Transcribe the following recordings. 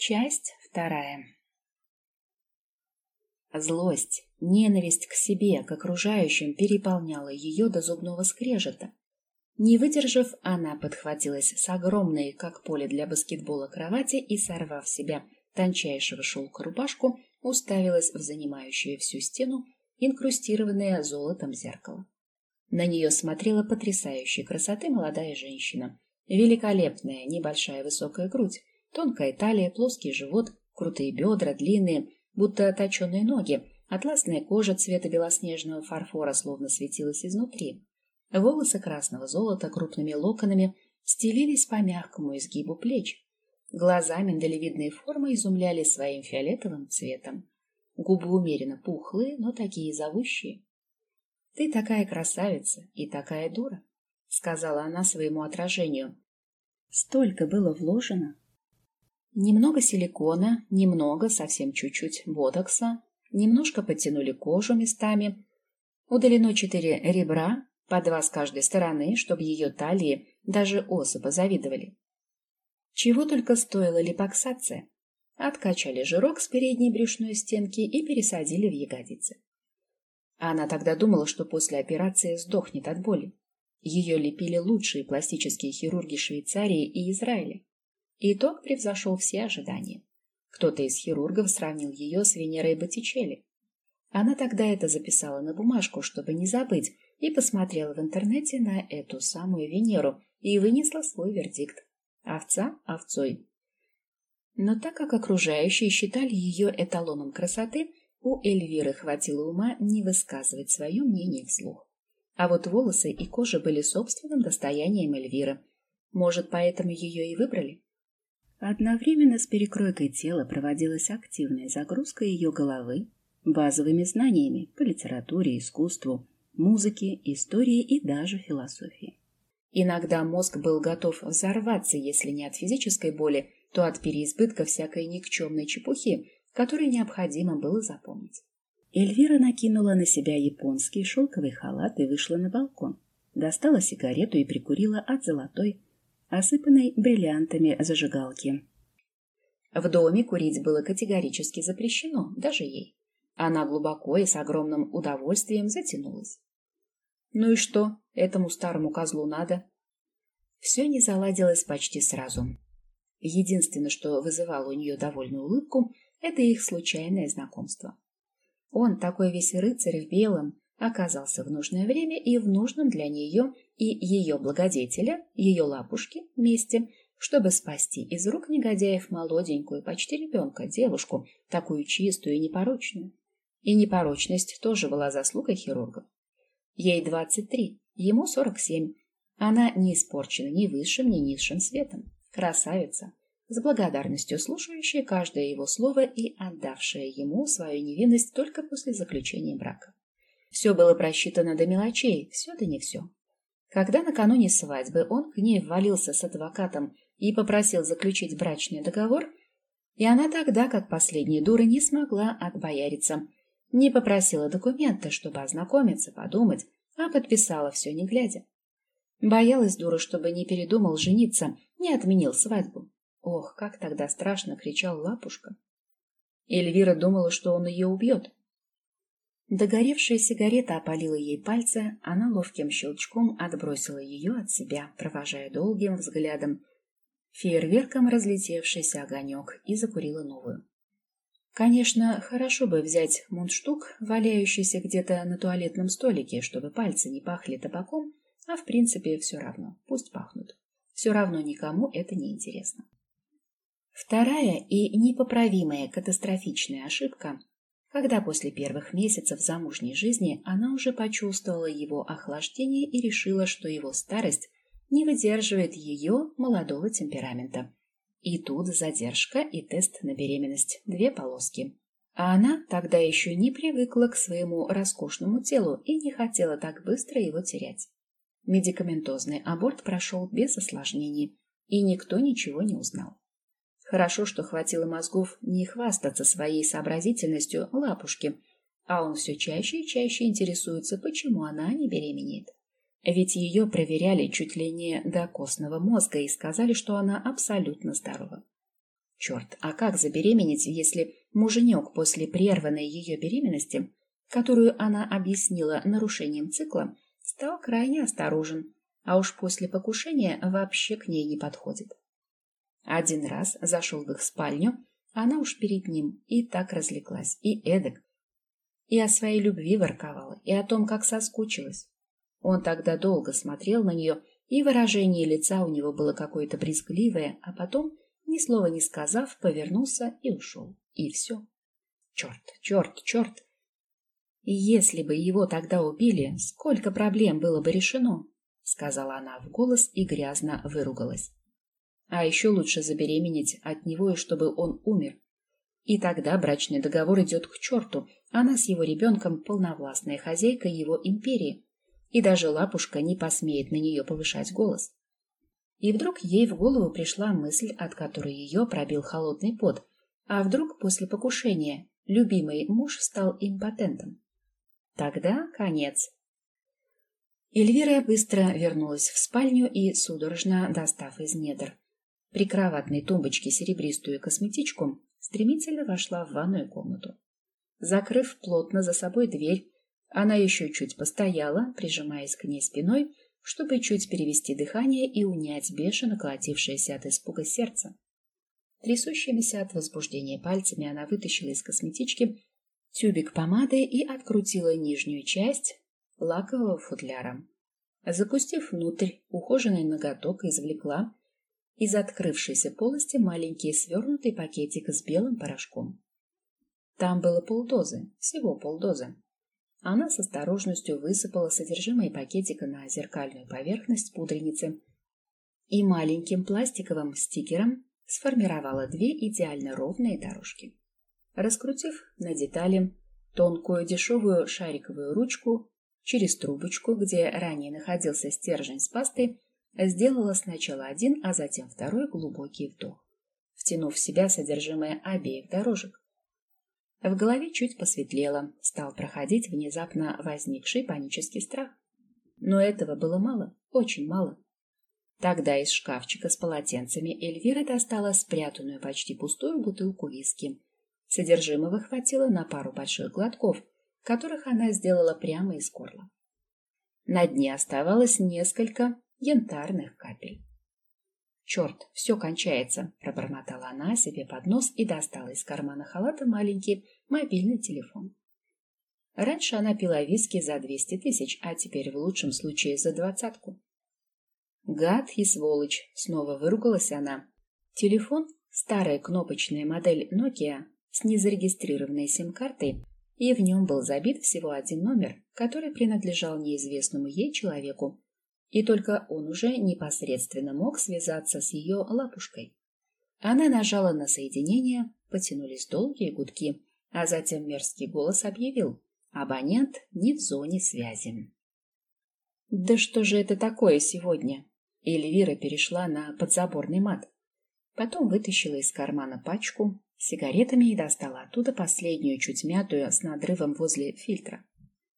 Часть вторая. Злость, ненависть к себе, к окружающим переполняла ее до зубного скрежета. Не выдержав, она подхватилась с огромной, как поле для баскетбола, кровати и, сорвав себя тончайшего шелка рубашку, уставилась в занимающую всю стену инкрустированное золотом зеркало. На нее смотрела потрясающей красоты молодая женщина. Великолепная, небольшая высокая грудь, тонкая талия, плоский живот, крутые бедра, длинные, будто точеные ноги, атласная кожа цвета белоснежного фарфора словно светилась изнутри. Волосы красного золота крупными локонами стелились по мягкому изгибу плеч. Глаза миндалевидной формы изумляли своим фиолетовым цветом. Губы умеренно пухлые, но такие зовущие. — Ты такая красавица и такая дура, — сказала она своему отражению. Столько было вложено. Немного силикона, немного, совсем чуть-чуть ботокса, немножко подтянули кожу местами, удалено четыре ребра, по два с каждой стороны, чтобы ее талии даже осы позавидовали. Чего только стоила липоксация. Откачали жирок с передней брюшной стенки и пересадили в ягодицы. Она тогда думала, что после операции сдохнет от боли. Ее лепили лучшие пластические хирурги Швейцарии и Израиля. Итог превзошел все ожидания. Кто-то из хирургов сравнил ее с Венерой Боттичелли. Она тогда это записала на бумажку, чтобы не забыть, и посмотрела в интернете на эту самую Венеру и вынесла свой вердикт. Овца овцой. Но так как окружающие считали ее эталоном красоты, у Эльвиры хватило ума не высказывать свое мнение вслух. А вот волосы и кожа были собственным достоянием Эльвиры. Может, поэтому ее и выбрали? Одновременно с перекройкой тела проводилась активная загрузка ее головы базовыми знаниями по литературе, искусству, музыке, истории и даже философии. Иногда мозг был готов взорваться, если не от физической боли, то от переизбытка всякой никчемной чепухи, которую необходимо было запомнить. Эльвира накинула на себя японский шелковый халат и вышла на балкон. Достала сигарету и прикурила от золотой, осыпанной бриллиантами зажигалки. В доме курить было категорически запрещено, даже ей. Она глубоко и с огромным удовольствием затянулась. Ну и что, этому старому козлу надо? Все не заладилось почти сразу. Единственное, что вызывало у нее довольную улыбку, это их случайное знакомство. Он, такой весь рыцарь в белом, оказался в нужное время и в нужном для нее и ее благодетеля, ее лапушки, месте, чтобы спасти из рук негодяев молоденькую, почти ребенка, девушку, такую чистую и непорочную. И непорочность тоже была заслугой хирургов. Ей 23, ему 47. Она не испорчена ни высшим, ни низшим светом. Красавица, с благодарностью слушающая каждое его слово и отдавшая ему свою невинность только после заключения брака. Все было просчитано до мелочей, все да не все. Когда накануне свадьбы он к ней ввалился с адвокатом и попросил заключить брачный договор, и она тогда, как последняя дура, не смогла отбояриться – не попросила документы, чтобы ознакомиться, подумать, а подписала все не глядя. Боялась дура, чтобы не передумал жениться, не отменил свадьбу. Ох, как тогда страшно кричал лапушка. Эльвира думала, что он ее убьет. Догоревшая сигарета опалила ей пальцы, она ловким щелчком отбросила ее от себя, провожая долгим взглядом фейерверком разлетевшийся огонек и закурила новую. Конечно, хорошо бы взять мундштук, валяющийся где-то на туалетном столике, чтобы пальцы не пахли табаком, а в принципе все равно, пусть пахнут. Все равно никому это не интересно. Вторая и непоправимая катастрофичная ошибка, когда после первых месяцев замужней жизни она уже почувствовала его охлаждение и решила, что его старость не выдерживает ее молодого темперамента и тут задержка и тест на беременность. Две полоски. А она тогда еще не привыкла к своему роскошному телу и не хотела так быстро его терять. Медикаментозный аборт прошел без осложнений, и никто ничего не узнал. Хорошо, что хватило мозгов не хвастаться своей сообразительностью лапушки, а он все чаще и чаще интересуется, почему она не беременеет. Ведь ее проверяли чуть ли не до костного мозга и сказали, что она абсолютно здорова. Черт, а как забеременеть, если муженек после прерванной ее беременности, которую она объяснила нарушением цикла, стал крайне осторожен, а уж после покушения вообще к ней не подходит. Один раз зашел в их спальню, она уж перед ним и так развлеклась, и эдак, и о своей любви ворковала, и о том, как соскучилась. Он тогда долго смотрел на нее, и выражение лица у него было какое-то брезгливое, а потом, ни слова не сказав, повернулся и ушел. И все. Черт, черт, черт. И если бы его тогда убили, сколько проблем было бы решено, сказала она в голос и грязно выругалась. А еще лучше забеременеть от него, и чтобы он умер. И тогда брачный договор идет к черту, она с его ребенком полновластная хозяйка его империи, и даже лапушка не посмеет на нее повышать голос. И вдруг ей в голову пришла мысль, от которой ее пробил холодный пот, а вдруг после покушения любимый муж стал импотентом. Тогда конец. Эльвира быстро вернулась в спальню и, судорожно достав из недр прикроватной тумбочки серебристую косметичку, стремительно вошла в ванную комнату. Закрыв плотно за собой дверь, она еще чуть постояла, прижимаясь к ней спиной, чтобы чуть перевести дыхание и унять бешено колотившееся от испуга сердце. Трясущимися от возбуждения пальцами она вытащила из косметички тюбик помады и открутила нижнюю часть лакового футляра. Запустив внутрь ухоженный ноготок, извлекла из открывшейся полости маленький свернутый пакетик с белым порошком. Там было полдозы, всего полдозы. Она с осторожностью высыпала содержимое пакетика на зеркальную поверхность пудреницы и маленьким пластиковым стикером сформировала две идеально ровные дорожки. Раскрутив на детали тонкую дешевую шариковую ручку через трубочку, где ранее находился стержень с пастой, сделала сначала один, а затем второй глубокий вдох, втянув в себя содержимое обеих дорожек. В голове чуть посветлело, стал проходить внезапно возникший панический страх. Но этого было мало, очень мало. Тогда из шкафчика с полотенцами Эльвира достала спрятанную почти пустую бутылку виски. Содержимого хватило на пару больших глотков, которых она сделала прямо из горла. На дне оставалось несколько янтарных капель. «Черт, все кончается!» – пробормотала она себе под нос и достала из кармана халата маленький мобильный телефон. Раньше она пила виски за двести тысяч, а теперь в лучшем случае за двадцатку. «Гад и сволочь!» – снова выругалась она. Телефон – старая кнопочная модель Nokia с незарегистрированной сим-картой, и в нем был забит всего один номер, который принадлежал неизвестному ей человеку, и только он уже непосредственно мог связаться с ее лапушкой. Она нажала на соединение, потянулись долгие гудки, а затем мерзкий голос объявил «Абонент не в зоне связи». «Да что же это такое сегодня?» Эльвира перешла на подзаборный мат. Потом вытащила из кармана пачку сигаретами и достала оттуда последнюю, чуть мятую, с надрывом возле фильтра.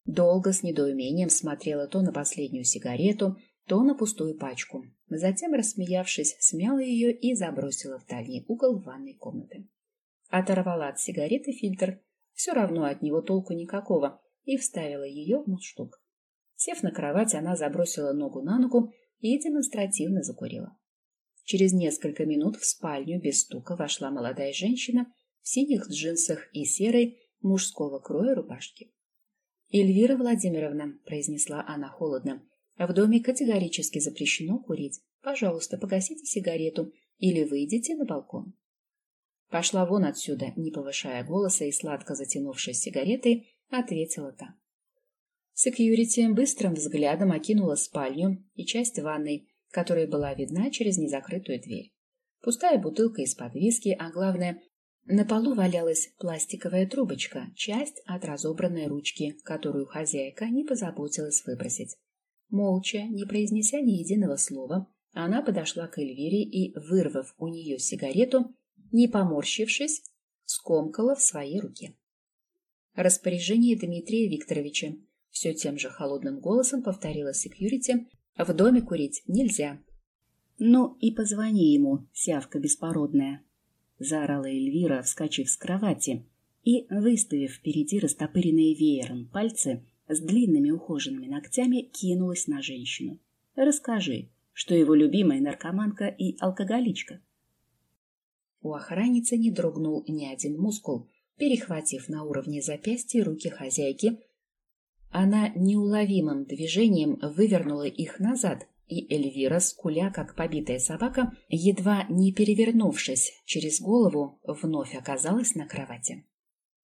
Долго с недоумением смотрела то на последнюю сигарету, то на пустую пачку. Затем, рассмеявшись, смяла ее и забросила в дальний угол ванной комнаты. Оторвала от сигареты фильтр, все равно от него толку никакого, и вставила ее в мундштук. Сев на кровать, она забросила ногу на ногу и демонстративно закурила. Через несколько минут в спальню без стука вошла молодая женщина в синих джинсах и серой мужского кроя рубашке. «Эльвира Владимировна», — произнесла она холодно, — «в доме категорически запрещено курить. Пожалуйста, погасите сигарету или выйдите на балкон». «Пошла вон отсюда», — не повышая голоса и сладко затянувшись сигаретой, ответила та. Секьюрити быстрым взглядом окинула спальню и часть ванной, которая была видна через незакрытую дверь. Пустая бутылка из-под виски, а главное, на полу валялась пластиковая трубочка, часть от разобранной ручки, которую хозяйка не позаботилась выбросить. Молча, не произнеся ни единого слова, она подошла к Эльвире и, вырвав у нее сигарету, не поморщившись, скомкала в своей руке. Распоряжение Дмитрия Викторовича. Все тем же холодным голосом повторила секьюрити. В доме курить нельзя. Ну и позвони ему, сявка беспородная. Заорала Эльвира, вскочив с кровати и, выставив впереди растопыренные веером пальцы с длинными ухоженными ногтями, кинулась на женщину. «Расскажи, что его любимая наркоманка и алкоголичка». У охранницы не дрогнул ни один мускул, перехватив на уровне запястья руки хозяйки, она неуловимым движением вывернула их назад, и Эльвира, скуля, как побитая собака, едва не перевернувшись через голову, вновь оказалась на кровати.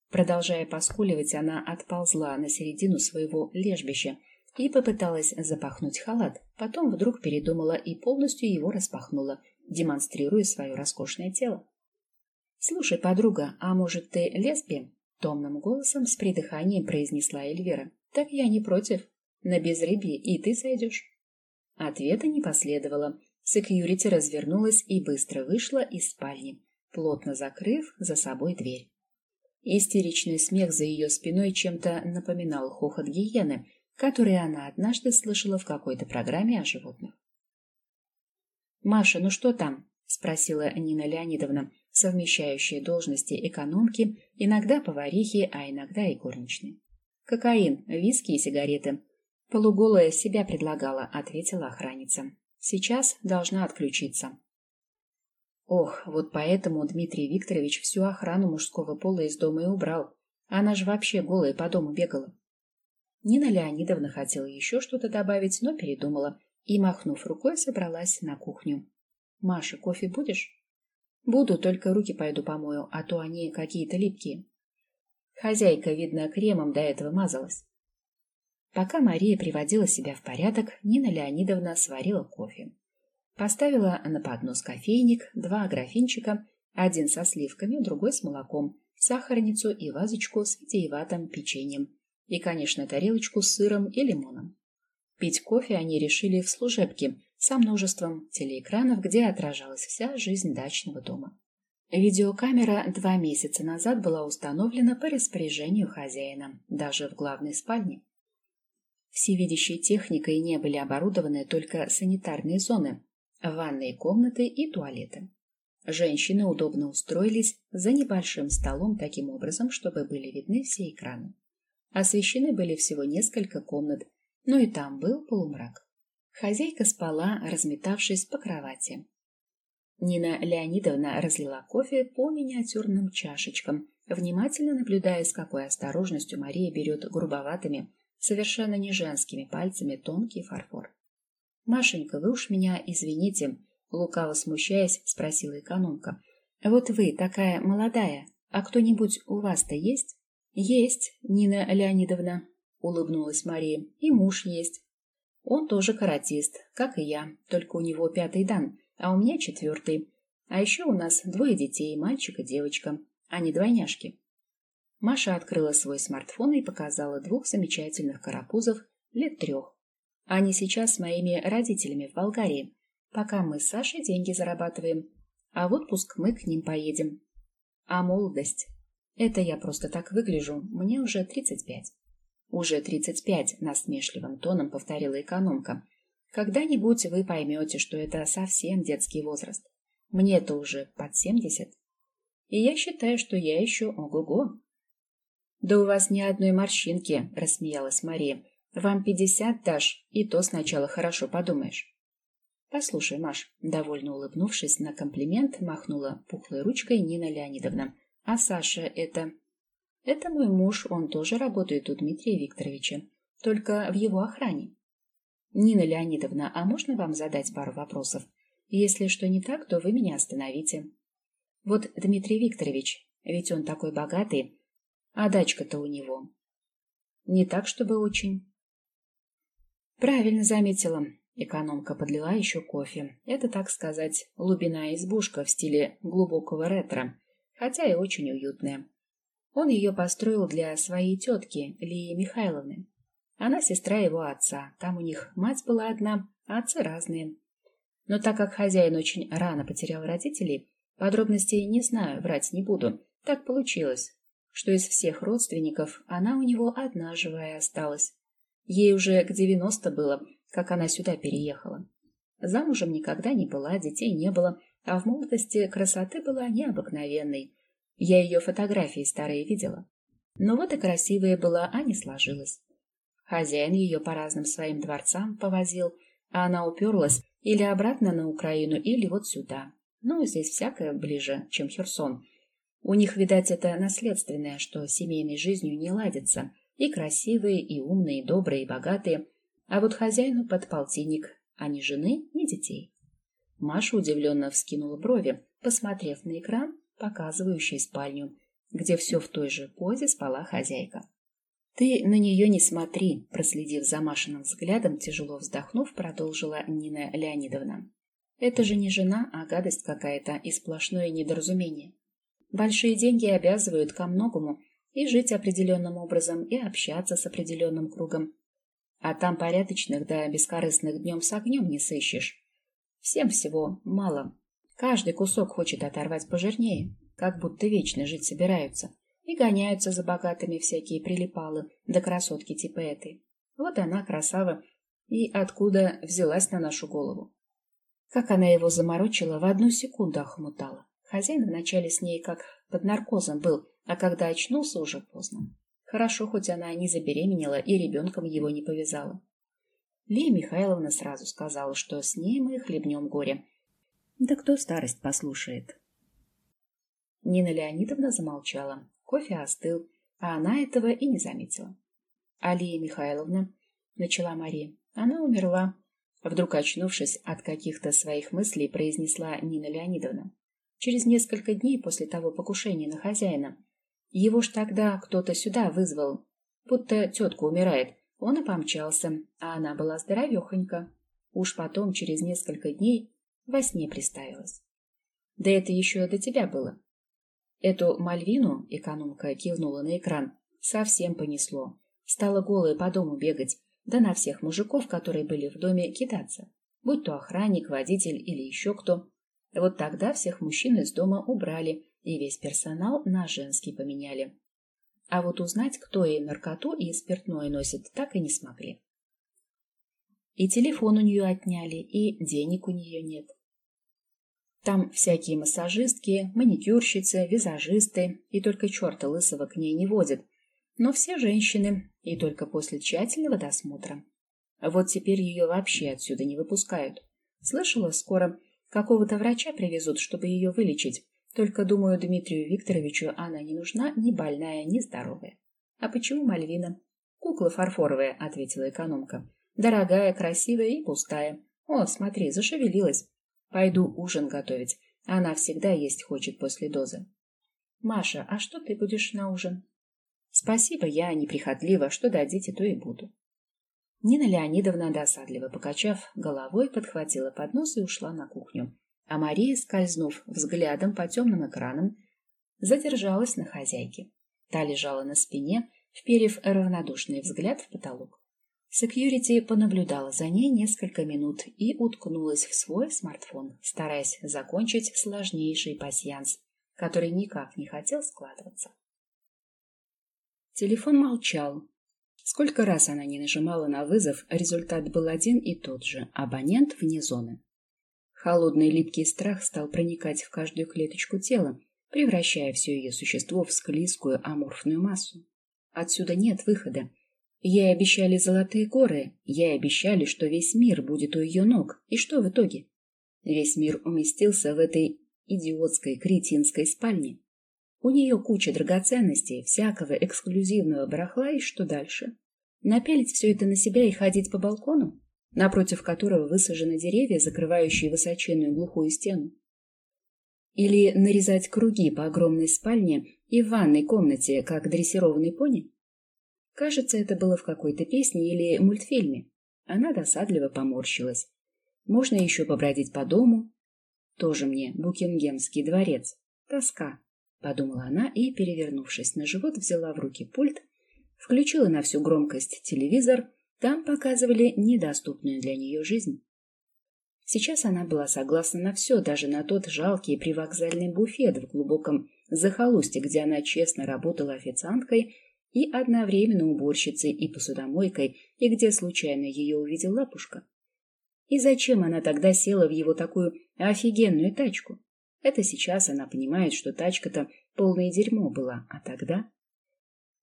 Продолжая поскуливать, она отползла на середину своего лежбища и попыталась запахнуть халат, потом вдруг передумала и полностью его распахнула, демонстрируя свое роскошное тело. «Слушай, подруга, а может, ты лесби?» — томным голосом с придыханием произнесла Эльвира. «Так я не против. На безрыбье и ты сойдешь». Ответа не последовало. Секьюрити развернулась и быстро вышла из спальни, плотно закрыв за собой дверь. Истеричный смех за ее спиной чем-то напоминал хохот гиены, который она однажды слышала в какой-то программе о животных. «Маша, ну что там?» — спросила Нина Леонидовна, совмещающая должности экономки, иногда поварихи, а иногда и горничной. «Кокаин, виски и сигареты. Полуголая себя предлагала», — ответила охранница. «Сейчас должна отключиться». Ох, вот поэтому Дмитрий Викторович всю охрану мужского пола из дома и убрал. Она же вообще голая по дому бегала. Нина Леонидовна хотела еще что-то добавить, но передумала и, махнув рукой, собралась на кухню. «Маша, кофе будешь?» «Буду, только руки пойду помою, а то они какие-то липкие». Хозяйка, видно, кремом до этого мазалась. Пока Мария приводила себя в порядок, Нина Леонидовна сварила кофе. Поставила на поднос кофейник, два графинчика, один со сливками, другой с молоком, сахарницу и вазочку с витиеватым печеньем и, конечно, тарелочку с сыром и лимоном. Пить кофе они решили в служебке со множеством телеэкранов, где отражалась вся жизнь дачного дома. Видеокамера два месяца назад была установлена по распоряжению хозяина, даже в главной спальне. Всевидящей техникой не были оборудованы только санитарные зоны, ванные комнаты и туалеты. Женщины удобно устроились за небольшим столом таким образом, чтобы были видны все экраны. Освещены были всего несколько комнат, но и там был полумрак. Хозяйка спала, разметавшись по кровати. Нина Леонидовна разлила кофе по миниатюрным чашечкам, внимательно наблюдая, с какой осторожностью Мария берет грубоватыми, совершенно не женскими пальцами тонкий фарфор. «Машенька, вы уж меня извините», — лукаво смущаясь, спросила экономка. «Вот вы такая молодая, а кто-нибудь у вас-то есть?» «Есть, Нина Леонидовна», — улыбнулась Мария, — «и муж есть. Он тоже каратист, как и я, только у него пятый дан, а у меня четвертый. А еще у нас двое детей, мальчик и девочка, а не двойняшки». Маша открыла свой смартфон и показала двух замечательных карапузов лет трех. Они сейчас с моими родителями в Болгарии, пока мы с Сашей деньги зарабатываем, а в отпуск мы к ним поедем. А молодость? Это я просто так выгляжу, мне уже тридцать пять. Уже тридцать пять, насмешливым тоном повторила экономка. Когда-нибудь вы поймете, что это совсем детский возраст. Мне-то уже под семьдесят. И я считаю, что я еще ого-го. Да у вас ни одной морщинки, рассмеялась Мария. Вам пятьдесят дашь, и то сначала хорошо подумаешь. Послушай, Маш, довольно улыбнувшись на комплимент, махнула пухлой ручкой Нина Леонидовна. А Саша это... Это мой муж, он тоже работает у Дмитрия Викторовича, только в его охране. Нина Леонидовна, а можно вам задать пару вопросов? Если что не так, то вы меня остановите. Вот Дмитрий Викторович, ведь он такой богатый, а дачка-то у него. Не так, чтобы очень. Правильно заметила. Экономка подлила еще кофе. Это, так сказать, глубина избушка в стиле глубокого ретро, хотя и очень уютная. Он ее построил для своей тетки, Лии Михайловны. Она сестра его отца. Там у них мать была одна, а отцы разные. Но так как хозяин очень рано потерял родителей, подробностей не знаю, врать не буду. Так получилось, что из всех родственников она у него одна живая осталась. Ей уже к девяносто было, как она сюда переехала. Замужем никогда не была, детей не было, А в молодости красоты была необыкновенной. Я ее фотографии старые видела. Но вот и красивая была, а не сложилась. Хозяин ее по разным своим дворцам повозил, а она уперлась или обратно на Украину, или вот сюда. Ну, здесь всякое ближе, чем Херсон. У них, видать, это наследственное, что семейной жизнью не ладится. И красивые, и умные, и добрые, и богатые. А вот хозяину под полтинник, а ни жены, ни детей. Маша удивленно вскинула брови, посмотрев на экран, показывающий спальню, где все в той же позе спала хозяйка. «Ты на нее не смотри», — проследив за Машиным взглядом, тяжело вздохнув, продолжила Нина Леонидовна. «Это же не жена, а гадость какая-то и сплошное недоразумение. Большие деньги обязывают ко многому и жить определенным образом, и общаться с определенным кругом. А там порядочных да бескорыстных днем с огнем не сыщешь. Всем всего мало. Каждый кусок хочет оторвать пожирнее, как будто вечно жить собираются. И гоняются за богатыми всякие прилипалы, да красотки типа этой. Вот она, красава, и откуда взялась на нашу голову. Как она его заморочила, в одну секунду охмутала. Хозяин вначале с ней как под наркозом был, а когда очнулся, уже поздно. Хорошо, хоть она не забеременела и ребенком его не повязала. Лия Михайловна сразу сказала, что с ней мы хлебнем горе. Да кто старость послушает? Нина Леонидовна замолчала. Кофе остыл, а она этого и не заметила. А Лия Михайловна, начала Мария, она умерла. Вдруг очнувшись от каких-то своих мыслей, произнесла Нина Леонидовна. Через несколько дней после того покушения на хозяина. Его ж тогда кто-то сюда вызвал, будто тетка умирает. Он и помчался, а она была здоровехонька. Уж потом, через несколько дней, во сне приставилась. Да это еще до тебя было. Эту Мальвину, экономка кивнула на экран, совсем понесло. Стала голая по дому бегать, да на всех мужиков, которые были в доме, кидаться. Будь то охранник, водитель или еще кто. Вот тогда всех мужчин из дома убрали и весь персонал на женский поменяли. А вот узнать, кто ей наркоту и спиртное носит, так и не смогли. И телефон у нее отняли, и денег у нее нет. Там всякие массажистки, маникюрщицы, визажисты, и только черта лысого к ней не водят. Но все женщины, и только после тщательного досмотра. Вот теперь ее вообще отсюда не выпускают. Слышала, скоро какого-то врача привезут, чтобы ее вылечить, только, думаю, Дмитрию Викторовичу она не нужна ни больная, ни здоровая. А почему Мальвина? Кукла фарфоровая, ответила экономка. Дорогая, красивая и пустая. О, смотри, зашевелилась. Пойду ужин готовить. Она всегда есть хочет после дозы. Маша, а что ты будешь на ужин? Спасибо, я неприхотлива, что дадите, то и буду. Нина Леонидовна, досадливо покачав головой, подхватила поднос и ушла на кухню а Мария, скользнув взглядом по темным экранам, задержалась на хозяйке. Та лежала на спине, вперев равнодушный взгляд в потолок. Секьюрити понаблюдала за ней несколько минут и уткнулась в свой смартфон, стараясь закончить сложнейший пасьянс, который никак не хотел складываться. Телефон молчал. Сколько раз она не нажимала на вызов, результат был один и тот же – абонент вне зоны. Холодный липкий страх стал проникать в каждую клеточку тела, превращая все ее существо в склизкую аморфную массу. Отсюда нет выхода. Ей обещали золотые горы, ей обещали, что весь мир будет у ее ног. И что в итоге? Весь мир уместился в этой идиотской кретинской спальне. У нее куча драгоценностей, всякого эксклюзивного барахла, и что дальше? Напялить все это на себя и ходить по балкону? напротив которого высажены деревья, закрывающие высоченную глухую стену. Или нарезать круги по огромной спальне и в ванной комнате, как дрессированный пони? Кажется, это было в какой-то песне или мультфильме. Она досадливо поморщилась. Можно еще побродить по дому. Тоже мне Букингемский дворец. Тоска, подумала она и, перевернувшись на живот, взяла в руки пульт, включила на всю громкость телевизор там показывали недоступную для нее жизнь. Сейчас она была согласна на все, даже на тот жалкий привокзальный буфет в глубоком захолустье, где она честно работала официанткой и одновременно уборщицей и посудомойкой, и где случайно ее увидел лапушка. И зачем она тогда села в его такую офигенную тачку? Это сейчас она понимает, что тачка-то полное дерьмо была, а тогда...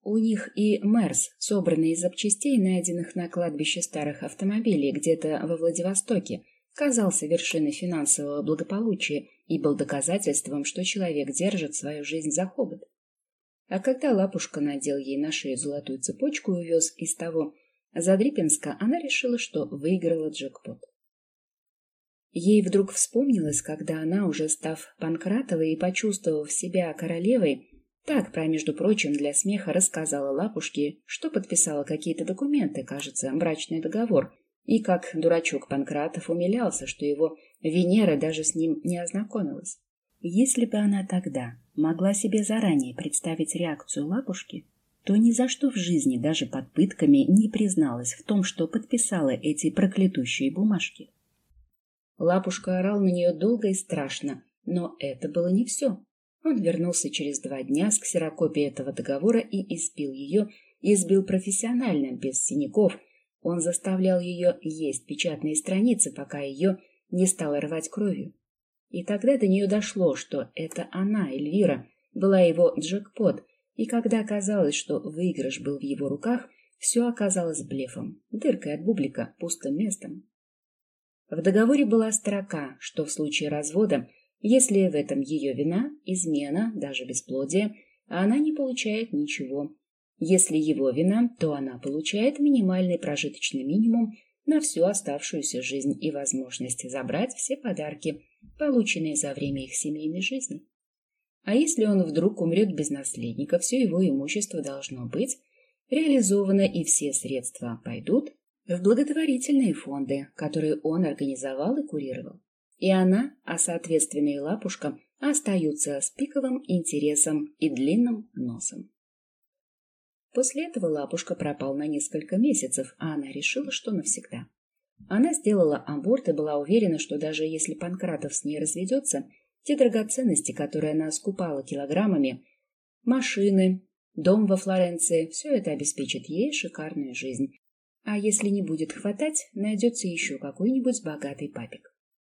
У них и Мерс, собранный из запчастей, найденных на кладбище старых автомобилей где-то во Владивостоке, казался вершиной финансового благополучия и был доказательством, что человек держит свою жизнь за хобот. А когда Лапушка надел ей на шею золотую цепочку и увез из того Задрипинска, она решила, что выиграла джекпот. Ей вдруг вспомнилось, когда она, уже став Панкратовой и почувствовав себя королевой, так, про между прочим, для смеха рассказала Лапушке, что подписала какие-то документы, кажется, брачный договор, и как дурачок Панкратов умилялся, что его Венера даже с ним не ознакомилась. Если бы она тогда могла себе заранее представить реакцию Лапушки, то ни за что в жизни даже под пытками не призналась в том, что подписала эти проклятущие бумажки. Лапушка орал на нее долго и страшно, но это было не все. Он вернулся через два дня с ксерокопией этого договора и избил ее, избил профессионально, без синяков. Он заставлял ее есть печатные страницы, пока ее не стало рвать кровью. И тогда до нее дошло, что это она, Эльвира, была его джекпот, и когда оказалось, что выигрыш был в его руках, все оказалось блефом, дыркой от бублика, пустым местом. В договоре была строка, что в случае развода если в этом ее вина, измена, даже бесплодие, она не получает ничего. Если его вина, то она получает минимальный прожиточный минимум на всю оставшуюся жизнь и возможность забрать все подарки, полученные за время их семейной жизни. А если он вдруг умрет без наследника, все его имущество должно быть реализовано и все средства пойдут в благотворительные фонды, которые он организовал и курировал. И она, а соответственно и лапушка, остаются с пиковым интересом и длинным носом. После этого лапушка пропал на несколько месяцев, а она решила, что навсегда. Она сделала аборт и была уверена, что даже если Панкратов с ней разведется, те драгоценности, которые она скупала килограммами, машины, дом во Флоренции, все это обеспечит ей шикарную жизнь. А если не будет хватать, найдется еще какой-нибудь богатый папик.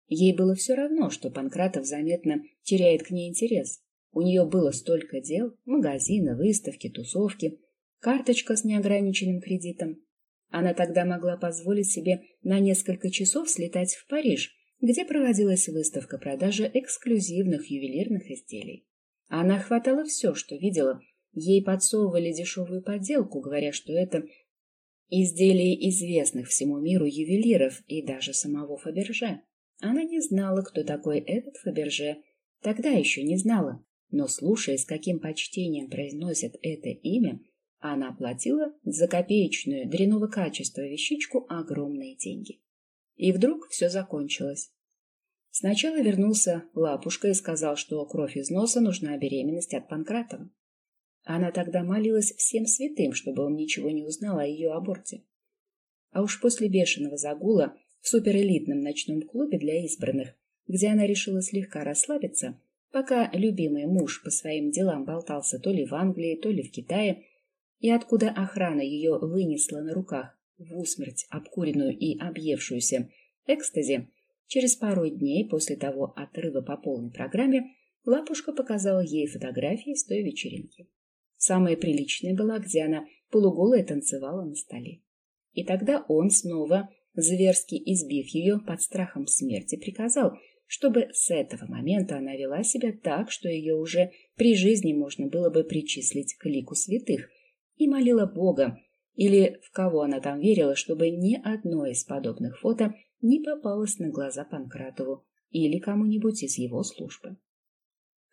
Ей было все равно, что Панкратов заметно теряет к ней интерес. У нее было столько дел, магазины, выставки, тусовки, карточка с неограниченным кредитом. Она тогда могла позволить себе на несколько часов слетать в Париж, где проводилась выставка продажи эксклюзивных ювелирных изделий. Она хватала все, что видела. Ей подсовывали дешевую подделку, говоря, что это изделия известных всему миру ювелиров и даже самого Фаберже. Она не знала, кто такой этот Фаберже, тогда еще не знала, но, слушая, с каким почтением произносят это имя, она платила за копеечную дряного качества вещичку огромные деньги. И вдруг все закончилось. Сначала вернулся Лапушка и сказал, что кровь из носа нужна беременность от Панкратова. Она тогда молилась всем святым, чтобы он ничего не узнал о ее аборте. А уж после бешеного загула в суперэлитном ночном клубе для избранных, где она решила слегка расслабиться, пока любимый муж по своим делам болтался то ли в Англии, то ли в Китае, и откуда охрана ее вынесла на руках в усмерть обкуренную и объевшуюся экстази, через пару дней после того отрыва по полной программе Лапушка показала ей фотографии с той вечеринки. Самая приличная была, где она полуголая танцевала на столе. И тогда он снова зверски избив ее под страхом смерти, приказал, чтобы с этого момента она вела себя так, что ее уже при жизни можно было бы причислить к лику святых, и молила Бога, или в кого она там верила, чтобы ни одно из подобных фото не попалось на глаза Панкратову или кому-нибудь из его службы.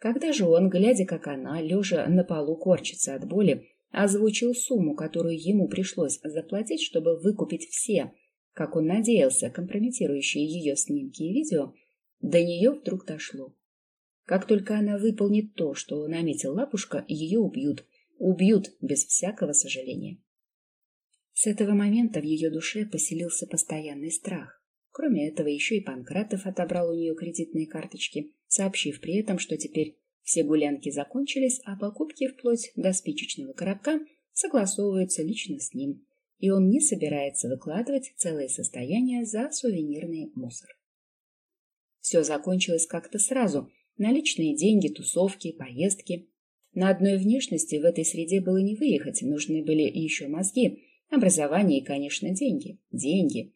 Когда же он, глядя, как она, лежа на полу, корчится от боли, озвучил сумму, которую ему пришлось заплатить, чтобы выкупить все как он надеялся, компрометирующие ее снимки и видео, до нее вдруг дошло. Как только она выполнит то, что наметил лапушка, ее убьют. Убьют без всякого сожаления. С этого момента в ее душе поселился постоянный страх. Кроме этого, еще и Панкратов отобрал у нее кредитные карточки, сообщив при этом, что теперь все гулянки закончились, а покупки вплоть до спичечного коробка согласовываются лично с ним и он не собирается выкладывать целое состояние за сувенирный мусор. Все закончилось как-то сразу, Наличные деньги, тусовки, поездки. На одной внешности в этой среде было не выехать, нужны были еще мозги, образование и, конечно, деньги. Деньги.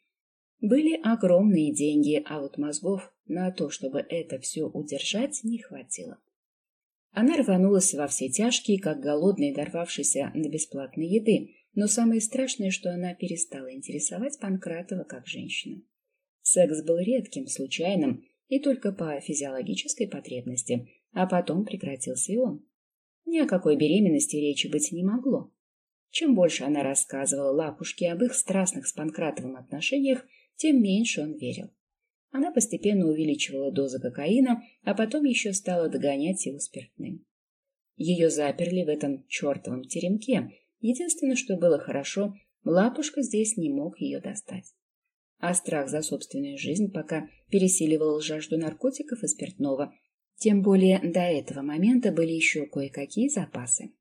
Были огромные деньги, а вот мозгов на то, чтобы это все удержать, не хватило. Она рванулась во все тяжкие, как голодный, дорвавшийся на бесплатной еды, но самое страшное, что она перестала интересовать Панкратова как женщина. Секс был редким, случайным и только по физиологической потребности, а потом прекратился и он. Ни о какой беременности речи быть не могло. Чем больше она рассказывала Лапушке об их страстных с Панкратовым отношениях, тем меньше он верил. Она постепенно увеличивала дозы кокаина, а потом еще стала догонять его спиртным. Ее заперли в этом чертовом теремке. Единственное, что было хорошо, Лапушка здесь не мог ее достать. А страх за собственную жизнь пока пересиливал жажду наркотиков и спиртного. Тем более до этого момента были еще кое-какие запасы.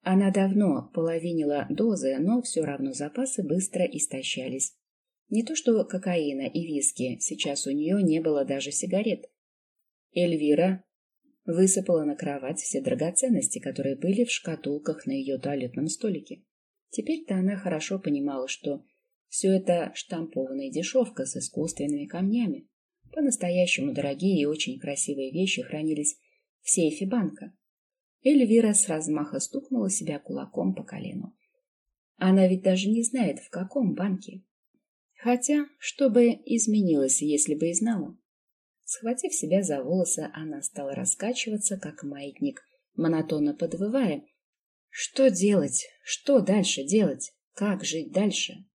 Она давно половинила дозы, но все равно запасы быстро истощались. Не то что кокаина и виски, сейчас у нее не было даже сигарет. Эльвира высыпала на кровать все драгоценности, которые были в шкатулках на ее туалетном столике. Теперь-то она хорошо понимала, что все это штампованная дешевка с искусственными камнями. По-настоящему дорогие и очень красивые вещи хранились в сейфе банка. Эльвира с размаха стукнула себя кулаком по колену. Она ведь даже не знает, в каком банке. Хотя, что бы изменилось, если бы и знала? Схватив себя за волосы, она стала раскачиваться, как маятник, монотонно подвывая. Что делать? Что дальше делать? Как жить дальше?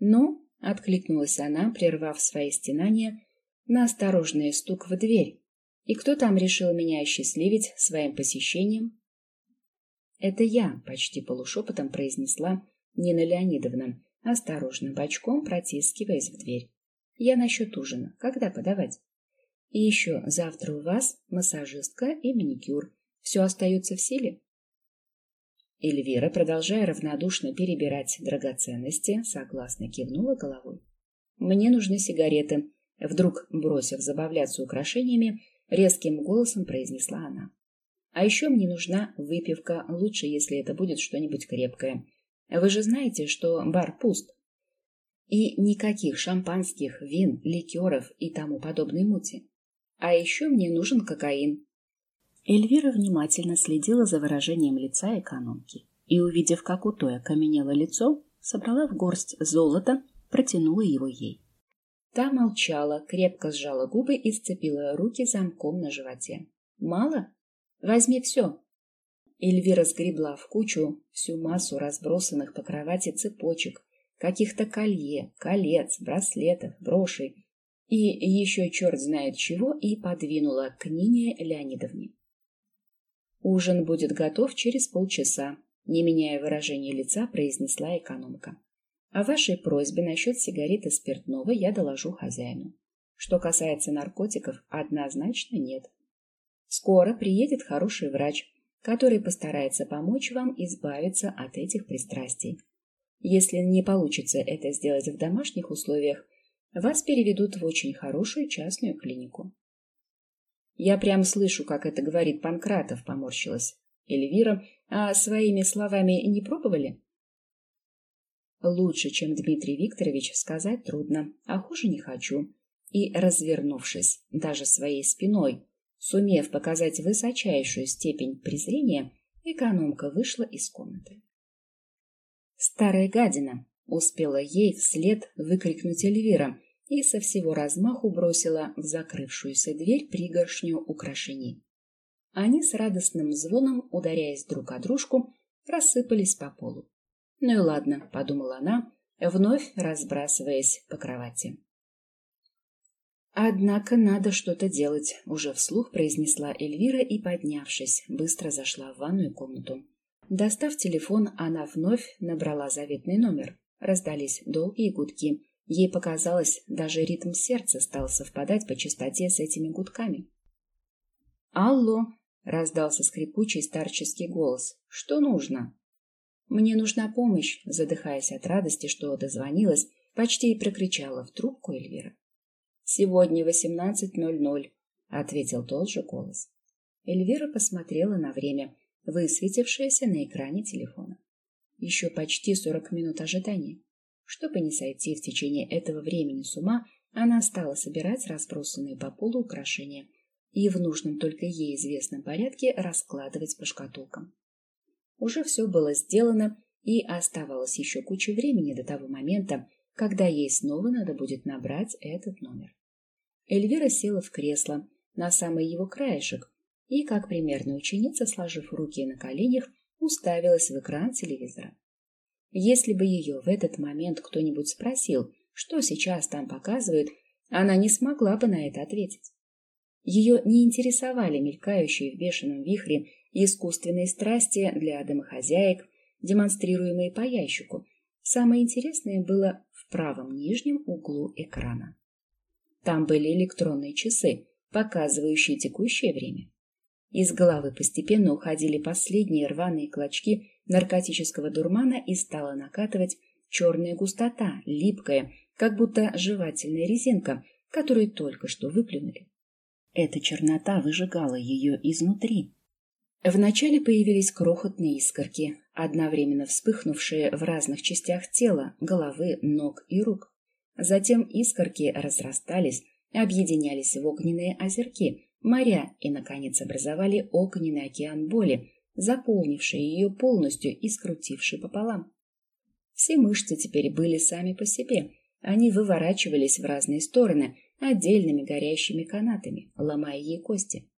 «Ну?» — откликнулась она, прервав свои стенания на осторожный стук в дверь. «И кто там решил меня осчастливить своим посещением?» «Это я», — почти полушепотом произнесла Нина Леонидовна, осторожно бочком протискиваясь в дверь. «Я насчет ужина. Когда подавать?» «И еще завтра у вас массажистка и маникюр. Все остается в силе?» Эльвира, продолжая равнодушно перебирать драгоценности, согласно кивнула головой. «Мне нужны сигареты», — вдруг, бросив забавляться украшениями, резким голосом произнесла она. «А еще мне нужна выпивка, лучше, если это будет что-нибудь крепкое. Вы же знаете, что бар пуст. И никаких шампанских, вин, ликеров и тому подобной мути. А еще мне нужен кокаин. Эльвира внимательно следила за выражением лица экономки и, увидев, как у той окаменело лицо, собрала в горсть золота, протянула его ей. Та молчала, крепко сжала губы и сцепила руки замком на животе. «Мало? Возьми все!» Эльвира сгребла в кучу всю массу разбросанных по кровати цепочек, каких-то колье, колец, браслетов, брошей и еще черт знает чего и подвинула к Нине Леонидовне. «Ужин будет готов через полчаса», — не меняя выражения лица, произнесла экономка. «О вашей просьбе насчет сигарет и спиртного я доложу хозяину. Что касается наркотиков, однозначно нет. Скоро приедет хороший врач, который постарается помочь вам избавиться от этих пристрастий. Если не получится это сделать в домашних условиях, вас переведут в очень хорошую частную клинику. Я прям слышу, как это говорит Панкратов, поморщилась. Эльвира, а своими словами не пробовали? Лучше, чем Дмитрий Викторович, сказать трудно, а хуже не хочу. И, развернувшись даже своей спиной, сумев показать высочайшую степень презрения, экономка вышла из комнаты. «Старая гадина!» — успела ей вслед выкрикнуть Эльвира, и со всего размаху бросила в закрывшуюся дверь пригоршню украшений. Они с радостным звоном, ударяясь друг о дружку, рассыпались по полу. «Ну и ладно», — подумала она, вновь разбрасываясь по кровати. «Однако надо что-то делать», — уже вслух произнесла Эльвира и, поднявшись, быстро зашла в ванную комнату. Достав телефон, она вновь набрала заветный номер. Раздались долгие гудки. Ей показалось, даже ритм сердца стал совпадать по частоте с этими гудками. «Алло!» — раздался скрипучий старческий голос. «Что нужно?» «Мне нужна помощь», — задыхаясь от радости, что дозвонилась, почти и прокричала в трубку Эльвира. «Сегодня 18.00. — ответил тот же голос. Эльвира посмотрела на время, высветившееся на экране телефона. Еще почти сорок минут ожидания. Чтобы не сойти в течение этого времени с ума, она стала собирать разбросанные по полу украшения и в нужном только ей известном порядке раскладывать по шкатулкам. Уже все было сделано, и оставалось еще куча времени до того момента, когда ей снова надо будет набрать этот номер. Эльвира села в кресло, на самый его краешек, и, как примерная ученица, сложив руки на коленях, уставилась в экран телевизора. Если бы ее в этот момент кто-нибудь спросил, что сейчас там показывают, она не смогла бы на это ответить. Ее не интересовали мелькающие в бешеном вихре искусственные страсти для домохозяек, демонстрируемые по ящику. Самое интересное было в правом нижнем углу экрана. Там были электронные часы, показывающие текущее время. Из головы постепенно уходили последние рваные клочки наркотического дурмана и стала накатывать черная густота, липкая, как будто жевательная резинка, которую только что выплюнули. Эта чернота выжигала ее изнутри. Вначале появились крохотные искорки, одновременно вспыхнувшие в разных частях тела, головы, ног и рук. Затем искорки разрастались, объединялись в огненные озерки, моря и, наконец, образовали огненный океан боли, заполнивший ее полностью и скрутивший пополам. Все мышцы теперь были сами по себе, они выворачивались в разные стороны отдельными горящими канатами, ломая ей кости.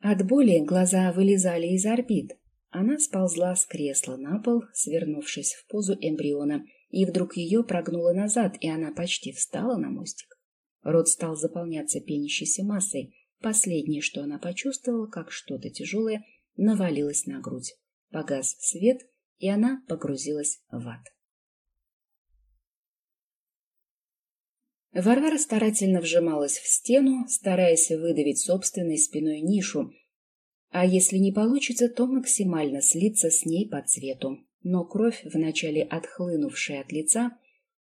От боли глаза вылезали из орбит. Она сползла с кресла на пол, свернувшись в позу эмбриона, и вдруг ее прогнуло назад, и она почти встала на мостик. Рот стал заполняться пенящейся массой. Последнее, что она почувствовала, как что-то тяжелое, навалилось на грудь. Погас свет, и она погрузилась в ад. Варвара старательно вжималась в стену, стараясь выдавить собственной спиной нишу, а если не получится, то максимально слиться с ней по цвету. Но кровь, вначале отхлынувшая от лица,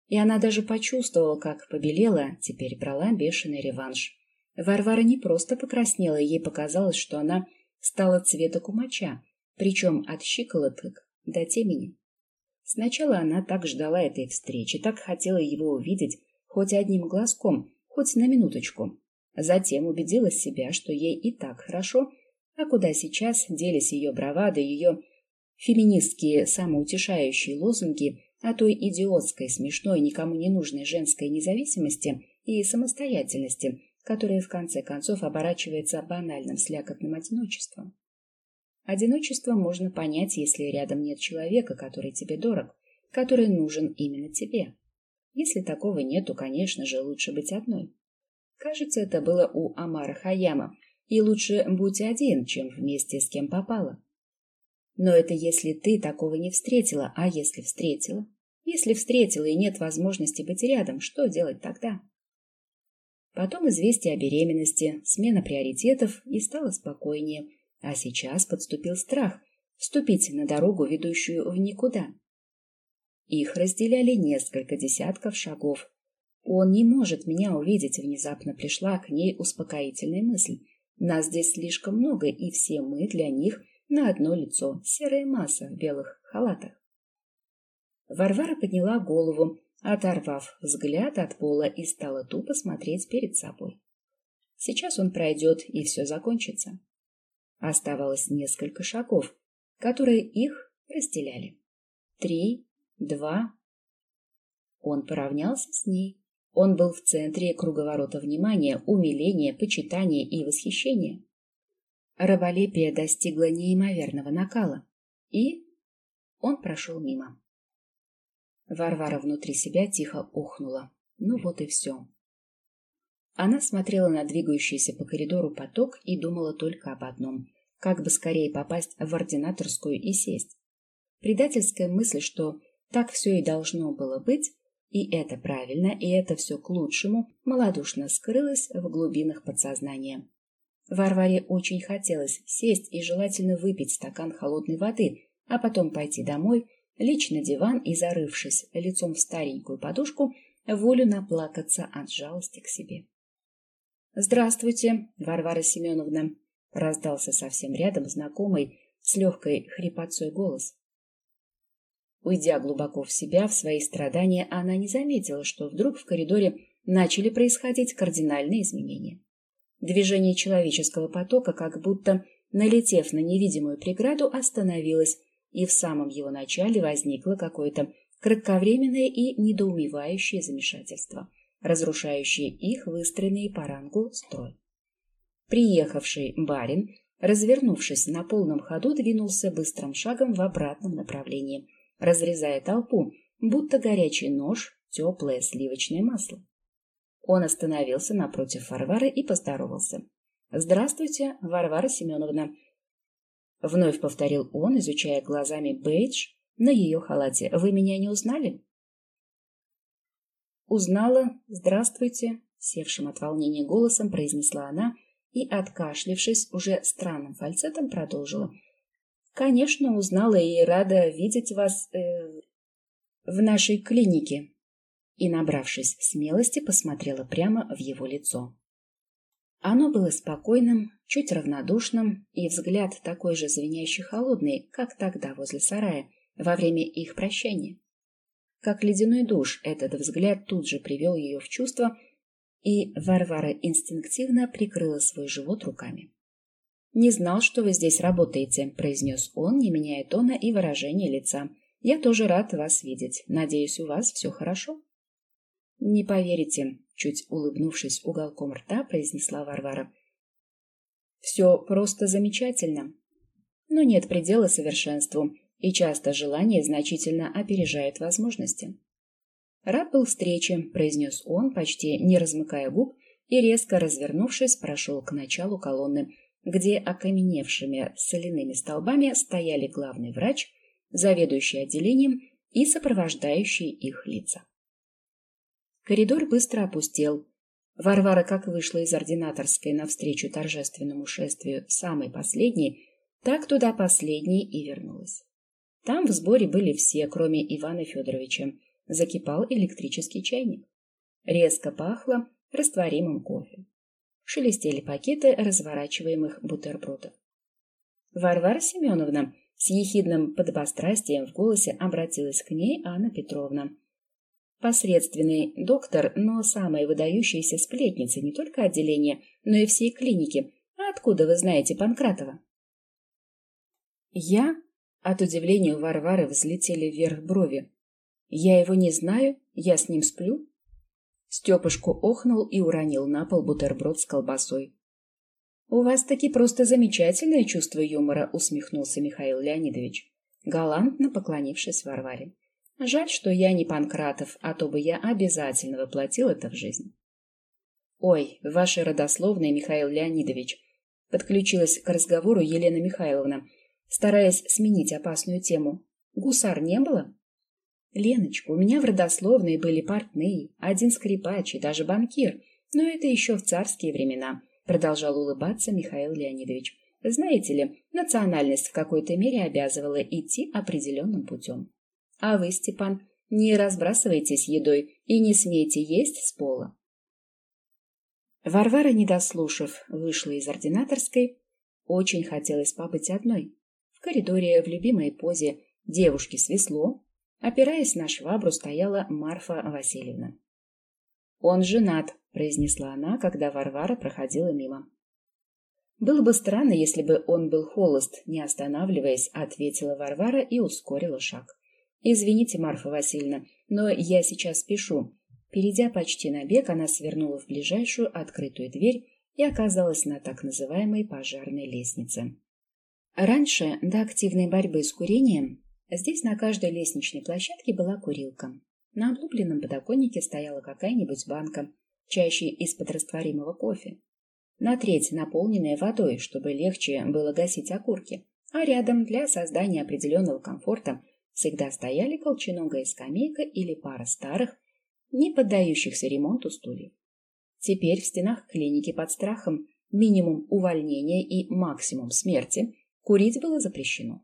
и она даже почувствовала, как побелела, теперь брала бешеный реванш. Варвара не просто покраснела, ей показалось, что она стала цвета кумача, причем от щиколоток до темени. Сначала она так ждала этой встречи, так хотела его увидеть, хоть одним глазком, хоть на минуточку. Затем убедила себя, что ей и так хорошо, а куда сейчас делись ее бравады, ее феминистские самоутешающие лозунги о той идиотской, смешной, никому не нужной женской независимости и самостоятельности, которая в конце концов оборачивается банальным слякотным одиночеством. Одиночество можно понять, если рядом нет человека, который тебе дорог, который нужен именно тебе. Если такого нет, то, конечно же, лучше быть одной. Кажется, это было у Амара Хаяма, и лучше будь один, чем вместе с кем попало. Но это если ты такого не встретила, а если встретила? Если встретила и нет возможности быть рядом, что делать тогда? Потом известие о беременности, смена приоритетов и стало спокойнее. А сейчас подступил страх вступить на дорогу, ведущую в никуда. Их разделяли несколько десятков шагов. Он не может меня увидеть, внезапно пришла к ней успокоительная мысль. Нас здесь слишком много, и все мы для них на одно лицо, серая масса в белых халатах. Варвара подняла голову, оторвав взгляд от пола и стала тупо смотреть перед собой. Сейчас он пройдет, и все закончится. Оставалось несколько шагов, которые их разделяли. Три, два. Он поравнялся с ней. Он был в центре круговорота внимания, умиления, почитания и восхищения. Раболепие достигло неимоверного накала, и он прошел мимо. Варвара внутри себя тихо ухнула. Ну вот и все. Она смотрела на двигающийся по коридору поток и думала только об одном — как бы скорее попасть в ординаторскую и сесть. Предательская мысль, что так все и должно было быть, и это правильно, и это все к лучшему, малодушно скрылось в глубинах подсознания. Варваре очень хотелось сесть и желательно выпить стакан холодной воды, а потом пойти домой, лечь на диван и, зарывшись лицом в старенькую подушку, волю наплакаться от жалости к себе. «Здравствуйте, Варвара Семеновна!» — раздался совсем рядом знакомый с легкой хрипотцой голос. Уйдя глубоко в себя, в свои страдания, она не заметила, что вдруг в коридоре начали происходить кардинальные изменения. Движение человеческого потока, как будто налетев на невидимую преграду, остановилось, и в самом его начале возникло какое-то кратковременное и недоумевающее замешательство, разрушающее их выстроенный по рангу строй. Приехавший барин, развернувшись на полном ходу, двинулся быстрым шагом в обратном направлении, разрезая толпу, будто горячий нож, теплое сливочное масло. Он остановился напротив Варвары и поздоровался. «Здравствуйте, Варвара Семеновна!» Вновь повторил он, изучая глазами бейдж на ее халате. «Вы меня не узнали?» «Узнала. Здравствуйте!» Севшим от волнения голосом произнесла она и, откашлившись, уже странным фальцетом продолжила. «Конечно, узнала и рада видеть вас э, в нашей клинике и, набравшись смелости, посмотрела прямо в его лицо. Оно было спокойным, чуть равнодушным, и взгляд такой же звенящий холодный, как тогда возле сарая, во время их прощания. Как ледяной душ, этот взгляд тут же привел ее в чувство, и Варвара инстинктивно прикрыла свой живот руками. «Не знал, что вы здесь работаете», — произнес он, не меняя тона и выражения лица. «Я тоже рад вас видеть. Надеюсь, у вас все хорошо?» «Не поверите», — чуть улыбнувшись уголком рта, произнесла Варвара. «Все просто замечательно. Но нет предела совершенству, и часто желание значительно опережает возможности». «Рад был встрече», — произнес он, почти не размыкая губ, и, резко развернувшись, прошел к началу колонны, где окаменевшими соляными столбами стояли главный врач, заведующий отделением и сопровождающие их лица. Коридор быстро опустел. Варвара как вышла из ординаторской навстречу торжественному шествию самой последней, так туда последней и вернулась. Там в сборе были все, кроме Ивана Федоровича. Закипал электрический чайник. Резко пахло растворимым кофе. Шелестели пакеты разворачиваемых бутербродов. Варвара Семеновна с ехидным подобострастием в голосе обратилась к ней Анна Петровна. Посредственный доктор, но самая выдающаяся сплетница не только отделения, но и всей клиники. А откуда вы знаете Панкратова? Я? От удивления у Варвары взлетели вверх брови. Я его не знаю, я с ним сплю. Степушку охнул и уронил на пол бутерброд с колбасой. «У вас таки просто замечательное чувство юмора», — усмехнулся Михаил Леонидович, галантно поклонившись Варваре. Жаль, что я не Панкратов, а то бы я обязательно воплотил это в жизнь. Ой, ваши родословные, Михаил Леонидович, подключилась к разговору Елена Михайловна, стараясь сменить опасную тему. Гусар не было? Леночка, у меня в родословной были портные, один скрипач и даже банкир, но это еще в царские времена, продолжал улыбаться Михаил Леонидович. Знаете ли, национальность в какой-то мере обязывала идти определенным путем. А вы, Степан, не разбрасывайтесь едой и не смейте есть с пола. Варвара, не дослушав, вышла из ординаторской. Очень хотелось побыть одной. В коридоре в любимой позе девушки с опираясь на швабру, стояла Марфа Васильевна. «Он женат», — произнесла она, когда Варвара проходила мимо. «Было бы странно, если бы он был холост», — не останавливаясь, ответила Варвара и ускорила шаг. «Извините, Марфа Васильевна, но я сейчас спешу». Перейдя почти на бег, она свернула в ближайшую открытую дверь и оказалась на так называемой пожарной лестнице. Раньше, до активной борьбы с курением, здесь на каждой лестничной площадке была курилка. На облупленном подоконнике стояла какая-нибудь банка, чаще из-под растворимого кофе. На треть наполненная водой, чтобы легче было гасить окурки, а рядом для создания определенного комфорта всегда стояли колченогая скамейка или пара старых, не поддающихся ремонту стульев. Теперь в стенах клиники под страхом минимум увольнения и максимум смерти курить было запрещено.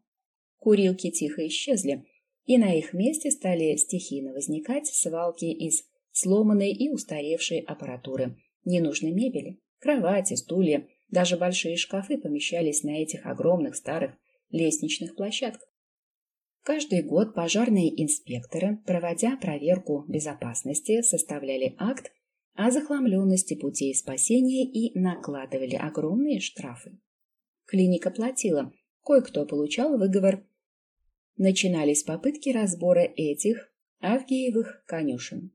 Курилки тихо исчезли, и на их месте стали стихийно возникать свалки из сломанной и устаревшей аппаратуры, ненужной мебели, Кровати, стулья, даже большие шкафы помещались на этих огромных старых лестничных площадках. Каждый год пожарные инспекторы, проводя проверку безопасности, составляли акт о захламленности путей спасения и накладывали огромные штрафы. Клиника платила, кое-кто получал выговор. Начинались попытки разбора этих Авгиевых конюшен.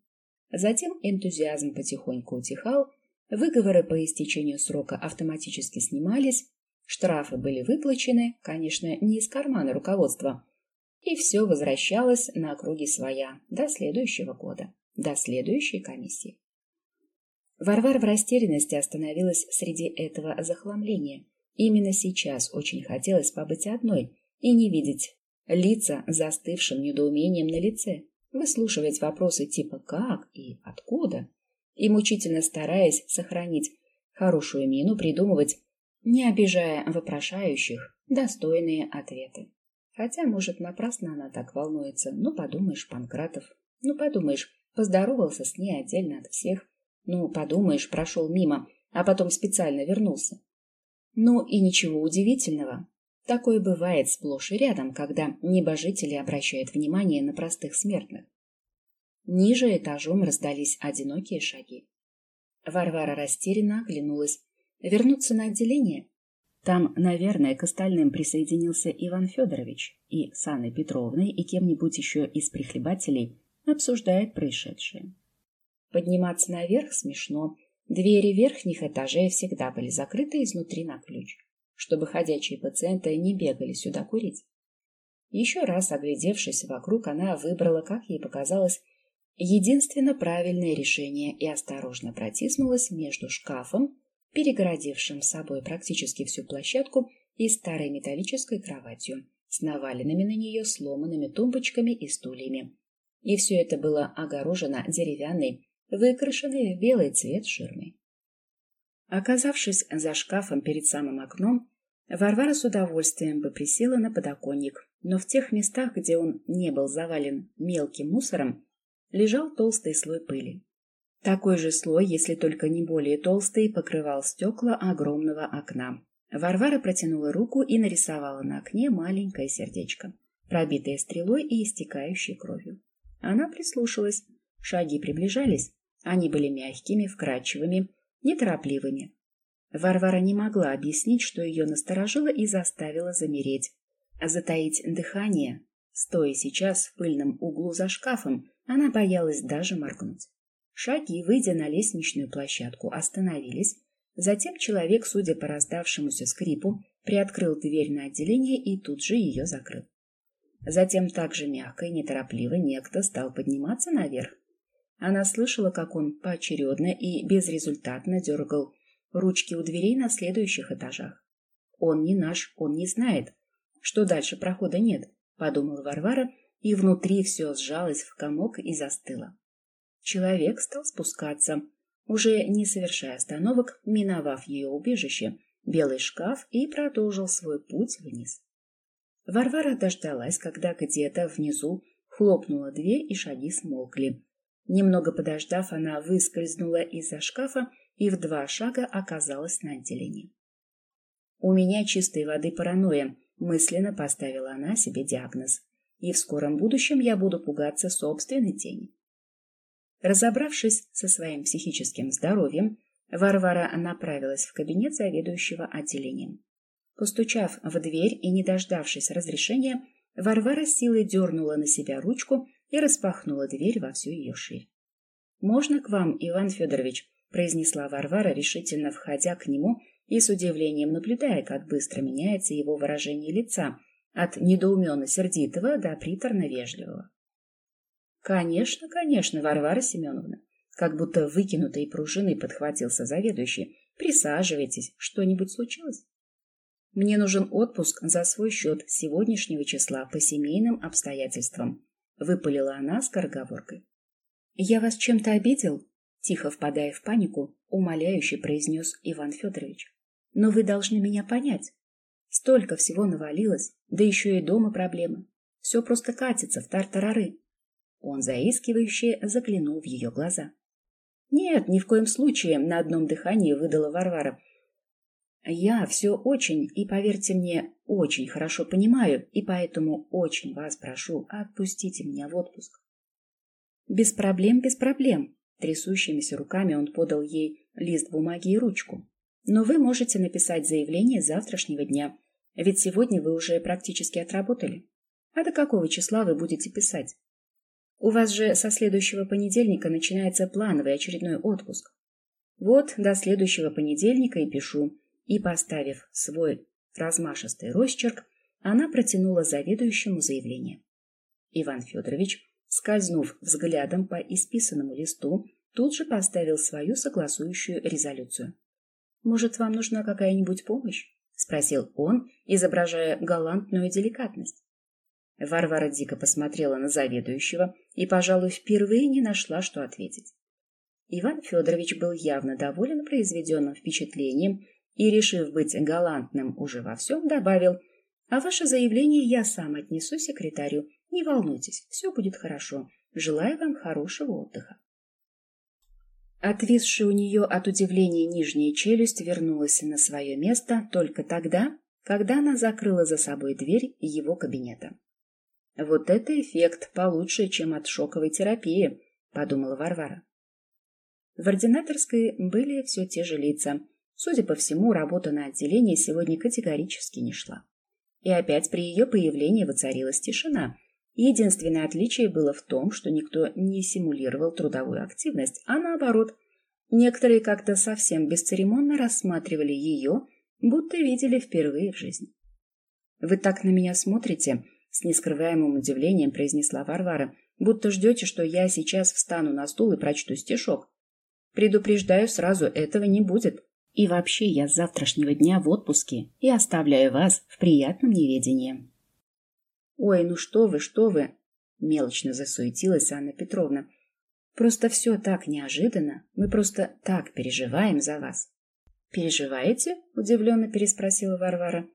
Затем энтузиазм потихоньку утихал, выговоры по истечению срока автоматически снимались, штрафы были выплачены, конечно, не из кармана руководства, и все возвращалось на круги своя до следующего года, до следующей комиссии. Варвара в растерянности остановилась среди этого захламления. Именно сейчас очень хотелось побыть одной и не видеть лица застывшим недоумением на лице, выслушивать вопросы типа «как» и «откуда», и мучительно стараясь сохранить хорошую мину, придумывать, не обижая вопрошающих, достойные ответы. Хотя, может, напрасно она так волнуется. Ну, подумаешь, Панкратов. Ну, подумаешь, поздоровался с ней отдельно от всех. Ну, подумаешь, прошел мимо, а потом специально вернулся. Ну и ничего удивительного. Такое бывает сплошь и рядом, когда небожители обращают внимание на простых смертных. Ниже этажом раздались одинокие шаги. Варвара растерянно оглянулась. Вернуться на отделение? Там, наверное, к остальным присоединился Иван Федорович и с Анной Петровной и кем-нибудь еще из прихлебателей обсуждает происшедшее. Подниматься наверх смешно. Двери верхних этажей всегда были закрыты изнутри на ключ, чтобы ходячие пациенты не бегали сюда курить. Еще раз оглядевшись вокруг, она выбрала, как ей показалось, единственно правильное решение и осторожно протиснулась между шкафом, перегородившим собой практически всю площадку, и старой металлической кроватью с наваленными на нее сломанными тумбочками и стульями. И все это было огорожено деревянной, выкрашенной в белый цвет ширмой. Оказавшись за шкафом перед самым окном, Варвара с удовольствием бы присела на подоконник, но в тех местах, где он не был завален мелким мусором, лежал толстый слой пыли. Такой же слой, если только не более толстый, покрывал стекла огромного окна. Варвара протянула руку и нарисовала на окне маленькое сердечко, пробитое стрелой и истекающей кровью. Она прислушалась. Шаги приближались. Они были мягкими, вкрадчивыми, неторопливыми. Варвара не могла объяснить, что ее насторожило и заставило замереть. Затаить дыхание, стоя сейчас в пыльном углу за шкафом, она боялась даже моргнуть. Шаги, выйдя на лестничную площадку, остановились. Затем человек, судя по раздавшемуся скрипу, приоткрыл дверь на отделение и тут же ее закрыл. Затем также мягко и неторопливо некто стал подниматься наверх. Она слышала, как он поочередно и безрезультатно дергал ручки у дверей на следующих этажах. «Он не наш, он не знает, что дальше прохода нет», — подумала Варвара, и внутри все сжалось в комок и застыло. Человек стал спускаться, уже не совершая остановок, миновав ее убежище, белый шкаф и продолжил свой путь вниз. Варвара дождалась, когда где-то внизу хлопнула дверь и шаги смолкли. Немного подождав, она выскользнула из-за шкафа и в два шага оказалась на отделении. «У меня чистой воды паранойя», — мысленно поставила она себе диагноз. «И в скором будущем я буду пугаться собственной тени». Разобравшись со своим психическим здоровьем, Варвара направилась в кабинет заведующего отделением. Постучав в дверь и не дождавшись разрешения, Варвара силой дернула на себя ручку и распахнула дверь во всю ее ширь. «Можно к вам, Иван Федорович?» – произнесла Варвара, решительно входя к нему и с удивлением наблюдая, как быстро меняется его выражение лица от недоуменно-сердитого до приторно-вежливого. «Конечно, конечно, Варвара Семеновна!» Как будто выкинутой пружиной подхватился заведующий. «Присаживайтесь, что-нибудь случилось?» Мне нужен отпуск за свой счет с сегодняшнего числа по семейным обстоятельствам, выпалила она скороговоркой. Я вас чем-то обидел? Тихо впадая в панику, умоляюще произнес Иван Федорович. Но вы должны меня понять. Столько всего навалилось, да еще и дома проблемы. Все просто катится в тартарары. Он заискивающе заглянул в ее глаза. Нет, ни в коем случае, на одном дыхании выдала Варвара. Я все очень, и, поверьте мне, очень хорошо понимаю, и поэтому очень вас прошу, отпустите меня в отпуск. Без проблем, без проблем. Трясущимися руками он подал ей лист бумаги и ручку. Но вы можете написать заявление завтрашнего дня, ведь сегодня вы уже практически отработали. А до какого числа вы будете писать? У вас же со следующего понедельника начинается плановый очередной отпуск. Вот до следующего понедельника и пишу. И, поставив свой размашистый росчерк, она протянула заведующему заявление. Иван Федорович, скользнув взглядом по исписанному листу, тут же поставил свою согласующую резолюцию. «Может, вам нужна какая-нибудь помощь?» — спросил он, изображая галантную деликатность. Варвара дико посмотрела на заведующего и, пожалуй, впервые не нашла, что ответить. Иван Федорович был явно доволен произведенным впечатлением и, решив быть галантным уже во всем, добавил, «А ваше заявление я сам отнесу секретарю. Не волнуйтесь, все будет хорошо. Желаю вам хорошего отдыха». Отвисшая у нее от удивления нижняя челюсть вернулась на свое место только тогда, когда она закрыла за собой дверь его кабинета. «Вот это эффект получше, чем от шоковой терапии», — подумала Варвара. В ординаторской были все те же лица. Судя по всему, работа на отделении сегодня категорически не шла. И опять при ее появлении воцарилась тишина — Единственное отличие было в том, что никто не симулировал трудовую активность, а наоборот, некоторые как-то совсем бесцеремонно рассматривали ее, будто видели впервые в жизни. «Вы так на меня смотрите», — с нескрываемым удивлением произнесла Варвара, «будто ждете, что я сейчас встану на стул и прочту стишок. Предупреждаю сразу, этого не будет. И вообще я с завтрашнего дня в отпуске и оставляю вас в приятном неведении». «Ой, ну что вы, что вы!» — мелочно засуетилась Анна Петровна. «Просто все так неожиданно. Мы просто так переживаем за вас». «Переживаете?» — удивленно переспросила Варвара,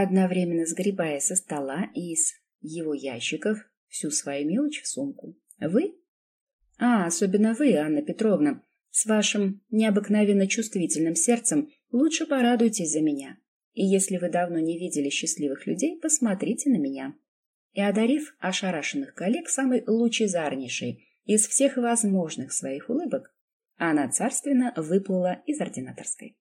одновременно сгребая со стола и из его ящиков всю свою мелочь в сумку. «Вы?» «А, особенно вы, Анна Петровна. С вашим необыкновенно чувствительным сердцем лучше порадуйтесь за меня. И если вы давно не видели счастливых людей, посмотрите на меня и, одарив ошарашенных коллег самой лучезарнейшей из всех возможных своих улыбок, она царственно выплыла из ординаторской.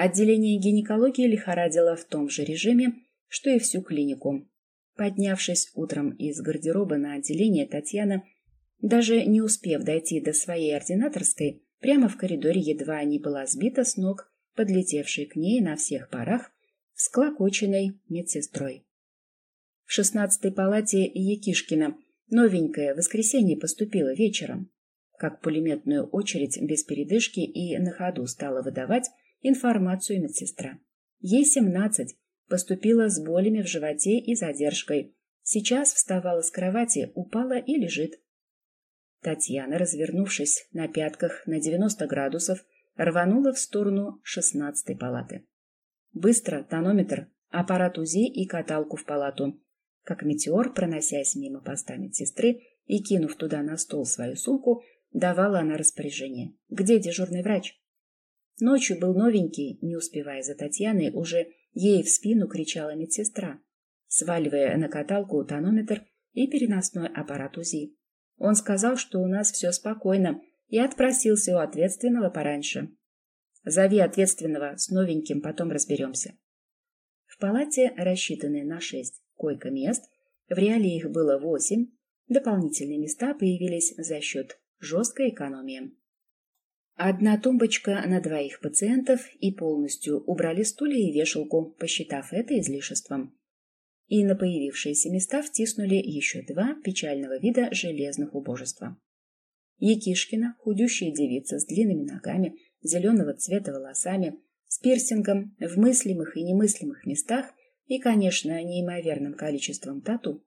Отделение гинекологии лихорадило в том же режиме, что и всю клинику. Поднявшись утром из гардероба на отделение, Татьяна, даже не успев дойти до своей ординаторской, прямо в коридоре едва не была сбита с ног, подлетевшей к ней на всех парах, склокоченной медсестрой. В шестнадцатой палате Якишкина новенькая в воскресенье поступила вечером. Как пулеметную очередь без передышки и на ходу стала выдавать информацию медсестра. Ей семнадцать, поступила с болями в животе и задержкой. Сейчас вставала с кровати, упала и лежит. Татьяна, развернувшись на пятках на девяносто градусов, рванула в сторону шестнадцатой палаты. Быстро, тонометр, аппарат УЗИ и каталку в палату как метеор, проносясь мимо поста медсестры и кинув туда на стол свою сумку, давала она распоряжение. «Где дежурный врач?» Ночью был новенький, не успевая за Татьяной, уже ей в спину кричала медсестра, сваливая на каталку тонометр и переносной аппарат УЗИ. Он сказал, что у нас все спокойно, и отпросился у ответственного пораньше. «Зови ответственного, с новеньким потом разберемся». В палате, рассчитанной на шесть койко-мест, в реале их было восемь, дополнительные места появились за счет жесткой экономии. Одна тумбочка на двоих пациентов и полностью убрали стулья и вешалку, посчитав это излишеством. И на появившиеся места втиснули еще два печального вида железных убожества. Якишкина, худющая девица с длинными ногами, зеленого цвета волосами, с пирсингом в мыслимых и немыслимых местах и, конечно, неимоверным количеством тату.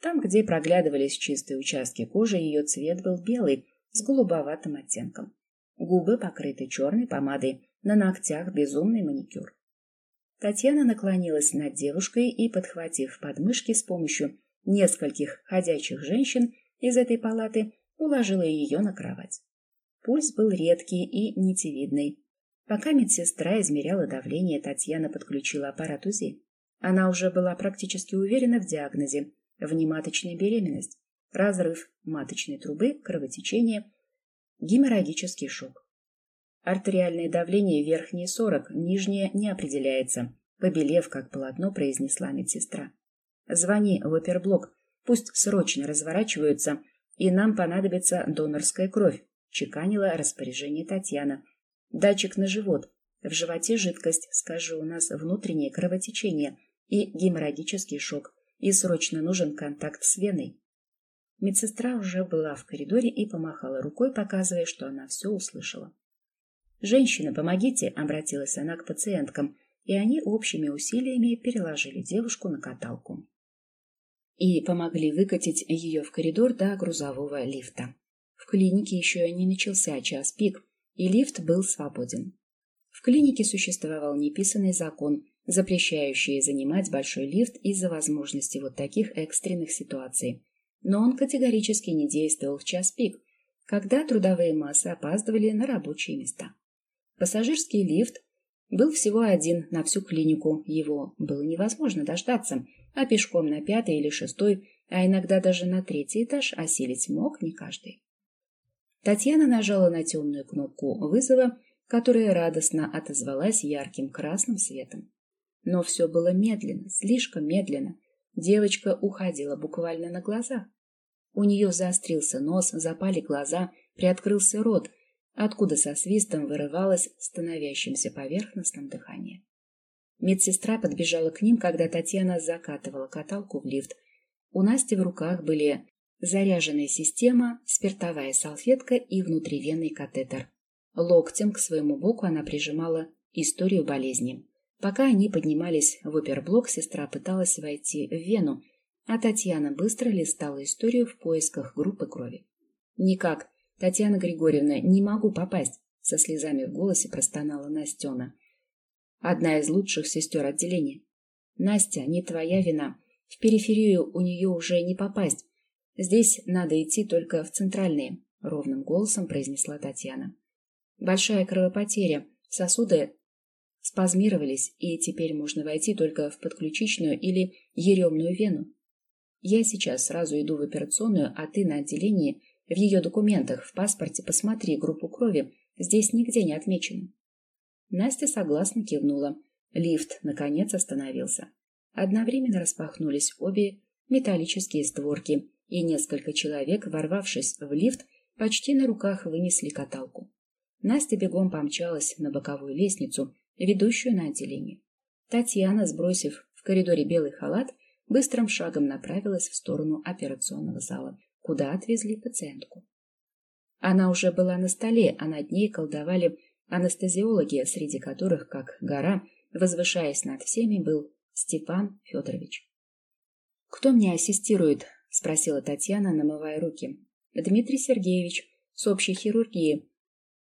Там, где проглядывались чистые участки кожи, ее цвет был белый, с голубоватым оттенком. Губы покрыты черной помадой, на ногтях безумный маникюр. Татьяна наклонилась над девушкой и, подхватив подмышки с помощью нескольких ходячих женщин из этой палаты, уложила ее на кровать. Пульс был редкий и нитевидный. Пока медсестра измеряла давление, Татьяна подключила аппарат УЗИ. Она уже была практически уверена в диагнозе – внематочная беременность, разрыв маточной трубы, кровотечение, геморрагический шок. Артериальное давление верхнее 40, нижнее не определяется, побелев как полотно, произнесла медсестра. Звони в оперблок, пусть срочно разворачиваются, и нам понадобится донорская кровь, чеканила распоряжение Татьяна. Датчик на живот. В животе жидкость, скажу, у нас внутреннее кровотечение и геморрагический шок, и срочно нужен контакт с веной. Медсестра уже была в коридоре и помахала рукой, показывая, что она все услышала. «Женщины, помогите!» — обратилась она к пациенткам, и они общими усилиями переложили девушку на каталку. И помогли выкатить ее в коридор до грузового лифта. В клинике еще не начался час пик, и лифт был свободен. В клинике существовал неписанный закон, запрещающий занимать большой лифт из-за возможности вот таких экстренных ситуаций. Но он категорически не действовал в час пик, когда трудовые массы опаздывали на рабочие места. Пассажирский лифт был всего один на всю клинику, его было невозможно дождаться, а пешком на пятый или шестой, а иногда даже на третий этаж осилить мог не каждый. Татьяна нажала на темную кнопку вызова, которая радостно отозвалась ярким красным светом. Но все было медленно, слишком медленно. Девочка уходила буквально на глазах. У нее заострился нос, запали глаза, приоткрылся рот, откуда со свистом вырывалось становящимся поверхностным дыхание. Медсестра подбежала к ним, когда Татьяна закатывала каталку в лифт. У Насти в руках были заряженная система, спиртовая салфетка и внутривенный катетер. Локтем к своему боку она прижимала историю болезни. Пока они поднимались в оперблок, сестра пыталась войти в вену, а Татьяна быстро листала историю в поисках группы крови. «Никак, Татьяна Григорьевна, не могу попасть», — со слезами в голосе простонала Настена. Одна из лучших сестер отделения. «Настя, не твоя вина. В периферию у нее уже не попасть. Здесь надо идти только в центральные», — ровным голосом произнесла Татьяна. «Большая кровопотеря. Сосуды спазмировались, и теперь можно войти только в подключичную или еремную вену. Я сейчас сразу иду в операционную, а ты на отделении в ее документах, в паспорте посмотри группу крови, здесь нигде не отмечено. Настя согласно кивнула. Лифт, наконец, остановился. Одновременно распахнулись обе металлические створки, и несколько человек, ворвавшись в лифт, почти на руках вынесли каталку. Настя бегом помчалась на боковую лестницу, ведущую на отделение. Татьяна, сбросив в коридоре белый халат, быстрым шагом направилась в сторону операционного зала, куда отвезли пациентку. Она уже была на столе, а над ней колдовали анестезиологи, среди которых, как гора, возвышаясь над всеми, был Степан Федорович. «Кто мне ассистирует?» – спросила Татьяна, намывая руки. «Дмитрий Сергеевич, с общей хирургии.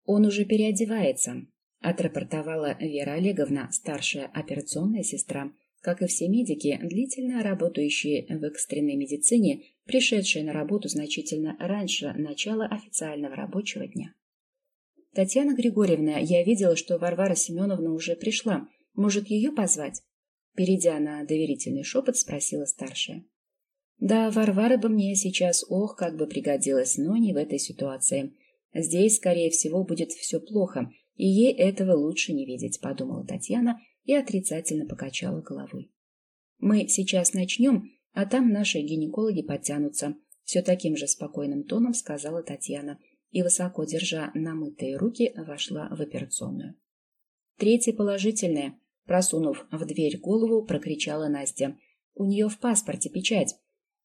Он уже переодевается отрапортовала Вера Олеговна, старшая операционная сестра, как и все медики, длительно работающие в экстренной медицине, пришедшие на работу значительно раньше начала официального рабочего дня. «Татьяна Григорьевна, я видела, что Варвара Семеновна уже пришла. Может, ее позвать?» Перейдя на доверительный шепот, спросила старшая. «Да, Варвара бы мне сейчас, ох, как бы пригодилась, но не в этой ситуации. Здесь, скорее всего, будет все плохо, и ей этого лучше не видеть, подумала Татьяна и отрицательно покачала головой. Мы сейчас начнем, а там наши гинекологи подтянутся, все таким же спокойным тоном сказала Татьяна и, высоко держа намытые руки, вошла в операционную. Третье положительное, просунув в дверь голову, прокричала Настя. У нее в паспорте печать,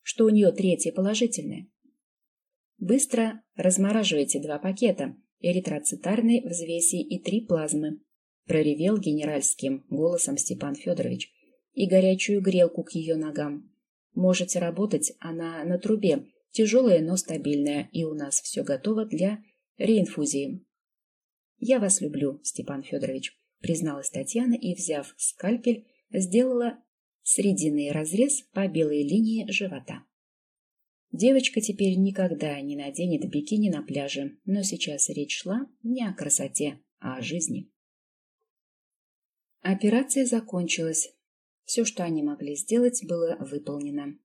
что у нее третье положительное. Быстро размораживайте два пакета, эритроцитарной взвеси и три плазмы, проревел генеральским голосом Степан Федорович, и горячую грелку к ее ногам. Можете работать, она на трубе, тяжелая, но стабильная, и у нас все готово для реинфузии. Я вас люблю, Степан Федорович, призналась Татьяна и, взяв скальпель, сделала срединный разрез по белой линии живота. Девочка теперь никогда не наденет бикини на пляже, но сейчас речь шла не о красоте, а о жизни. Операция закончилась. Все, что они могли сделать, было выполнено.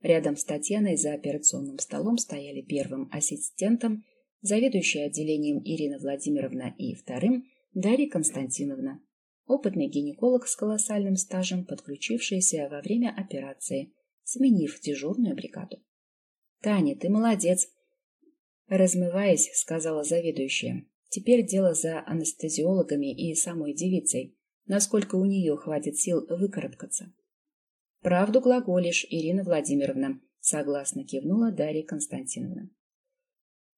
Рядом с Татьяной за операционным столом стояли первым ассистентом, заведующая отделением Ирина Владимировна и вторым Дарья Константиновна, опытный гинеколог с колоссальным стажем, подключившийся во время операции, сменив дежурную бригаду. «Таня, ты молодец!» Размываясь, сказала заведующая. «Теперь дело за анестезиологами и самой девицей насколько у нее хватит сил выкарабкаться. «Правду глаголишь, Ирина Владимировна», — согласно кивнула Дарья Константиновна,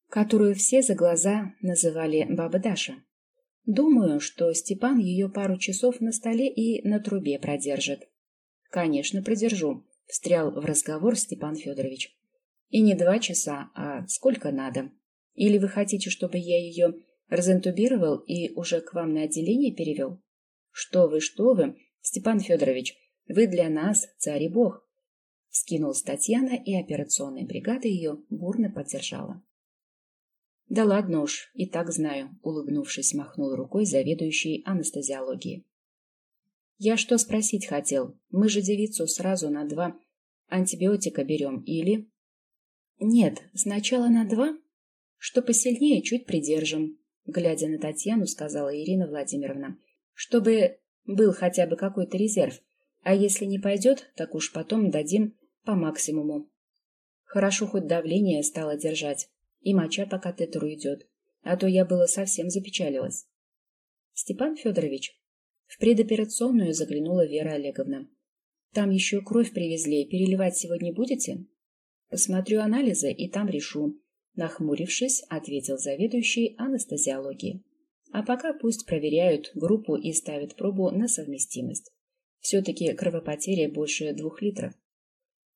которую все за глаза называли Баба Даша. «Думаю, что Степан ее пару часов на столе и на трубе продержит». «Конечно, продержу», — встрял в разговор Степан Федорович. «И не два часа, а сколько надо. Или вы хотите, чтобы я ее разинтубировал и уже к вам на отделение перевел?» Что вы, что вы, Степан Федорович, вы для нас царь и бог. Скинулась Татьяна, и операционная бригада ее бурно поддержала. Да ладно уж, и так знаю, улыбнувшись, махнул рукой заведующий анестезиологии. Я что спросить хотел? Мы же девицу сразу на два антибиотика берем или... Нет, сначала на два, что посильнее чуть придержим, глядя на Татьяну, сказала Ирина Владимировна чтобы был хотя бы какой-то резерв, а если не пойдет, так уж потом дадим по максимуму. Хорошо хоть давление стало держать, и моча по катетеру идет, а то я было совсем запечалилась. Степан Федорович, в предоперационную заглянула Вера Олеговна. Там еще кровь привезли, переливать сегодня будете? Посмотрю анализы и там решу. Нахмурившись, ответил заведующий анестезиологии. А пока пусть проверяют группу и ставят пробу на совместимость. Все-таки кровопотеря больше двух литров.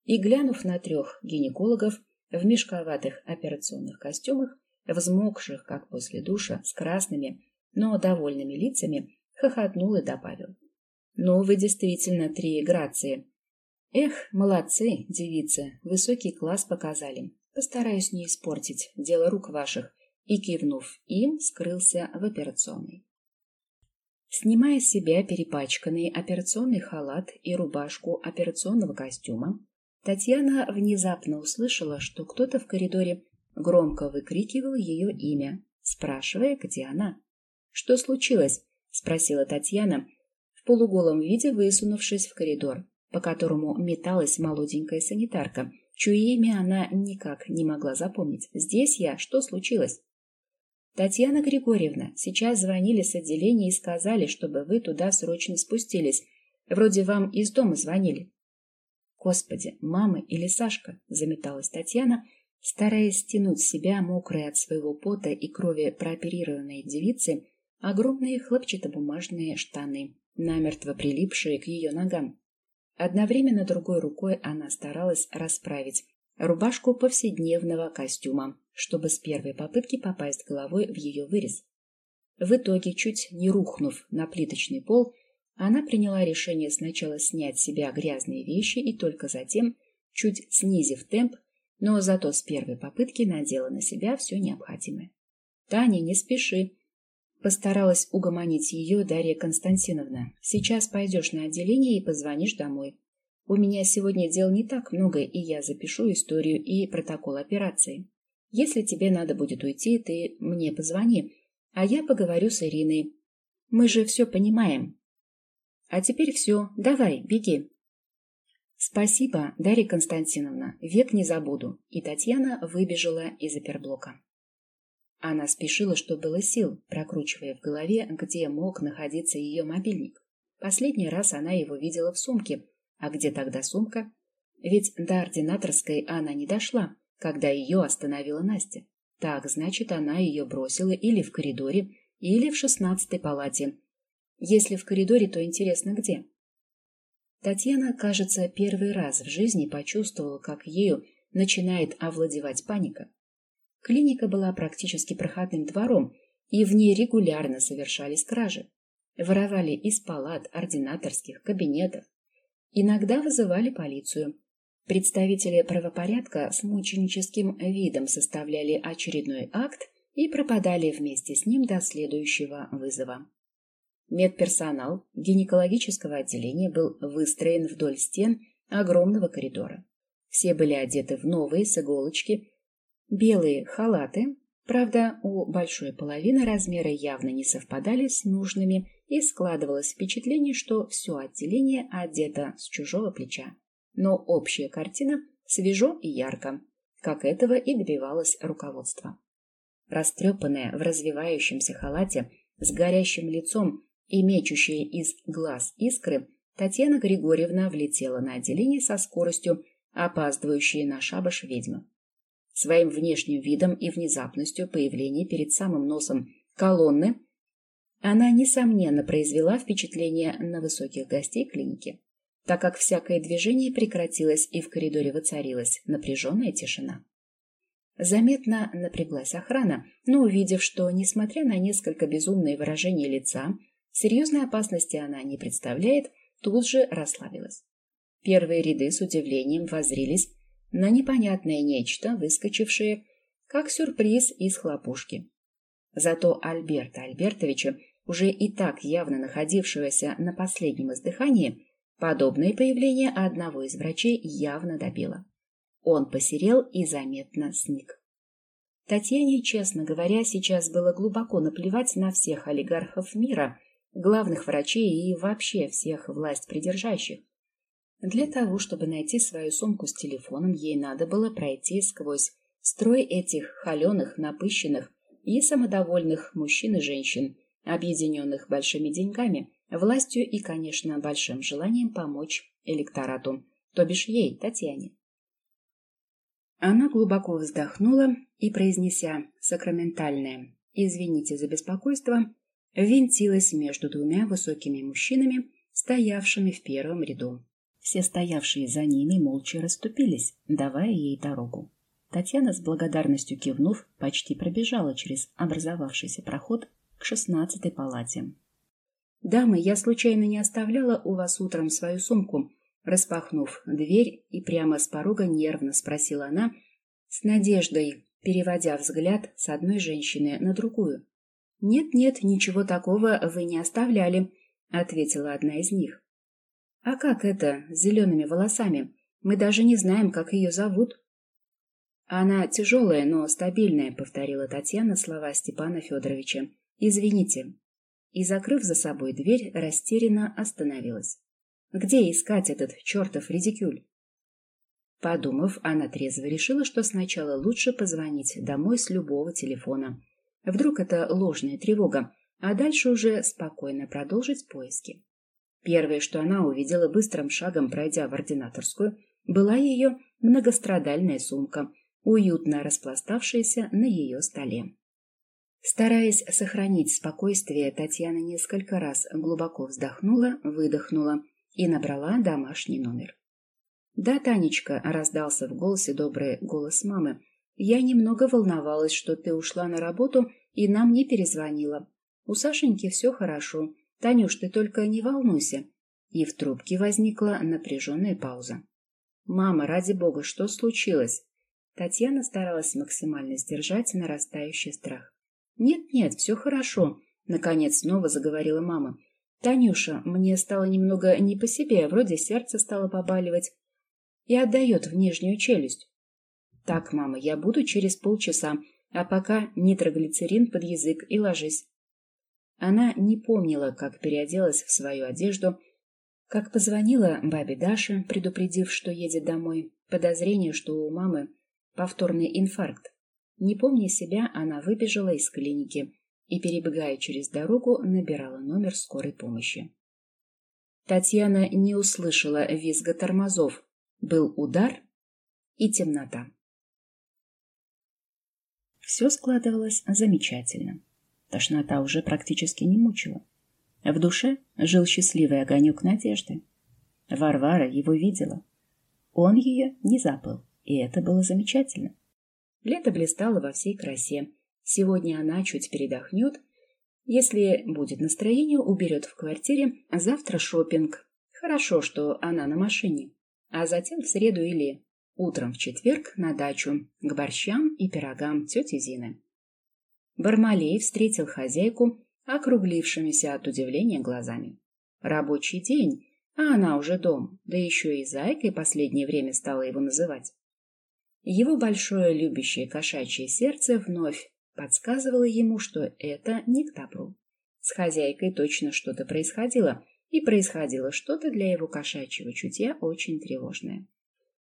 И глянув на трех гинекологов в мешковатых операционных костюмах, взмокших, как после душа, с красными, но довольными лицами, хохотнул и добавил. «Ну, вы действительно три грации. Эх, молодцы, девицы, высокий класс показали. Постараюсь не испортить дело рук ваших и, кивнув им, скрылся в операционной. Снимая с себя перепачканный операционный халат и рубашку операционного костюма, Татьяна внезапно услышала, что кто-то в коридоре громко выкрикивал ее имя, спрашивая, где она. «Что случилось?» — спросила Татьяна, в полуголом виде высунувшись в коридор, по которому металась молоденькая санитарка, чье имя она никак не могла запомнить. «Здесь я. Что случилось?» «Татьяна Григорьевна, сейчас звонили с отделения и сказали, чтобы вы туда срочно спустились. Вроде вам из дома звонили». «Господи, мама или Сашка?» — заметалась Татьяна, стараясь стянуть себя мокрые от своего пота и крови прооперированные девицы огромные хлопчатобумажные штаны, намертво прилипшие к ее ногам. Одновременно другой рукой она старалась расправить рубашку повседневного костюма, чтобы с первой попытки попасть головой в ее вырез. В итоге, чуть не рухнув на плиточный пол, она приняла решение сначала снять с себя грязные вещи и только затем, чуть снизив темп, но зато с первой попытки надела на себя все необходимое. «Таня, не спеши!» Постаралась угомонить ее Дарья Константиновна. «Сейчас пойдешь на отделение и позвонишь домой. У меня сегодня дел не так много, и я запишу историю и протокол операции. Если тебе надо будет уйти, ты мне позвони, а я поговорю с Ириной. Мы же все понимаем. А теперь все, давай, беги. Спасибо, Дарья Константиновна, век не забуду. И Татьяна выбежала из оперблока. Она спешила, что было сил, прокручивая в голове, где мог находиться ее мобильник. Последний раз она его видела в сумке. А где тогда сумка? Ведь до ординаторской она не дошла когда ее остановила Настя. Так, значит, она ее бросила или в коридоре, или в шестнадцатой палате. Если в коридоре, то интересно где. Татьяна, кажется, первый раз в жизни почувствовала, как ею начинает овладевать паника. Клиника была практически проходным двором, и в ней регулярно совершались кражи. Воровали из палат, ординаторских, кабинетов. Иногда вызывали полицию, Представители правопорядка с мученическим видом составляли очередной акт и пропадали вместе с ним до следующего вызова. Медперсонал гинекологического отделения был выстроен вдоль стен огромного коридора. Все были одеты в новые с иголочки белые халаты, правда, у большой половины размеры явно не совпадали с нужными, и складывалось впечатление, что все отделение одето с чужого плеча. Но общая картина свежо и ярко, как этого и добивалось руководство. Растрепанная в развивающемся халате, с горящим лицом и мечущая из глаз искры, Татьяна Григорьевна влетела на отделение со скоростью, опаздывающей на шабаш ведьмы. Своим внешним видом и внезапностью появления перед самым носом колонны она, несомненно, произвела впечатление на высоких гостей клиники, так как всякое движение прекратилось и в коридоре воцарилась напряженная тишина. Заметно напряглась охрана, но, увидев, что, несмотря на несколько безумные выражения лица, серьезной опасности она не представляет, тут же расслабилась. Первые ряды с удивлением воззрились на непонятное нечто, выскочившее, как сюрприз из хлопушки. Зато Альберта Альбертовича, уже и так явно находившегося на последнем издыхании, подобное появление одного из врачей явно добило. Он посерел и заметно сник. Татьяне, честно говоря, сейчас было глубоко наплевать на всех олигархов мира, главных врачей и вообще всех власть придержащих. Для того, чтобы найти свою сумку с телефоном, ей надо было пройти сквозь строй этих холеных, напыщенных и самодовольных мужчин и женщин, объединенных большими деньгами, властью и, конечно, большим желанием помочь электорату, то бишь ей, Татьяне. Она глубоко вздохнула и, произнеся сакраментальное «извините за беспокойство», винтилась между двумя высокими мужчинами, стоявшими в первом ряду. Все стоявшие за ними молча расступились, давая ей дорогу. Татьяна с благодарностью кивнув, почти пробежала через образовавшийся проход к шестнадцатой палате. «Дамы, я случайно не оставляла у вас утром свою сумку?» Распахнув дверь и прямо с порога нервно спросила она, с надеждой, переводя взгляд с одной женщины на другую. «Нет-нет, ничего такого вы не оставляли», — ответила одна из них. «А как это с зелеными волосами? Мы даже не знаем, как ее зовут». «Она тяжелая, но стабильная», — повторила Татьяна слова Степана Федоровича. «Извините». И, закрыв за собой дверь, растерянно остановилась. «Где искать этот чертов редикюль?» Подумав, она трезво решила, что сначала лучше позвонить домой с любого телефона. Вдруг это ложная тревога, а дальше уже спокойно продолжить поиски. Первое, что она увидела быстрым шагом, пройдя в ординаторскую, была ее многострадальная сумка, уютно распластавшаяся на ее столе. Стараясь сохранить спокойствие, Татьяна несколько раз глубоко вздохнула, выдохнула и набрала домашний номер. «Да, Танечка», — раздался в голосе добрый голос мамы, — «я немного волновалась, что ты ушла на работу и нам не перезвонила. У Сашеньки все хорошо, «Танюш, ты только не волнуйся». И в трубке возникла напряженная пауза. «Мама, ради бога, что случилось?» Татьяна старалась максимально сдержать нарастающий страх. «Нет-нет, все хорошо», — наконец снова заговорила мама. «Танюша, мне стало немного не по себе, вроде сердце стало побаливать и отдает в нижнюю челюсть». «Так, мама, я буду через полчаса, а пока нитроглицерин под язык и ложись. Она не помнила, как переоделась в свою одежду, как позвонила бабе Даше, предупредив, что едет домой, подозрение, что у мамы повторный инфаркт. Не помня себя, она выбежала из клиники и, перебегая через дорогу, набирала номер скорой помощи. Татьяна не услышала визга тормозов. Был удар и темнота. Все складывалось замечательно. Тошнота уже практически не мучила. В душе жил счастливый огонек надежды. Варвара его видела. Он ее не забыл, и это было замечательно. Лето блистало во всей красе. Сегодня она чуть передохнет. Если будет настроение, уберет в квартире. Завтра шопинг. Хорошо, что она на машине. а затем в среду или утром в четверг на дачу к борщам и пирогам тети Зины. Бармалей встретил хозяйку округлившимися от удивления глазами. Рабочий день, а она уже дом, да еще и зайкой последнее время стала его называть. Его большое любящее кошачье сердце вновь подсказывало ему, что это не к добру. С хозяйкой точно что-то происходило, и происходило что-то для его кошачьего чутья очень тревожное.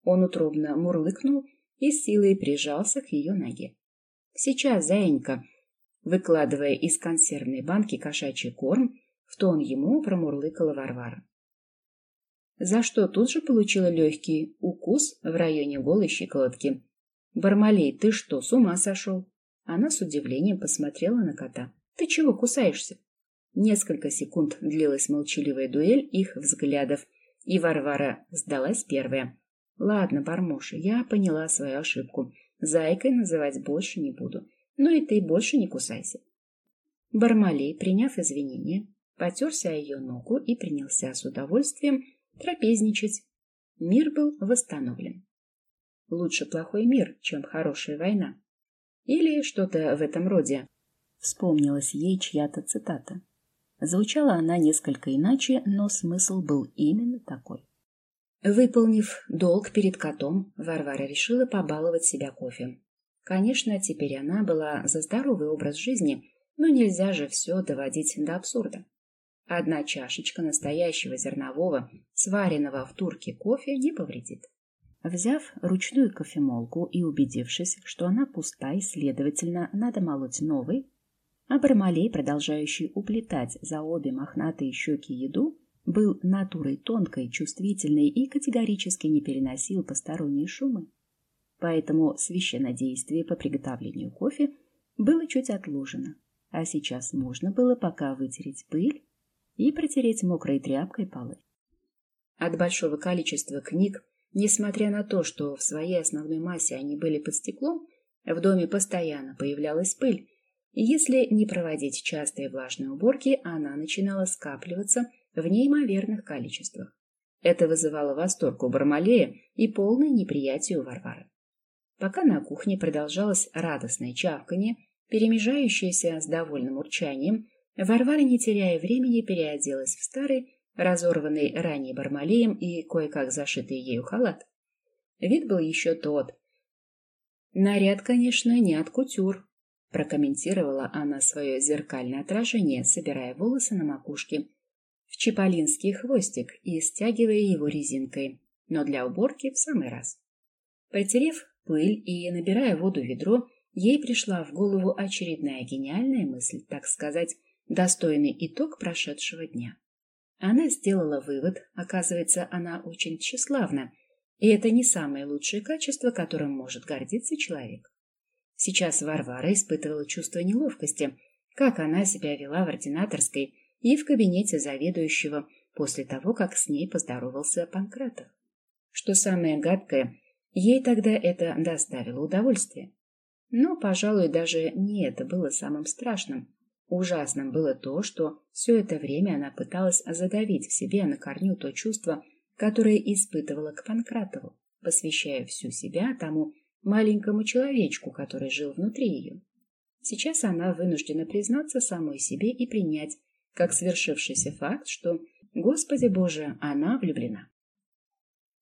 Он утробно мурлыкнул и силой прижался к ее ноге. «Сейчас, заинька!» Выкладывая из консервной банки кошачий корм, в тон ему промурлыкала Варвара. За что тут же получила легкий укус в районе голой щиколотки. «Бармалей, ты что, с ума сошел?» Она с удивлением посмотрела на кота. «Ты чего кусаешься?» Несколько секунд длилась молчаливая дуэль их взглядов, и Варвара сдалась первая. «Ладно, Бармоша, я поняла свою ошибку. Зайкой называть больше не буду. Ну и ты больше не кусайся». Бармалей, приняв извинения, потерся о ее ногу и принялся с удовольствием трапезничать. Мир был восстановлен. Лучше плохой мир, чем хорошая война. Или что-то в этом роде. Вспомнилась ей чья-то цитата. Звучала она несколько иначе, но смысл был именно такой. Выполнив долг перед котом, Варвара решила побаловать себя кофе. Конечно, теперь она была за здоровый образ жизни, но нельзя же все доводить до абсурда. Одна чашечка настоящего зернового, сваренного в турке кофе, не повредит. Взяв ручную кофемолку и убедившись, что она пуста и, следовательно, надо молоть новый, а Бармалей, продолжающий уплетать за обе мохнатые щеки еду, был натурой тонкой, чувствительной и категорически не переносил посторонние шумы. Поэтому священнодействие по приготовлению кофе было чуть отложено, а сейчас можно было пока вытереть пыль и протереть мокрой тряпкой полы. От большого количества книг, несмотря на то, что в своей основной массе они были под стеклом, в доме постоянно появлялась пыль, если не проводить частые влажные уборки, она начинала скапливаться в неимоверных количествах. Это вызывало восторг у Бармалея и полное неприятие у Варвары. Пока на кухне продолжалось радостное чавканье, перемежающееся с довольным урчанием, Варвара, не теряя времени, переоделась в старый, разорванный ранее Бармалеем и кое-как зашитый ею халат. Вид был еще тот. Наряд, конечно, не от кутюр, Прокомментировала она свое зеркальное отражение, собирая волосы на макушке в чиполинский хвостик и стягивая его резинкой, но для уборки в самый раз. Протерев пыль и набирая воду в ведро, ей пришла в голову очередная гениальная мысль, так сказать, достойный итог прошедшего дня. Она сделала вывод, оказывается, она очень тщеславна, и это не самое лучшее качество, которым может гордиться человек. Сейчас Варвара испытывала чувство неловкости, как она себя вела в ординаторской и в кабинете заведующего после того, как с ней поздоровался Панкратов. Что самое гадкое, ей тогда это доставило удовольствие. Но, пожалуй, даже не это было самым страшным. Ужасным было то, что все это время она пыталась задавить в себе на корню то чувство, которое испытывала к Панкратову, посвящая всю себя тому, маленькому человечку, который жил внутри ее. Сейчас она вынуждена признаться самой себе и принять, как свершившийся факт, что, Господи Боже, она влюблена.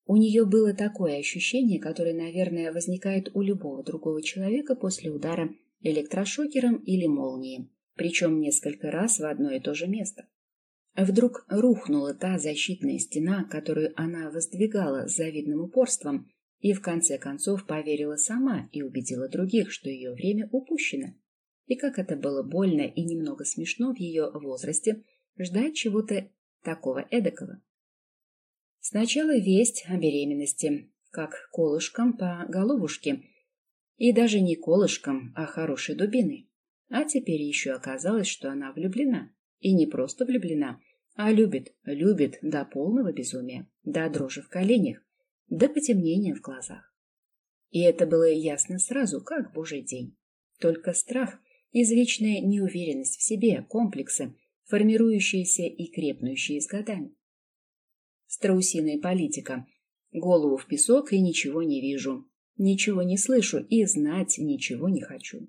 У нее было такое ощущение, которое, наверное, возникает у любого другого человека после удара электрошокером или молнией, причем несколько раз в одно и то же место. Вдруг рухнула та защитная стена, которую она воздвигала с завидным упорством, и в конце концов поверила сама и убедила других, что ее время упущено. И как это было больно и немного смешно в ее возрасте ждать чего-то такого эдакого. Сначала весть о беременности, как колышком по головушке, и даже не колышком, а хорошей дубиной. А теперь еще оказалось, что она влюблена. И не просто влюблена, а любит, любит до полного безумия, до дрожи в коленях, до потемнения в глазах. И это было ясно сразу, как божий день. Только страх, извечная неуверенность в себе, комплексы, формирующиеся и крепнущие с годами. Страусиная политика. Голову в песок и ничего не вижу, ничего не слышу и знать ничего не хочу.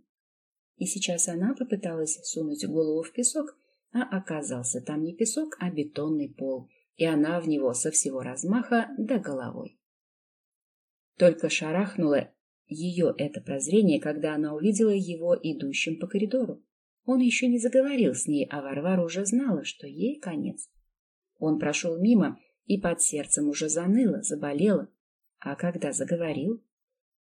И сейчас она попыталась сунуть голову в песок, а оказался там не песок, а бетонный пол, и она в него со всего размаха до головой. Только шарахнуло ее это прозрение, когда она увидела его идущим по коридору. Он еще не заговорил с ней, а Варвара уже знала, что ей конец. Он прошел мимо, и под сердцем уже заныло, заболело. А когда заговорил?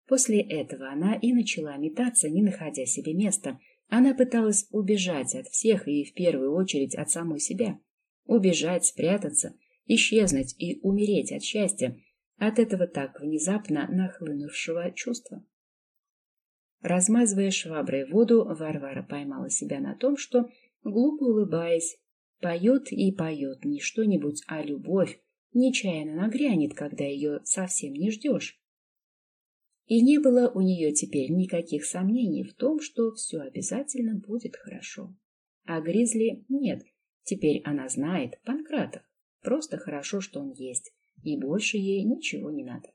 После этого она и начала метаться, не находя себе места. Она пыталась убежать от всех и в первую очередь от самой себя. Убежать, спрятаться, исчезнуть и умереть от счастья, от этого так внезапно нахлынувшего чувства. Размазывая шваброй воду, Варвара поймала себя на том, что, глупо улыбаясь, поет и поет не что-нибудь, а любовь, нечаянно нагрянет, когда ее совсем не ждешь. И не было у нее теперь никаких сомнений в том, что все обязательно будет хорошо. А Гризли нет, теперь она знает, Панкратов. Просто хорошо, что он есть, и больше ей ничего не надо.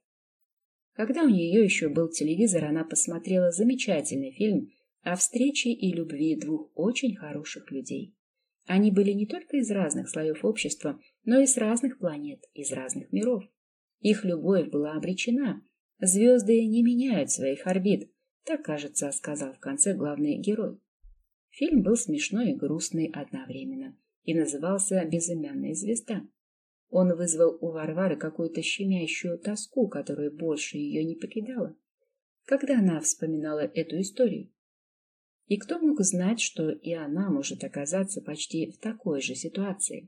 Когда у нее еще был телевизор, она посмотрела замечательный фильм о встрече и любви двух очень хороших людей. Они были не только из разных слоев общества, но и с разных планет, из разных миров. Их любовь была обречена. Звезды не меняют своих орбит, так, кажется, сказал в конце главный герой. Фильм был смешной и грустный одновременно и назывался «Безымянная звезда». Он вызвал у Варвары какую-то щемящую тоску, которая больше ее не покидала, когда она вспоминала эту историю. И кто мог знать, что и она может оказаться почти в такой же ситуации?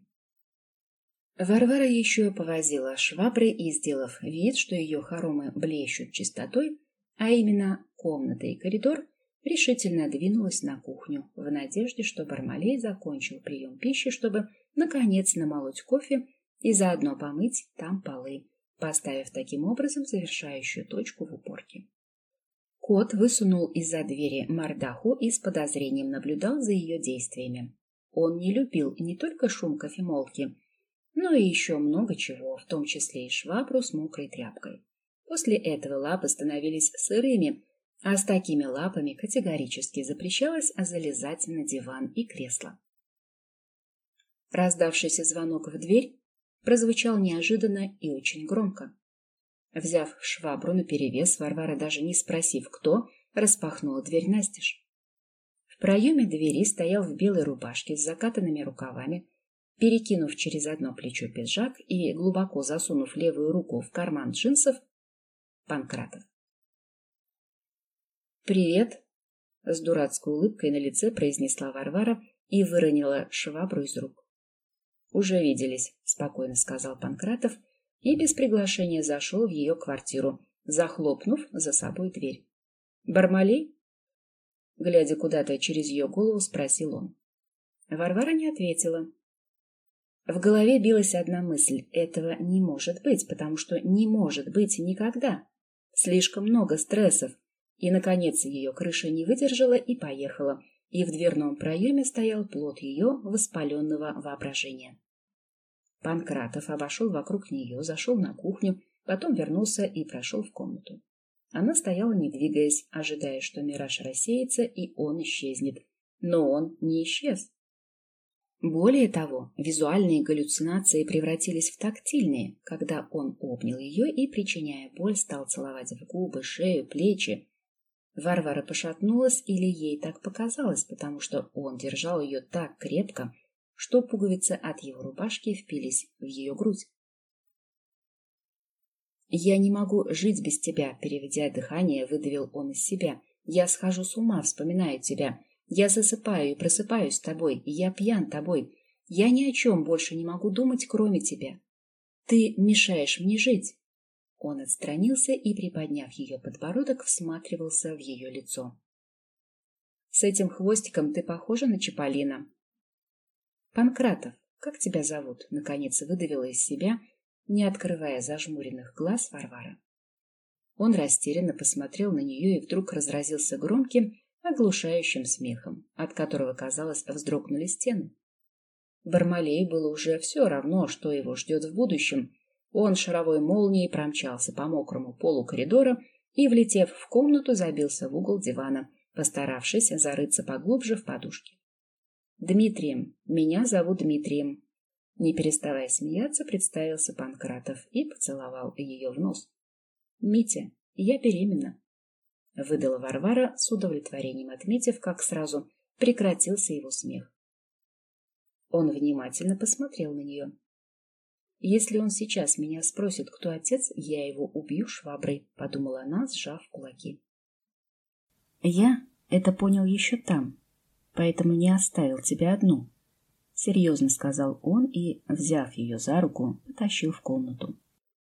Варвара еще повозила шваброй и, сделав вид, что ее хоромы блещут чистотой, а именно комната и коридор, решительно двинулась на кухню в надежде, что Бармалей закончил прием пищи, чтобы, наконец, намолоть кофе и заодно помыть там полы, поставив таким образом завершающую точку в уборке. Кот высунул из-за двери мордаху и с подозрением наблюдал за ее действиями. Он не любил не только шум кофемолки, но и еще много чего, в том числе и швабру с мокрой тряпкой. После этого лапы становились сырыми, а с такими лапами категорически запрещалось залезать на диван и кресло. Раздавшийся звонок в дверь прозвучал неожиданно и очень громко. Взяв швабру наперевес, Варвара, даже не спросив, кто, распахнула дверь настежь. В проеме двери стоял в белой рубашке с закатанными рукавами, перекинув через одно плечо пиджак и глубоко засунув левую руку в карман джинсов, Панкратов. «Привет!» — с дурацкой улыбкой на лице произнесла Варвара и выронила швабру из рук. «Уже виделись», — спокойно сказал Панкратов и без приглашения зашел в ее квартиру, захлопнув за собой дверь. «Бармалей?» Глядя куда-то через ее голову, спросил он. Варвара не ответила. В голове билась одна мысль — этого не может быть, потому что не может быть никогда. Слишком много стрессов. И, наконец, ее крыша не выдержала и поехала, и в дверном проеме стоял плод ее воспаленного воображения. Панкратов обошел вокруг нее, зашел на кухню, потом вернулся и прошел в комнату. Она стояла, не двигаясь, ожидая, что мираж рассеется и он исчезнет. Но он не исчез. Более того, визуальные галлюцинации превратились в тактильные, когда он обнял ее и, причиняя боль, стал целовать в губы, шею, плечи, Варвара пошатнулась или ей так показалось, потому что он держал ее так крепко, что пуговицы от его рубашки впились в ее грудь. «Я не могу жить без тебя», — переведя дыхание, выдавил он из себя. «Я схожу с ума, вспоминаю тебя. Я засыпаю и просыпаюсь с тобой, и я пьян тобой. Я ни о чем больше не могу думать, кроме тебя. Ты мешаешь мне жить». Он отстранился и, приподняв ее подбородок, всматривался в ее лицо. «С этим хвостиком ты похожа на Чаполина». «Панкратов, как тебя зовут?» — наконец выдавила из себя, не открывая зажмуренных глаз Варвара. Он растерянно посмотрел на нее и вдруг разразился громким, оглушающим смехом, от которого, казалось, вздрогнули стены. Бармалей было уже все равно, что его ждет в будущем, Он шаровой молнией промчался по мокрому полу коридора и, влетев в комнату, забился в угол дивана, постаравшись зарыться поглубже в подушке. «Дмитрием. Меня зовут Дмитрием». Не переставая смеяться, представился Панкратов и поцеловал ее в нос. «Митя, я беременна», — выдала Варвара с удовлетворением, отметив, как сразу прекратился его смех. Он внимательно посмотрел на нее. «Если он сейчас меня спросит, кто отец, я его убью шваброй», — подумала она, сжав кулаки. «Я это понял еще там, поэтому не оставил тебя одну», — серьезно сказал он и, взяв ее за руку, потащил в комнату.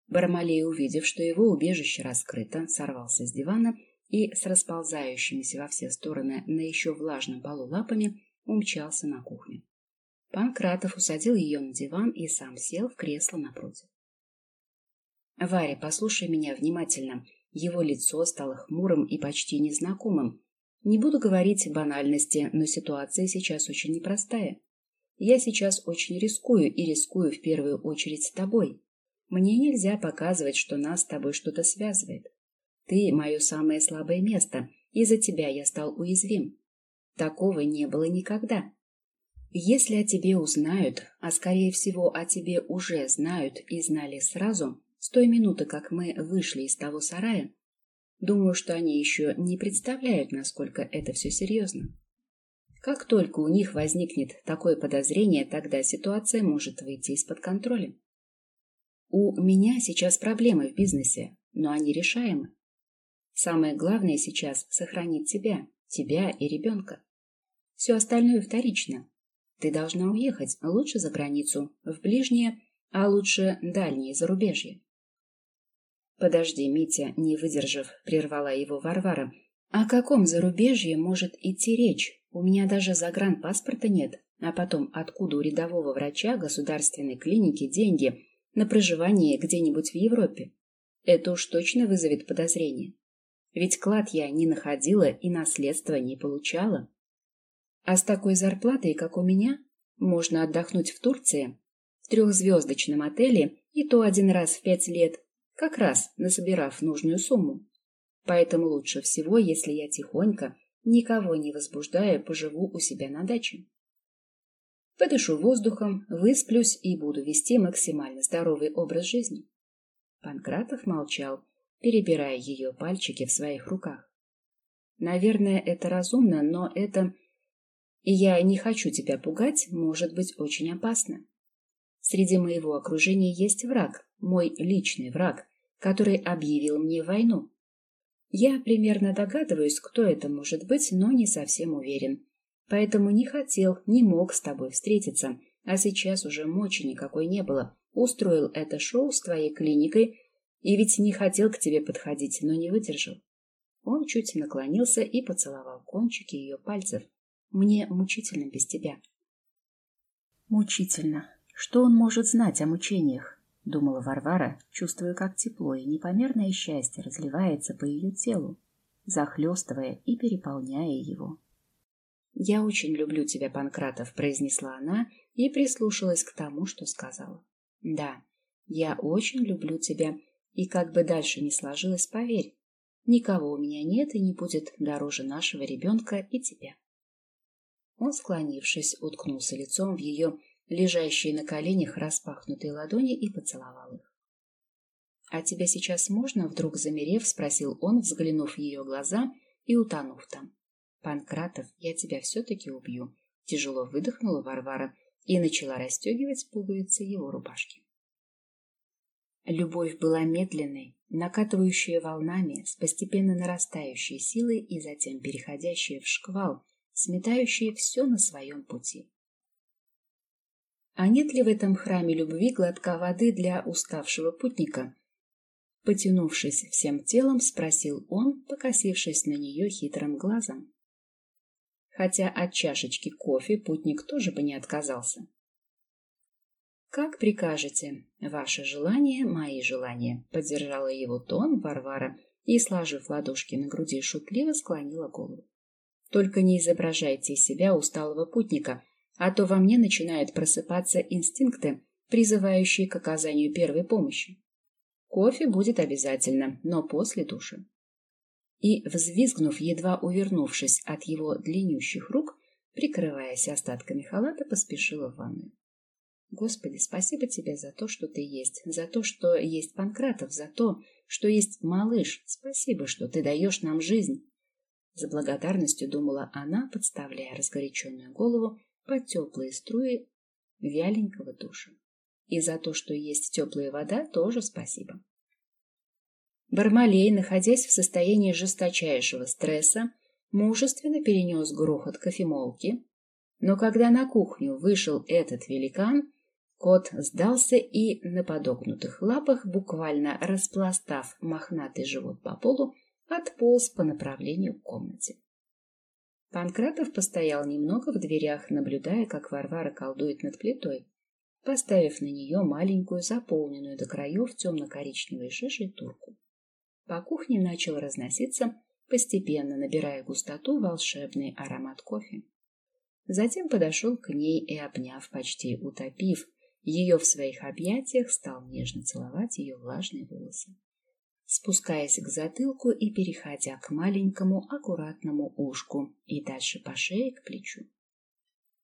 Бармалей, увидев, что его убежище раскрыто, сорвался с дивана и с расползающимися во все стороны на еще влажном полу лапами умчался на кухню. Панкратов усадил ее на диван и сам сел в кресло напротив. «Варя, послушай меня внимательно». Его лицо стало хмурым и почти незнакомым. Не буду говорить банальности, но ситуация сейчас очень непростая. Я сейчас очень рискую и рискую в первую очередь с тобой. Мне нельзя показывать, что нас с тобой что-то связывает. Ты — мое самое слабое место, из-за тебя я стал уязвим. Такого не было никогда. Если о тебе узнают, а скорее всего о тебе уже знают и знали сразу, с той минуты, как мы вышли из того сарая, думаю, что они еще не представляют, насколько это все серьезно. Как только у них возникнет такое подозрение, тогда ситуация может выйти из-под контроля. У меня сейчас проблемы в бизнесе, но они решаемы. Самое главное сейчас — сохранить тебя, тебя и ребенка. Все остальное вторично. Ты должна уехать, лучше за границу, в ближнее, а лучше дальнее зарубежье. Подожди, Митя, не выдержав, прервала его Варвара. О каком зарубежье может идти речь? У меня даже загранпаспорта нет. А потом, откуда у рядового врача государственной клиники деньги на проживание где-нибудь в Европе? Это уж точно вызовет подозрение. Ведь клад я не находила и наследство не получала. А с такой зарплатой, как у меня, можно отдохнуть в Турции, в трехзвездочном отеле, и то один раз в пять лет, как раз насобирав нужную сумму. Поэтому лучше всего, если я тихонько, никого не возбуждая, поживу у себя на даче. Подышу воздухом, высплюсь и буду вести максимально здоровый образ жизни. Панкратов молчал, перебирая ее пальчики в своих руках. Наверное, это разумно, но это и я не хочу тебя пугать, может быть очень опасно. Среди моего окружения есть враг, мой личный враг, который объявил мне войну. Я примерно догадываюсь, кто это может быть, но не совсем уверен. Поэтому не хотел, не мог с тобой встретиться, а сейчас уже мочи никакой не было. Устроил это шоу с твоей клиникой и ведь не хотел к тебе подходить, но не выдержал. Он чуть наклонился и поцеловал кончики ее пальцев, мне мучительно без тебя. Мучительно. Что он может знать о мучениях? Думала Варвара, чувствуя, как тепло и непомерное счастье разливается по ее телу, захлестывая и переполняя его. «Я очень люблю тебя, Панкратов», — произнесла она и прислушалась к тому, что сказала. «Да, я очень люблю тебя, и как бы дальше ни сложилось, поверь, никого у меня нет и не будет дороже нашего ребенка и тебя». Он, склонившись, уткнулся лицом в ее лежащие на коленях распахнутые ладони и поцеловал их. «А тебя сейчас можно?» — вдруг замерев, спросил он, взглянув в ее глаза и утонув там. «Панкратов, я тебя все-таки убью», — тяжело выдохнула Варвара и начала расстегивать пуговицы его рубашки. Любовь была медленной, накатывающая волнами, с постепенно нарастающей силой и затем переходящая в шквал, сметающие все на своем пути. А нет ли в этом храме любви глотка воды для уставшего путника? Потянувшись всем телом, спросил он, покосившись на нее хитрым глазом. Хотя от чашечки кофе путник тоже бы не отказался. «Как прикажете. Ваше желание — мои желания», — поддержала его тон Варвара и, сложив ладошки на груди, шутливо склонила голову. Только не изображайте из себя усталого путника, а то во мне начинают просыпаться инстинкты, призывающий к оказанию первой помощи. Кофе будет обязательно, но после душа. И, взвизгнув, едва увернувшись от его длиннющих рук, прикрываясь остатками халата, поспешила в ванную. Господи, спасибо тебе за то, что ты есть, за то, что есть Панкратов, за то, что есть малыш. Спасибо, что ты даешь нам жизнь. За благодарностью думала она, подставляя разгоряченную голову под теплые струи вяленького душа. И за то, что есть теплая вода, тоже спасибо. Бармалей, находясь в состоянии жесточайшего стресса, мужественно перенес грохот кофемолки, но когда на кухню вышел этот великан, Кот сдался и на подогнутых лапах, буквально распластав мохнатый живот по полу, отполз по направлению к комнате. Панкратов постоял немного в дверях, наблюдая, как Варвара колдует над плитой, поставив на нее маленькую, заполненную до краев темно-коричневой шишей турку. По кухне начал разноситься, постепенно набирая густоту, волшебный аромат кофе. Затем подошел к ней и, обняв, почти утопив, ее в своих объятиях стал нежно целовать ее влажные волосы, спускаясь к затылку и переходя к маленькому аккуратному ушку и дальше по шее к плечу.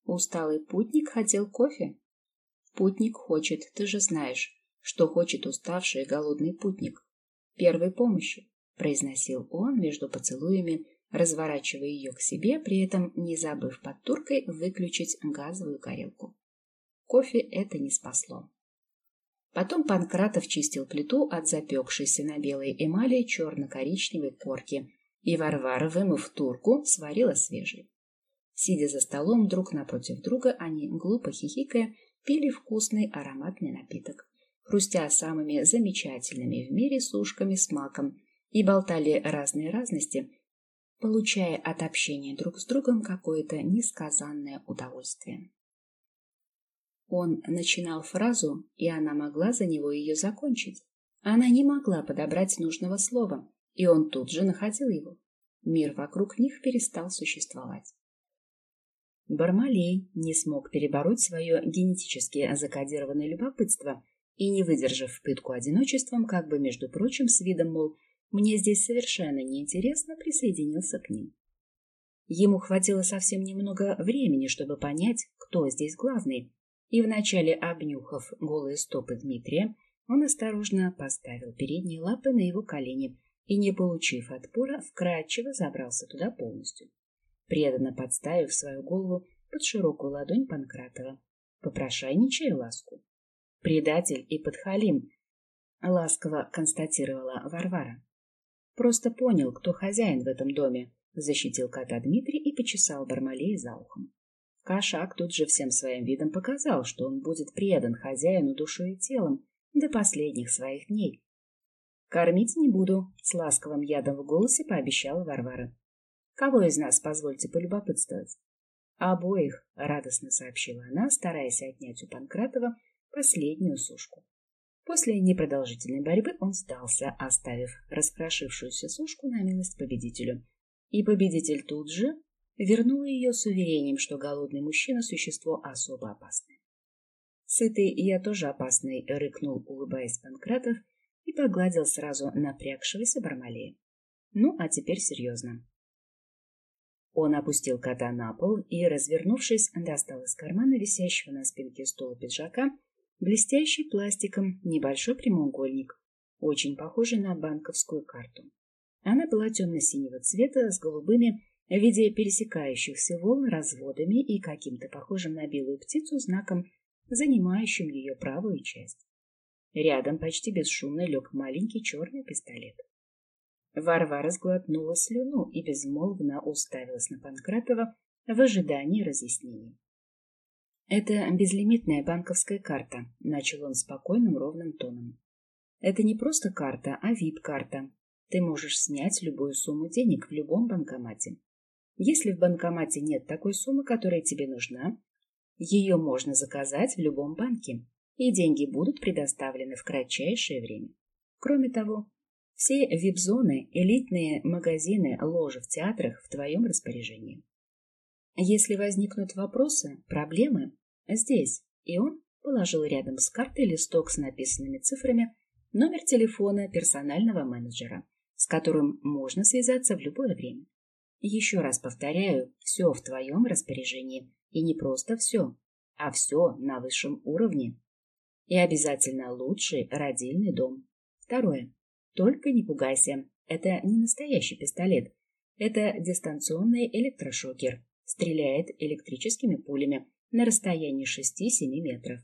Усталый путник хотел кофе. Путник хочет, ты же знаешь, что хочет уставший и голодный путник. Первой помощи, произносил он между поцелуями, разворачивая ее к себе, при этом не забыв под туркой выключить газовую горелку. Кофе это не спасло. Потом Панкратов чистил плиту от запекшейся на белой эмали черно-коричневой корки, и Варвара, вымыв турку, сварила свежий. Сидя за столом друг напротив друга, они, глупо хихикая, пили вкусный ароматный напиток, хрустя самыми замечательными в мире сушками с маком, и болтали разные разности, получая от общения друг с другом какое-то несказанное удовольствие. Он начинал фразу, и она могла за него ее закончить. Она не могла подобрать нужного слова, и он тут же находил его. Мир вокруг них перестал существовать. Бармалей не смог перебороть свое генетически закодированное любопытство и, не выдержав пытку одиночеством, как бы, между прочим, с видом, мол, мне здесь совершенно неинтересно, присоединился к ним. Ему хватило совсем немного времени, чтобы понять, кто здесь главный, и вначале обнюхав голые стопы Дмитрия, он осторожно поставил передние лапы на его колени и, не получив отпора, вкрадчиво забрался туда полностью, преданно подставив свою голову под широкую ладонь Панкратова, попрошайничая ласку. «Предатель и подхалим», — ласково констатировала Варвара. «Просто понял, кто хозяин в этом доме», — защитил кота Дмитрий и почесал Бармалея за ухом. Кошак тут же всем своим видом показал, что он будет предан хозяину душой и телом до последних своих дней. «Кормить не буду», — с ласковым ядом в голосе пообещала Варвара. «Кого из нас, позвольте полюбопытствовать?» «Обоих», — радостно сообщила она, стараясь отнять у Панкратова последнюю сушку. После непродолжительной борьбы он сдался, оставив раскрошившуюся сушку на милость победителю. И победитель тут же вернула ее с уверением, что голодный мужчина – существо особо опасное. «Сытый я тоже опасный», — рыкнул, улыбаясь Панкратов, и погладил сразу напрягшегося Бармалея. «Ну, а теперь серьезно». Он опустил кота на пол и, развернувшись, достал из кармана висящего на спинке стула пиджака блестящий пластиком небольшой прямоугольник, очень похожий на банковскую карту. Она была темно-синего цвета с голубыми в виде пересекающихся волн разводами и каким-то похожим на белую птицу знаком, занимающим ее правую часть. Рядом почти бесшумно лег маленький черный пистолет. Варвара сглотнула слюну и безмолвно уставилась на Панкратова в ожидании разъяснений. «Это безлимитная банковская карта», — начал он спокойным ровным тоном. «Это не просто карта, а вип-карта. Ты можешь снять любую сумму денег в любом банкомате. Если в банкомате нет такой суммы, которая тебе нужна, ее можно заказать в любом банке, и деньги будут предоставлены в кратчайшее время. Кроме того, все вип-зоны, элитные магазины, ложи в театрах в твоем распоряжении. Если возникнут вопросы, проблемы, здесь, и он положил рядом с картой листок с написанными цифрами, номер телефона персонального менеджера, с которым можно связаться в любое время. Еще раз повторяю, все в твоем распоряжении. И не просто все, а все на высшем уровне. И обязательно лучший родильный дом. Второе. Только не пугайся. Это не настоящий пистолет. Это дистанционный электрошокер. Стреляет электрическими пулями на расстоянии 6-7 метров.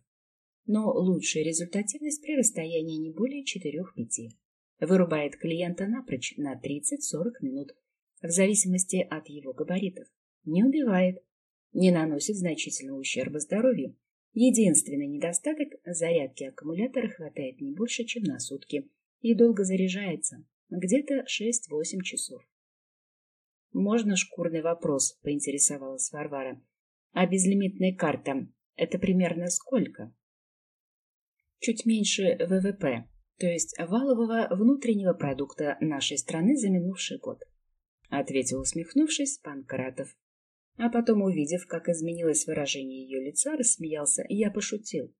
Но лучшая результативность при расстоянии не более 4-5. Вырубает клиента напрочь на 30-40 минут, в зависимости от его габаритов. Не убивает, не наносит значительного ущерба здоровью. Единственный недостаток – зарядки аккумулятора хватает не больше, чем на сутки, и долго заряжается, где-то 6-8 часов. «Можно шкурный вопрос?» – поинтересовалась Варвара. «А безлимитная карта – это примерно сколько?» «Чуть меньше ВВП, то есть валового внутреннего продукта нашей страны за минувший год», – ответил, усмехнувшись, Панкратов. А потом, увидев, как изменилось выражение ее лица, рассмеялся, и я пошутил.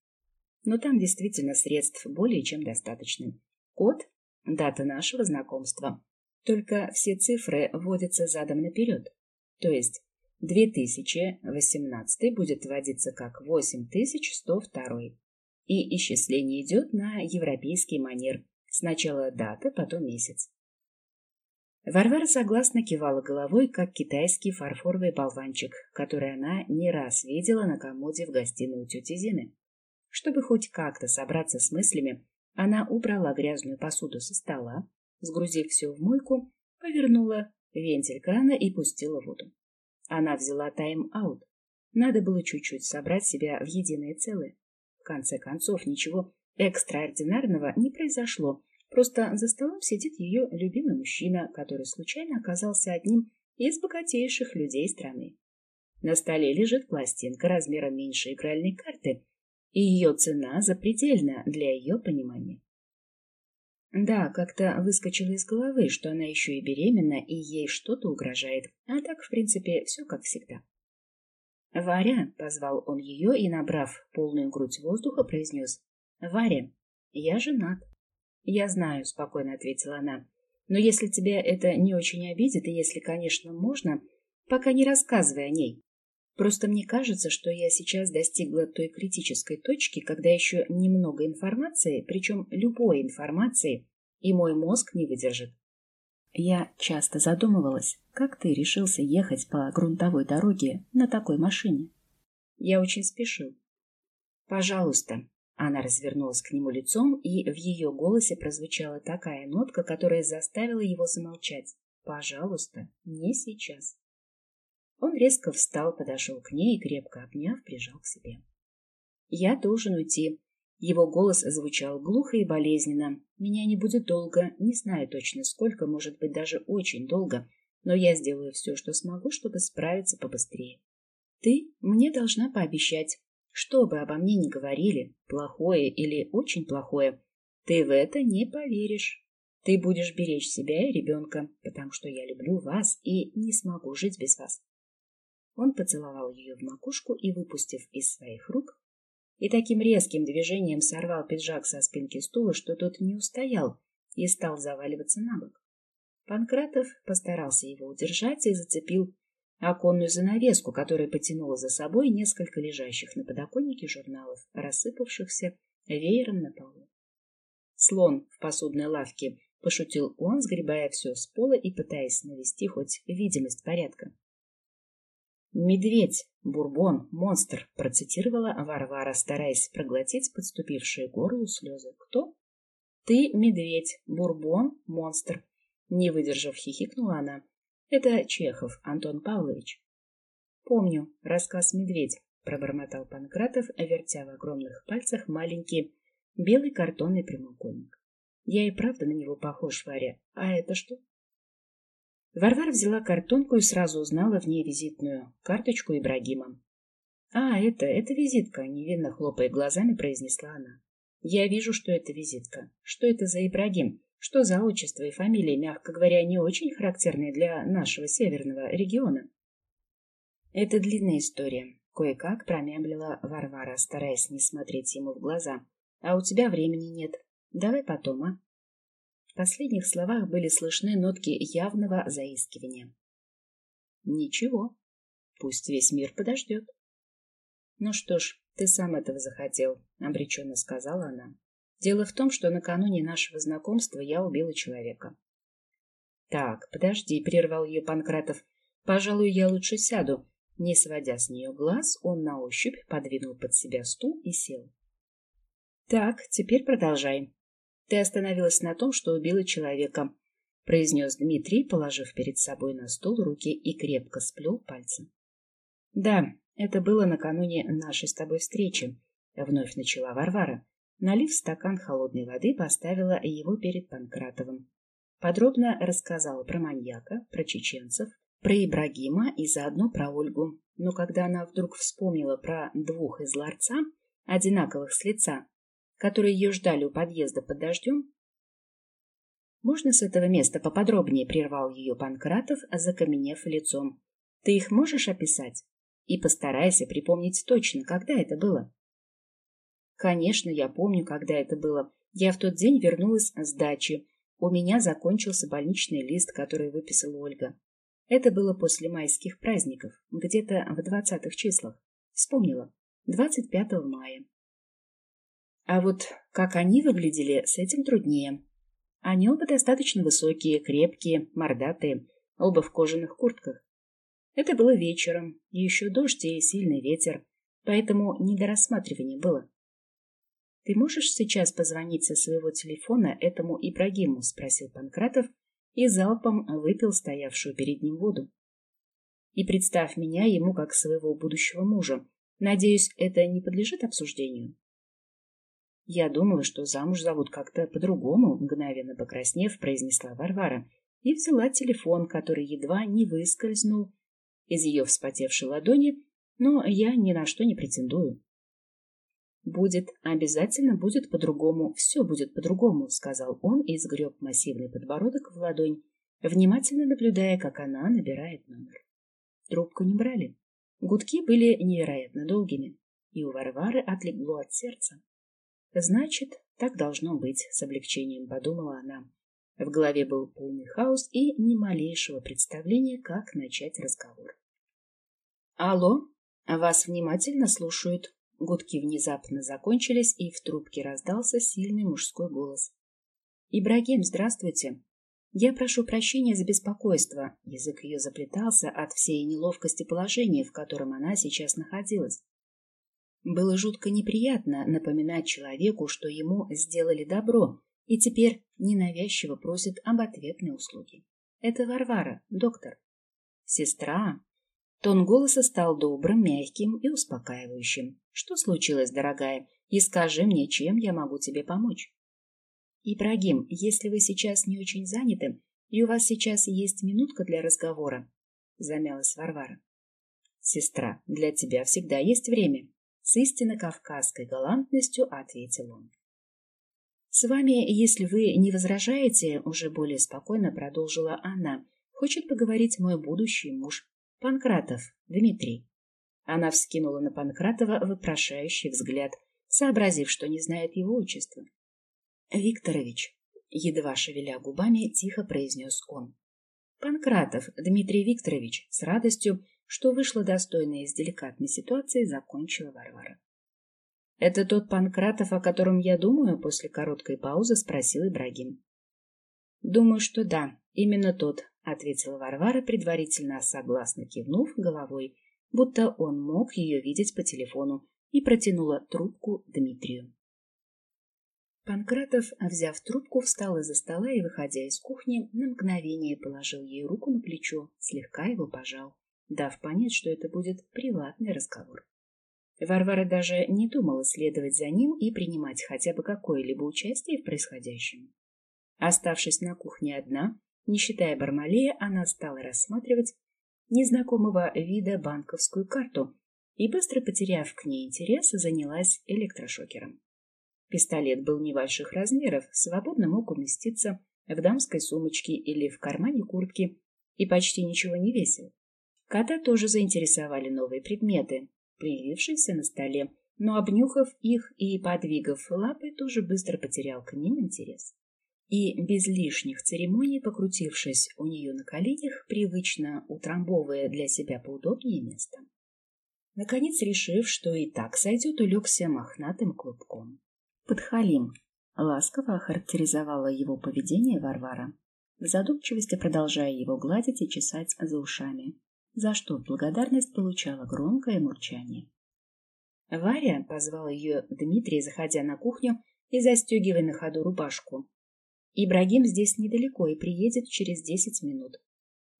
Но там действительно средств более чем достаточно. Код — дата нашего знакомства. Только все цифры вводятся задом наперед. То есть 2018 будет вводиться как 8102. И исчисление идет на европейский манер. Сначала дата, потом месяц. Варвара согласно кивала головой, как китайский фарфоровый болванчик, который она не раз видела на комоде в гостиной у тети Зины. Чтобы хоть как-то собраться с мыслями, она убрала грязную посуду со стола, сгрузив все в мойку, повернула вентиль крана и пустила воду. Она взяла тайм-аут. Надо было чуть-чуть собрать себя в единое целое. В конце концов, ничего экстраординарного не произошло, Просто за столом сидит ее любимый мужчина, который случайно оказался одним из богатейших людей страны. На столе лежит пластинка размером меньше игральной карты, и ее цена запредельна для ее понимания. Да, как-то выскочило из головы, что она еще и беременна, и ей что-то угрожает. А так, в принципе, все как всегда. «Варя», — позвал он ее и, набрав полную грудь воздуха, произнес, «Варя, я женат». «Я знаю», — спокойно ответила она. «Но если тебя это не очень обидит, и если, конечно, можно, пока не рассказывай о ней. Просто мне кажется, что я сейчас достигла той критической точки, когда еще немного информации, причем любой информации, и мой мозг не выдержит. Я часто задумывалась, как ты решился ехать по грунтовой дороге на такой машине. Я очень спешил. Пожалуйста, она развернулась к нему лицом, и в ее голосе прозвучала такая нотка, которая заставила его замолчать. «Пожалуйста, не сейчас». Он резко встал, подошел к ней и, крепко обняв, прижал к себе. «Я должен уйти». Его голос звучал глухо и болезненно. «Меня не будет долго, не знаю точно сколько, может быть, даже очень долго, но я сделаю все, что смогу, чтобы справиться побыстрее. Ты мне должна пообещать, что бы обо мне ни говорили, плохое или очень плохое, ты в это не поверишь. Ты будешь беречь себя и ребенка, потому что я люблю вас и не смогу жить без вас. Он поцеловал ее в макушку и, выпустив из своих рук, и таким резким движением сорвал пиджак со спинки стула, что тот не устоял и стал заваливаться на бок. Панкратов постарался его удержать и зацепил оконную занавеску, которая потянула за собой несколько лежащих на подоконнике журналов, рассыпавшихся веером на полу. «Слон в посудной лавке», — пошутил он, сгребая все с пола и пытаясь навести хоть видимость порядка. «Медведь, бурбон, монстр», — процитировала Варвара, стараясь проглотить подступившие горлу слезы. «Кто?» «Ты медведь, бурбон, монстр», — не выдержав, хихикнула она. Это Чехов Антон Павлович. Помню рассказ «Медведь», пробормотал Панкратов, вертя в огромных пальцах маленький белый картонный прямоугольник. Я и правда на него похож, Варя. А это что? Варвара взяла картонку и сразу узнала в ней визитную карточку Ибрагима. «А, это, это визитка», — невинно хлопая глазами, произнесла она. «Я вижу, что это визитка. Что это за Ибрагим? Что за отчество и фамилии, мягко говоря, не очень характерные для нашего северного региона. Это длинная история. Кое-как промямлила Варвара, стараясь не смотреть ему в глаза. А у тебя времени нет. Давай потом, а? В последних словах были слышны нотки явного заискивания. Ничего, пусть весь мир подождет. Ну что ж, ты сам этого захотел, обреченно сказала она. Дело в том, что накануне нашего знакомства я убила человека. Так, подожди, прервал ее Панкратов. Пожалуй, я лучше сяду. Не сводя с нее глаз, он на ощупь подвинул под себя стул и сел. Так, теперь продолжай. Ты остановилась на том, что убила человека, произнес Дмитрий, положив перед собой на стол руки и крепко сплел пальцы. Да, это было накануне нашей с тобой встречи, вновь начала Варвара. Налив стакан холодной воды, поставила его перед Панкратовым. Подробно рассказала про маньяка, про чеченцев, про Ибрагима и заодно про Ольгу. Но когда она вдруг вспомнила про двух из ларца, одинаковых с лица, которые ее ждали у подъезда под дождем, «Можно с этого места поподробнее?» — прервал ее Панкратов, закаменев лицом. «Ты их можешь описать? И постарайся припомнить точно, когда это было». «Конечно, я помню, когда это было. Я в тот день вернулась с дачи. У меня закончился больничный лист, который выписала Ольга. Это было после майских праздников, где-то в двадцатых числах. Вспомнила. 25 мая. А вот как они выглядели, с этим труднее. Они оба достаточно высокие, крепкие, мордатые, оба в кожаных куртках. Это было вечером, еще дождь и сильный ветер, поэтому не до рассматривания было. «Ты можешь сейчас позвонить со своего телефона этому Ибрагиму?» — спросил Панкратов и залпом выпил стоявшую перед ним воду. «И представь меня ему как своего будущего мужа. Надеюсь, это не подлежит обсуждению?» Я думала, что замуж зовут как-то по-другому, мгновенно покраснев, произнесла Варвара и взяла телефон, который едва не выскользнул из ее вспотевшей ладони, но я ни на что не претендую. «Будет, обязательно будет по-другому, все будет по-другому», — сказал он и сгреб массивный подбородок в ладонь, внимательно наблюдая, как она набирает номер. Трубку не брали. Гудки были невероятно долгими, и у Варвары отлегло от сердца. Значит, так должно быть, с облегчением подумала она. В голове был полный хаос и ни малейшего представления, как начать разговор. Алло, вас внимательно слушают. Гудки внезапно закончились, и в трубке раздался сильный мужской голос. Ибрагим, здравствуйте. Я прошу прощения за беспокойство. Язык ее заплетался от всей неловкости положения, в котором она сейчас находилась. Было жутко неприятно напоминать человеку, что ему сделали добро, и теперь ненавязчиво просит об ответной услуге. Это Варвара, доктор. Сестра. Тон голоса стал добрым, мягким и успокаивающим. Что случилось, дорогая? И скажи мне, чем я могу тебе помочь? Ибрагим, если вы сейчас не очень заняты, и у вас сейчас есть минутка для разговора, замялась Варвара. Сестра, для тебя всегда есть время. С истинно кавказской галантностью ответил он. «С вами, если вы не возражаете, уже более спокойно продолжила она, хочет поговорить мой будущий муж, Панкратов Дмитрий». Она вскинула на Панкратова вопрошающий взгляд, сообразив, что не знает его отчества. «Викторович», едва шевеля губами, тихо произнес он. «Панкратов Дмитрий Викторович с радостью что вышло достойно из деликатной ситуации, закончила Варвара. «Это тот Панкратов, о котором я думаю?» После короткой паузы спросил Ибрагим. «Думаю, что да, именно тот», — ответила Варвара, предварительно согласно кивнув головой, будто он мог ее видеть по телефону, и протянула трубку Дмитрию. Панкратов, взяв трубку, встал из-за стола и, выходя из кухни, на мгновение положил ей руку на плечо, слегка его пожал дав понять, что это будет приватный разговор. Варвара даже не думала следовать за ним и принимать хотя бы какое-либо участие в происходящем. Оставшись на кухне одна, не считая Бармалея, она стала рассматривать незнакомого вида банковскую карту и, быстро потеряв к ней интерес, занялась электрошокером. Пистолет был небольших размеров, свободно мог уместиться в дамской сумочке или в кармане куртки и почти ничего не весил. Кота тоже заинтересовали новые предметы. появившийся на столе, но, обнюхав их и подвигав лапой, тоже быстро потерял к ним интерес. И, без лишних церемоний, покрутившись у нее на коленях, привычно утрамбовывая для себя поудобнее место. Наконец, решив, что и так сойдет, улегся мохнатым клубком. «Подхалим», — ласково охарактеризовала его поведение Варвара, в задумчивости продолжая его гладить и чесать за ушами, за что благодарность получала громкое мурчание. Варя позвал ее Дмитрий, заходя на кухню и застегивая на ходу рубашку. Ибрагим здесь недалеко и приедет через десять минут.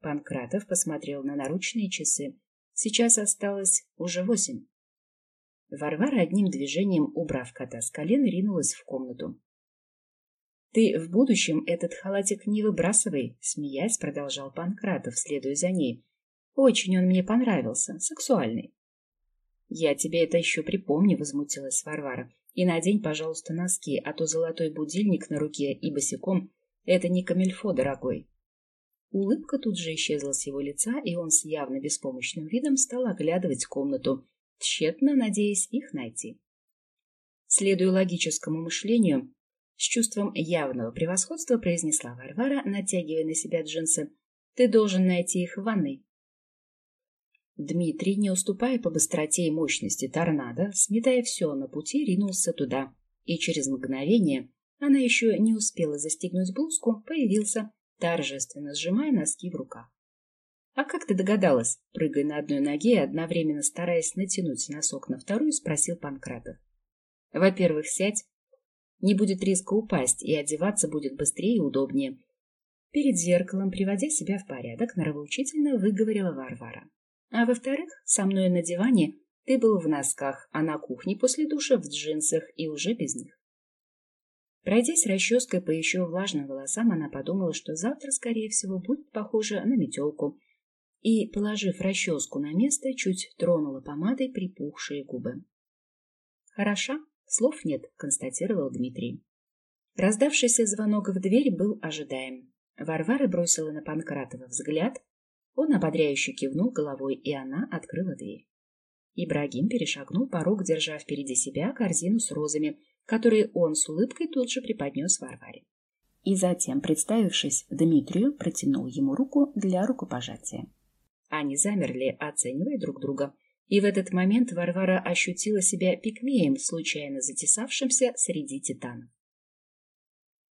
Панкратов посмотрел на наручные часы. Сейчас осталось уже восемь. Варвара одним движением, убрав кота с колен, ринулась в комнату. «Ты в будущем этот халатик не выбрасывай», — смеясь продолжал Панкратов, следуя за ней. «Очень он мне понравился, сексуальный». «Я тебе это еще припомню», — возмутилась Варвара. «И надень, пожалуйста, носки, а то золотой будильник на руке и босиком — это не камельфо, дорогой». Улыбка тут же исчезла с его лица, и он с явно беспомощным видом стал оглядывать комнату, тщетно надеясь их найти. Следуя логическому мышлению, с чувством явного превосходства произнесла Варвара, натягивая на себя джинсы, «Ты должен найти их в ванной». Дмитрий, не уступая по быстроте и мощности торнадо, сметая все на пути, ринулся туда, и через мгновение, она еще не успела застегнуть блузку, появился, торжественно сжимая носки в руках. — А как ты догадалась? — прыгая на одной ноге и одновременно стараясь натянуть носок на вторую, спросил Панкратов. — Во-первых, сядь. Не будет риска упасть, и одеваться будет быстрее и удобнее. Перед зеркалом, приводя себя в порядок, нравоучительно выговорила Варвара. А во-вторых, со мной на диване ты был в носках, а на кухне после душа в джинсах и уже без них. Пройдясь расческой по еще влажным волосам, она подумала, что завтра, скорее всего, будет похоже на метелку, и, положив расческу на место, чуть тронула помадой припухшие губы. «Хороша? Слов нет», — констатировал Дмитрий. Раздавшийся звонок в дверь был ожидаем. Варвара бросила на Панкратова взгляд, он ободряюще кивнул головой, и она открыла дверь. Ибрагим перешагнул порог, держа впереди себя корзину с розами, которые он с улыбкой тут же преподнес Варваре. И затем, представившись Дмитрию, протянул ему руку для рукопожатия. Они замерли, оценивая друг друга. И в этот момент Варвара ощутила себя пигмеем, случайно затесавшимся среди титанов.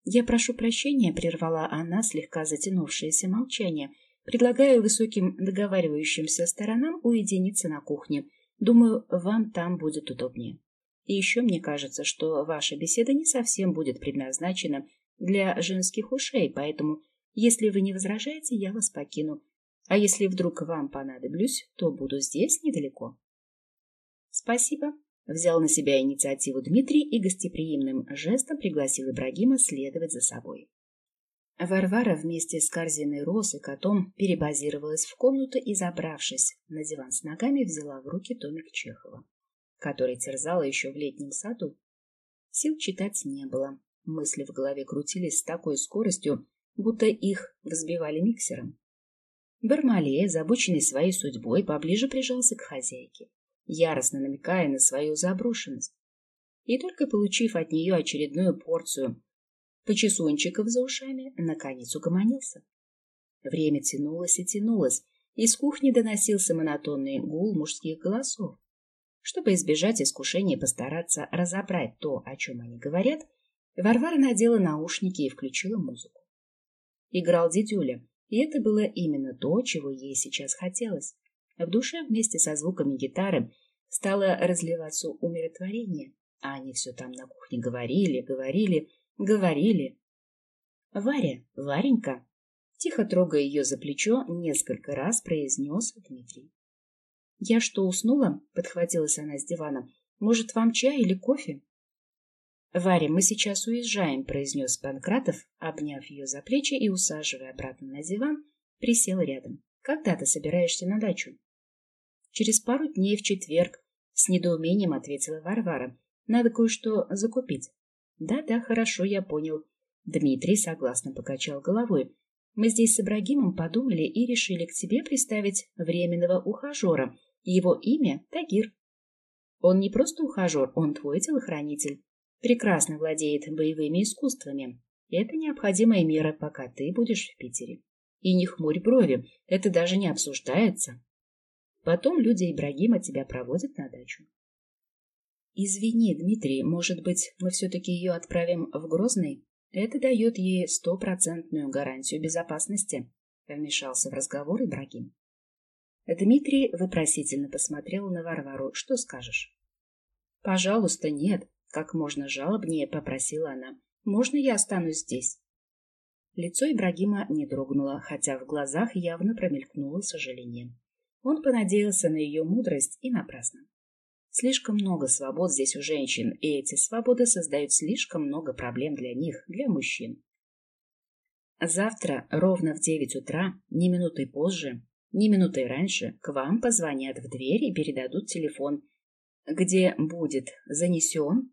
«Я прошу прощения», — прервала она слегка затянувшееся молчание, Предлагаю высоким договаривающимся сторонам уединиться на кухне. Думаю, вам там будет удобнее. И еще мне кажется, что ваша беседа не совсем будет предназначена для женских ушей, поэтому, если вы не возражаете, я вас покину. А если вдруг вам понадоблюсь, то буду здесь недалеко. Спасибо. Взял на себя инициативу Дмитрий и гостеприимным жестом пригласил Ибрагима следовать за собой. Варвара вместе с корзиной роз и котом перебазировалась в комнату и, забравшись на диван с ногами, взяла в руки томик Чехова, который терзала еще в летнем саду. Сил читать не было. Мысли в голове крутились с такой скоростью, будто их взбивали миксером. Бармалея, забоченный своей судьбой, поближе прижался к хозяйке, яростно намекая на свою заброшенность. И только получив от нее очередную порцию почесунчиков за ушами, наконец угомонился. Время тянулось и тянулось, из кухни доносился монотонный гул мужских голосов. Чтобы избежать искушения постараться разобрать то, о чем они говорят, Варвара надела наушники и включила музыку. Играл дедюля, и это было именно то, чего ей сейчас хотелось. В душе вместе со звуками гитары стало разливаться умиротворение, а они все там на кухне говорили, говорили, Говорили. Варя, Варенька, тихо трогая ее за плечо, несколько раз произнес Дмитрий. Я что, уснула? Подхватилась она с дивана. Может, вам чай или кофе? Варя, мы сейчас уезжаем, произнес Панкратов, обняв ее за плечи и усаживая обратно на диван, присел рядом. Когда ты собираешься на дачу? Через пару дней в четверг, с недоумением ответила Варвара. Надо кое-что закупить. Да-да, хорошо, я понял. Дмитрий согласно покачал головой. Мы здесь с Ибрагимом подумали и решили к тебе приставить временного ухажера. Его имя Тагир. Он не просто ухажер, он твой телохранитель. Прекрасно владеет боевыми искусствами. Это необходимая мера, пока ты будешь в Питере. И не хмурь брови, это даже не обсуждается. Потом люди Ибрагима тебя проводят на дачу. Извини, Дмитрий, может быть, мы все-таки ее отправим в Грозный? Это дает ей стопроцентную гарантию безопасности, вмешался в разговор Ибрагим. Дмитрий вопросительно посмотрел на Варвару. Что скажешь? Пожалуйста, нет, как можно жалобнее попросила она. Можно я останусь здесь? Лицо Ибрагима не дрогнуло, хотя в глазах явно промелькнуло сожаление. Он понадеялся на ее мудрость и напрасно. Слишком много свобод здесь у женщин, и эти свободы создают слишком много проблем для них, для мужчин. Завтра, ровно в девять утра, ни минутой позже, ни минутой раньше, к вам позвонят в дверь и передадут телефон, где будет занесен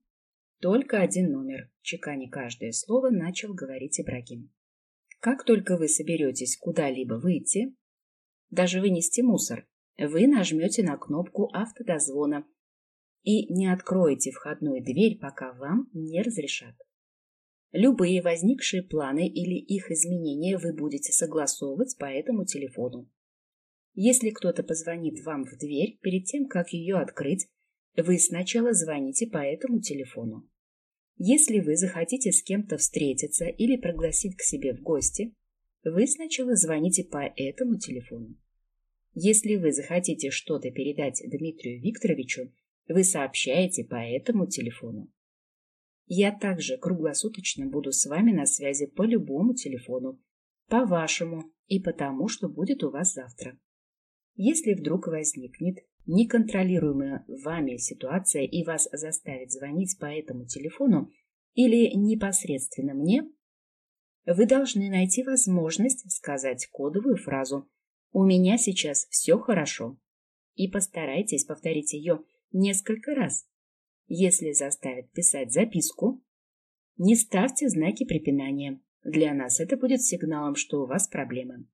только один номер, чеканя каждое слово, начал говорить Ибрагим. Как только вы соберетесь куда-либо выйти, даже вынести мусор, вы нажмете на кнопку автодозвона и не откроете входную дверь, пока вам не разрешат. Любые возникшие планы или их изменения вы будете согласовывать по этому телефону. Если кто-то позвонит вам в дверь перед тем, как ее открыть, вы сначала звоните по этому телефону. Если вы захотите с кем-то встретиться или пригласить к себе в гости, вы сначала звоните по этому телефону. Если вы захотите что-то передать Дмитрию Викторовичу, вы сообщаете по этому телефону. Я также круглосуточно буду с вами на связи по любому телефону, по вашему и по тому, что будет у вас завтра. Если вдруг возникнет неконтролируемая вами ситуация и вас заставит звонить по этому телефону или непосредственно мне, вы должны найти возможность сказать кодовую фразу «У меня сейчас все хорошо» и постарайтесь повторить ее несколько раз. Если заставят писать записку, не ставьте знаки препинания. Для нас это будет сигналом, что у вас проблемы.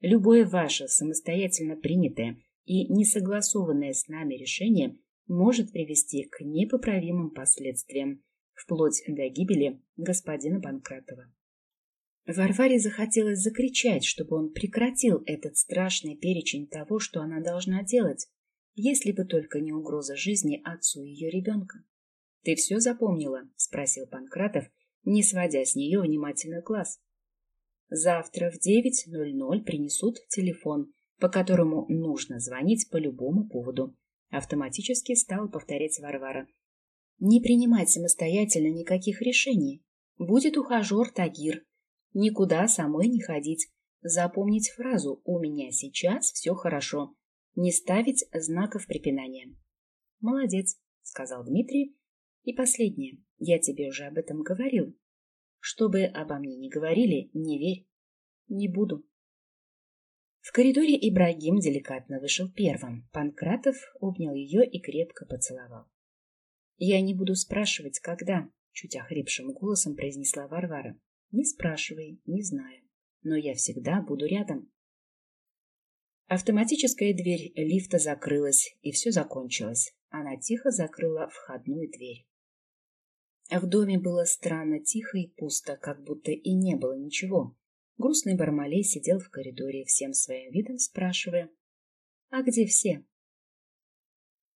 Любое ваше самостоятельно принятое и несогласованное с нами решение может привести к непоправимым последствиям, вплоть до гибели господина Банкратова. Варваре захотелось закричать, чтобы он прекратил этот страшный перечень того, что она должна делать, если бы только не угроза жизни отцу ее ребенка. — Ты все запомнила? — спросил Панкратов, не сводя с нее внимательный глаз. Завтра в 9.00 принесут телефон, по которому нужно звонить по любому поводу. Автоматически стала повторять Варвара. Не принимать самостоятельно никаких решений. Будет ухажер Тагир. Никуда самой не ходить. Запомнить фразу «У меня сейчас все хорошо». Не ставить знаков препинания. «Молодец», — сказал Дмитрий. «И последнее. Я тебе уже об этом говорил. Что бы обо мне ни говорили, не верь. Не буду. В коридоре Ибрагим деликатно вышел первым. Панкратов обнял ее и крепко поцеловал. «Я не буду спрашивать, когда», — чуть охрипшим голосом произнесла Варвара. «Не спрашивай, не знаю. Но я всегда буду рядом». Автоматическая дверь лифта закрылась, и все закончилось. Она тихо закрыла входную дверь. В доме было странно тихо и пусто, как будто и не было ничего. Грустный Бармалей сидел в коридоре, всем своим видом спрашивая, «А где все?»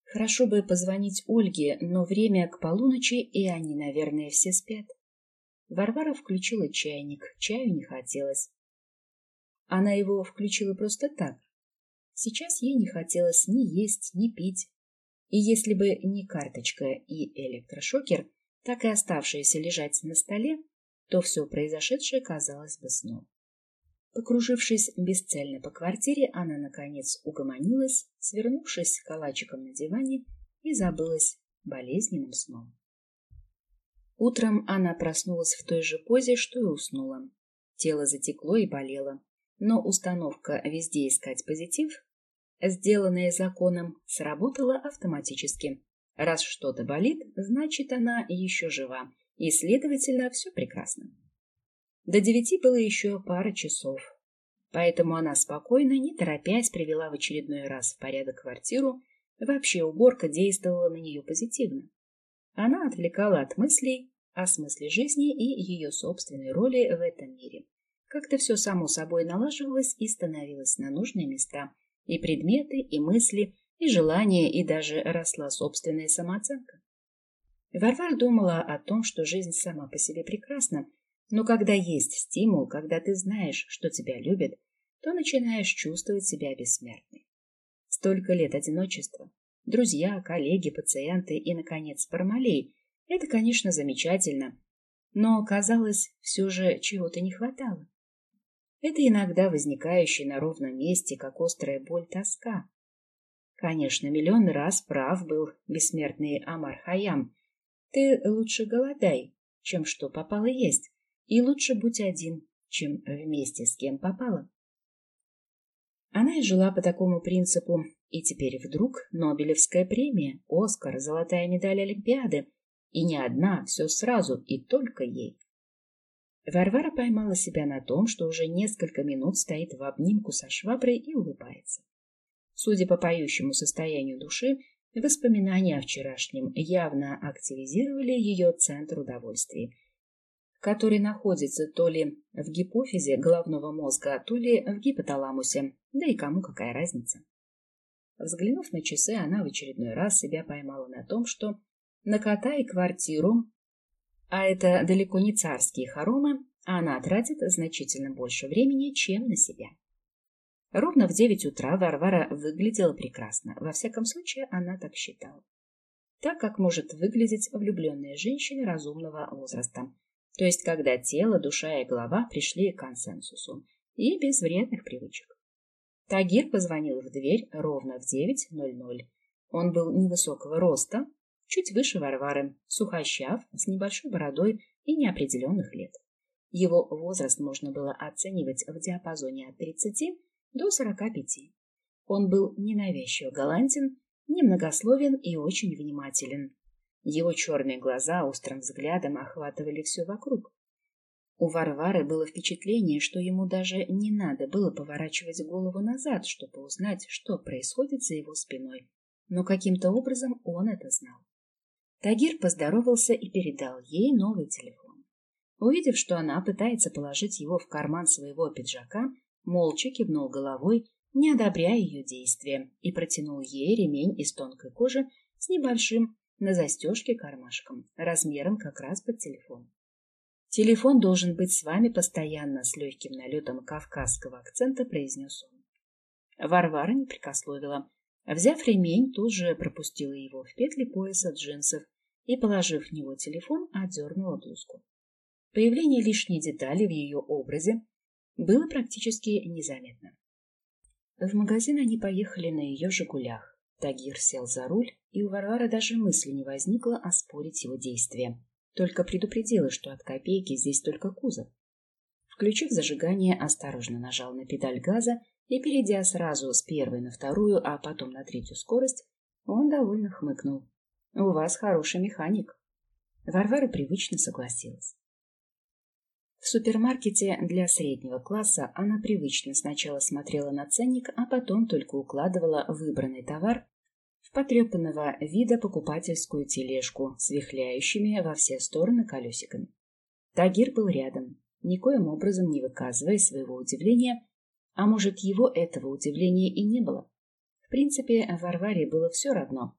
Хорошо бы позвонить Ольге, но время к полуночи, и они, наверное, все спят. Варвара включила чайник, чаю не хотелось. Она его включила просто так. Сейчас ей не хотелось ни есть, ни пить. И если бы не карточка и электрошокер, так и оставшиеся лежать на столе, то все произошедшее казалось бы сном. Покружившись бесцельно по квартире, она, наконец, угомонилась, свернувшись калачиком на диване и забылась болезненным сном. Утром она проснулась в той же позе, что и уснула. Тело затекло и болело, но установка везде искать позитив, сделанная законом, сработала автоматически. Раз что-то болит, значит, она еще жива, и, следовательно, все прекрасно. До девяти было еще пара часов, поэтому она спокойно, не торопясь, привела в очередной раз в порядок квартиру, Вообще уборка действовала на нее позитивно. Она отвлекала от мыслей о смысле жизни и ее собственной роли в этом мире. Как-то все само собой налаживалось и становилось на нужные места. И предметы, и мысли, и желания, и даже росла собственная самооценка. Варвара думала о том, что жизнь сама по себе прекрасна, но когда есть стимул, когда ты знаешь, что тебя любят, то начинаешь чувствовать себя бессмертной. Столько лет одиночества, друзья, коллеги, пациенты и, наконец, Пармалей – это, конечно, замечательно, но, казалось, все же чего-то не хватало. Это иногда возникающая на ровном месте, как острая боль, тоска. Конечно, миллион раз прав был бессмертный Амар Хаям. Ты лучше голодай, чем что попало есть, и лучше будь один, чем вместе с кем попало. Она и жила по такому принципу, и теперь вдруг Нобелевская премия, Оскар, золотая медаль Олимпиады, и не одна, все сразу, и только ей. Варвара поймала себя на том, что уже несколько минут стоит в обнимку со шваброй и улыбается. Судя по поющему состоянию души, воспоминания о вчерашнем явно активизировали ее центр удовольствия, который находится то ли в гипофизе головного мозга, то ли в гипоталамусе, да и кому какая разница. Взглянув на часы, она в очередной раз себя поймала на том, что накатай квартиру, а это далеко не царские хоромы, а она тратит значительно больше времени, чем на себя. Ровно в девять утра Варвара выглядела прекрасно, во всяком случае она так считала. Так, как может выглядеть влюбленная женщина разумного возраста, то есть когда тело, душа и голова пришли к консенсусу и без вредных привычек. Тагир позвонил в дверь ровно в 9.00. Он был невысокого роста, чуть выше Варвары, сухощав, с небольшой бородой и неопределенных лет. Его возраст можно было оценивать в диапазоне от 30 до 45. Он был ненавязчиво галантен, немногословен и очень внимателен. Его черные глаза острым взглядом охватывали все вокруг. У Варвары было впечатление, что ему даже не надо было поворачивать голову назад, чтобы узнать, что происходит за его спиной. Но каким-то образом он это знал. Тагир поздоровался и передал ей новый телефон. Увидев, что она пытается положить его в карман своего пиджака, молча кивнул головой, не одобряя ее действия, и протянул ей ремень из тонкой кожи с небольшим на застежке кармашком, размером как раз под телефон. «Телефон должен быть с вами постоянно», — с легким налетом кавказского акцента произнес он. Варвара не прикословила. Взяв ремень, тут же пропустила его в петли пояса джинсов и, положив в него телефон, отдернула блузку. Появление лишней детали в ее образе было практически незаметно. В магазин они поехали на ее «Жигулях». Тагир сел за руль, и у Варвары даже мысли не возникло оспорить его действия. Только предупредила, что от копейки здесь только кузов. Включив зажигание, осторожно нажал на педаль газа и, перейдя сразу с первой на вторую, а потом на третью скорость, он довольно хмыкнул. «У вас хороший механик». Варвара привычно согласилась. В супермаркете для среднего класса она привычно сначала смотрела на ценник, а потом только укладывала выбранный товар потрепанного вида покупательскую тележку с вихляющими во все стороны колесиками. Тагир был рядом, никоим образом не выказывая своего удивления, а может, его этого удивления и не было. В принципе, Варваре было все равно.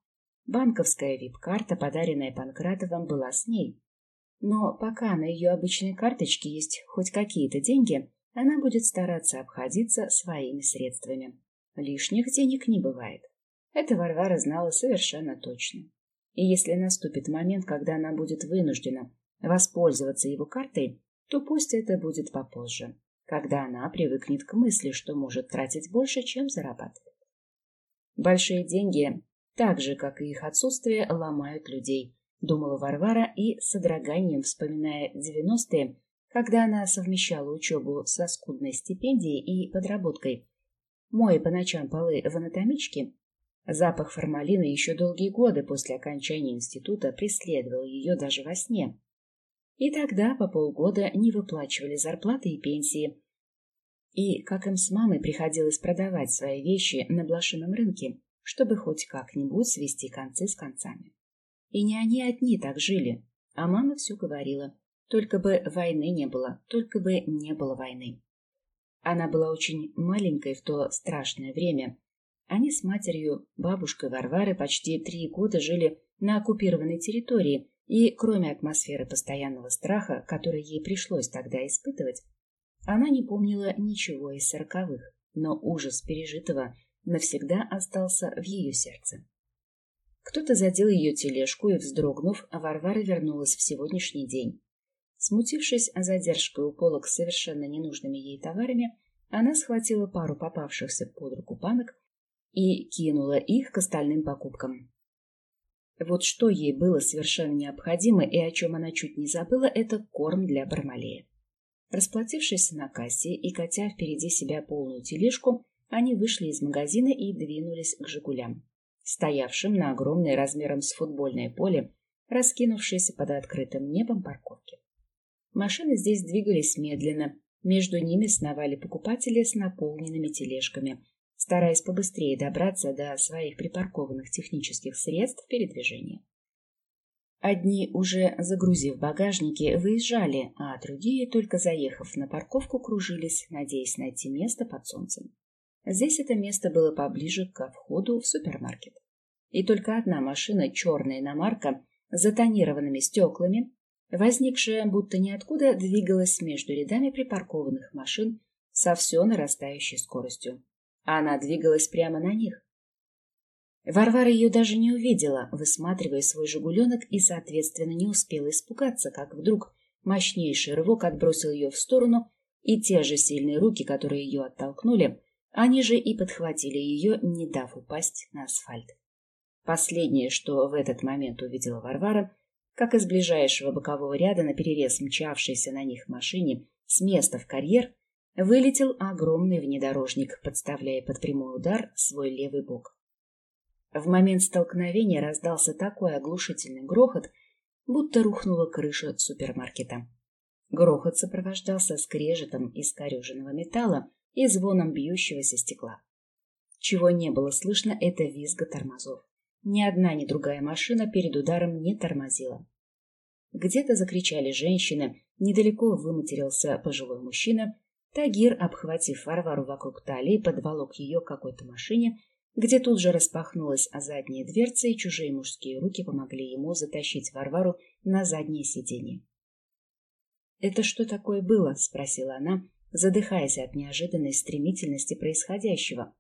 Банковская вип-карта, подаренная Панкратовым, была с ней. Но пока на ее обычной карточке есть хоть какие-то деньги, она будет стараться обходиться своими средствами. Лишних денег не бывает. Это Варвара знала совершенно точно. И если наступит момент, когда она будет вынуждена воспользоваться его картой, то пусть это будет попозже, когда она привыкнет к мысли, что может тратить больше, чем зарабатывает. Большие деньги, так же, как и их отсутствие, ломают людей, думала Варвара и, с содроганием вспоминая девяностые, когда она совмещала учебу со скудной стипендией и подработкой, моя по ночам полы в анатомичке, Запах формалина еще долгие годы после окончания института преследовал ее даже во сне. И тогда по полгода не выплачивали зарплаты и пенсии. И, как им с мамой приходилось продавать свои вещи на блошином рынке, чтобы хоть как-нибудь свести концы с концами. И не они одни так жили, а мама все говорила. Только бы войны не было, только бы не было войны. Она была очень маленькой в то страшное время. Они с матерью, бабушкой Варвары почти три года жили на оккупированной территории, и кроме атмосферы постоянного страха, который ей пришлось тогда испытывать, она не помнила ничего из сороковых, но ужас пережитого навсегда остался в ее сердце. Кто-то задел ее тележку, и, вздрогнув, Варвара вернулась в сегодняшний день. Смутившись задержкой у полок с совершенно ненужными ей товарами, она схватила пару попавшихся под руку банок и кинула их к остальным покупкам. Вот что ей было совершенно необходимо и о чем она чуть не забыла, это корм для Бармалея. Расплатившись на кассе и катя впереди себя полную тележку, они вышли из магазина и двинулись к «Жигулям», стоявшим на огромной размером с футбольное поле, раскинувшееся под открытым небом парковке. Машины здесь двигались медленно, между ними сновали покупатели с наполненными тележками, стараясь побыстрее добраться до своих припаркованных технических средств передвижения. Одни, уже загрузив багажники, выезжали, а другие, только заехав на парковку, кружились, надеясь найти место под солнцем. Здесь это место было поближе к входу в супермаркет. И только одна машина, черная иномарка, с затонированными стеклами, возникшая будто ниоткуда, двигалась между рядами припаркованных машин со все нарастающей скоростью. Она двигалась прямо на них. Варвара ее даже не увидела, высматривая свой «Жигуленок» и, соответственно, не успела испугаться, как вдруг мощнейший рывок отбросил ее в сторону, и те же сильные руки, которые ее оттолкнули, они же и подхватили ее, не дав упасть на асфальт. Последнее, что в этот момент увидела Варвара, как из ближайшего бокового ряда на перерез мчавшейся на них машине с места в карьер вылетел огромный внедорожник, подставляя под прямой удар свой левый бок. В момент столкновения раздался такой оглушительный грохот, будто рухнула крыша супермаркета. Грохот сопровождался скрежетом искореженного металла и звоном бьющегося стекла. Чего не было слышно, это визга тормозов. Ни одна, ни другая машина перед ударом не тормозила. Где-то закричали женщины, недалеко выматерился пожилой мужчина. Тагир, обхватив Варвару вокруг талии, подволок ее к какой-то машине, где тут же распахнулась задняя дверца, и чужие мужские руки помогли ему затащить Варвару на заднее сиденье. «Это что такое было?» — спросила она, задыхаясь от неожиданной стремительности происходящего.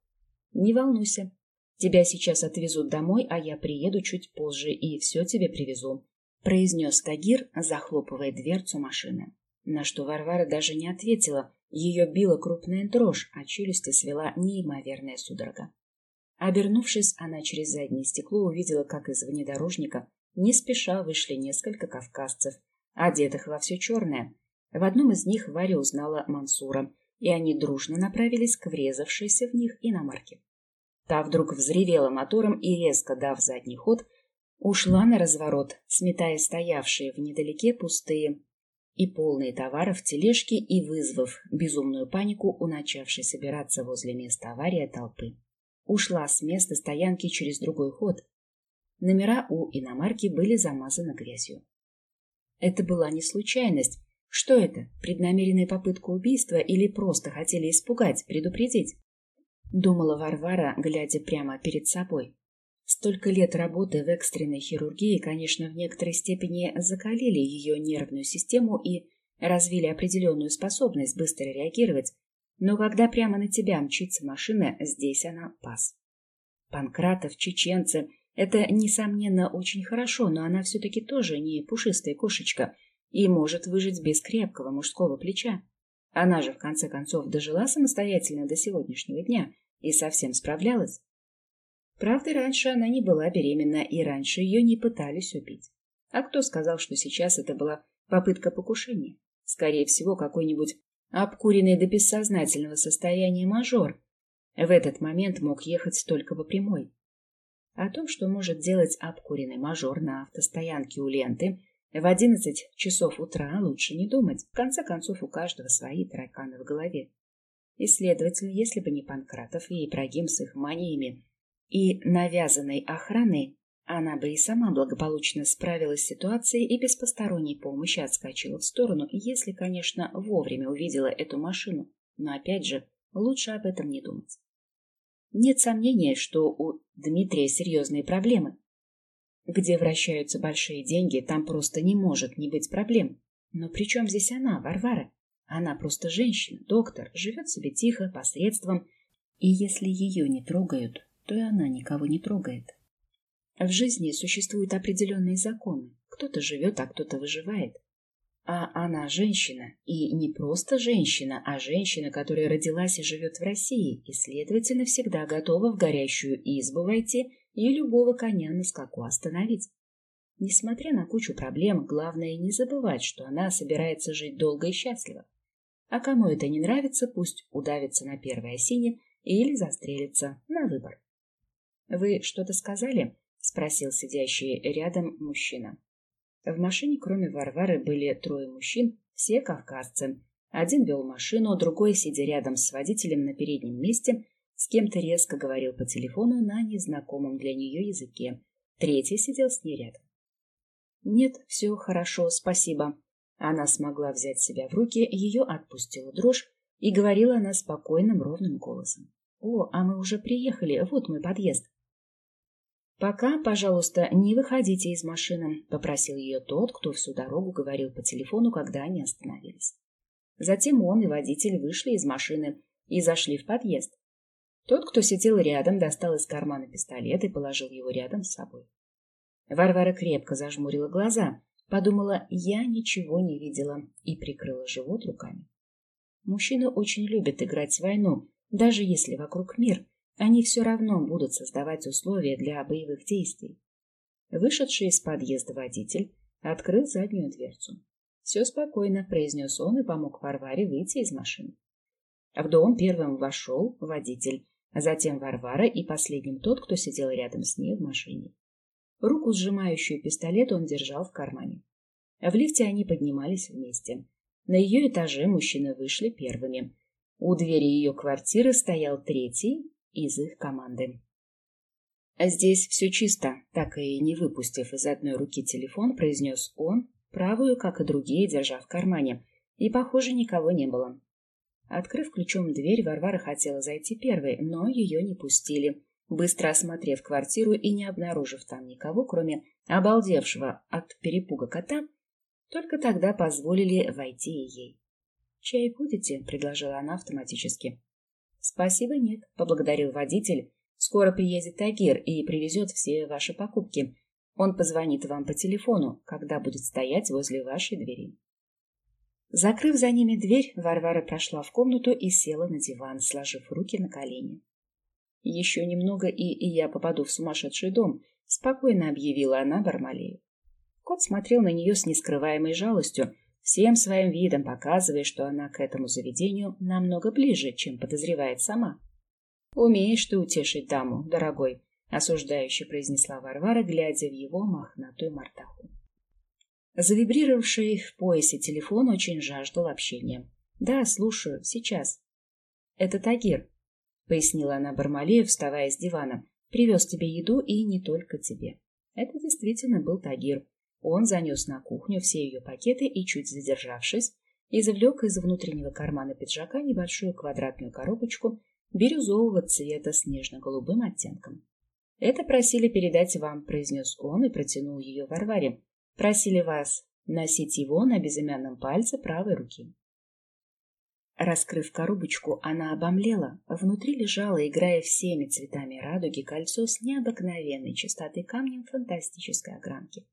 «Не волнуйся, Тебя сейчас отвезут домой, а я приеду чуть позже и все тебе привезу», — произнес Тагир, захлопывая дверцу машины. На что Варвара даже не ответила. Ее била крупная дрожь, а челюсти свела неимоверная судорога. Обернувшись, она через заднее стекло увидела, как из внедорожника не спеша вышли несколько кавказцев, одетых во все черное. В одном из них Варя узнала Мансура, и они дружно направились к врезавшейся в них иномарке. Та вдруг взревела мотором и, резко дав задний ход, ушла на разворот, сметая стоявшие в недалеке пустые и полные товаров тележки и вызвав безумную панику у начавшей собираться возле места аварии толпы. Ушла с места стоянки через другой ход. Номера у иномарки были замазаны грязью. Это была не случайность. Что это? Преднамеренная попытка убийства или просто хотели испугать, предупредить? Думала Варвара, глядя прямо перед собой. Столько лет работы в экстренной хирургии, конечно, в некоторой степени закалили ее нервную систему и развили определенную способность быстро реагировать, но когда прямо на тебя мчится машина, здесь она пас. Панкратов, чеченцы — это, несомненно, очень хорошо, но она все-таки тоже не пушистая кошечка и может выжить без крепкого мужского плеча. Она же, в конце концов, дожила самостоятельно до сегодняшнего дня и совсем справлялась. Правда, раньше она не была беременна, и раньше ее не пытались убить. А кто сказал, что сейчас это была попытка покушения? Скорее всего, какой-нибудь обкуренный до бессознательного состояния мажор в этот момент мог ехать только по прямой. О том, что может делать обкуренный мажор на автостоянке у ленты, в одиннадцать часов утра лучше не думать. В конце концов, у каждого свои тараканы в голове. И, следовательно, если бы не Панкратов и Ибрагим с их маниями, и навязанной охраной она бы и сама благополучно справилась с ситуацией и без посторонней помощи отскочила в сторону, если, конечно, вовремя увидела эту машину. Но опять же, лучше об этом не думать. Нет сомнения, что у Дмитрия серьезные проблемы. Где вращаются большие деньги, там просто не может не быть проблем. Но при чем здесь она, Варвара? Она просто женщина, доктор, живет себе тихо, посредством. И если ее не трогают, то и она никого не трогает. В жизни существуют определенные законы. Кто-то живет, а кто-то выживает. А она женщина, и не просто женщина, а женщина, которая родилась и живет в России, и, следовательно, всегда готова в горящую избу войти и любого коня на скаку остановить. Несмотря на кучу проблем, главное не забывать, что она собирается жить долго и счастливо. А кому это не нравится, пусть удавится на первой осине или застрелится на выбор. «Вы что-то сказали?» — спросил сидящий рядом мужчина. В машине, кроме Варвары, были трое мужчин, все кавказцы. Один вел машину, другой, сидя рядом с водителем на переднем месте, с кем-то резко говорил по телефону на незнакомом для нее языке. Третий сидел с ней рядом. «Нет, все хорошо, спасибо». Она смогла взять себя в руки, ее отпустила дрожь, и говорила она спокойным, ровным голосом. «О, а мы уже приехали, вот мой подъезд». «Пока, пожалуйста, не выходите из машины», — попросил ее тот, кто всю дорогу говорил по телефону, когда они остановились. Затем он и водитель вышли из машины и зашли в подъезд. Тот, кто сидел рядом, достал из кармана пистолет и положил его рядом с собой. Варвара крепко зажмурила глаза, подумала, я ничего не видела, и прикрыла живот руками. Мужчины очень любят играть в войну, даже если вокруг мир, они все равно будут создавать условия для боевых действий. Вышедший из подъезда водитель открыл заднюю дверцу. «Все спокойно», — произнес он и помог Варваре выйти из машины. В дом первым вошел водитель, а затем Варвара и последним тот, кто сидел рядом с ней в машине. Руку, сжимающую пистолет, он держал в кармане. В лифте они поднимались вместе. На ее этаже мужчины вышли первыми. У двери ее квартиры стоял третий, из их команды. А «Здесь все чисто», — так и не выпустив из одной руки телефон, произнес он, правую, как и другие, держа в кармане, и, похоже, никого не было. Открыв ключом дверь, Варвара хотела зайти первой, но ее не пустили. Быстро осмотрев квартиру и не обнаружив там никого, кроме обалдевшего от перепуга кота, только тогда позволили войти ей. «Чай будете?» — предложила она автоматически. Спасибо, нет, поблагодарил водитель. Скоро приедет Тагир и привезет все ваши покупки. Он позвонит вам по телефону, когда будет стоять возле вашей двери. Закрыв за ними дверь, Варвара прошла в комнату и села на диван, сложив руки на колени. «Еще немного, и, и я попаду в сумасшедший дом», — спокойно объявила она Бармалею. Кот смотрел на нее с нескрываемой жалостью, всем своим видом показывая, что она к этому заведению намного ближе, чем подозревает сама. «Умеешь ты утешить даму, дорогой», — осуждающе произнесла Варвара, глядя в его мохнатую мордаху. Завибрировавший в поясе телефон очень жаждал общения. «Да, слушаю, сейчас». «Это Тагир», — пояснила она Бармалею, вставая с дивана. «Привез тебе еду и не только тебе». Это действительно был Тагир, он занес на кухню все ее пакеты и, чуть задержавшись, извлек из внутреннего кармана пиджака небольшую квадратную коробочку бирюзового цвета с нежно-голубым оттенком. «Это просили передать вам», — произнес он и протянул ее Варваре. «Просили вас носить его на безымянном пальце правой руки». Раскрыв коробочку, она обомлела. Внутри лежало, играя всеми цветами радуги, кольцо с необыкновенной чистотой камнем фантастической огранки.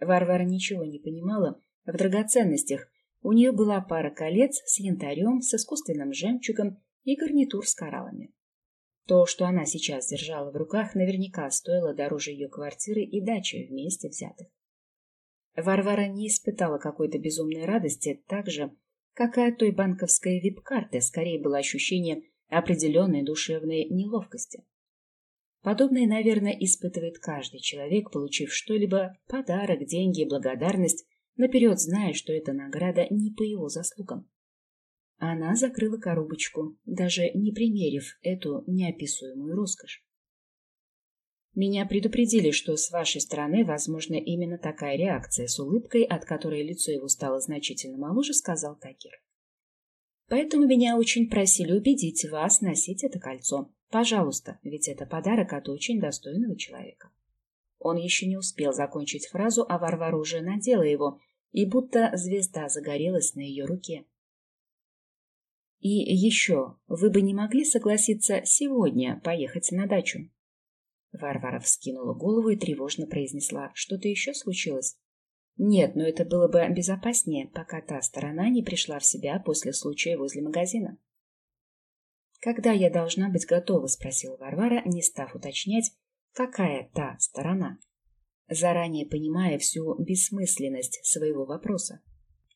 Варвара ничего не понимала в драгоценностях. У нее была пара колец с янтарем, с искусственным жемчугом и гарнитур с кораллами. То, что она сейчас держала в руках, наверняка стоило дороже ее квартиры и дачи вместе взятых. Варвара не испытала какой-то безумной радости, так же, как и от той банковской вип-карты, скорее было ощущение определенной душевной неловкости. Подобное, наверное, испытывает каждый человек, получив что-либо, подарок, деньги, благодарность, наперед зная, что эта награда не по его заслугам. Она закрыла коробочку, даже не примерив эту неописуемую роскошь. Меня предупредили, что с вашей стороны возможна именно такая реакция с улыбкой, от которой лицо его стало значительно моложе, сказал Такир. Поэтому меня очень просили убедить вас носить это кольцо. Пожалуйста, ведь это подарок от очень достойного человека. Он еще не успел закончить фразу, а Варвара уже надела его, и будто звезда загорелась на ее руке. И еще, вы бы не могли согласиться сегодня поехать на дачу? Варвара вскинула голову и тревожно произнесла. Что-то еще случилось? Нет, но это было бы безопаснее, пока та сторона не пришла в себя после случая возле магазина. «Когда я должна быть готова?» — спросила Варвара, не став уточнять, какая та сторона, заранее понимая всю бессмысленность своего вопроса.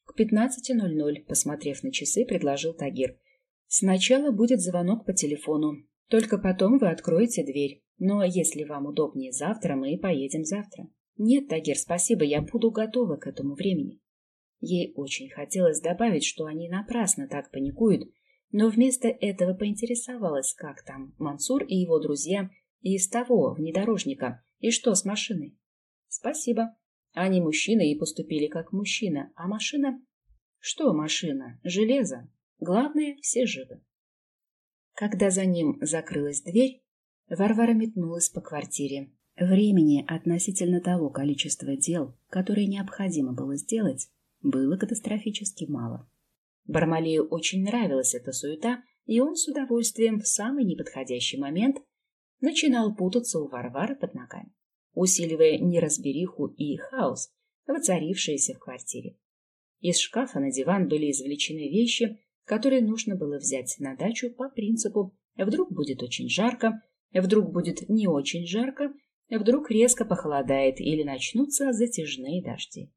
К 15.00, посмотрев на часы, предложил Тагир. «Сначала будет звонок по телефону, только потом вы откроете дверь. Но если вам удобнее завтра, мы поедем завтра». «Нет, Тагир, спасибо, я буду готова к этому времени». Ей очень хотелось добавить, что они напрасно так паникуют, но вместо этого поинтересовалась, как там Мансур и его друзья из того внедорожника, и что с машиной. Спасибо. Они мужчины и поступили как мужчина, а машина... Что машина? Железо. Главное, все живы. Когда за ним закрылась дверь, Варвара метнулась по квартире. Времени относительно того количества дел, которые необходимо было сделать, было катастрофически мало. Бармалею очень нравилась эта суета, и он с удовольствием в самый неподходящий момент начинал путаться у Варвары под ногами, усиливая неразбериху и хаос, воцарившиеся в квартире. Из шкафа на диван были извлечены вещи, которые нужно было взять на дачу по принципу «вдруг будет очень жарко», «вдруг будет не очень жарко», «вдруг резко похолодает» или начнутся затяжные дожди.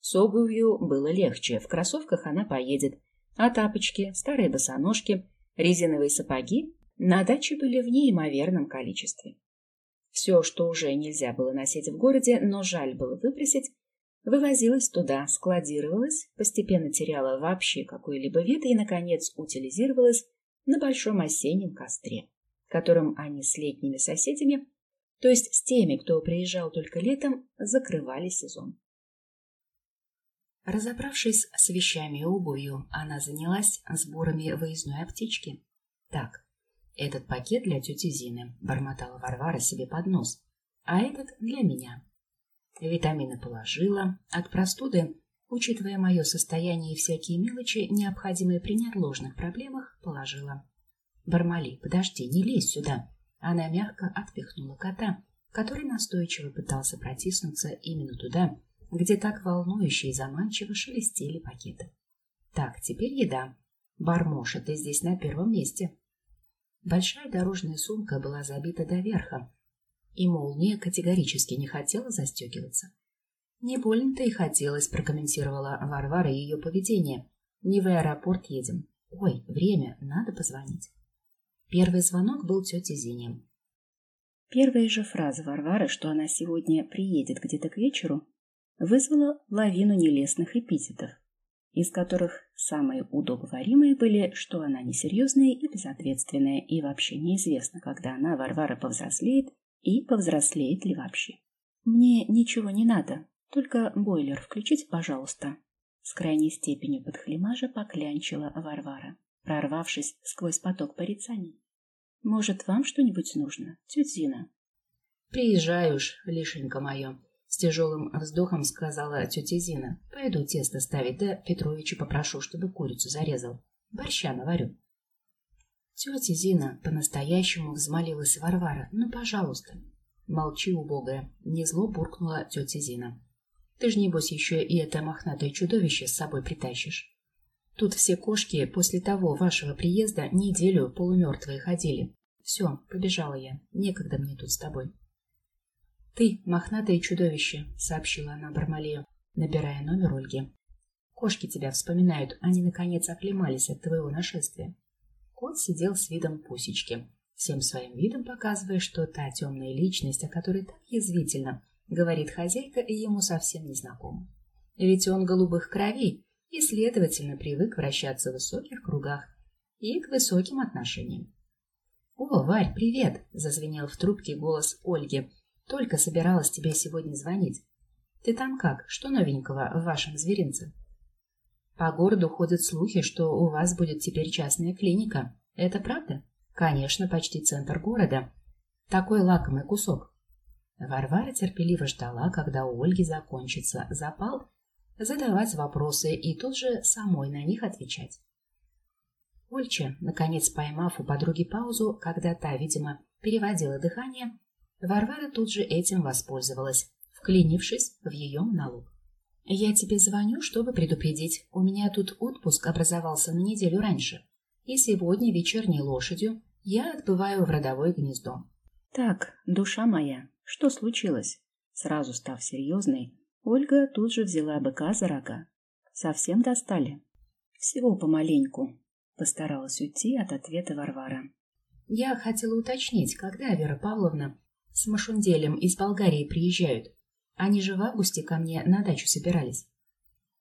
С обувью было легче, в кроссовках она поедет, а тапочки, старые босоножки, резиновые сапоги на даче были в неимоверном количестве. Все, что уже нельзя было носить в городе, но жаль было выбросить, вывозилось туда, складировалось, постепенно теряло вообще какой-либо вид и, наконец, утилизировалось на большом осеннем костре, которым они с летними соседями, то есть с теми, кто приезжал только летом, закрывали сезон. Разобравшись с вещами и обувью, она занялась сборами выездной аптечки. Так, этот пакет для тети Зины, бормотала Варвара себе под нос, а этот для меня. Витамины положила, от простуды, учитывая мое состояние и всякие мелочи, необходимые при неотложных проблемах, положила. Бармали, подожди, не лезь сюда. Она мягко отпихнула кота, который настойчиво пытался протиснуться именно туда, где так волнующе и заманчиво шелестели пакеты. Так, теперь еда. Бармоша, ты здесь на первом месте. Большая дорожная сумка была забита до верха, и молния категорически не хотела застегиваться. «Не больно-то и хотелось», — прокомментировала Варвара ее поведение. «Не в аэропорт едем. Ой, время, надо позвонить». Первый звонок был тете Зине. Первая же фраза Варвары, что она сегодня приедет где-то к вечеру, вызвала лавину нелестных эпитетов, из которых самые удобоваримые были, что она несерьезная и безответственная, и вообще неизвестно, когда она, Варвара, повзрослеет и повзрослеет ли вообще. «Мне ничего не надо, только бойлер включите, пожалуйста», с крайней степенью подхлемажа поклянчила Варвара, прорвавшись сквозь поток порицаний. «Может, вам что-нибудь нужно, тетя Зина?» «Приезжай уж, лишенька моё», с тяжелым вздохом сказала тетя Зина. Пойду тесто ставить, да Петровича попрошу, чтобы курицу зарезал. Борща наварю. Тетя Зина по-настоящему взмолилась Варвара. Ну, пожалуйста. Молчи, убогая. Не зло буркнула тетя Зина. Ты ж, небось, еще и это мохнатое чудовище с собой притащишь. Тут все кошки после того вашего приезда неделю полумертвые ходили. Все, побежала я. Некогда мне тут с тобой. «Ты, мохнатое чудовище», — сообщила она Бармалею, набирая номер Ольги. «Кошки тебя вспоминают, они, наконец, оклемались от твоего нашествия». Кот сидел с видом пусечки, всем своим видом показывая, что та темная личность, о которой так язвительно говорит хозяйка, ему совсем не знакома. Ведь он голубых кровей и, следовательно, привык вращаться в высоких кругах и к высоким отношениям. «О, Варь, привет!» — зазвенел в трубке голос Ольги. «Только собиралась тебе сегодня звонить. Ты там как? Что новенького в вашем зверинце?» «По городу ходят слухи, что у вас будет теперь частная клиника. Это правда?» «Конечно, почти центр города. Такой лакомый кусок». Варвара терпеливо ждала, когда у Ольги закончится запал, задавать вопросы и тут же самой на них отвечать. Ольча, наконец поймав у подруги паузу, когда та, видимо, переводила дыхание, Варвара тут же этим воспользовалась, вклинившись в ее монолог. «Я тебе звоню, чтобы предупредить. У меня тут отпуск образовался на неделю раньше, и сегодня вечерней лошадью я отбываю в родовое гнездо». «Так, душа моя, что случилось?» Сразу став серьезной, Ольга тут же взяла быка за рога. «Совсем достали?» «Всего помаленьку. Постаралась уйти от ответа Варвара. Я хотела уточнить, когда Вера Павловна с Машунделем из Болгарии приезжают. Они же в августе ко мне на дачу собирались.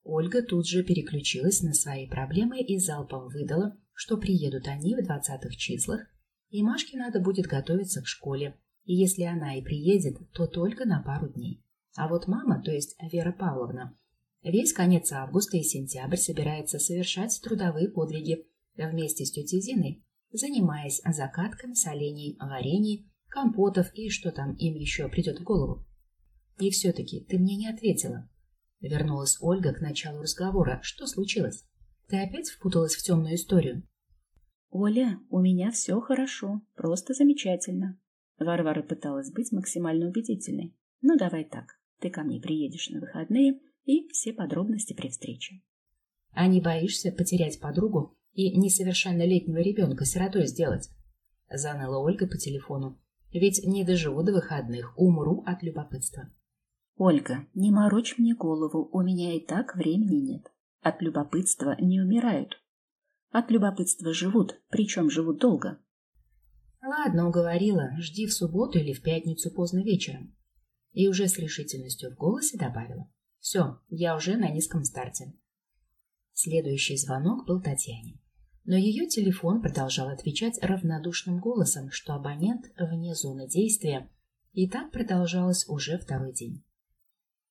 Ольга тут же переключилась на свои проблемы и залпом выдала, что приедут они в двадцатых числах, и Машке надо будет готовиться к школе, и если она и приедет, то только на пару дней. А вот мама, то есть Вера Павловна, весь конец августа и сентябрь собирается совершать трудовые подвиги вместе с тетей Зиной, занимаясь закатками солений, варений, компотов и что там им еще придет в голову. И все-таки ты мне не ответила. Вернулась Ольга к началу разговора. Что случилось? Ты опять впуталась в темную историю? Оля, у меня все хорошо, просто замечательно. Варвара пыталась быть максимально убедительной. Ну, давай так, ты ко мне приедешь на выходные и все подробности при встрече. А не боишься потерять подругу и несовершеннолетнего ребенка сиротой сделать. Заныла Ольга по телефону. Ведь не доживу до выходных, умру от любопытства. Ольга, не морочь мне голову, у меня и так времени нет. От любопытства не умирают. От любопытства живут, причем живут долго. Ладно, уговорила, жди в субботу или в пятницу поздно вечером. И уже с решительностью в голосе добавила. Все, я уже на низком старте. Следующий звонок был Татьяне. Но ее телефон продолжал отвечать равнодушным голосом, что абонент вне зоны действия, и так продолжалось уже второй день.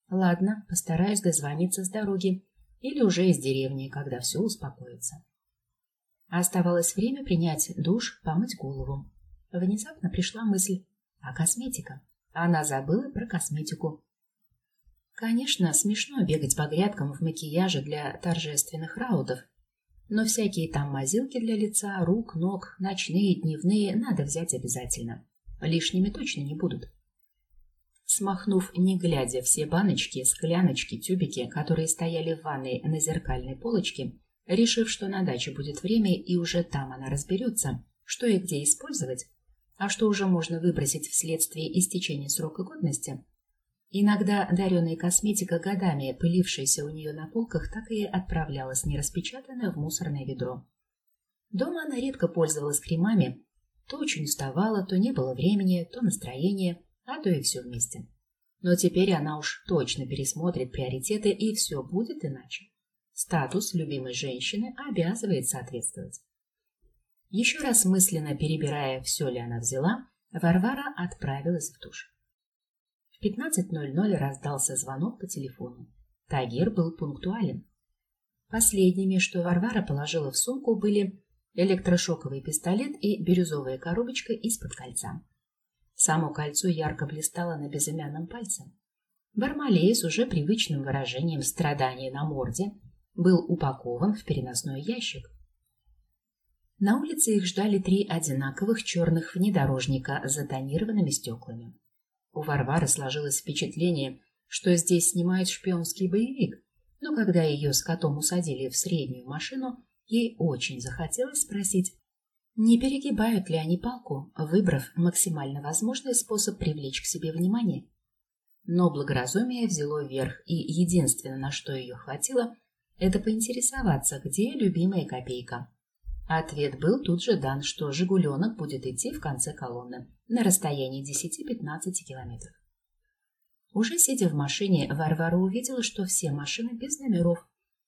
Ладно, постараюсь дозвониться с дороги или уже из деревни, когда все успокоится. Оставалось время принять душ, помыть голову. Внезапно пришла мысль, а косметика? Она забыла про косметику. Конечно, смешно бегать по грядкам в макияже для торжественных раудов, но всякие там мазилки для лица, рук, ног, ночные, дневные надо взять обязательно. Лишними точно не будут. Смахнув, не глядя, все баночки, скляночки, тюбики, которые стояли в ванной на зеркальной полочке, решив, что на даче будет время и уже там она разберется, что и где использовать, а что уже можно выбросить вследствие истечения срока годности, Иногда дареная косметика, годами пылившаяся у нее на полках, так и отправлялась нераспечатанная в мусорное ведро. Дома она редко пользовалась кремами, то очень уставала, то не было времени, то настроения, а то и все вместе. Но теперь она уж точно пересмотрит приоритеты, и все будет иначе. Статус любимой женщины обязывает соответствовать. Еще раз мысленно перебирая, все ли она взяла, Варвара отправилась в душ. В 15.00 раздался звонок по телефону. Тагир был пунктуален. Последними, что Варвара положила в сумку, были электрошоковый пистолет и бирюзовая коробочка из-под кольца. Само кольцо ярко блистало на безымянном пальце. Бармалей с уже привычным выражением страдания на морде был упакован в переносной ящик. На улице их ждали три одинаковых черных внедорожника с затонированными стеклами. У Варвары сложилось впечатление, что здесь снимают шпионский боевик, но когда ее с котом усадили в среднюю машину, ей очень захотелось спросить, не перегибают ли они палку, выбрав максимально возможный способ привлечь к себе внимание. Но благоразумие взяло верх, и единственное, на что ее хватило, это поинтересоваться, где любимая копейка. Ответ был тут же дан, что «Жигуленок» будет идти в конце колонны на расстоянии 10-15 километров. Уже сидя в машине, Варвара увидела, что все машины без номеров,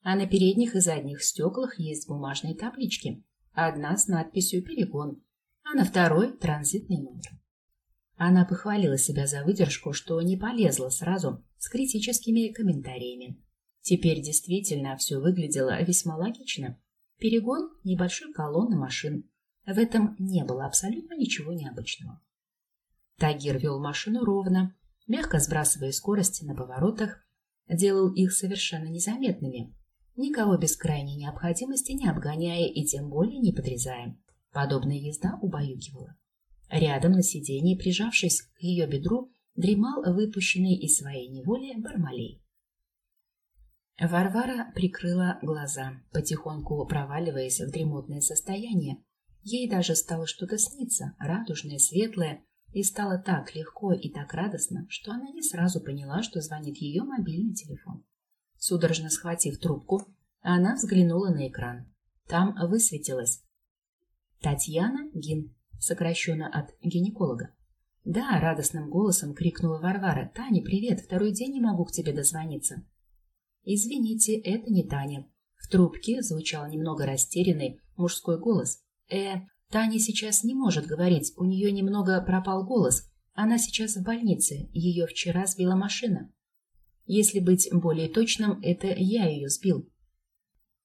а на передних и задних стеклах есть бумажные таблички. Одна с надписью «Перегон», а на второй — транзитный номер. Она похвалила себя за выдержку, что не полезла сразу с критическими комментариями. Теперь действительно все выглядело весьма логично. Перегон небольшой колонны машин. В этом не было абсолютно ничего необычного. Тагир вел машину ровно, мягко сбрасывая скорости на поворотах, делал их совершенно незаметными, никого без крайней необходимости не обгоняя и тем более не подрезая. Подобная езда убаюкивала. Рядом на сиденье, прижавшись к ее бедру, дремал выпущенный из своей неволи Бармалей. Варвара прикрыла глаза, потихоньку проваливаясь в дремотное состояние. Ей даже стало что-то сниться, радужное, светлое, и стало так легко и так радостно, что она не сразу поняла, что звонит ее мобильный телефон. Судорожно схватив трубку, она взглянула на экран. Там высветилось «Татьяна Гин», сокращенно от гинеколога. «Да», — радостным голосом крикнула Варвара. «Таня, привет, второй день не могу к тебе дозвониться». «Извините, это не Таня». В трубке звучал немного растерянный мужской голос. «Э, Таня сейчас не может говорить, у нее немного пропал голос. Она сейчас в больнице, ее вчера сбила машина. Если быть более точным, это я ее сбил».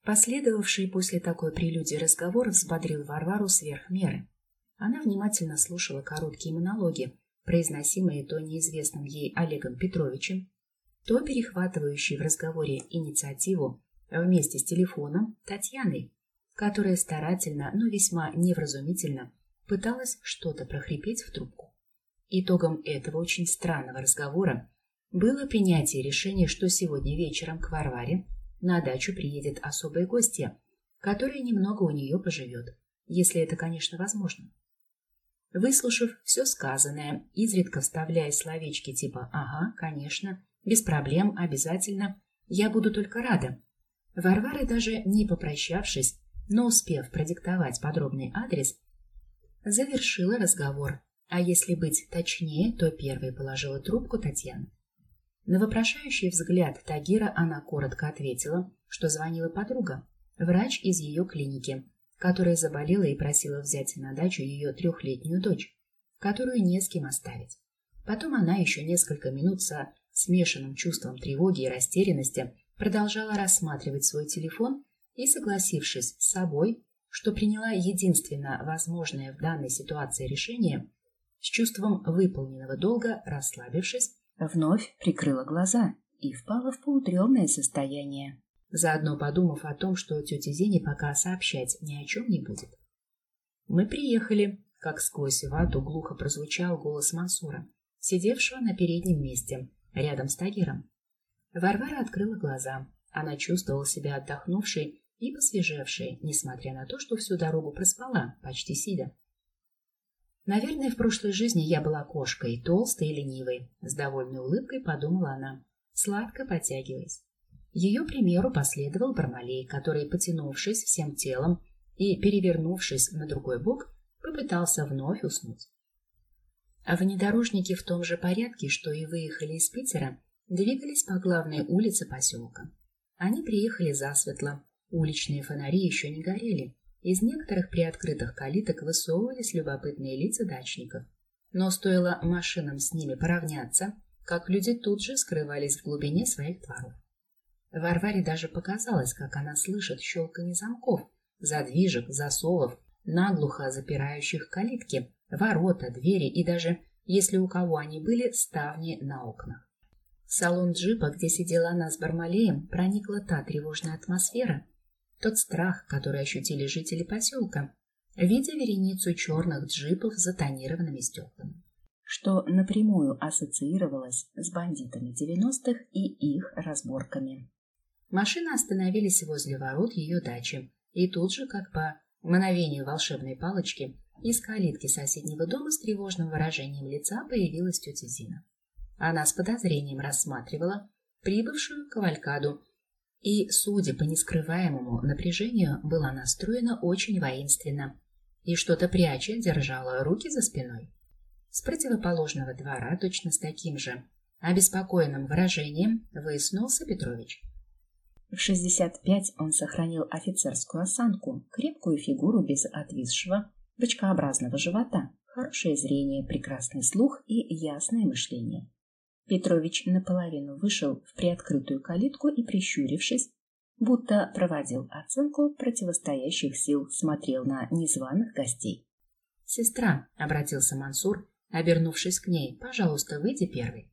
Последовавший после такой прелюдии разговор взбодрил Варвару сверх меры. Она внимательно слушала короткие монологи, произносимые то неизвестным ей Олегом Петровичем, то перехватывающей в разговоре инициативу вместе с телефоном Татьяной, которая старательно, но весьма невразумительно пыталась что-то прохрипеть в трубку. Итогом этого очень странного разговора было принятие решения, что сегодня вечером к Варваре на дачу приедет особая гостья, которая немного у нее поживет, если это, конечно, возможно. Выслушав все сказанное, изредка вставляя словечки типа «ага, конечно», «без проблем», «обязательно», «я буду только рада», Варвара, даже не попрощавшись, но успев продиктовать подробный адрес, завершила разговор, а если быть точнее, то первой положила трубку Татьяна. На вопрошающий взгляд Тагира она коротко ответила, что звонила подруга, врач из ее клиники, которая заболела и просила взять на дачу ее трехлетнюю дочь, которую не с кем оставить. Потом она еще несколько минут со смешанным чувством тревоги и растерянности продолжала рассматривать свой телефон и, согласившись с собой, что приняла единственно возможное в данной ситуации решение, с чувством выполненного долга, расслабившись, вновь прикрыла глаза и впала в полудремное состояние заодно подумав о том, что тете Зине пока сообщать ни о чем не будет. «Мы приехали», — как сквозь вату глухо прозвучал голос Мансура, сидевшего на переднем месте, рядом с Тагиром. Варвара открыла глаза. Она чувствовала себя отдохнувшей и посвежевшей, несмотря на то, что всю дорогу проспала, почти сидя. Наверное, в прошлой жизни я была кошкой, толстой и ленивой, с довольной улыбкой подумала она, сладко потягиваясь. Ее примеру последовал Бармалей, который, потянувшись всем телом и перевернувшись на другой бок, попытался вновь уснуть. А внедорожники в том же порядке, что и выехали из Питера, двигались по главной улице поселка. Они приехали засветло, уличные фонари еще не горели, из некоторых приоткрытых калиток высовывались любопытные лица дачников. Но стоило машинам с ними поравняться, как люди тут же скрывались в глубине своих дворов. Варваре даже показалось, как она слышит щелканье замков, задвижек, засовов, наглухо запирающих калитки, ворота, двери и даже, если у кого они были, ставни на окнах. В салон джипа, где сидела она с Бармалеем, проникла та тревожная атмосфера, тот страх, который ощутили жители поселка, видя вереницу черных джипов с затонированными стеклами что напрямую ассоциировалось с бандитами 90-х и их разборками. Машины остановились возле ворот ее дачи, и тут же, как по мгновению волшебной палочки, из калитки соседнего дома с тревожным выражением лица появилась тетя Зина. Она с подозрением рассматривала прибывшую кавалькаду и, судя по нескрываемому напряжению, была настроена очень воинственно и что-то пряча держала руки за спиной. С противоположного двора, точно с таким же обеспокоенным выражением, высунулся Петрович. В 65 он сохранил офицерскую осанку, крепкую фигуру без отвисшего, бочкообразного живота, хорошее зрение, прекрасный слух и ясное мышление. Петрович наполовину вышел в приоткрытую калитку и, прищурившись, будто проводил оценку противостоящих сил, смотрел на незваных гостей. «Сестра», — обратился Мансур, обернувшись к ней, — «пожалуйста, выйди первой».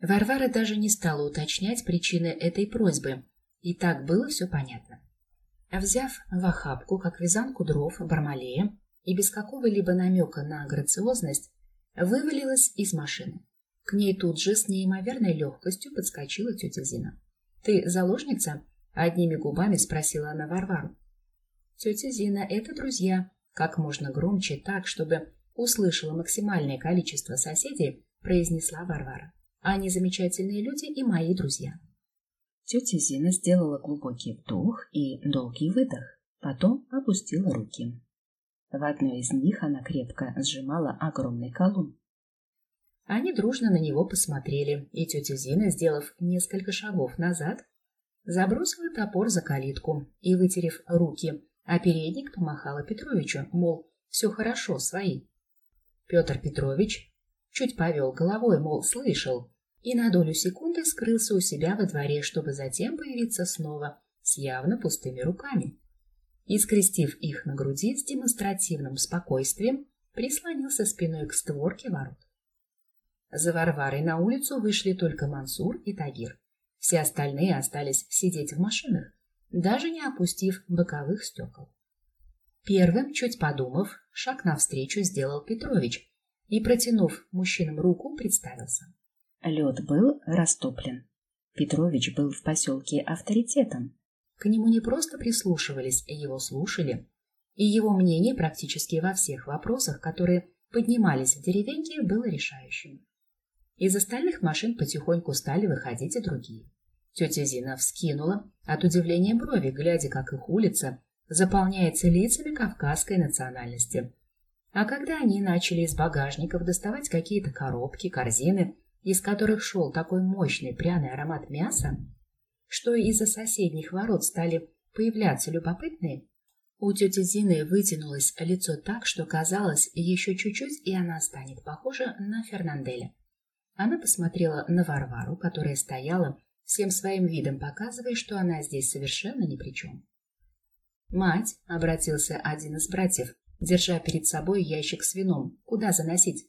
Варвара даже не стала уточнять причины этой просьбы, и так было все понятно. Взяв в охапку, как вязанку дров, Бармалея, и без какого-либо намека на грациозность, вывалилась из машины. К ней тут же с неимоверной легкостью подскочила тетя Зина. «Ты заложница?» — одними губами спросила она Варвару. «Тетя Зина — это друзья», — как можно громче так, чтобы услышало максимальное количество соседей, произнесла Варвара. Они замечательные люди и мои друзья. Тетя Зина сделала глубокий вдох и долгий выдох, потом опустила руки. В одной из них она крепко сжимала огромный колун. Они дружно на него посмотрели, и тетя Зина, сделав несколько шагов назад, забросила топор за калитку и, вытерев руки, а передник помахала Петровичу, мол, все хорошо, свои. Петр Петрович чуть повел головой, мол, слышал, и на долю секунды скрылся у себя во дворе, чтобы затем появиться снова с явно пустыми руками. И, скрестив их на груди с демонстративным спокойствием, прислонился спиной к створке ворот. За Варварой на улицу вышли только Мансур и Тагир. Все остальные остались сидеть в машинах, даже не опустив боковых стекол. Первым, чуть подумав, шаг навстречу сделал Петрович и, протянув мужчинам руку, представился. Лед был растоплен. Петрович был в поселке авторитетом. К нему не просто прислушивались, его слушали. И его мнение практически во всех вопросах, которые поднимались в деревеньке, было решающим. Из остальных машин потихоньку стали выходить и другие. Тетя Зина вскинула от удивления брови, глядя, как их улица заполняется лицами кавказской национальности. А когда они начали из багажников доставать какие-то коробки, корзины, из которых шел такой мощный пряный аромат мяса, что из-за соседних ворот стали появляться любопытные, у тети Зины вытянулось лицо так, что казалось, еще чуть-чуть, и она станет похожа на Фернанделя. Она посмотрела на Варвару, которая стояла, всем своим видом показывая, что она здесь совершенно ни при чем. «Мать», — обратился один из братьев, держа перед собой ящик с вином, — «куда заносить?»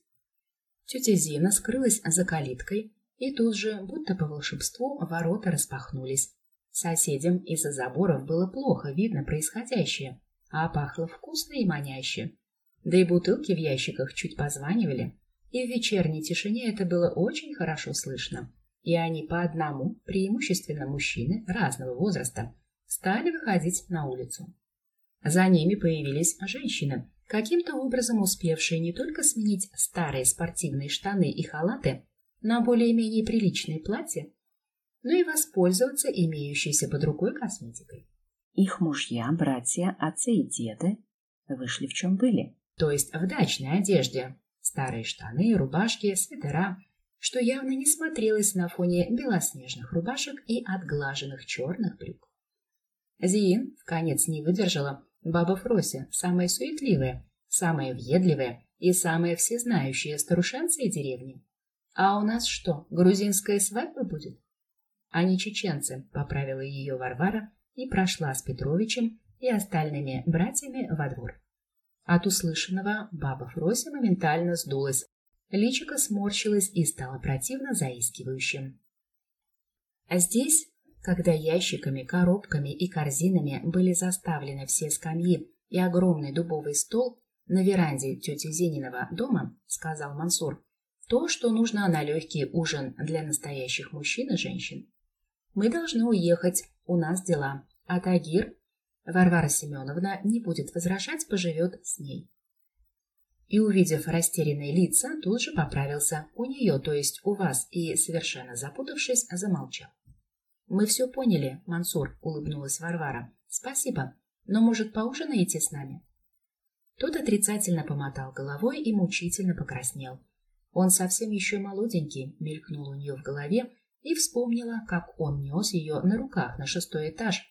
Тетя Зина скрылась за калиткой, и тут же, будто по волшебству, ворота распахнулись. Соседям из-за заборов было плохо видно происходящее, а пахло вкусно и маняще. Да и бутылки в ящиках чуть позванивали, и в вечерней тишине это было очень хорошо слышно. И они по одному, преимущественно мужчины разного возраста, стали выходить на улицу. За ними появились женщины, каким-то образом успевшие не только сменить старые спортивные штаны и халаты на более-менее приличные платья, но и воспользоваться имеющейся под рукой косметикой. Их мужья, братья, отцы и деды вышли в чем были. То есть в дачной одежде. Старые штаны, рубашки, свитера, что явно не смотрелось на фоне белоснежных рубашек и отглаженных черных брюк. Зиин в конец не выдержала Баба Фрося – самая суетливая, самая въедливая и самая всезнающая старушенция деревни. А у нас что, грузинская свадьба будет? Они чеченцы, поправила ее Варвара и прошла с Петровичем и остальными братьями во двор. От услышанного баба Фрося моментально сдулась, личико сморщилось и стало противно заискивающим. А здесь когда ящиками, коробками и корзинами были заставлены все скамьи и огромный дубовый стол на веранде тети Зениного дома, сказал Мансур, то, что нужно на легкий ужин для настоящих мужчин и женщин. Мы должны уехать, у нас дела, а Тагир, Варвара Семеновна, не будет возражать, поживет с ней. И, увидев растерянные лица, тут же поправился у нее, то есть у вас, и, совершенно запутавшись, замолчал. «Мы все поняли, Мансур», — улыбнулась Варвара. «Спасибо. Но, может, поужинаете с нами?» Тот отрицательно помотал головой и мучительно покраснел. Он совсем еще молоденький, мелькнул у нее в голове, и вспомнила, как он нес ее на руках на шестой этаж,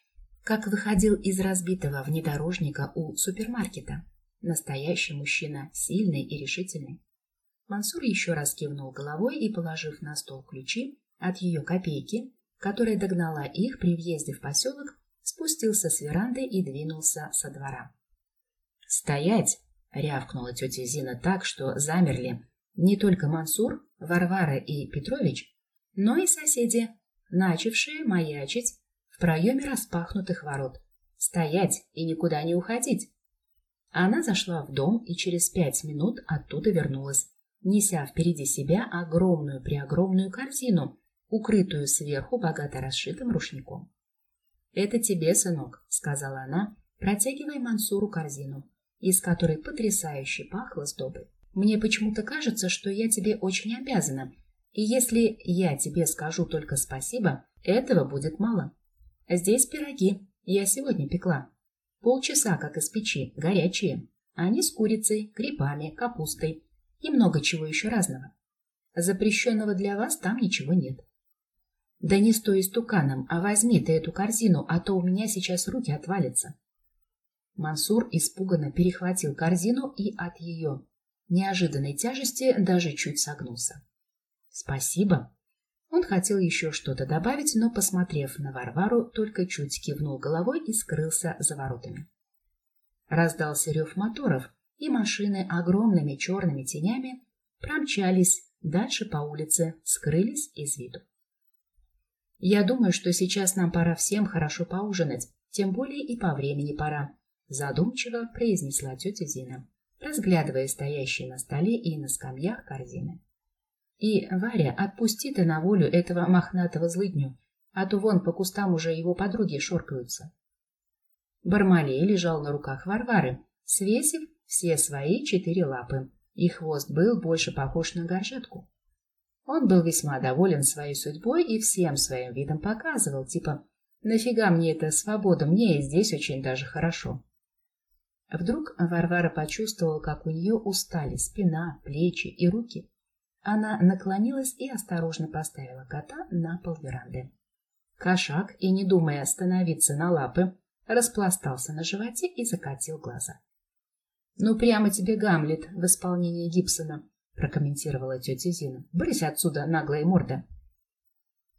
как выходил из разбитого внедорожника у супермаркета. Настоящий мужчина, сильный и решительный. Мансур еще раз кивнул головой и, положив на стол ключи от ее копейки, которая догнала их при въезде в поселок, спустился с веранды и двинулся со двора. «Стоять!» — рявкнула тетя Зина так, что замерли не только Мансур, Варвара и Петрович, но и соседи, начавшие маячить в проеме распахнутых ворот. «Стоять и никуда не уходить!» Она зашла в дом и через пять минут оттуда вернулась, неся впереди себя огромную-преогромную корзину, укрытую сверху богато расшитым рушником. «Это тебе, сынок», — сказала она, протягивая Мансуру корзину, из которой потрясающе пахло сдобой. «Мне почему-то кажется, что я тебе очень обязана, и если я тебе скажу только спасибо, этого будет мало. Здесь пироги, я сегодня пекла. Полчаса, как из печи, горячие. Они с курицей, грибами, капустой и много чего еще разного. Запрещенного для вас там ничего нет. Да не стой истуканом, а возьми ты эту корзину, а то у меня сейчас руки отвалятся. Мансур испуганно перехватил корзину и от ее неожиданной тяжести даже чуть согнулся. Спасибо. Он хотел еще что-то добавить, но, посмотрев на Варвару, только чуть кивнул головой и скрылся за воротами. Раздался рев моторов, и машины огромными черными тенями промчались дальше по улице, скрылись из виду. Я думаю, что сейчас нам пора всем хорошо поужинать, тем более и по времени пора, задумчиво произнесла тетя Зина, разглядывая стоящие на столе и на скамьях корзины. И, Варя, отпусти ты на волю этого мохнатого злыдню, а то вон по кустам уже его подруги шоркаются. Бармалей лежал на руках Варвары, свесив все свои четыре лапы, и хвост был больше похож на горжетку. Он был весьма доволен своей судьбой и всем своим видом показывал, типа «Нафига мне эта свобода, мне и здесь очень даже хорошо». Вдруг Варвара почувствовала, как у нее устали спина, плечи и руки. Она наклонилась и осторожно поставила кота на пол веранды. Кошак, и не думая остановиться на лапы, распластался на животе и закатил глаза. «Ну, прямо тебе Гамлет в исполнении Гибсона», — прокомментировала тетя Зина. «Брысь отсюда, наглая морда!»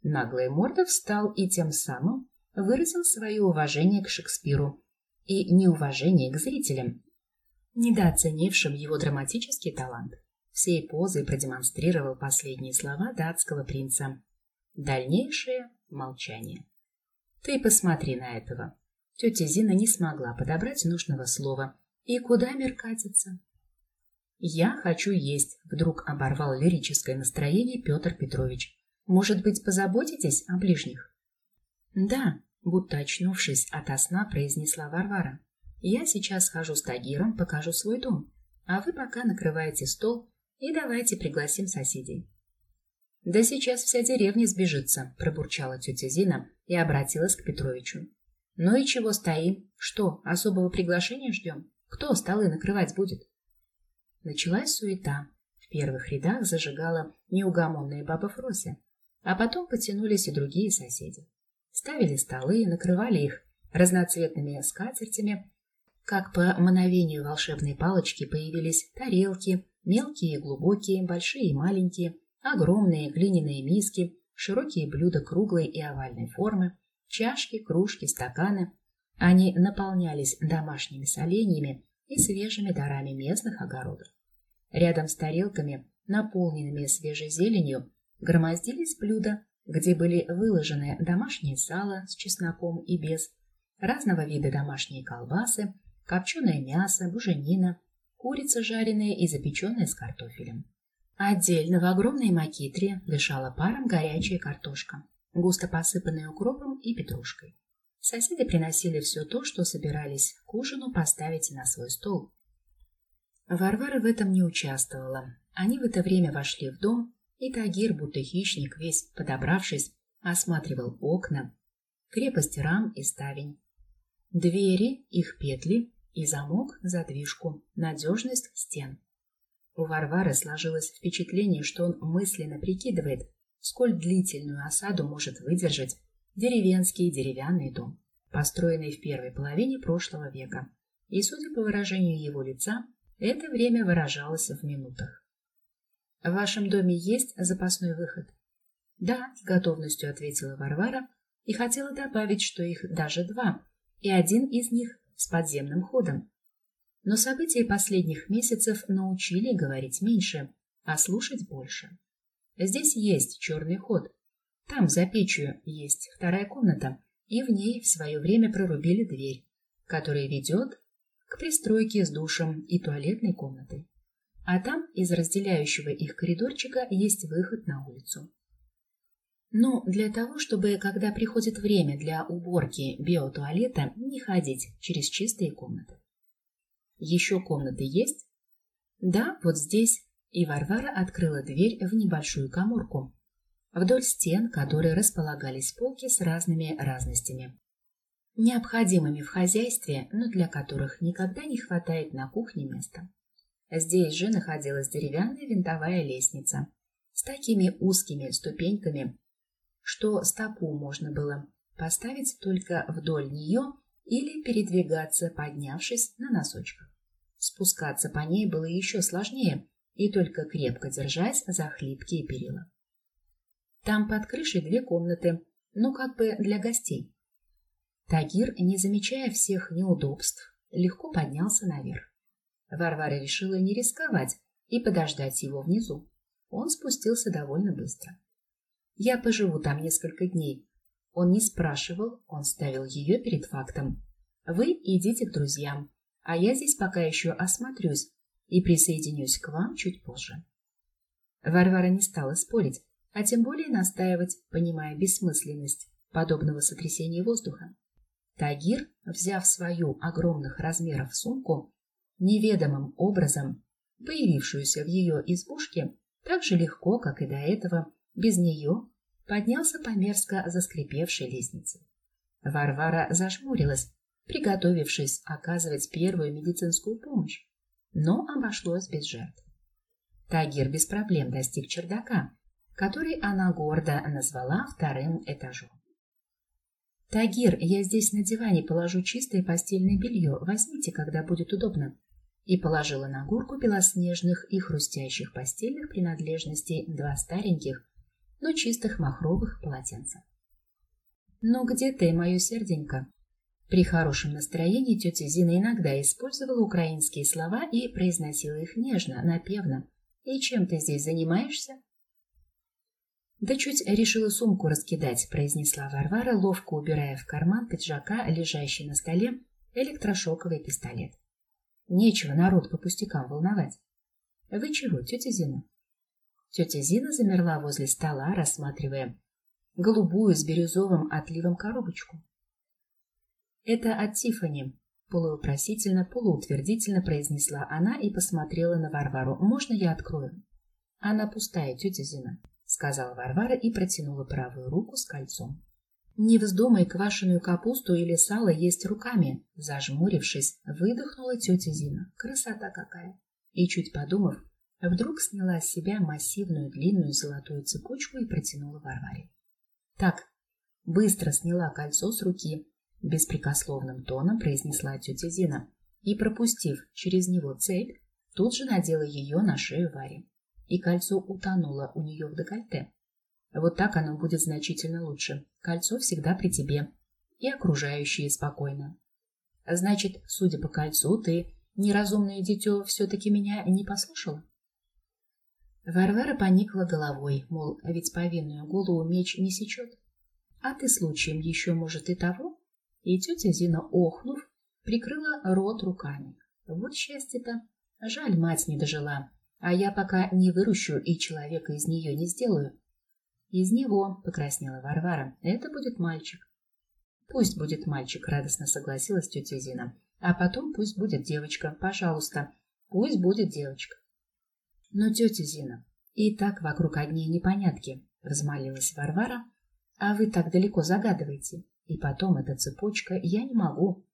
Наглая морда встал и тем самым выразил свое уважение к Шекспиру и неуважение к зрителям, недооценившим его драматический талант. Всей позой продемонстрировал последние слова датского принца. Дальнейшее молчание. «Ты посмотри на этого!» Тетя Зина не смогла подобрать нужного слова. «И куда мир катится?» «Я хочу есть», — вдруг оборвал лирическое настроение Петр Петрович. «Может быть, позаботитесь о ближних?» «Да», — будто очнувшись ото сна, произнесла Варвара. «Я сейчас схожу с Тагиром, покажу свой дом, а вы пока накрываете стол и давайте пригласим соседей». «Да сейчас вся деревня сбежится», — пробурчала тетя Зина и обратилась к Петровичу. «Ну и чего стоим? Что, особого приглашения ждем? Кто столы накрывать будет?» Началась суета. В первых рядах зажигала неугомонная баба Фрося, а потом потянулись и другие соседи. Ставили столы, накрывали их разноцветными скатертями. Как по мановению волшебной палочки появились тарелки, мелкие и глубокие, большие и маленькие, огромные глиняные миски, широкие блюда круглой и овальной формы, чашки, кружки, стаканы. Они наполнялись домашними соленьями и свежими дарами местных огородов. Рядом с тарелками, наполненными свежей зеленью, громоздились блюда, где были выложены домашнее сало с чесноком и без, разного вида домашние колбасы, копченое мясо, буженина, курица жареная и запеченная с картофелем. Отдельно в огромной макитре дышала паром горячая картошка, густо посыпанная укропом и петрушкой. Соседи приносили все то, что собирались к ужину поставить на свой стол. Варвара в этом не участвовала. Они в это время вошли в дом, и Тагир, будто хищник, весь подобравшись, осматривал окна, крепость рам и ставень. Двери, их петли и замок, задвижку, надежность стен. У Варвары сложилось впечатление, что он мысленно прикидывает, сколь длительную осаду может выдержать деревенский деревянный дом, построенный в первой половине прошлого века, и, судя по выражению его лица, это время выражалось в минутах. «В вашем доме есть запасной выход?» «Да», — с готовностью ответила Варвара и хотела добавить, что их даже два, и один из них с подземным ходом. Но события последних месяцев научили говорить меньше, а слушать больше. Здесь есть черный ход. Там, за печью, есть вторая комната, и в ней в свое время прорубили дверь, которая ведет к пристройке с душем и туалетной комнатой. А там из разделяющего их коридорчика есть выход на улицу. Ну, для того, чтобы, когда приходит время для уборки биотуалета, не ходить через чистые комнаты. Еще комнаты есть? Да, вот здесь. И Варвара открыла дверь в небольшую коморку, вдоль стен которые располагались полки с разными разностями. Необходимыми в хозяйстве, но для которых никогда не хватает на кухне места. Здесь же находилась деревянная винтовая лестница с такими узкими ступеньками, что стопу можно было поставить только вдоль нее или передвигаться, поднявшись на носочках. Спускаться по ней было еще сложнее, и только крепко держась за хлипкие перила. Там под крышей две комнаты, ну как бы для гостей. Тагир, не замечая всех неудобств, легко поднялся наверх. Варвара решила не рисковать и подождать его внизу. Он спустился довольно быстро. «Я поживу там несколько дней». Он не спрашивал, он ставил ее перед фактом. «Вы идите к друзьям, а я здесь пока еще осмотрюсь и присоединюсь к вам чуть позже». Варвара не стала спорить, а тем более настаивать, понимая бессмысленность подобного сотрясения воздуха. Тагир, взяв свою огромных размеров сумку, неведомым образом, появившуюся в ее избушке, так же легко, как и до этого, без нее, поднялся по мерзко заскрипевшей лестнице. Варвара зажмурилась, приготовившись оказывать первую медицинскую помощь, но обошлось без жертв. Тагир без проблем достиг чердака, который она гордо назвала вторым этажом. «Тагир, я здесь на диване положу чистое постельное белье, возьмите, когда будет удобно», и положила на горку белоснежных и хрустящих постельных принадлежностей два стареньких, но чистых махровых полотенца. «Ну где ты, мое серденько?» При хорошем настроении тетя Зина иногда использовала украинские слова и произносила их нежно, напевно. «И чем ты здесь занимаешься?» «Да чуть решила сумку раскидать», — произнесла Варвара, ловко убирая в карман пиджака, лежащий на столе, электрошоковый пистолет. «Нечего народ по пустякам волновать». «Вы чего, тетя Зина?» Тетя Зина замерла возле стола, рассматривая голубую с бирюзовым отливом коробочку. «Это от Тифани», — полувопросительно, полуутвердительно произнесла она и посмотрела на Варвару. «Можно я открою?» «Она пустая, тетя Зина», — сказала Варвара и протянула правую руку с кольцом. «Не вздумай квашеную капусту или сало есть руками», — зажмурившись, выдохнула тетя Зина. «Красота какая!» И, чуть подумав, вдруг сняла с себя массивную длинную золотую цепочку и протянула Варваре. «Так, быстро сняла кольцо с руки, беспрекословным тоном произнесла тетя Зина и, пропустив через него цепь, тут же надела ее на шею Варе. И кольцо утонуло у нее в декольте. Вот так оно будет значительно лучше. Кольцо всегда при тебе. И окружающие спокойно. Значит, судя по кольцу, ты, неразумное дитё, все-таки меня не послушала? Варвара поникла головой, мол, ведь повинную голову меч не сечет. А ты случаем еще, может, и того? И тетя Зина, охнув, прикрыла рот руками. Вот счастье-то. Жаль, мать не дожила. А я пока не выращу и человека из нее не сделаю. Из него, покраснела Варвара, это будет мальчик. Пусть будет мальчик, радостно согласилась тетя Зина. А потом пусть будет девочка, пожалуйста. Пусть будет девочка. Но тетя Зина, и так вокруг одни непонятки, взмолилась Варвара. А вы так далеко загадываете. И потом эта цепочка, я не могу.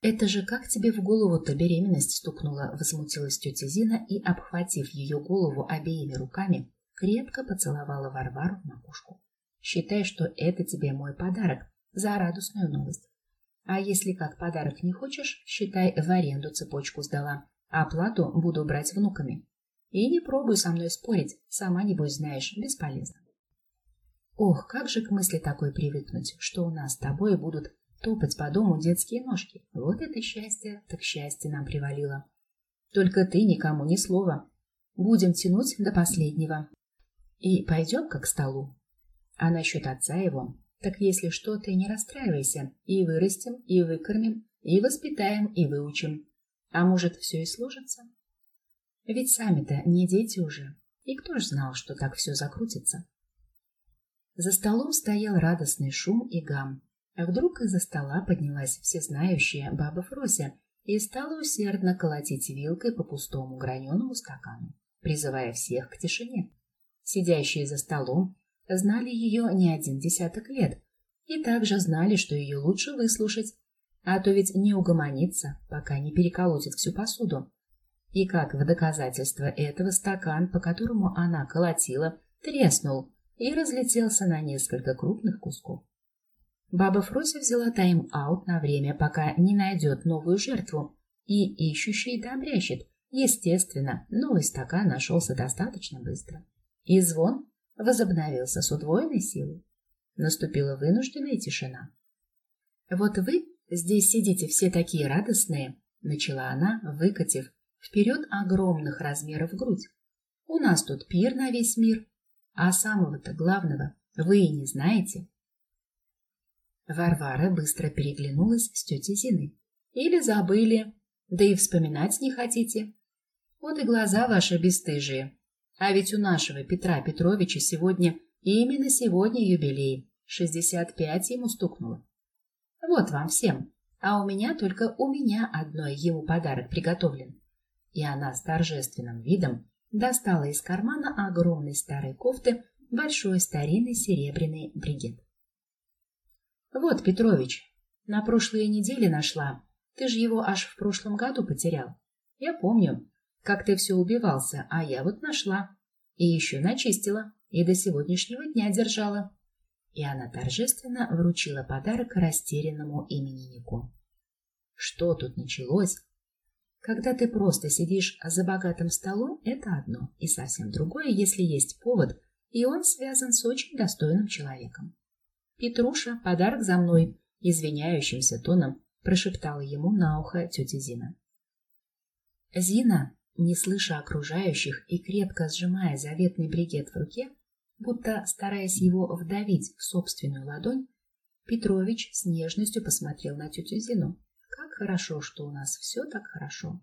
Это же как тебе в голову-то беременность стукнула, возмутилась тетя Зина и, обхватив ее голову обеими руками, крепко поцеловала Варвару в макушку. Считай, что это тебе мой подарок за радостную новость. А если как подарок не хочешь, считай, в аренду цепочку сдала. А оплату буду брать внуками. И не пробуй со мной спорить, сама, небось, знаешь, бесполезно. Ох, как же к мысли такой привыкнуть, что у нас с тобой будут топать по дому детские ножки. Вот это счастье, так счастье нам привалило. Только ты никому ни слова. Будем тянуть до последнего. И пойдем-ка к столу. А насчет отца его, так если что, ты не расстраивайся. И вырастим, и выкормим, и воспитаем, и выучим. А может, все и сложится? Ведь сами-то не дети уже. И кто ж знал, что так все закрутится? За столом стоял радостный шум и гам. А вдруг из-за стола поднялась всезнающая баба Фрося и стала усердно колотить вилкой по пустому граненому стакану, призывая всех к тишине. Сидящие за столом знали ее не один десяток лет и также знали, что ее лучше выслушать, а то ведь не угомонится, пока не переколотит всю посуду. И как в доказательство этого стакан, по которому она колотила, треснул и разлетелся на несколько крупных кусков. Баба Фрося взяла тайм-аут на время, пока не найдет новую жертву, и ищущий добрящет. Естественно, новый стакан нашелся достаточно быстро. И звон возобновился с удвоенной силой. Наступила вынужденная тишина. «Вот вы здесь сидите все такие радостные», — начала она, выкатив вперед огромных размеров грудь. «У нас тут пир на весь мир, а самого-то главного вы и не знаете». Варвара быстро переглянулась с тетей Зиной. «Или забыли, да и вспоминать не хотите. Вот и глаза ваши бесстыжие, а ведь у нашего Петра Петровича сегодня, именно сегодня юбилей. 65 ему стукнуло. Вот вам всем. А у меня только у меня одной ему подарок приготовлен. И она с торжественным видом достала из кармана огромной старой кофты большой старинный серебряный бригет. Вот, Петрович, на прошлой неделе нашла. Ты же его аж в прошлом году потерял. Я помню, как ты все убивался, а я вот нашла. И еще начистила, и до сегодняшнего дня держала. И она торжественно вручила подарок растерянному имениннику. Что тут началось? Когда ты просто сидишь за богатым столом, это одно, и совсем другое, если есть повод, и он связан с очень достойным человеком. «Петруша, подарок за мной!» Извиняющимся тоном прошептала ему на ухо тетя Зина. Зина, не слыша окружающих и крепко сжимая заветный бригет в руке, будто стараясь его вдавить в собственную ладонь, Петрович с нежностью посмотрел на тетю Зину. Как хорошо, что у нас все так хорошо.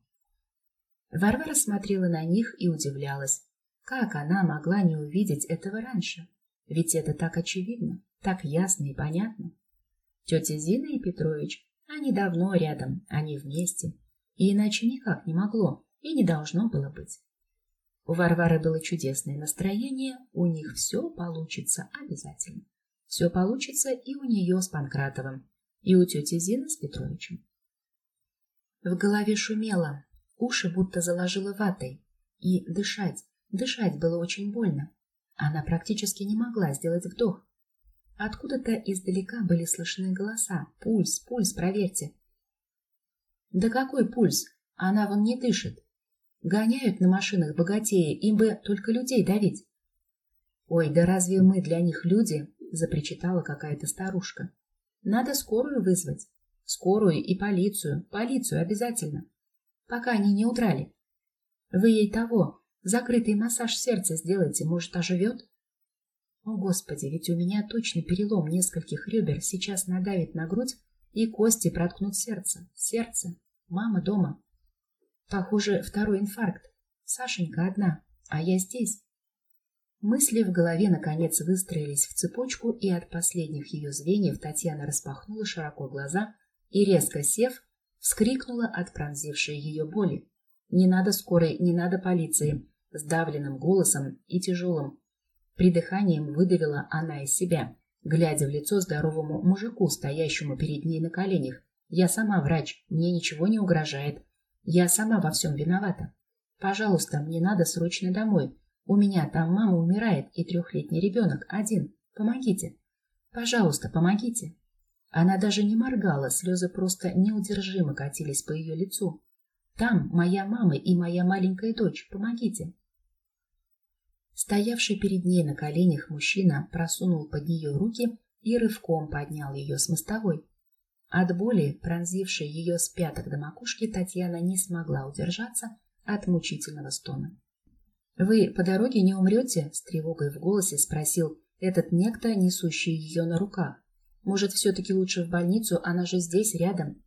Варвара смотрела на них и удивлялась, как она могла не увидеть этого раньше. Ведь это так очевидно, так ясно и понятно. Тетя Зина и Петрович, они давно рядом, они вместе, и иначе никак не могло и не должно было быть. У Варвары было чудесное настроение, у них все получится обязательно. Все получится и у нее с Панкратовым, и у тети Зины с Петровичем. В голове шумело, уши будто заложило ватой, и дышать, дышать было очень больно. Она практически не могла сделать вдох. Откуда-то издалека были слышны голоса. «Пульс, пульс, проверьте!» «Да какой пульс? Она вон не дышит!» Гоняют на машинах богатеи, им бы только людей давить. Ой, да разве мы для них люди? запричитала какая-то старушка. Надо скорую вызвать. Скорую и полицию. Полицию обязательно. Пока они не удрали. Вы ей того, закрытый массаж сердца сделайте, может, оживет? О, Господи, ведь у меня точно перелом нескольких ребер сейчас надавит на грудь и кости проткнут сердце. Сердце. Мама дома. Похоже, второй инфаркт. Сашенька одна, а я здесь. Мысли в голове наконец выстроились в цепочку, и от последних ее звеньев Татьяна распахнула широко глаза и, резко сев, вскрикнула от пронзившей ее боли. «Не надо скорой, не надо полиции!» Сдавленным голосом и тяжелым придыханием выдавила она из себя, глядя в лицо здоровому мужику, стоящему перед ней на коленях. «Я сама врач, мне ничего не угрожает. Я сама во всем виновата. Пожалуйста, мне надо срочно домой. У меня там мама умирает и трехлетний ребенок один. Помогите. Пожалуйста, помогите. Она даже не моргала, слезы просто неудержимо катились по ее лицу. «Там моя мама и моя маленькая дочь. Помогите!» Стоявший перед ней на коленях мужчина просунул под нее руки и рывком поднял ее с мостовой. От боли, пронзившей ее с пяток до макушки, Татьяна не смогла удержаться от мучительного стона. «Вы по дороге не умрете?» — с тревогой в голосе спросил этот некто, несущий ее на руках. «Может, все-таки лучше в больницу? Она же здесь, рядом».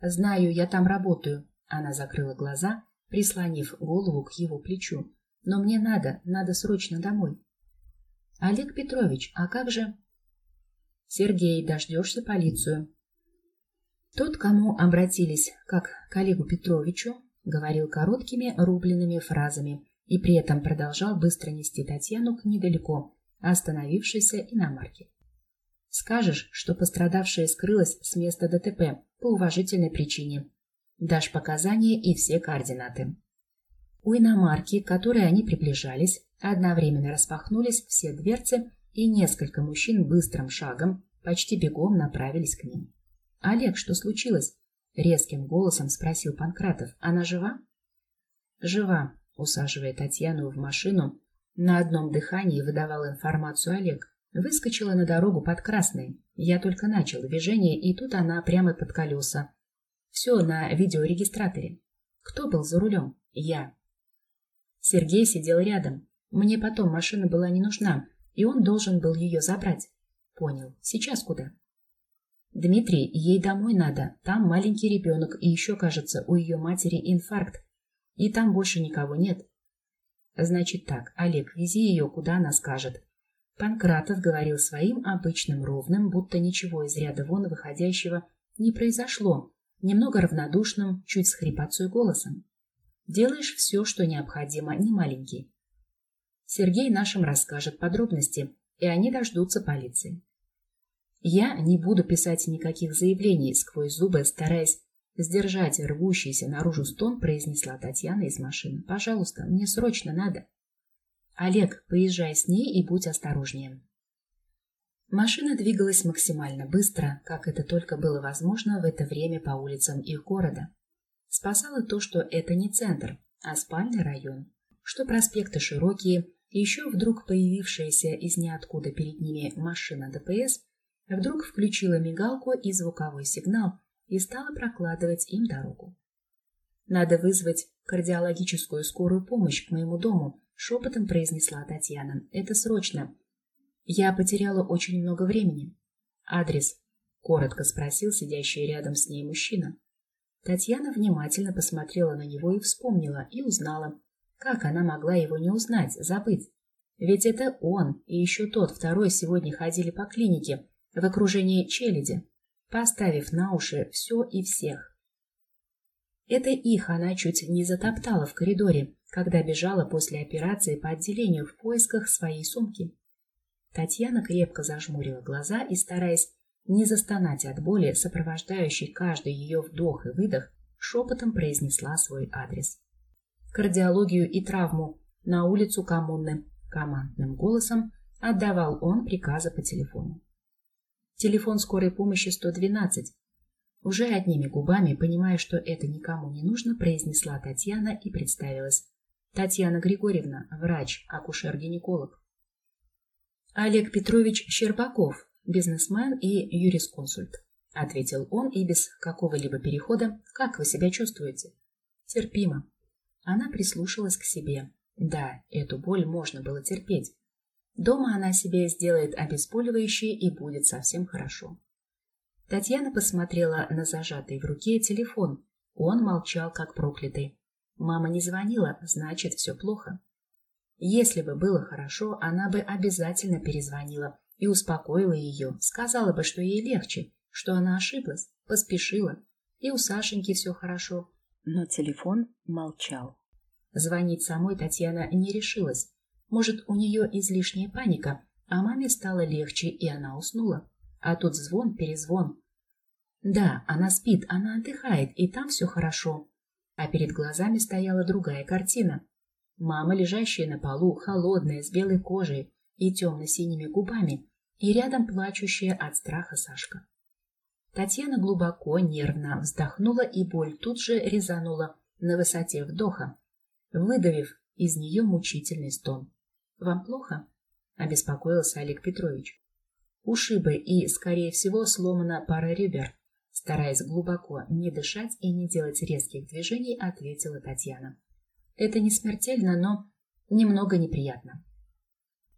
«Знаю, я там работаю». Она закрыла глаза, прислонив голову к его плечу. «Но мне надо, надо срочно домой». «Олег Петрович, а как же...» «Сергей, дождешься полицию?» Тот, кому обратились как к Олегу Петровичу, говорил короткими рубленными фразами и при этом продолжал быстро нести Татьяну к недалеко остановившейся иномарке. Скажешь, что пострадавшая скрылась с места ДТП по уважительной причине. Дашь показания и все координаты. У иномарки, к которой они приближались, одновременно распахнулись все дверцы, и несколько мужчин быстрым шагом, почти бегом направились к ним. «Олег, что случилось?» — резким голосом спросил Панкратов. «Она жива?» «Жива», — усаживая Татьяну в машину, на одном дыхании выдавал информацию Олег. Выскочила на дорогу под красной. Я только начал движение, и тут она прямо под колеса. Все на видеорегистраторе. Кто был за рулем? Я. Сергей сидел рядом. Мне потом машина была не нужна, и он должен был ее забрать. Понял. Сейчас куда? Дмитрий, ей домой надо. Там маленький ребенок, и еще, кажется, у ее матери инфаркт. И там больше никого нет. Значит так, Олег, вези ее, куда она скажет. Панкратов говорил своим обычным ровным, будто ничего из ряда вон выходящего не произошло, немного равнодушным, чуть с хрипотцой голосом. Делаешь все, что необходимо, не маленький. Сергей нашим расскажет подробности, и они дождутся полиции. Я не буду писать никаких заявлений, сквозь зубы стараясь сдержать рвущийся наружу стон, произнесла Татьяна из машины. Пожалуйста, мне срочно надо. Олег, поезжай с ней и будь осторожнее. Машина двигалась максимально быстро, как это только было возможно в это время по улицам их города. Спасало то, что это не центр, а спальный район, что проспекты широкие, и еще вдруг появившаяся из ниоткуда перед ними машина ДПС вдруг включила мигалку и звуковой сигнал, и стала прокладывать им дорогу. «Надо вызвать кардиологическую скорую помощь к моему дому», — шепотом произнесла Татьяна. «Это срочно. Я потеряла очень много времени». «Адрес?» — коротко спросил сидящий рядом с ней мужчина. Татьяна внимательно посмотрела на него и вспомнила, и узнала. Как она могла его не узнать, забыть? Ведь это он и еще тот второй сегодня ходили по клинике в окружении челяди поставив на уши все и всех. Это их она чуть не затоптала в коридоре, когда бежала после операции по отделению в поисках своей сумки. Татьяна крепко зажмурила глаза и, стараясь не застонать от боли, сопровождающей каждый ее вдох и выдох, шепотом произнесла свой адрес. Кардиологию и травму на улицу коммуны командным голосом отдавал он приказы по телефону. Телефон скорой помощи 112. Уже одними губами, понимая, что это никому не нужно, произнесла Татьяна и представилась. Татьяна Григорьевна, врач, акушер-гинеколог. Олег Петрович Щербаков, бизнесмен и юрисконсульт, ответил он и без какого-либо перехода. Как вы себя чувствуете? Терпимо. Она прислушалась к себе. Да, эту боль можно было терпеть. Дома она себе сделает обезболивающее и будет совсем хорошо. Татьяна посмотрела на зажатый в руке телефон. Он молчал, как проклятый. Мама не звонила, значит, все плохо. Если бы было хорошо, она бы обязательно перезвонила и успокоила ее, сказала бы, что ей легче, что она ошиблась, поспешила, и у Сашеньки все хорошо. Но телефон молчал. Звонить самой Татьяна не решилась. Может, у нее излишняя паника, а маме стало легче, и она уснула. А тут звон, перезвон. Да, она спит, она отдыхает, и там все хорошо. А перед глазами стояла другая картина. Мама, лежащая на полу, холодная, с белой кожей и темно-синими губами, и рядом плачущая от страха Сашка. Татьяна глубоко, нервно вздохнула, и боль тут же резанула на высоте вдоха, выдавив из нее мучительный стон. «Вам плохо?» — обеспокоился Олег Петрович. Ушибы и, скорее всего, сломана пара ребер. Стараясь глубоко не дышать и не делать резких движений, ответила Татьяна. Это не смертельно, но немного неприятно.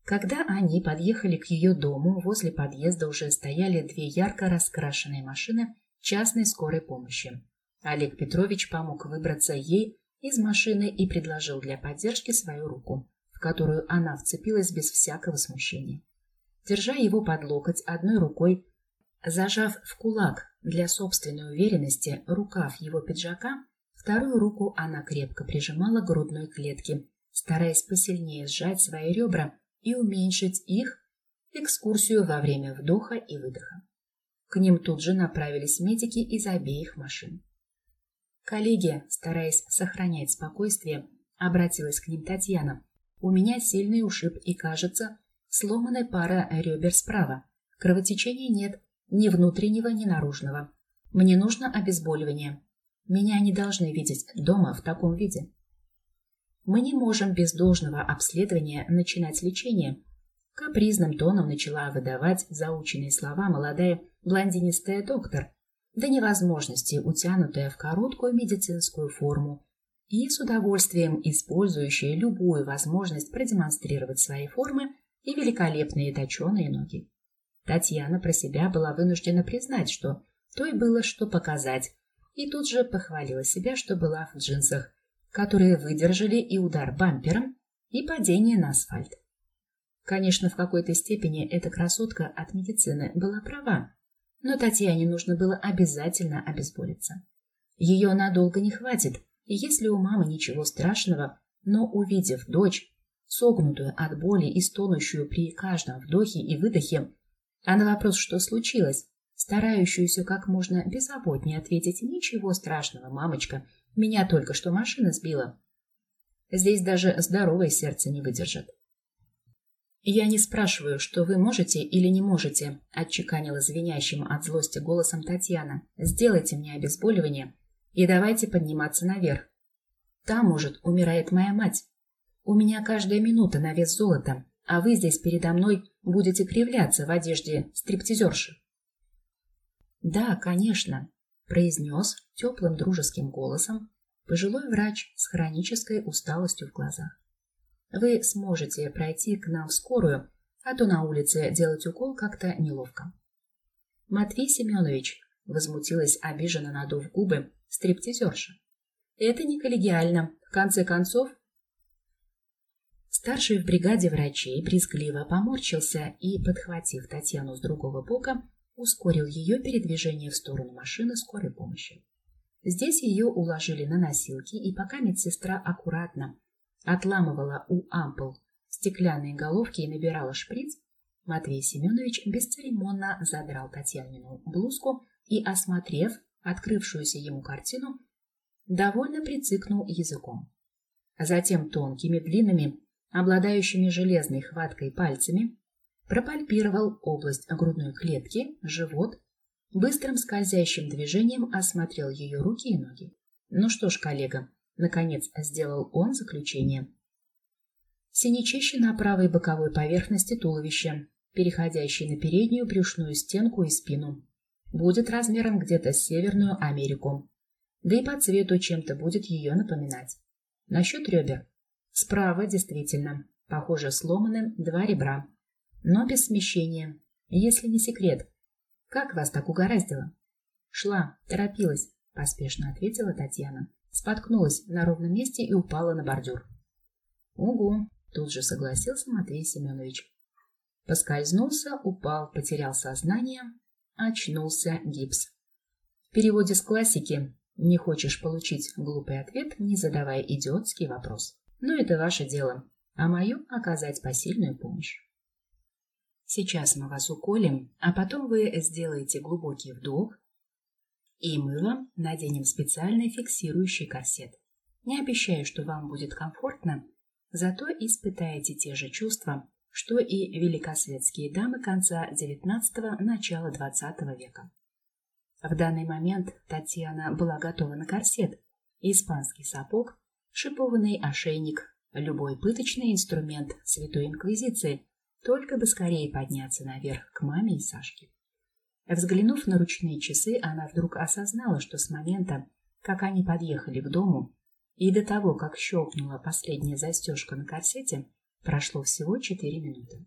Когда они подъехали к ее дому, возле подъезда уже стояли две ярко раскрашенные машины частной скорой помощи. Олег Петрович помог выбраться ей из машины и предложил для поддержки свою руку, в которую она вцепилась без всякого смущения. Держа его под локоть одной рукой, зажав в кулак для собственной уверенности рукав его пиджака, вторую руку она крепко прижимала к грудной клетке, стараясь посильнее сжать свои ребра и уменьшить их экскурсию во время вдоха и выдоха. К ним тут же направились медики из обеих машин. Коллеги, стараясь сохранять спокойствие, обратилась к ним Татьяна. «У меня сильный ушиб и, кажется, сломанная пара ребер справа. Кровотечения нет, ни внутреннего, ни наружного. Мне нужно обезболивание. Меня не должны видеть дома в таком виде». Мы не можем без должного обследования начинать лечение. Капризным тоном начала выдавать заученные слова молодая блондинистая доктор, до невозможности утянутая в короткую медицинскую форму и с удовольствием использующая любую возможность продемонстрировать свои формы и великолепные точеные ноги. Татьяна про себя была вынуждена признать, что то и было что показать, и тут же похвалила себя, что была в джинсах, которые выдержали и удар бампером, и падение на асфальт. Конечно, в какой-то степени эта красотка от медицины была права, но Татьяне нужно было обязательно обезболиться. Ее надолго не хватит, и если у мамы ничего страшного, но увидев дочь, согнутую от боли и стонущую при каждом вдохе и выдохе, а на вопрос, что случилось, старающуюся как можно беззаботнее ответить «Ничего страшного, мамочка, меня только что машина сбила». Здесь даже здоровое сердце не выдержит. «Я не спрашиваю, что вы можете или не можете», — отчеканила звенящим от злости голосом Татьяна. «Сделайте мне обезболивание и давайте подниматься наверх. Там, может, умирает моя мать. У меня каждая минута на вес золота, а вы здесь передо мной будете кривляться в одежде стриптизерши». «Да, конечно», — произнес теплым дружеским голосом пожилой врач с хронической усталостью в глазах. Вы сможете пройти к нам в скорую, а то на улице делать укол как-то неловко. Матвей Семенович, возмутилась обиженно надув губы, стриптизерша. Это не коллегиально. В конце концов, Старший в бригаде врачей брезгливо поморщился и, подхватив Татьяну с другого бока, ускорил ее передвижение в сторону машины скорой помощи. Здесь ее уложили на носилки, и пока медсестра аккуратно отламывала у ампул стеклянные головки и набирала шприц, Матвей Семенович бесцеремонно задрал Татьянину блузку и, осмотрев открывшуюся ему картину, довольно прицикнул языком. Затем тонкими, длинными, обладающими железной хваткой пальцами, пропальпировал область грудной клетки, живот, быстрым скользящим движением осмотрел ее руки и ноги. Ну что ж, коллега, Наконец сделал он заключение. Синячище на правой боковой поверхности туловища, переходящей на переднюю брюшную стенку и спину. Будет размером где-то с Северную Америку. Да и по цвету чем-то будет ее напоминать. Насчет ребер. Справа действительно, похоже, сломаны два ребра. Но без смещения. Если не секрет. Как вас так угораздило? Шла, торопилась, поспешно ответила Татьяна. Споткнулась на ровном месте и упала на бордюр. «Угу», — тут же согласился Матвей Семенович. Поскользнулся, упал, потерял сознание, очнулся гипс. В переводе с классики «Не хочешь получить глупый ответ, не задавай идиотский вопрос». Но это ваше дело, а мое — оказать посильную помощь. Сейчас мы вас уколем, а потом вы сделаете глубокий вдох и мы вам наденем специальный фиксирующий корсет. Не обещаю, что вам будет комфортно, зато испытаете те же чувства, что и великосветские дамы конца XIX – начала XX века. В данный момент Татьяна была готова на корсет, испанский сапог, шипованный ошейник, любой пыточный инструмент Святой Инквизиции, только бы скорее подняться наверх к маме и Сашке. Взглянув на ручные часы, она вдруг осознала, что с момента, как они подъехали к дому, и до того, как щелкнула последняя застежка на корсете, прошло всего четыре минуты.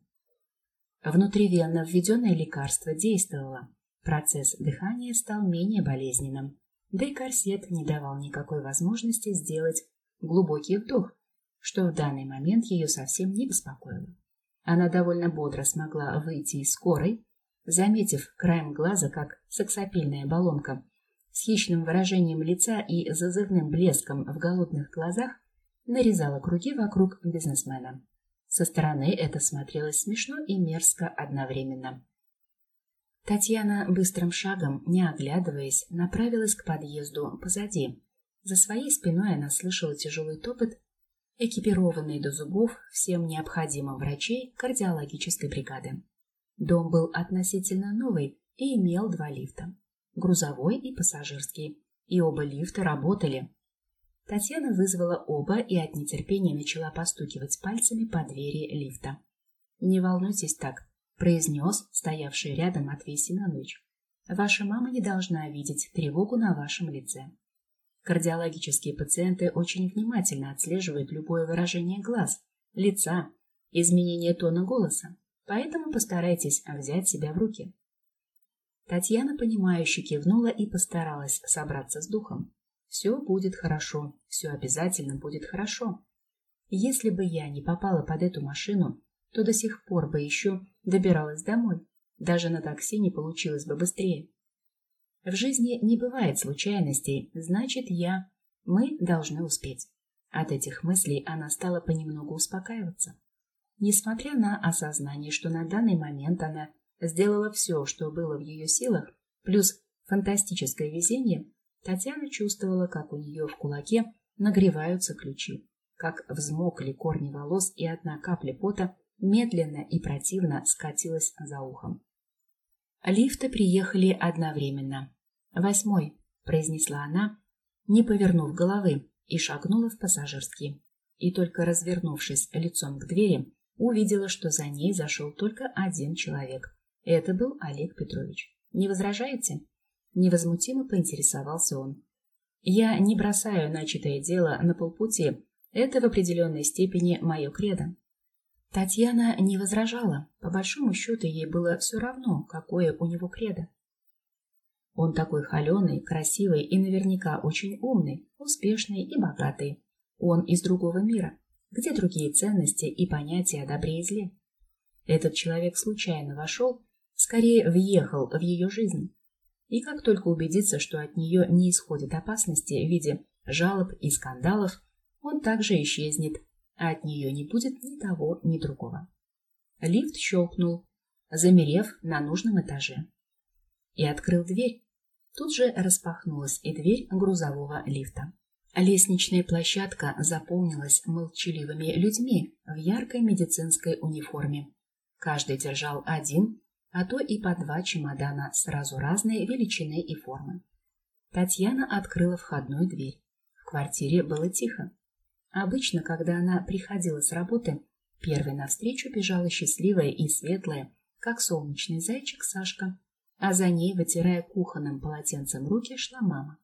Внутривенно введенное лекарство действовало, процесс дыхания стал менее болезненным, да и корсет не давал никакой возможности сделать глубокий вдох, что в данный момент ее совсем не беспокоило. Она довольно бодро смогла выйти из скорой, заметив краем глаза, как сексапильная баллонка с хищным выражением лица и зазывным блеском в голодных глазах нарезала круги вокруг бизнесмена. Со стороны это смотрелось смешно и мерзко одновременно. Татьяна быстрым шагом, не оглядываясь, направилась к подъезду позади. За своей спиной она слышала тяжелый топот, экипированный до зубов всем необходимым врачей кардиологической бригады. Дом был относительно новый и имел два лифта грузовой и пассажирский, и оба лифта работали. Татьяна вызвала оба и от нетерпения начала постукивать пальцами по двери лифта. «Не волнуйтесь так», — произнес стоявший рядом Матвей Семенович. «Ваша мама не должна видеть тревогу на вашем лице». Кардиологические пациенты очень внимательно отслеживают любое выражение глаз, лица, изменение тона голоса, поэтому постарайтесь взять себя в руки. Татьяна, понимающе кивнула и постаралась собраться с духом. Все будет хорошо, все обязательно будет хорошо. Если бы я не попала под эту машину, то до сих пор бы еще добиралась домой. Даже на такси не получилось бы быстрее. В жизни не бывает случайностей, значит, я... Мы должны успеть. От этих мыслей она стала понемногу успокаиваться. Несмотря на осознание, что на данный момент она сделала все, что было в ее силах, плюс фантастическое везение, Татьяна чувствовала, как у нее в кулаке нагреваются ключи, как взмокли корни волос и одна капля пота медленно и противно скатилась за ухом. Лифты приехали одновременно. «Восьмой», — произнесла она, не повернув головы, и шагнула в пассажирский. И только развернувшись лицом к двери, увидела, что за ней зашел только один человек. Это был Олег Петрович. Не возражаете? Невозмутимо поинтересовался он. Я не бросаю начатое дело на полпути. Это в определенной степени мое кредо. Татьяна не возражала. По большому счету ей было все равно, какое у него кредо. Он такой холеный, красивый и наверняка очень умный, успешный и богатый. Он из другого мира, где другие ценности и понятия о добре и зле. Этот человек случайно вошел скорее въехал в ее жизнь. И как только убедится, что от нее не исходит опасности в виде жалоб и скандалов, он также исчезнет, а от нее не будет ни того, ни другого. Лифт щелкнул, замерев на нужном этаже. И открыл дверь. Тут же распахнулась и дверь грузового лифта. Лестничная площадка заполнилась молчаливыми людьми в яркой медицинской униформе. Каждый держал один а то и по два чемодана сразу разной величины и формы. Татьяна открыла входную дверь. В квартире было тихо. Обычно, когда она приходила с работы, первой навстречу бежала счастливая и светлая, как солнечный зайчик Сашка, а за ней, вытирая кухонным полотенцем руки, шла мама.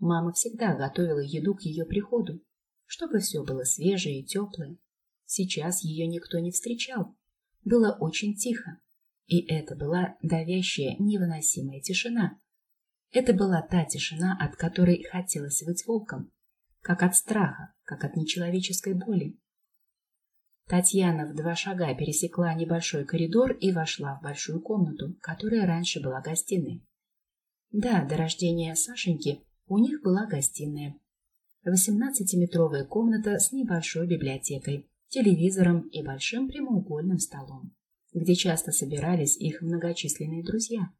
Мама всегда готовила еду к ее приходу, чтобы все было свежее и теплое. Сейчас ее никто не встречал. Было очень тихо. И это была давящая, невыносимая тишина. Это была та тишина, от которой хотелось быть волком, как от страха, как от нечеловеческой боли. Татьяна в два шага пересекла небольшой коридор и вошла в большую комнату, которая раньше была гостиной. Да, до рождения Сашеньки у них была гостиная. Восемнадцатиметровая комната с небольшой библиотекой, телевизором и большим прямоугольным столом где часто собирались их многочисленные друзья,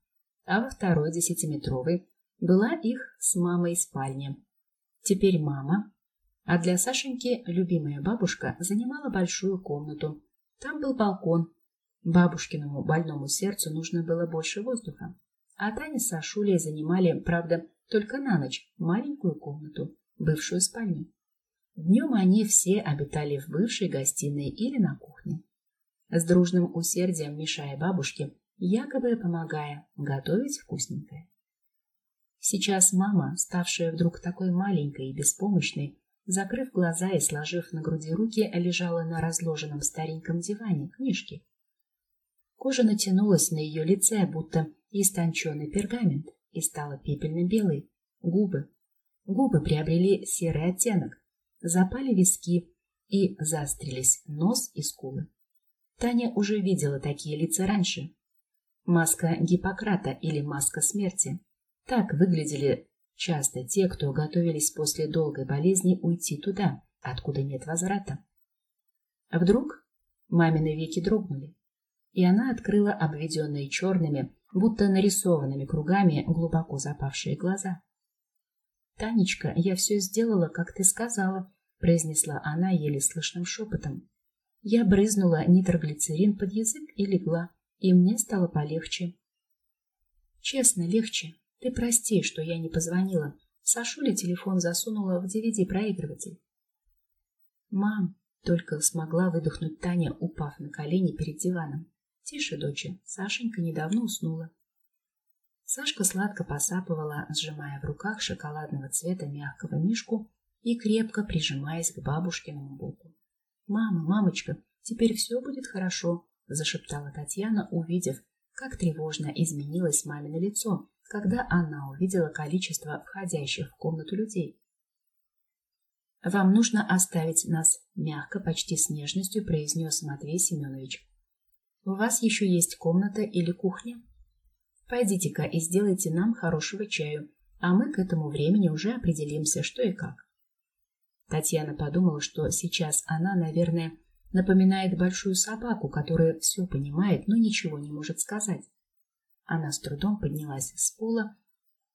а во второй десятиметровой была их с мамой спальня. Теперь мама, а для Сашеньки любимая бабушка занимала большую комнату. Там был балкон. Бабушкиному больному сердцу нужно было больше воздуха. а Таня с Сашулей занимали, правда, только на ночь, маленькую комнату, бывшую спальню. Днем они все обитали в бывшей гостиной или на кухне. С дружным усердием мешая бабушке, якобы помогая готовить вкусненькое. Сейчас мама, ставшая вдруг такой маленькой и беспомощной, закрыв глаза и сложив на груди руки, лежала на разложенном стареньком диване книжки. Кожа натянулась на ее лице, будто истонченный пергамент, и стала пепельно-белой. Губы. Губы приобрели серый оттенок, запали виски и заострились нос и скулы. Таня уже видела такие лица раньше. Маска Гиппократа или маска смерти. Так выглядели часто те, кто готовились после долгой болезни уйти туда, откуда нет возврата. Вдруг мамины веки дрогнули, и она открыла обведенные черными, будто нарисованными кругами, глубоко запавшие глаза. «Танечка, я все сделала, как ты сказала», — произнесла она еле слышным шепотом. Я брызнула нитроглицерин под язык и легла, и мне стало полегче. Честно, легче. Ты прости, что я не позвонила. Сашуля телефон засунула в DVD-проигрыватель. Мам, только смогла выдохнуть Таня, упав на колени перед диваном. Тише, доча, Сашенька недавно уснула. Сашка сладко посапывала, сжимая в руках шоколадного цвета мягкого мишку и крепко прижимаясь к бабушкиному боку. «Мама, мамочка, теперь все будет хорошо», — зашептала Татьяна, увидев, как тревожно изменилось мамино лицо, когда она увидела количество входящих в комнату людей. «Вам нужно оставить нас мягко, почти с нежностью», — произнес Матвей Семенович. «У вас еще есть комната или кухня?» Пойдите-ка и сделайте нам хорошего чаю, а мы к этому времени уже определимся, что и как. Татьяна подумала, что сейчас она, наверное, напоминает большую собаку, которая все понимает, но ничего не может сказать. Она с трудом поднялась с пола,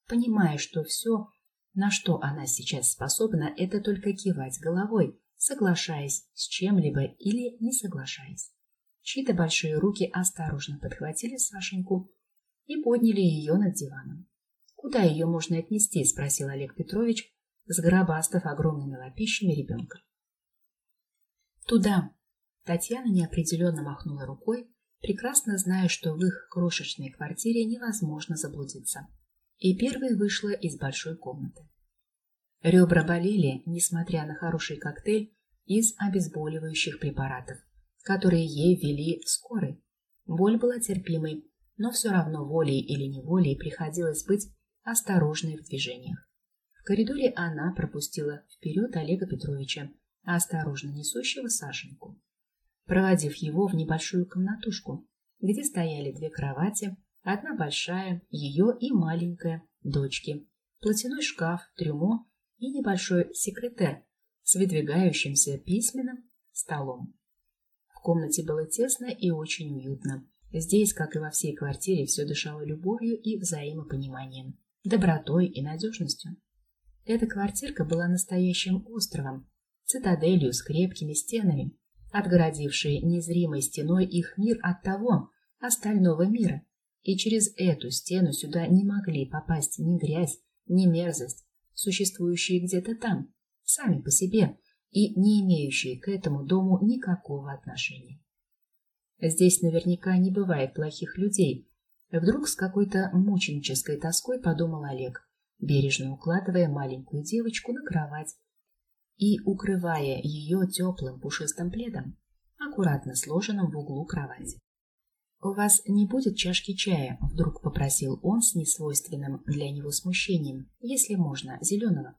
понимая, что все, на что она сейчас способна, это только кивать головой, соглашаясь с чем-либо или не соглашаясь. Чьи-то большие руки осторожно подхватили Сашеньку и подняли ее над диваном. «Куда ее можно отнести?» – спросил Олег Петрович, сгробастав огромными лапищами ребенка. «Туда!» – Татьяна неопределенно махнула рукой, прекрасно зная, что в их крошечной квартире невозможно заблудиться, и первой вышла из большой комнаты. Ребра болели, несмотря на хороший коктейль из обезболивающих препаратов, которые ей ввели скорой. Боль была терпимой, но все равно волей или неволей приходилось быть осторожной в движениях. В коридоре она пропустила вперед Олега Петровича, осторожно несущего Сашеньку, проводив его в небольшую комнатушку, где стояли две кровати, одна большая, ее и маленькая, дочки, платяной шкаф, трюмо и небольшой секретер с выдвигающимся письменным столом. В комнате было тесно и очень уютно. Здесь, как и во всей квартире, все дышало любовью и взаимопониманием, добротой и надежностью. Эта квартирка была настоящим островом, цитаделью с крепкими стенами, отгородившей незримой стеной их мир от того остального мира. И через эту стену сюда не могли попасть ни грязь, ни мерзость, существующие где-то там, сами по себе и не имеющие к этому дому никакого отношения. Здесь наверняка не бывает плохих людей. Вдруг с какой-то мученической тоской подумал Олег, бережно укладывая маленькую девочку на кровать и укрывая ее теплым пушистым пледом, аккуратно сложенным в углу кровати. «У вас не будет чашки чая?» — вдруг попросил он с несвойственным для него смущением, если можно, зеленого.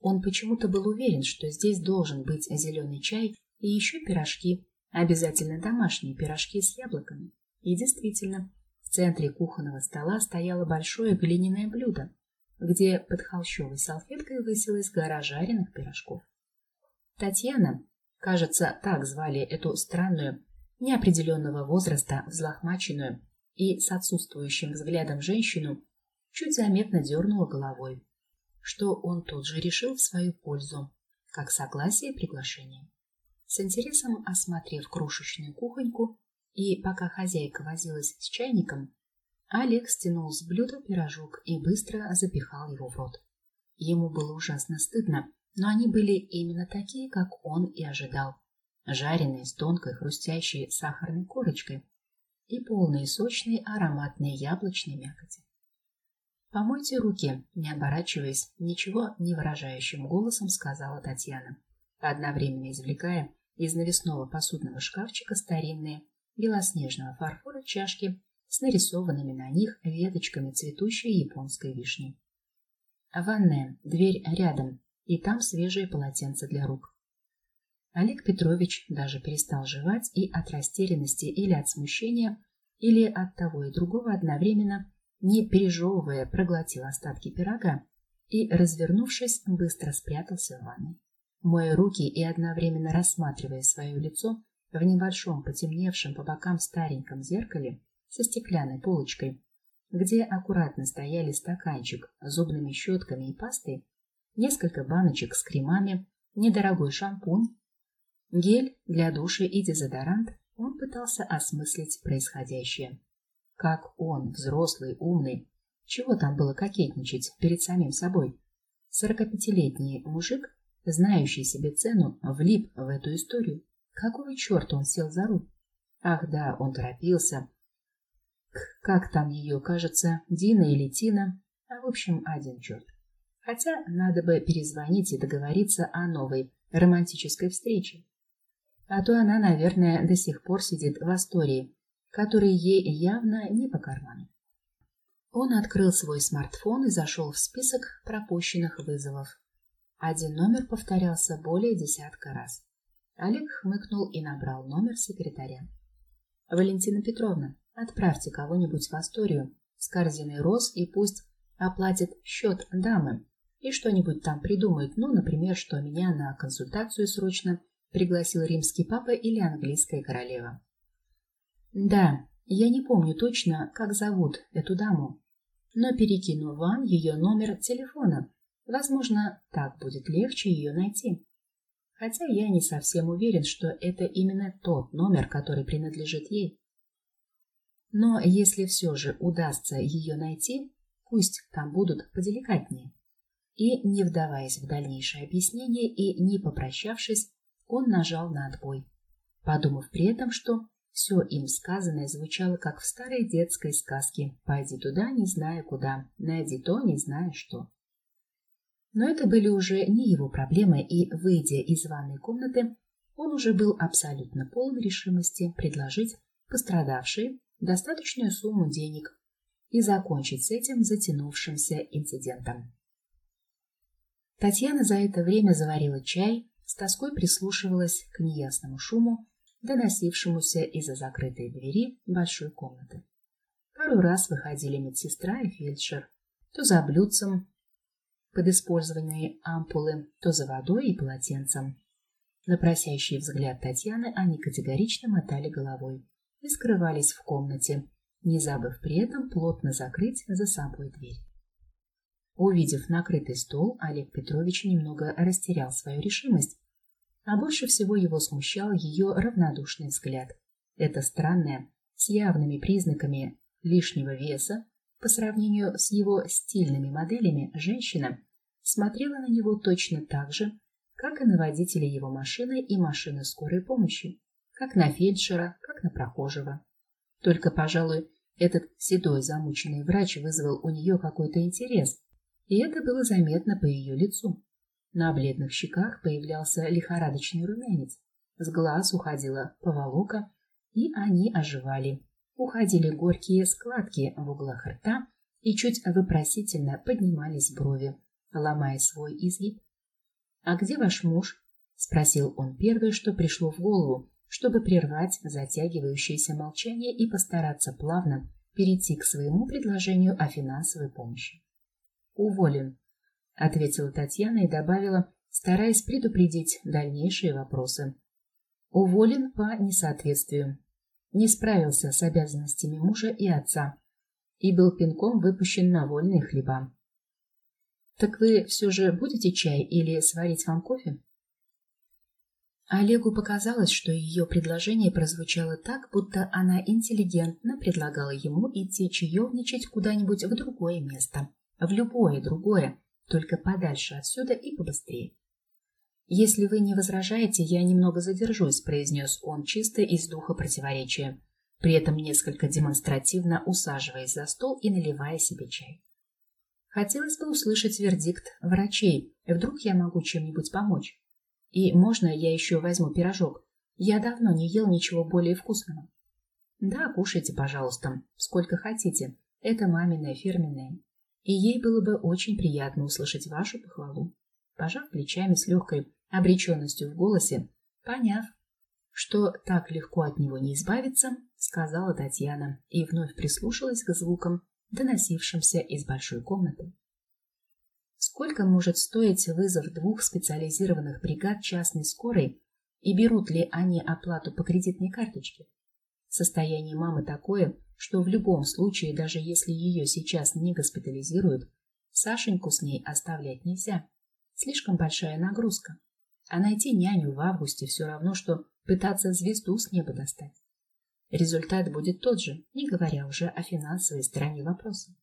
Он почему-то был уверен, что здесь должен быть зеленый чай и еще пирожки, Обязательно домашние пирожки с яблоками. И действительно, в центре кухонного стола стояло большое глиняное блюдо, где под холщовой салфеткой высилась гора жареных пирожков. Татьяна, кажется, так звали эту странную, неопределенного возраста, взлохмаченную и с отсутствующим взглядом женщину, чуть заметно дернула головой, что он тут же решил в свою пользу, как согласие и приглашение. С интересом осмотрев крошечную кухоньку, и пока хозяйка возилась с чайником, Олег стянул с блюда пирожок и быстро запихал его в рот. Ему было ужасно стыдно, но они были именно такие, как он и ожидал. Жареные с тонкой хрустящей сахарной корочкой и полные сочной ароматной яблочной мякоти. «Помойте руки», — не оборачиваясь, ничего не выражающим голосом сказала Татьяна, одновременно извлекая из навесного посудного шкафчика старинные белоснежного фарфора чашки с нарисованными на них веточками цветущей японской вишни. Ванная, дверь рядом, и там свежие полотенца для рук. Олег Петрович даже перестал жевать и от растерянности или от смущения, или от того и другого одновременно, не пережевывая, проглотил остатки пирога и, развернувшись, быстро спрятался в ванной. Моя руки и одновременно рассматривая свое лицо в небольшом потемневшем по бокам стареньком зеркале со стеклянной полочкой, где аккуратно стояли стаканчик с зубными щетками и пастой, несколько баночек с кремами, недорогой шампунь, гель для душа и дезодорант, он пытался осмыслить происходящее. Как он, взрослый, умный, чего там было кокетничать перед самим собой? Сорокапятилетний мужик, знающий себе цену, влип в эту историю. Какого черта он сел за руль? Ах да, он торопился. Как там ее, кажется, Дина или Тина? А в общем, один черт. Хотя надо бы перезвонить и договориться о новой романтической встрече. А то она, наверное, до сих пор сидит в Астории, который ей явно не по карману. Он открыл свой смартфон и зашел в список пропущенных вызовов. Один номер повторялся более десятка раз. Олег хмыкнул и набрал номер секретаря. «Валентина Петровна, отправьте кого-нибудь в Асторию с корзиной роз и пусть оплатит счет дамы и что-нибудь там придумает, ну, например, что меня на консультацию срочно пригласил римский папа или английская королева. Да, я не помню точно, как зовут эту даму, но перекину вам ее номер телефона. Возможно, так будет легче ее найти. Хотя я не совсем уверен, что это именно тот номер, который принадлежит ей. Но если все же удастся ее найти, пусть там будут поделикатнее. И, не вдаваясь в дальнейшее объяснение и не попрощавшись, он нажал на отбой, подумав при этом, что все им сказанное звучало, как в старой детской сказке «Пойди туда, не зная куда, найди то, не зная что». Но это были уже не его проблемы, и, выйдя из ванной комнаты, он уже был абсолютно полон решимости предложить пострадавшей достаточную сумму денег и закончить с этим затянувшимся инцидентом. Татьяна за это время заварила чай, с тоской прислушивалась к неясному шуму, доносившемуся из-за закрытой двери большой комнаты. Пару раз выходили медсестра и фельдшер, то за блюдцем под использованные ампулы, то за водой и полотенцем. На просящий взгляд Татьяны они категорично мотали головой и скрывались в комнате, не забыв при этом плотно закрыть за собой дверь. Увидев накрытый стол, Олег Петрович немного растерял свою решимость а больше всего его смущал ее равнодушный взгляд. Это странное, с явными признаками лишнего веса, по сравнению с его стильными моделями, женщина смотрела на него точно так же, как и на водителя его машины и машины скорой помощи, как на фельдшера, как на прохожего. Только, пожалуй, этот седой замученный врач вызвал у нее какой-то интерес, и это было заметно по ее лицу. На бледных щеках появлялся лихорадочный румянец. С глаз уходила поволока, и они оживали. Уходили горькие складки в углах рта, и чуть вопросительно поднимались брови, ломая свой изгиб. «А где ваш муж?» — спросил он первое, что пришло в голову, чтобы прервать затягивающееся молчание и постараться плавно перейти к своему предложению о финансовой помощи. «Уволен», ответила Татьяна и добавила, стараясь предупредить дальнейшие вопросы. Уволен по несоответствию. Не справился с обязанностями мужа и отца и был пинком выпущен на вольные хлеба. Так вы все же будете чай или сварить вам кофе? Олегу показалось, что ее предложение прозвучало так, будто она интеллигентно предлагала ему идти чаевничать куда-нибудь в другое место. В любое другое, только подальше отсюда и побыстрее. «Если вы не возражаете, я немного задержусь», — произнес он чисто из духа противоречия, при этом несколько демонстративно усаживаясь за стол и наливая себе чай. Хотелось бы услышать вердикт врачей, вдруг я могу чем-нибудь помочь. И можно я еще возьму пирожок? Я давно не ел ничего более вкусного. Да, кушайте, пожалуйста, сколько хотите. Это маминое фирменное. И ей было бы очень приятно услышать вашу похвалу. Пожав плечами с легкой обреченностью в голосе, поняв, что так легко от него не избавиться, сказала Татьяна и вновь прислушалась к звукам, доносившимся из большой комнаты. Сколько может стоить вызов двух специализированных бригад частной скорой и берут ли они оплату по кредитной карточке? Состояние мамы такое, что в любом случае, даже если ее сейчас не госпитализируют, Сашеньку с ней оставлять нельзя. Слишком большая нагрузка. А найти няню в августе все равно, что пытаться звезду с неба достать. Результат будет тот же, не говоря уже о финансовой стороне вопроса.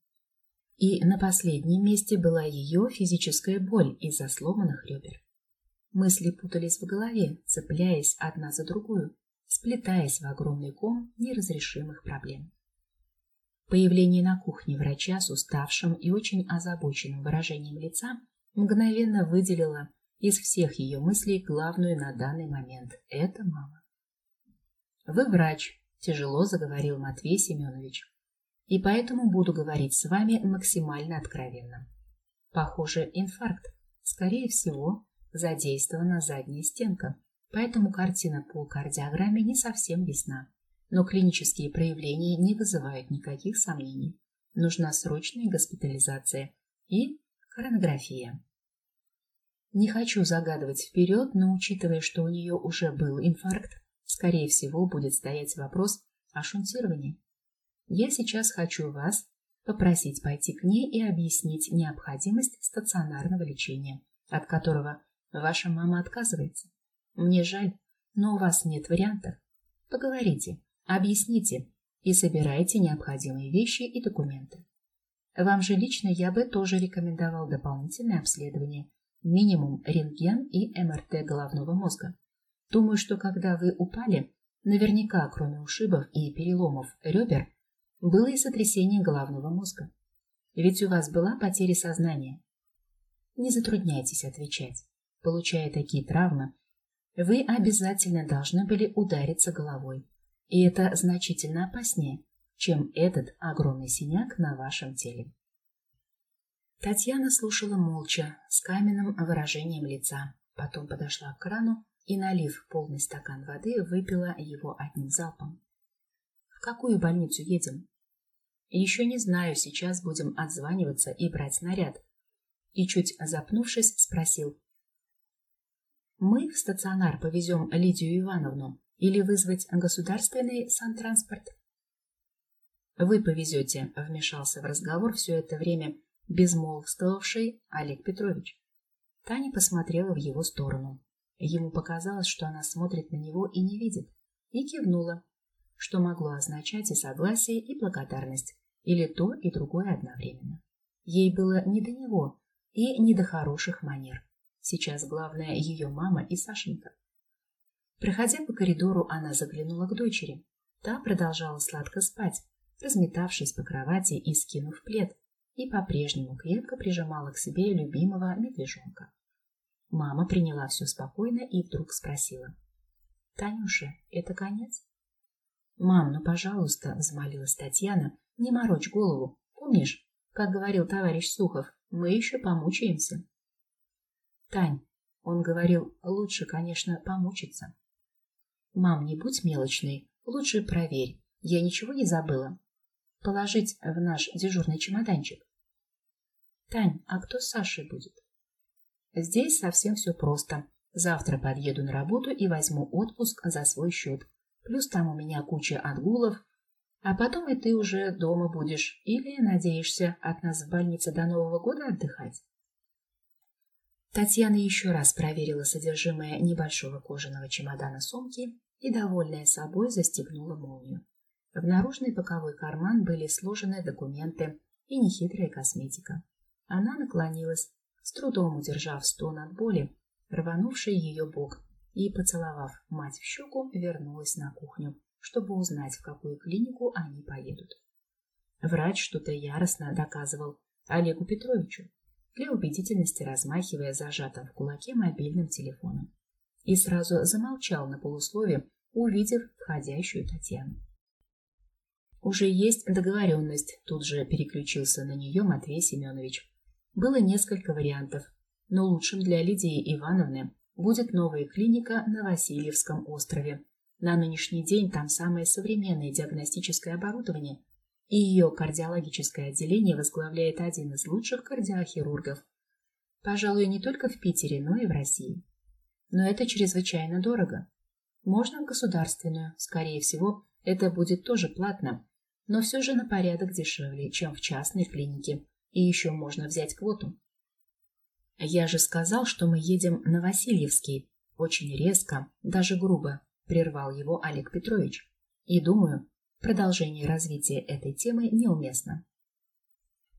И на последнем месте была ее физическая боль из-за сломанных ребер. Мысли путались в голове, цепляясь одна за другую, сплетаясь в огромный ком неразрешимых проблем. Появление на кухне врача с уставшим и очень озабоченным выражением лица мгновенно выделило из всех ее мыслей главную на данный момент – это мама. «Вы врач», – тяжело заговорил Матвей Семенович и поэтому буду говорить с вами максимально откровенно. Похоже, инфаркт. Скорее всего, задействована задняя стенка, поэтому картина по кардиограмме не совсем ясна. Но клинические проявления не вызывают никаких сомнений. Нужна срочная госпитализация и коронография. Не хочу загадывать вперед, но учитывая, что у нее уже был инфаркт, скорее всего будет стоять вопрос о шунтировании. Я сейчас хочу вас попросить пойти к ней и объяснить необходимость стационарного лечения, от которого ваша мама отказывается. Мне жаль, но у вас нет вариантов. Поговорите, объясните и собирайте необходимые вещи и документы. Вам же лично я бы тоже рекомендовал дополнительное обследование, минимум рентген и МРТ головного мозга. Думаю, что когда вы упали, наверняка, кроме ушибов и переломов ребер, было и сотрясение головного мозга. Ведь у вас была потеря сознания. Не затрудняйтесь отвечать. Получая такие травмы, вы обязательно должны были удариться головой. И это значительно опаснее, чем этот огромный синяк на вашем теле. Татьяна слушала молча, с каменным выражением лица. Потом подошла к крану и, налив полный стакан воды, выпила его одним залпом. «В какую больницу едем?» Еще не знаю, сейчас будем отзваниваться и брать наряд. И чуть запнувшись, спросил. Мы в стационар повезем Лидию Ивановну или вызвать государственный сантранспорт? Вы повезете, вмешался в разговор все это время безмолвствовавший Олег Петрович. Таня посмотрела в его сторону. Ему показалось, что она смотрит на него и не видит, и кивнула, что могло означать и согласие, и благодарность, или то и другое одновременно. Ей было не до него и не до хороших манер. Сейчас главное ее мама и Сашенька. Проходя по коридору, она заглянула к дочери. Та продолжала сладко спать, разметавшись по кровати и скинув плед, и по-прежнему крепко прижимала к себе любимого медвежонка. Мама приняла все спокойно и вдруг спросила. — Танюша, это конец? — Мам, ну, пожалуйста, — взмолилась Татьяна, — не морочь голову. Помнишь, как говорил товарищ Сухов, мы еще помучаемся. — Тань, — он говорил, — лучше, конечно, помучиться. — Мам, не будь мелочной, лучше проверь, я ничего не забыла. Положить в наш дежурный чемоданчик. — Тань, а кто с Сашей будет? — Здесь совсем все просто. Завтра подъеду на работу и возьму отпуск за свой счет. Плюс там у меня куча отгулов, а потом и ты уже дома будешь или надеешься от нас в больнице до Нового года отдыхать? Татьяна еще раз проверила содержимое небольшого кожаного чемодана сумки и, довольная собой, застегнула молнию. В наружный боковой карман были сложены документы и нехитрая косметика. Она наклонилась, с трудом удержав стон от боли, рванувший ее бок, и, поцеловав мать в щеку, вернулась на кухню, чтобы узнать, в какую клинику они поедут. Врач что-то яростно доказывал Олегу Петровичу, для убедительности размахивая зажатым в кулаке мобильным телефоном. И сразу замолчал на полуслове, увидев входящую Татьяну. Уже есть договоренность, тут же переключился на нее Матвей Семенович. Было несколько вариантов, но лучшим для Лидии Ивановны будет новая клиника на Васильевском острове. На нынешний день там самое современное диагностическое оборудование, и ее кардиологическое отделение возглавляет один из лучших кардиохирургов. Пожалуй, не только в Питере, но и в России. Но это чрезвычайно дорого. Можно в государственную, скорее всего, это будет тоже платно, но все же на порядок дешевле, чем в частной клинике, и еще можно взять квоту. Я же сказал, что мы едем на Васильевский. Очень резко, даже грубо, прервал его Олег Петрович. И думаю, продолжение развития этой темы неуместно.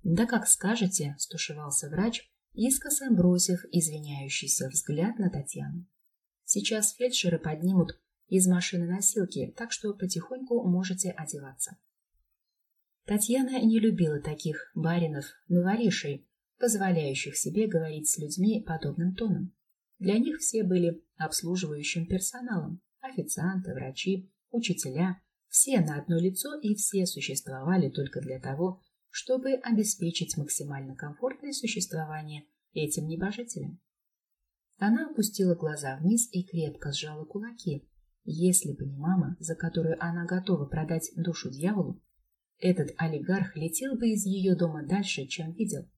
Да как скажете, стушевался врач, искоса бросив извиняющийся взгляд на Татьяну. Сейчас фельдшеры поднимут из машины носилки, так что потихоньку можете одеваться. Татьяна не любила таких баринов, новоришей, позволяющих себе говорить с людьми подобным тоном. Для них все были обслуживающим персоналом, официанты, врачи, учителя, все на одно лицо и все существовали только для того, чтобы обеспечить максимально комфортное существование этим небожителям. Она опустила глаза вниз и крепко сжала кулаки. Если бы не мама, за которую она готова продать душу дьяволу, этот олигарх летел бы из ее дома дальше, чем видел.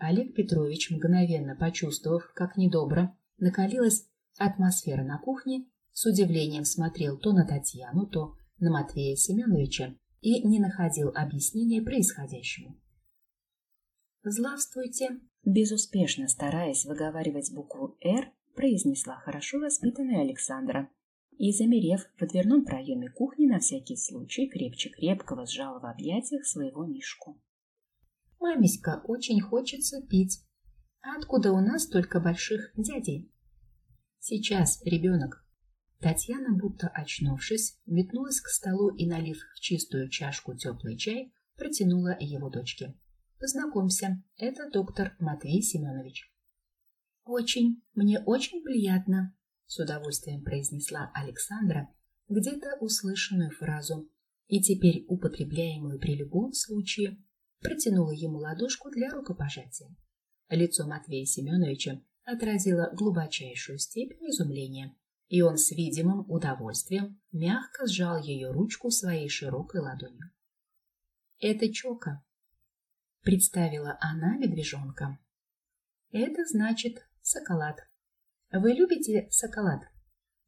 Олег Петрович, мгновенно почувствовав, как недобро накалилась атмосфера на кухне, с удивлением смотрел то на Татьяну, то на Матвея Семеновича и не находил объяснения происходящему. «Здравствуйте!» Безуспешно стараясь выговаривать букву «Р», произнесла хорошо воспитанная Александра и, замерев в дверном проеме кухни, на всякий случай крепче-крепко сжала в объятиях своего Мишку. Мамиська, очень хочется пить. А откуда у нас только больших дядей? Сейчас, ребенок. Татьяна, будто очнувшись, метнулась к столу и, налив в чистую чашку теплый чай, протянула его дочке. Познакомься, это доктор Матвей Семенович. Очень, мне очень приятно, с удовольствием произнесла Александра где-то услышанную фразу и теперь употребляемую при любом случае протянула ему ладошку для рукопожатия. Лицо Матвея Семеновича отразило глубочайшую степень изумления, и он с видимым удовольствием мягко сжал ее ручку своей широкой ладонью. «Это Чока», — представила она медвежонка. «Это значит соколад. Вы любите соколад?»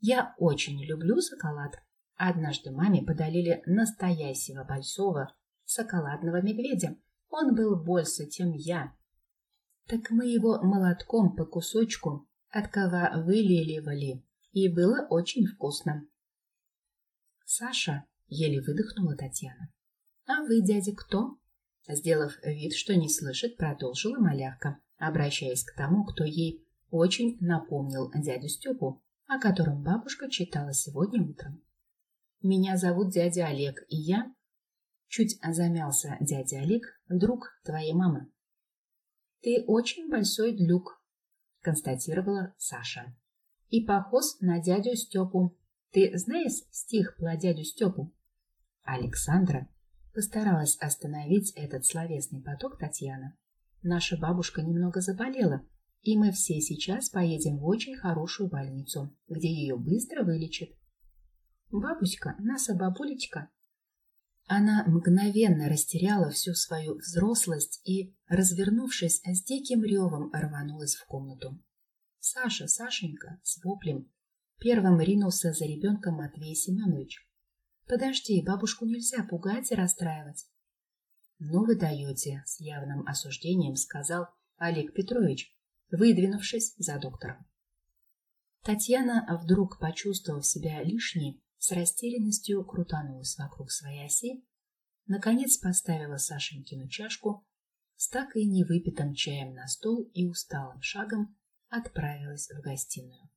«Я очень люблю соколад. Однажды маме подарили настоящего большого шоколадного медведя. Он был больше, чем я. Так мы его молотком по кусочку от кого вылеливали, и было очень вкусно. Саша, еле выдохнула Татьяна. А вы, дядя, кто? Сделав вид, что не слышит, продолжила малявка, обращаясь к тому, кто ей очень напомнил дядю Степу, о котором бабушка читала сегодня утром. Меня зовут дядя Олег, и я Чуть замялся дядя Олег, друг твоей мамы. Ты очень большой длюк, констатировала Саша. И похож на дядю Степу. Ты знаешь стих про дядю Степу? Александра постаралась остановить этот словесный поток Татьяна. Наша бабушка немного заболела, и мы все сейчас поедем в очень хорошую больницу, где ее быстро вылечат. Бабушка, наша бабулечка, она мгновенно растеряла всю свою взрослость и, развернувшись, с диким ревом рванулась в комнату. Саша, Сашенька, с воплем, первым ринулся за ребенком Матвей Семенович. «Подожди, бабушку нельзя пугать и расстраивать». «Ну вы даете», — с явным осуждением сказал Олег Петрович, выдвинувшись за доктором. Татьяна, вдруг почувствовав себя лишней, с растерянностью крутанулась вокруг своей оси, наконец поставила Сашенькину чашку с так и невыпитым чаем на стол и усталым шагом отправилась в гостиную.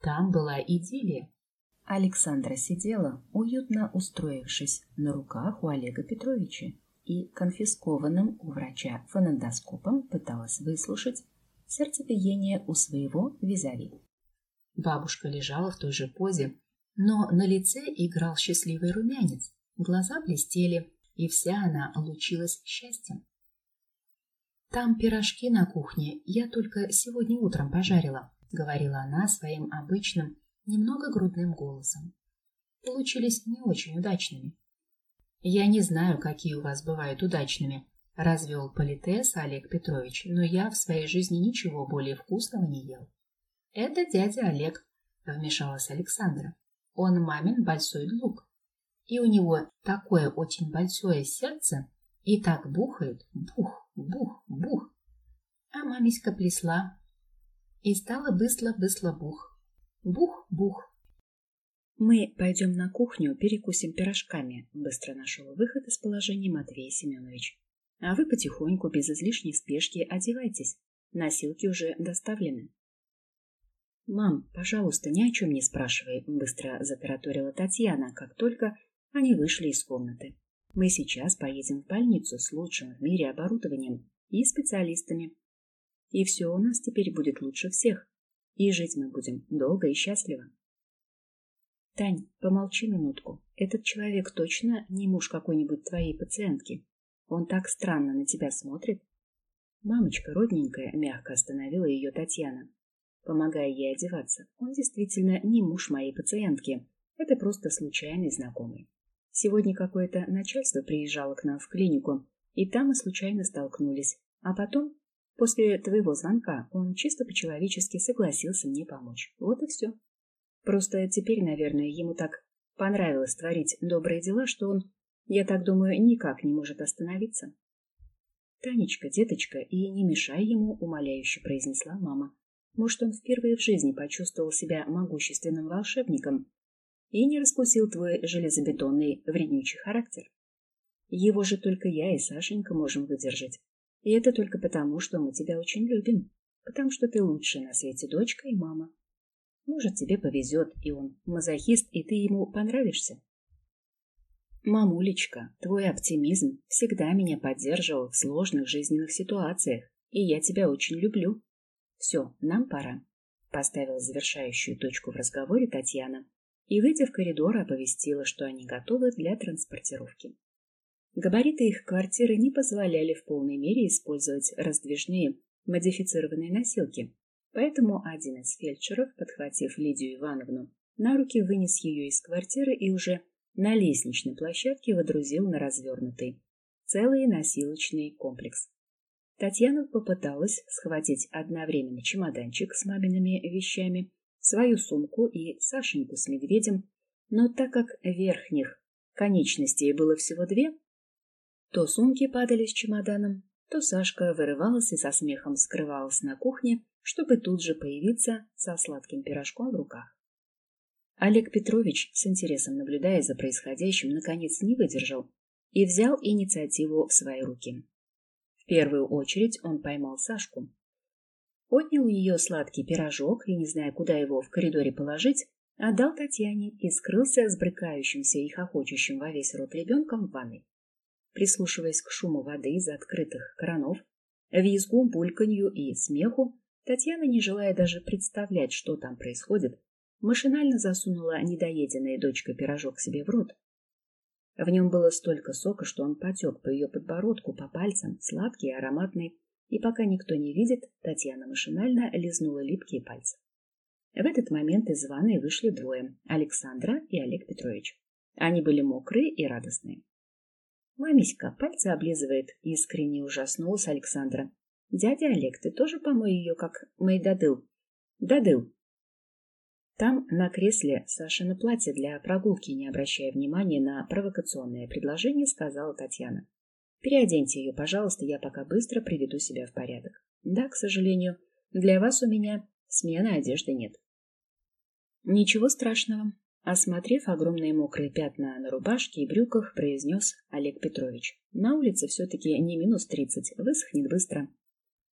Там была идиллия. Александра сидела, уютно устроившись на руках у Олега Петровича и конфискованным у врача фонендоскопом пыталась выслушать сердцебиение у своего визави. Бабушка лежала в той же позе, но на лице играл счастливый румянец, глаза блестели, и вся она лучилась счастьем. «Там пирожки на кухне я только сегодня утром пожарила», — говорила она своим обычным, немного грудным голосом. «Получились не очень удачными». «Я не знаю, какие у вас бывают удачными», — развел политес Олег Петрович, «но я в своей жизни ничего более вкусного не ел». «Это дядя Олег», — вмешалась Александра. «Он мамин большой друг. И у него такое очень большое сердце, и так бухает, бух, бух, бух. А мамиська плесла. И стала быстро-быстро бух. Бух, бух. Мы пойдем на кухню, перекусим пирожками, быстро нашел выход из положения Матвей Семенович. А вы потихоньку, без излишней спешки, одевайтесь. Носилки уже доставлены. «Мам, пожалуйста, ни о чем не спрашивай», — быстро затараторила Татьяна, как только они вышли из комнаты. Мы сейчас поедем в больницу с лучшим в мире оборудованием и специалистами. И все у нас теперь будет лучше всех. И жить мы будем долго и счастливо. Тань, помолчи минутку. Этот человек точно не муж какой-нибудь твоей пациентки. Он так странно на тебя смотрит. Мамочка родненькая мягко остановила ее Татьяна, помогая ей одеваться. Он действительно не муж моей пациентки. Это просто случайный знакомый. Сегодня какое-то начальство приезжало к нам в клинику, и там мы случайно столкнулись. А потом, после твоего звонка, он чисто по-человечески согласился мне помочь. Вот и все. Просто теперь, наверное, ему так понравилось творить добрые дела, что он, я так думаю, никак не может остановиться. Танечка, деточка, и не мешай ему, умоляюще произнесла мама. Может, он впервые в жизни почувствовал себя могущественным волшебником, и не раскусил твой железобетонный вреднючий характер. Его же только я и Сашенька можем выдержать. И это только потому, что мы тебя очень любим, потому что ты лучшая на свете дочка и мама. Может, тебе повезет, и он мазохист, и ты ему понравишься. Мамулечка, твой оптимизм всегда меня поддерживал в сложных жизненных ситуациях, и я тебя очень люблю. Все, нам пора. Поставила завершающую точку в разговоре Татьяна, и, выйдя в коридор, оповестила, что они готовы для транспортировки. Габариты их квартиры не позволяли в полной мере использовать раздвижные модифицированные носилки, поэтому один из фельдшеров, подхватив Лидию Ивановну, на руки вынес ее из квартиры и уже на лестничной площадке водрузил на развернутый целый носилочный комплекс. Татьяна попыталась схватить одновременно чемоданчик с мамиными вещами свою сумку и Сашеньку с медведем, но так как верхних конечностей было всего две, то сумки падали с чемоданом, то Сашка вырывалась и со смехом скрывалась на кухне, чтобы тут же появиться со сладким пирожком в руках. Олег Петрович, с интересом наблюдая за происходящим, наконец не выдержал и взял инициативу в свои руки. Первую очередь он поймал Сашку, отнял у нее сладкий пирожок и, не зная, куда его в коридоре положить, отдал Татьяне и скрылся с брыкающимся и хохочущим во весь рот ребенком в ванной. Прислушиваясь к шуму воды из открытых кранов, визгу, бульканью и смеху, Татьяна, не желая даже представлять, что там происходит, машинально засунула недоеденный дочка пирожок себе в рот. В нем было столько сока, что он потек по ее подбородку, по пальцам, сладкий и ароматный, и пока никто не видит, Татьяна машинально лизнула липкие пальцы. В этот момент из ванной вышли двое – Александра и Олег Петрович. Они были мокрые и радостные. «Мамиська пальцы облизывает», – искренне ужаснулась Александра. «Дядя Олег, ты тоже помой ее, как Мэйдадыл?» «Дадыл». Там на кресле Саша на платье для прогулки, не обращая внимания на провокационное предложение, сказала Татьяна. Переоденьте ее, пожалуйста, я пока быстро приведу себя в порядок. Да, к сожалению, Для вас у меня смены одежды нет. Ничего страшного. Осмотрев огромные мокрые пятна на рубашке и брюках, произнес Олег Петрович. На улице все-таки не минус тридцать, высохнет быстро.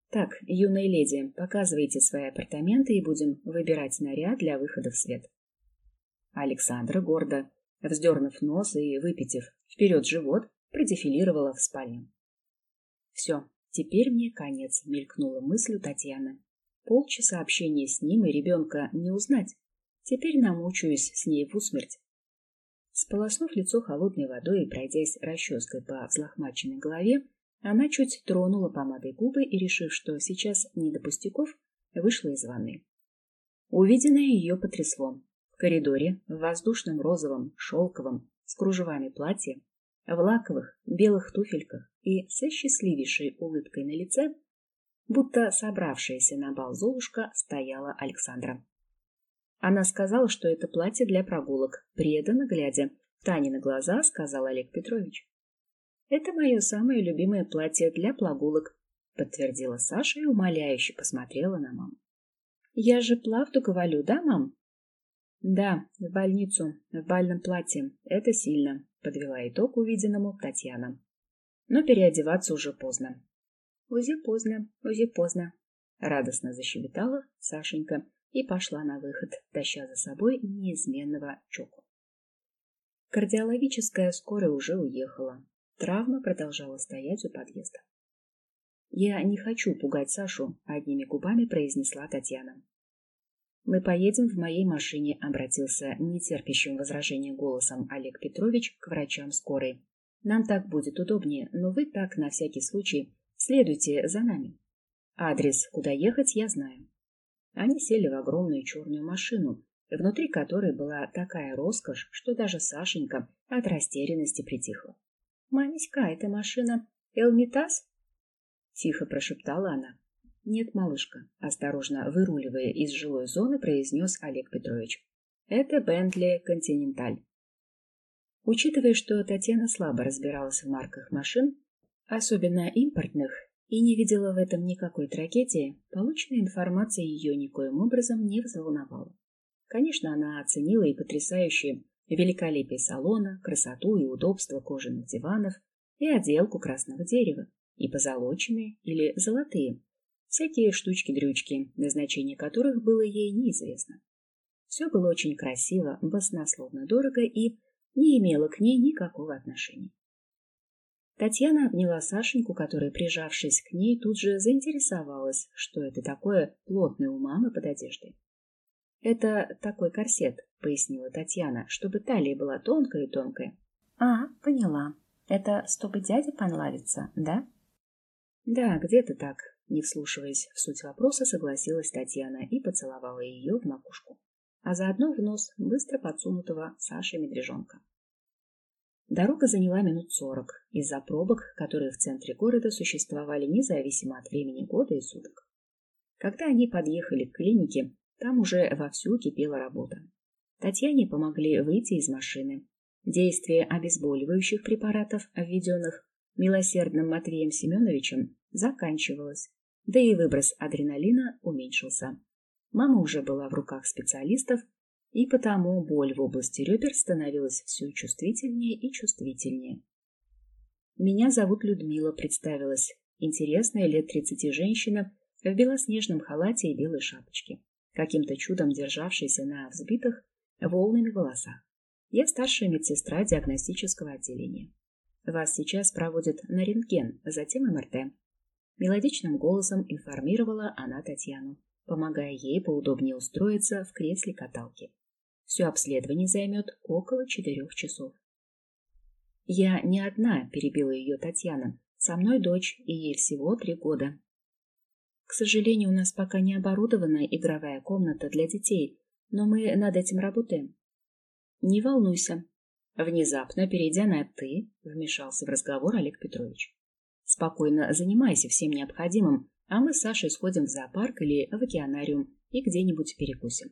Так, юная леди, показывайте свои апартаменты и будем выбирать наряд для выхода в свет. Александра гордо, вздернув нос и выпитив вперед живот, продефилировала в спальню. Все, теперь мне конец, мелькнула мысль у Татьяны. Полчаса общения с ним и ребенка не узнать. Теперь намучаюсь с ней в усмерть. Сполоснув лицо холодной водой и пройдясь расческой по взлохмаченной голове, она чуть тронула помадой губы и, решив, что сейчас не до пустяков, вышла из ванны. Увиденное ее потрясло. В коридоре, в воздушном розовом, шелковом, с кружевами платье, в лаковых белых туфельках и со счастливейшей улыбкой на лице, будто собравшаяся на бал Золушка, стояла Александра. Она сказала, что это платье для прогулок, преданно глядя. Тане на глаза сказал Олег Петрович. «Это мое самое любимое платье для прогулок», подтвердила Саша и умоляюще посмотрела на маму. «Я же плавду говорю, да, мам?» «Да, в больницу, в бальном платье. Это сильно», подвела итог увиденному Татьяна. Но переодеваться уже поздно. «Узи поздно, узи поздно», — радостно защебетала Сашенька и пошла на выход, таща за собой неизменного Чоку. Кардиологическая скорая уже уехала. Травма продолжала стоять у подъезда. «Я не хочу пугать Сашу», — одними губами произнесла Татьяна. «Мы поедем в моей машине», — обратился нетерпящим возражения голосом Олег Петрович к врачам скорой. «Нам так будет удобнее, но вы так, на всякий случай, следуйте за нами. Адрес, куда ехать, я знаю. Они сели в огромную черную машину, внутри которой была такая роскошь, что даже Сашенька от растерянности притихла. «Мамечка, эта машина Элмитас?» — тихо прошептала она. «Нет, малышка», — осторожно выруливая из жилой зоны, произнес Олег Петрович. «Это Бентли Континенталь». Учитывая, что Татьяна слабо разбиралась в марках машин, особенно импортных, и не видела в этом никакой трагедии, полученная информация ее никоим образом не взволновала. Конечно, она оценила и потрясающее великолепие салона, красоту и удобство кожаных диванов, и отделку красного дерева, и позолоченные или золотые, всякие штучки-дрючки, назначение которых было ей неизвестно. Все было очень красиво, баснословно дорого и не имело к ней никакого отношения. Татьяна обняла Сашеньку, которая, прижавшись к ней, тут же заинтересовалась, что это такое плотное у мамы под одеждой. «Это такой корсет», — пояснила Татьяна, чтобы талия была тонкая-тонкая. «А, поняла. Это чтобы дяде понравится, да?» «Да, где-то так», — не вслушиваясь в суть вопроса, согласилась Татьяна и поцеловала ее в макушку, а заодно в нос быстро подсунутого Сашей медвежонка. Дорога заняла минут сорок из-за пробок, которые в центре города существовали независимо от времени года и суток. Когда они подъехали к клинике, там уже вовсю кипела работа. Татьяне помогли выйти из машины. Действие обезболивающих препаратов, введенных милосердным Матвеем Семеновичем, заканчивалось, да и выброс адреналина уменьшился. Мама уже была в руках специалистов, и потому боль в области ребер становилась все чувствительнее и чувствительнее. «Меня зовут Людмила», — представилась. Интересная, лет тридцати женщина в белоснежном халате и белой шапочке, каким-то чудом державшейся на взбитых волнами волосах. Я старшая медсестра диагностического отделения. Вас сейчас проводят на рентген, затем МРТ. Мелодичным голосом информировала она Татьяну, помогая ей поудобнее устроиться в кресле каталки. Все обследование займет около четырех часов. «Я не одна», — перебила ее Татьяна. «Со мной дочь, и ей всего три года». «К сожалению, у нас пока не оборудована игровая комната для детей, но мы над этим работаем». «Не волнуйся». Внезапно, перейдя на «ты», вмешался в разговор Олег Петрович. «Спокойно занимайся всем необходимым, а мы с Сашей сходим в зоопарк или в океанариум и где-нибудь перекусим.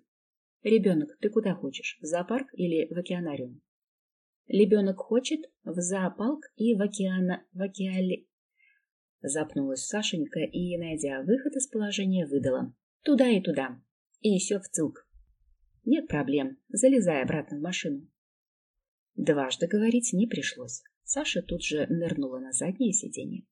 Ребенок, ты куда хочешь? В зоопарк или в океанариум? Ребенок хочет в зоопарк и в океана... в океали... Запнулась Сашенька и, найдя выход из положения, выдала. Туда и туда. И еще в цилк. Нет проблем. Залезай обратно в машину. Дважды говорить не пришлось. Саша тут же нырнула на заднее сиденье.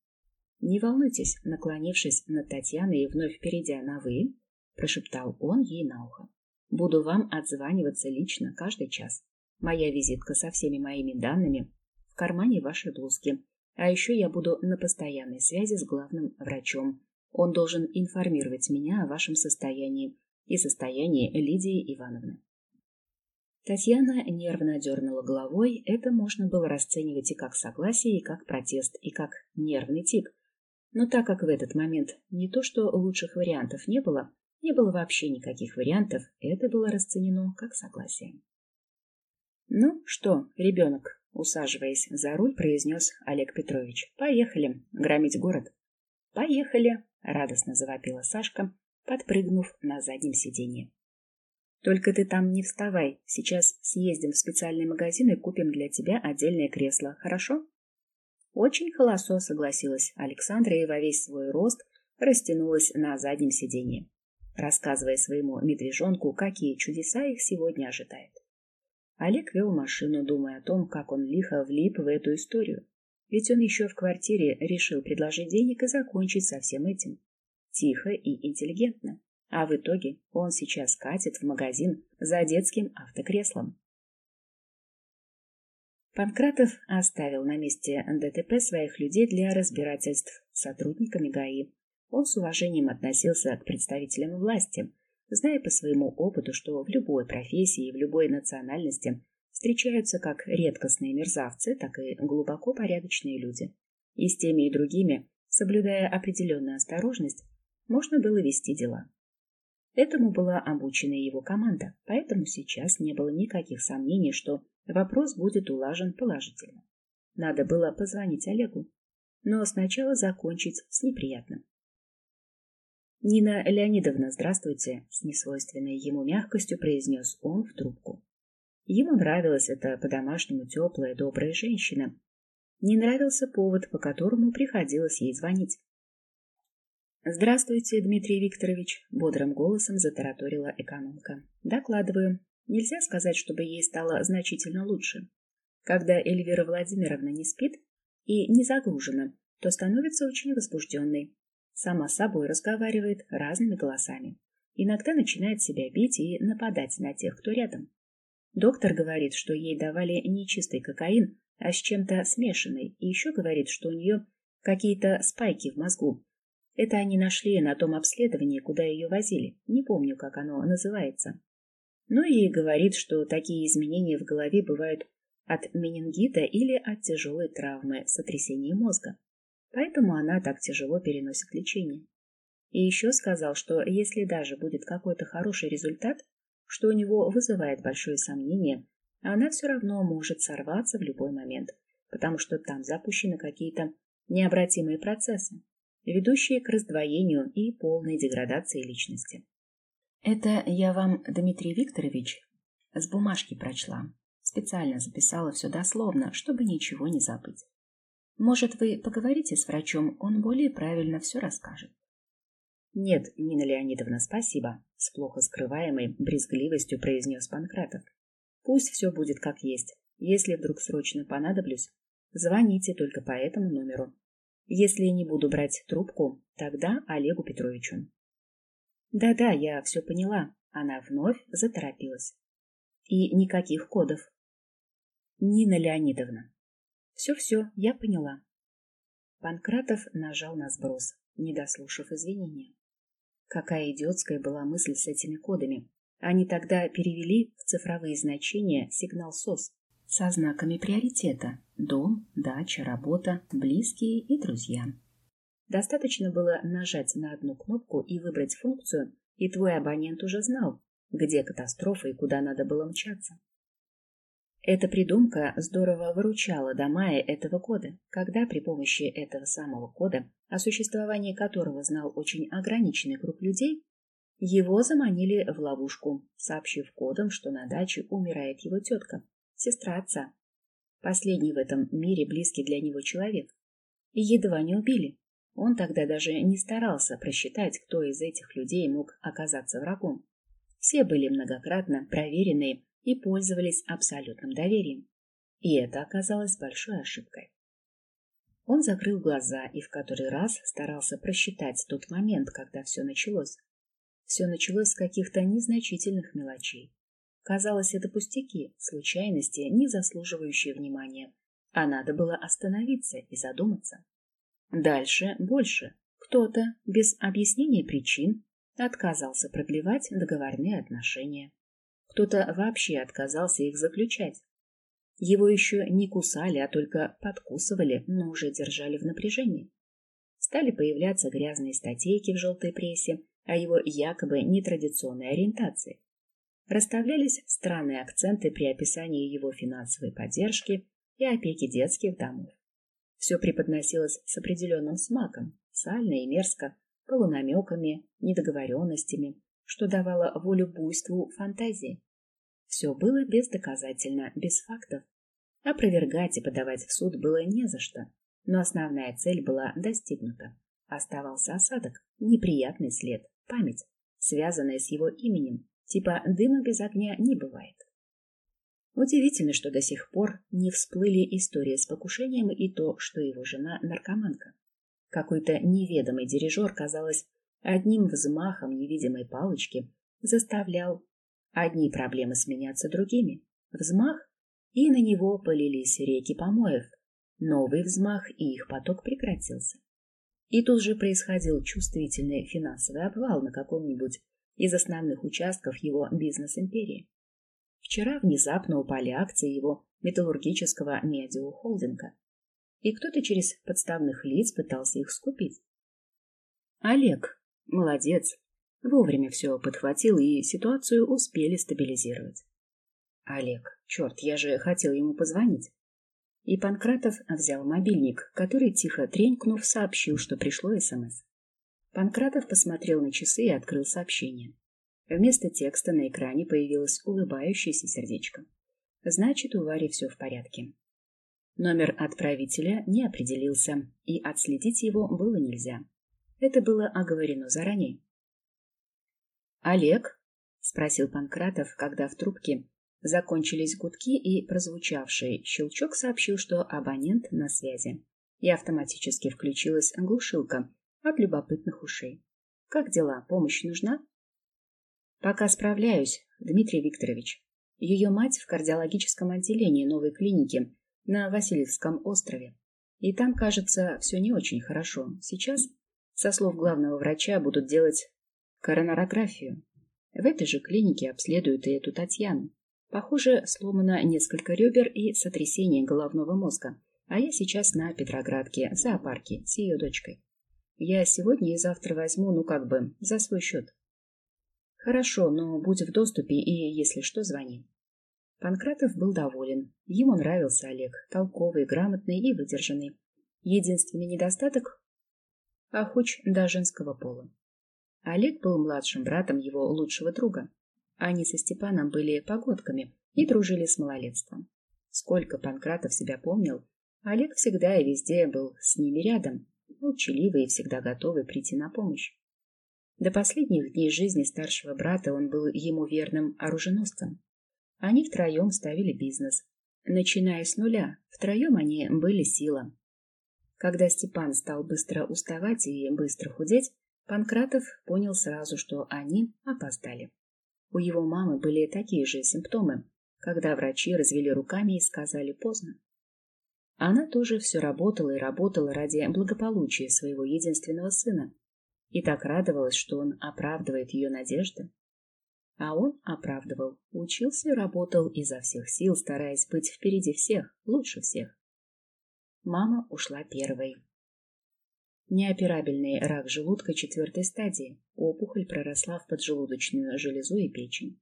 «Не волнуйтесь», наклонившись над Татьяной и вновь перейдя на «вы», прошептал он ей на ухо. «Буду вам отзваниваться лично каждый час. Моя визитка со всеми моими данными в кармане вашей блузки. А еще я буду на постоянной связи с главным врачом. Он должен информировать меня о вашем состоянии и состоянии Лидии Ивановны. Татьяна нервно дернула головой. Это можно было расценивать и как согласие, и как протест, и как нервный тик. Но так как в этот момент не то что лучших вариантов не было, не было вообще никаких вариантов, это было расценено как согласие. «Ну что, ребенок?» — усаживаясь за руль, произнес Олег Петрович. «Поехали громить город». «Поехали!» — радостно завопила Сашка, подпрыгнув на заднем сиденье. «Только ты там не вставай. Сейчас съездим в специальный магазин и купим для тебя отдельное кресло, хорошо?» Очень холосо согласилась Александра и во весь свой рост растянулась на заднем сиденье, рассказывая своему медвежонку, какие чудеса их сегодня ожидает. Олег вел машину, думая о том, как он лихо влип в эту историю. Ведь он еще в квартире решил предложить денег и закончить со всем этим. Тихо и интеллигентно. А в итоге он сейчас катит в магазин за детским автокреслом. Панкратов оставил на месте ДТП своих людей для разбирательств с сотрудниками ГАИ. Он с уважением относился к представителям власти, зная по своему опыту, что в любой профессии и в любой национальности встречаются как редкостные мерзавцы, так и глубоко порядочные люди. И с теми и другими, соблюдая определенную осторожность, можно было вести дела. Этому была обучена его команда, поэтому сейчас не было никаких сомнений, что вопрос будет улажен положительно. Надо было позвонить Олегу, но сначала закончить с неприятным. «Нина Леонидовна, здравствуйте!» — с несвойственной ему мягкостью произнес он в трубку. Ему нравилась эта по-домашнему теплая, добрая женщина. Не нравился повод, по которому приходилось ей звонить. «Здравствуйте, Дмитрий Викторович!» — бодрым голосом затараторила экономка. «Докладываю. Нельзя сказать, чтобы ей стало значительно лучше. Когда Эльвира Владимировна не спит и не загружена, то становится очень возбужденной сама с собой разговаривает разными голосами. Иногда начинает себя бить и нападать на тех, кто рядом. Доктор говорит, что ей давали не чистый кокаин, а с чем-то смешанный, и еще говорит, что у нее какие-то спайки в мозгу. Это они нашли на том обследовании, куда ее возили. Не помню, как оно называется. Ну и говорит, что такие изменения в голове бывают от менингита или от тяжелой травмы, сотрясения мозга. Поэтому она так тяжело переносит лечение. И еще сказал, что если даже будет какой-то хороший результат, что у него вызывает большое сомнение, она все равно может сорваться в любой момент, потому что там запущены какие-то необратимые процессы, ведущие к раздвоению и полной деградации личности. Это я вам, Дмитрий Викторович, с бумажки прочла. Специально записала все дословно, чтобы ничего не забыть. Может, вы поговорите с врачом, он более правильно все расскажет. Нет, Нина Леонидовна, спасибо, с плохо скрываемой брезгливостью произнес Панкратов. Пусть все будет как есть. Если вдруг срочно понадоблюсь, звоните только по этому номеру. Если не буду брать трубку, тогда Олегу Петровичу. Да-да, я все поняла. Она вновь заторопилась. И никаких кодов. Нина Леонидовна, все-все, я поняла. Панкратов нажал на сброс, не дослушав извинения. Какая идиотская была мысль с этими кодами. Они тогда перевели в цифровые значения сигнал СОС со знаками приоритета – дом, дача, работа, близкие и друзья. Достаточно было нажать на одну кнопку и выбрать функцию, и твой абонент уже знал, где катастрофа и куда надо было мчаться. Эта придумка здорово выручала до мая этого года, когда при помощи этого самого кода, о существовании которого знал очень ограниченный круг людей, его заманили в ловушку, сообщив кодом, что на даче умирает его тетка, сестра отца, последний в этом мире близкий для него человек. И едва не убили. Он тогда даже не старался просчитать, кто из этих людей мог оказаться врагом. Все были многократно проверенные и пользовались абсолютным доверием. И это оказалось большой ошибкой. Он закрыл глаза и в который раз старался просчитать тот момент, когда все началось. Все началось с каких-то незначительных мелочей. Казалось, это пустяки, случайности, не заслуживающие внимания. А надо было остановиться и задуматься. Дальше больше. Кто-то, без объяснения причин, отказался продлевать договорные отношения. Кто-то вообще отказался их заключать. Его еще не кусали, а только подкусывали, но уже держали в напряжении. Стали появляться грязные статейки в желтой прессе о его якобы нетрадиционной ориентации. Расставлялись странные акценты при описании его финансовой поддержки и опеки детских домов. Все преподносилось с определенным смаком, сально и мерзко, полунамеками, недоговоренностями, что давало волю буйству фантазии. Все было бездоказательно, без фактов. Опровергать и подавать в суд было не за что, но основная цель была достигнута. Оставался осадок, неприятный след, память, связанная с его именем, типа дыма без огня не бывает. Удивительно, что до сих пор не всплыли истории с покушением и то, что его жена наркоманка. Какой-то неведомый дирижер, казалось, одним взмахом невидимой палочки заставлял одни проблемы сменяться другими. Взмах, и на него полились реки помоев. Новый взмах, и их поток прекратился. И тут же происходил чувствительный финансовый обвал на каком-нибудь из основных участков его бизнес-империи. Вчера внезапно упали акции его металлургического медиахолдинга, и кто-то через подставных лиц пытался их скупить. Олег, молодец, вовремя все подхватил и ситуацию успели стабилизировать. Олег, черт, я же хотел ему позвонить. И Панкратов взял мобильник, который, тихо тренькнув, сообщил, что пришло СМС. Панкратов посмотрел на часы и открыл сообщение. Вместо текста на экране появилось улыбающееся сердечко. Значит, у Вари все в порядке. Номер отправителя не определился, и отследить его было нельзя. Это было оговорено заранее. «Олег?» — спросил Панкратов, когда в трубке закончились гудки, и прозвучавший щелчок сообщил, что абонент на связи. И автоматически включилась глушилка от любопытных ушей. «Как дела? Помощь нужна?» Пока справляюсь, Дмитрий Викторович. Ее мать в кардиологическом отделении новой клиники на Васильевском острове. И там, кажется, все не очень хорошо. Сейчас, со слов главного врача, будут делать коронарографию. В этой же клинике обследуют и эту Татьяну. Похоже, сломано несколько ребер и сотрясение головного мозга. А я сейчас на Петроградке, в зоопарке, с ее дочкой. Я сегодня и завтра возьму, ну как бы, за свой счет. Хорошо, но будь в доступе и, если что, звони. Панкратов был доволен. Ему нравился Олег, толковый, грамотный и выдержанный. Единственный недостаток – охуч до женского пола. Олег был младшим братом его лучшего друга. Они со Степаном были погодками и дружили с малолетством. Сколько Панкратов себя помнил, Олег всегда и везде был с ними рядом, молчаливый и всегда готовый прийти на помощь. До последних дней жизни старшего брата он был ему верным оруженосцем. Они втроем ставили бизнес. Начиная с нуля, втроем они были сила. Когда Степан стал быстро уставать и быстро худеть, Панкратов понял сразу, что они опоздали. У его мамы были такие же симптомы, когда врачи развели руками и сказали поздно. Она тоже все работала и работала ради благополучия своего единственного сына и так радовалась, что он оправдывает ее надежды. А он оправдывал, учился и работал изо всех сил, стараясь быть впереди всех, лучше всех. Мама ушла первой. Неоперабельный рак желудка четвертой стадии. Опухоль проросла в поджелудочную железу и печень.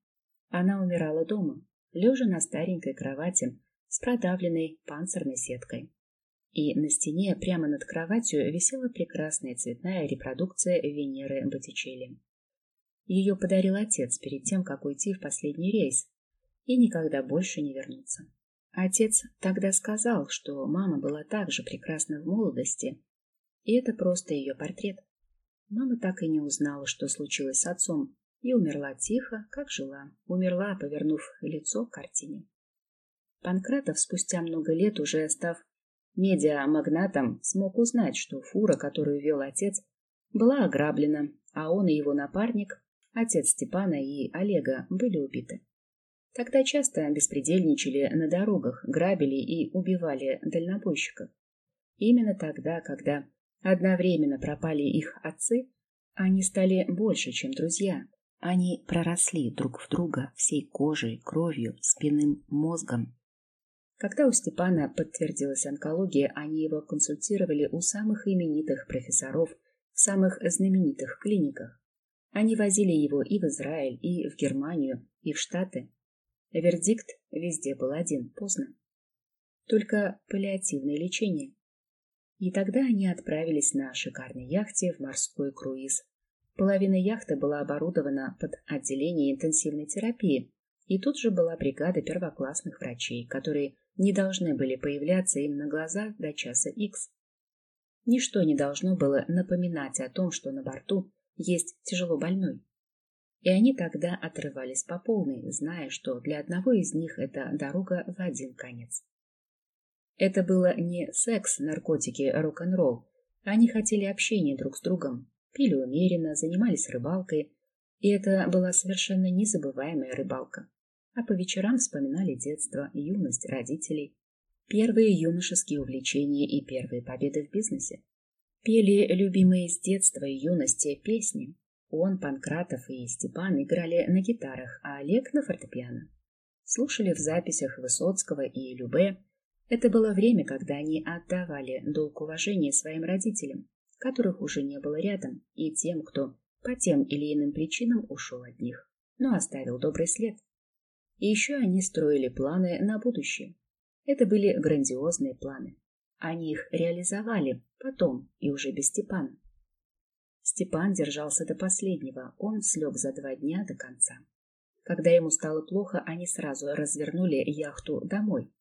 Она умирала дома, лежа на старенькой кровати с продавленной панцирной сеткой и на стене прямо над кроватью висела прекрасная цветная репродукция Венеры Боттичелли. Ее подарил отец перед тем, как уйти в последний рейс и никогда больше не вернуться. Отец тогда сказал, что мама была так же прекрасна в молодости, И это просто ее портрет. Мама так и не узнала, что случилось с отцом, и умерла тихо, как жила. Умерла, повернув лицо к картине. Панкратов, спустя много лет, уже став медиамагнатом, смог узнать, что фура, которую вел отец, была ограблена, а он и его напарник, отец Степана и Олега, были убиты. Тогда часто беспредельничали на дорогах, грабили и убивали дальнобойщиков. Именно тогда, когда одновременно пропали их отцы, они стали больше, чем друзья. Они проросли друг в друга всей кожей, кровью, спинным мозгом. Когда у Степана подтвердилась онкология, они его консультировали у самых именитых профессоров в самых знаменитых клиниках. Они возили его и в Израиль, и в Германию, и в Штаты. Вердикт везде был один – поздно. Только паллиативное лечение. И тогда они отправились на шикарной яхте в морской круиз. Половина яхты была оборудована под отделение интенсивной терапии, и тут же была бригада первоклассных врачей, которые не должны были появляться им на глаза до часа икс. Ничто не должно было напоминать о том, что на борту есть тяжело больной. И они тогда отрывались по полной, зная, что для одного из них это дорога в один конец. Это было не секс, наркотики, рок-н-ролл. Они хотели общения друг с другом, пили умеренно, занимались рыбалкой, и это была совершенно незабываемая рыбалка. А по вечерам вспоминали детство, юность родителей, первые юношеские увлечения и первые победы в бизнесе. Пели любимые с детства и юности песни. Он, Панкратов и Степан играли на гитарах, а Олег на фортепиано. Слушали в записях Высоцкого и Любе, это было время, когда они отдавали долг уважения своим родителям, которых уже не было рядом, и тем, кто по тем или иным причинам ушел от них, но оставил добрый след. И еще они строили планы на будущее. Это были грандиозные планы. Они их реализовали потом и уже без Степана. Степан держался до последнего, он слег за два дня до конца. Когда ему стало плохо, они сразу развернули яхту домой,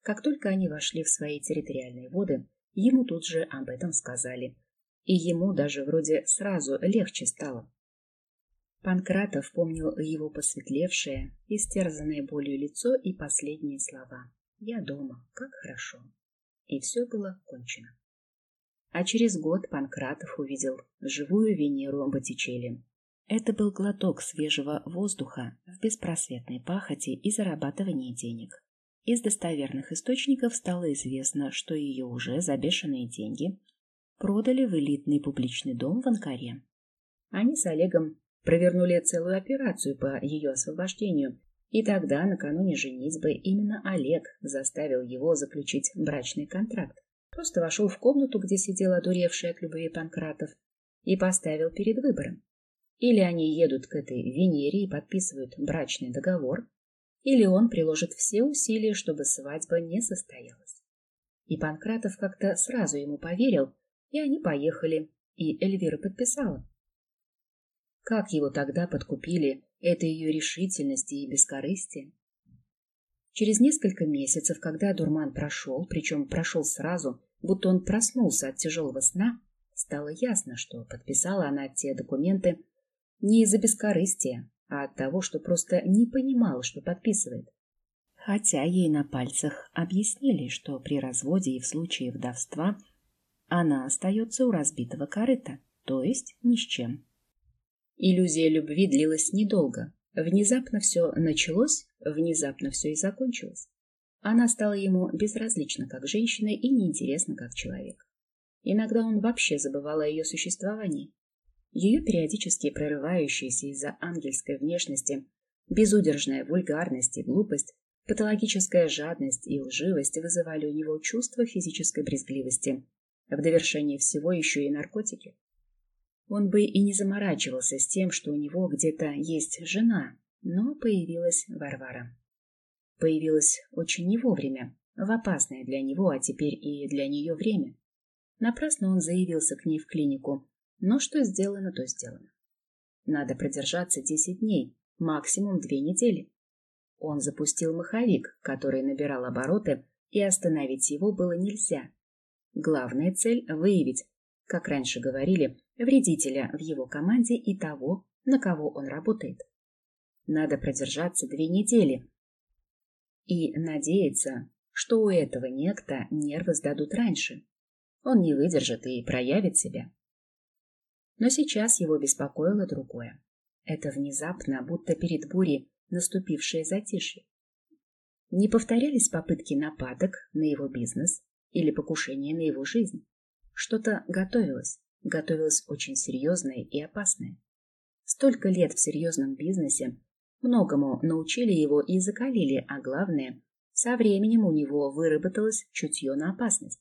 как только они вошли в свои территориальные воды, ему тут же об этом сказали. И ему даже вроде сразу легче стало. Панкратов помнил его посветлевшее, истерзанное болью лицо и последние слова. «Я дома, как хорошо». И все было кончено. А через год Панкратов увидел живую Венеру Боттичелли. Это был глоток свежего воздуха в беспросветной пахоте и зарабатывании денег. Из достоверных источников стало известно, что ее уже за бешеные деньги продали в элитный публичный дом в Анкаре. Они с Олегом провернули целую операцию по ее освобождению, и тогда, накануне женитьбы, именно Олег заставил его заключить брачный контракт. Просто вошел в комнату, где сидел одуревший от любви Панкратов, и поставил перед выбором. Или они едут к этой Венере и подписывают брачный договор, или он приложит все усилия, чтобы свадьба не состоялась. И Панкратов как-то сразу ему поверил, и они поехали, и Эльвира подписала. Как его тогда подкупили это ее решительность и бескорыстие? Через несколько месяцев, когда дурман прошел, причем прошел сразу, будто он проснулся от тяжелого сна, стало ясно, что подписала она те документы не из-за бескорыстия, а от того, что просто не понимала, что подписывает. Хотя ей на пальцах объяснили, что при разводе и в случае вдовства она остается у разбитого корыта, то есть ни с чем. Иллюзия любви длилась недолго. Внезапно все началось, внезапно все и закончилось. Она стала ему безразлична как женщина и неинтересна как человек. Иногда он вообще забывал о ее существовании. Ее периодически прорывающиеся из-за ангельской внешности безудержная вульгарность и глупость, патологическая жадность и лживость вызывали у него чувство физической брезгливости, в довершение всего еще и наркотики. Он бы и не заморачивался с тем, что у него где-то есть жена, но появилась Варвара. Появилась очень не вовремя, в опасное для него, а теперь и для нее время. Напрасно он заявился к ней в клинику, но что сделано, то сделано. Надо продержаться десять дней, максимум две недели. Он запустил маховик, который набирал обороты, и остановить его было нельзя. Главная цель — выявить, как раньше говорили, вредителя в его команде и того, на кого он работает. Надо продержаться две недели и надеяться, что у этого некто нервы сдадут раньше. Он не выдержит и проявит себя. Но сейчас его беспокоило другое. Это внезапно, будто перед бурей, наступившее затишье. Не повторялись попытки нападок на его бизнес или покушения на его жизнь. Что-то готовилось, готовилось очень серьезное и опасное. Столько лет в серьезном бизнесе многому научили его и закалили, а главное, со временем у него выработалось чутье на опасность.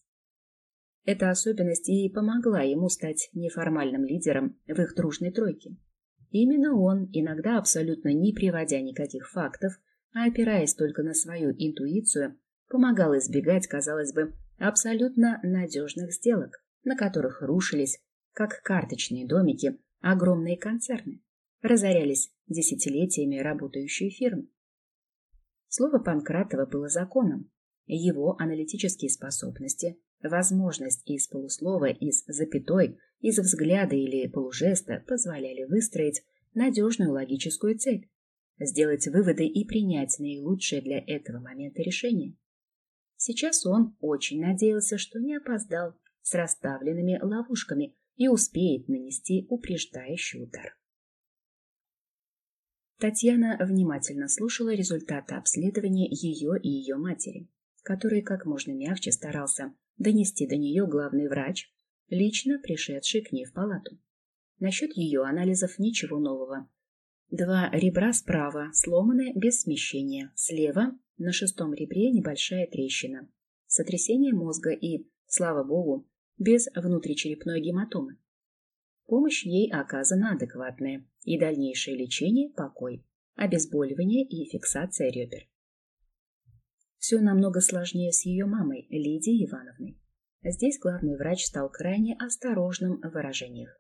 Эта особенность и помогла ему стать неформальным лидером в их дружной тройке. Именно он, иногда абсолютно не приводя никаких фактов, а опираясь только на свою интуицию, помогал избегать, казалось бы, абсолютно надежных сделок, на которых рушились, как карточные домики, огромные концерны, разорялись десятилетиями работающие фирмы. Слово Панкратова было законом. Его аналитические способности, возможность из полуслова, из запятой, из взгляда или полужеста позволяли выстроить надежную логическую цель, сделать выводы и принять наилучшее для этого момента решение. Сейчас он очень надеялся, что не опоздал с расставленными ловушками и успеет нанести упреждающий удар. Татьяна внимательно слушала результаты обследования ее и ее матери, который как можно мягче старался донести до нее главный врач, лично пришедший к ней в палату. Насчет ее анализов ничего нового. Два ребра справа сломаны без смещения, слева на шестом ребре небольшая трещина, сотрясение мозга и, слава богу, без внутричерепной гематомы. Помощь ей оказана адекватная, и дальнейшее лечение – покой, обезболивание и фиксация ребер. Все намного сложнее с ее мамой, Лидией Ивановной. Здесь главный врач стал крайне осторожным в выражениях.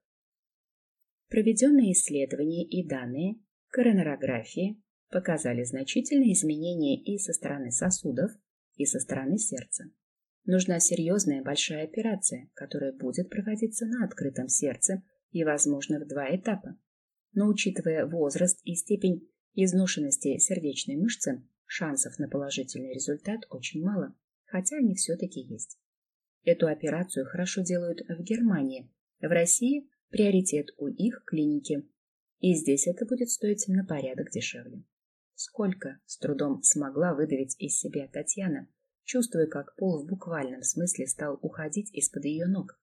Проведенные исследования и данные коронарографии показали значительные изменения и со стороны сосудов, и со стороны сердца. Нужна серьезная большая операция, которая будет проводиться на открытом сердце и, возможно, в два этапа. Но учитывая возраст и степень изношенности сердечной мышцы, шансов на положительный результат очень мало, хотя они все-таки есть. Эту операцию хорошо делают в Германии, в России приоритет у их клиники, и здесь это будет стоить на порядок дешевле. Сколько с трудом смогла выдавить из себя Татьяна, чувствуя, как пол в буквальном смысле стал уходить из-под ее ног.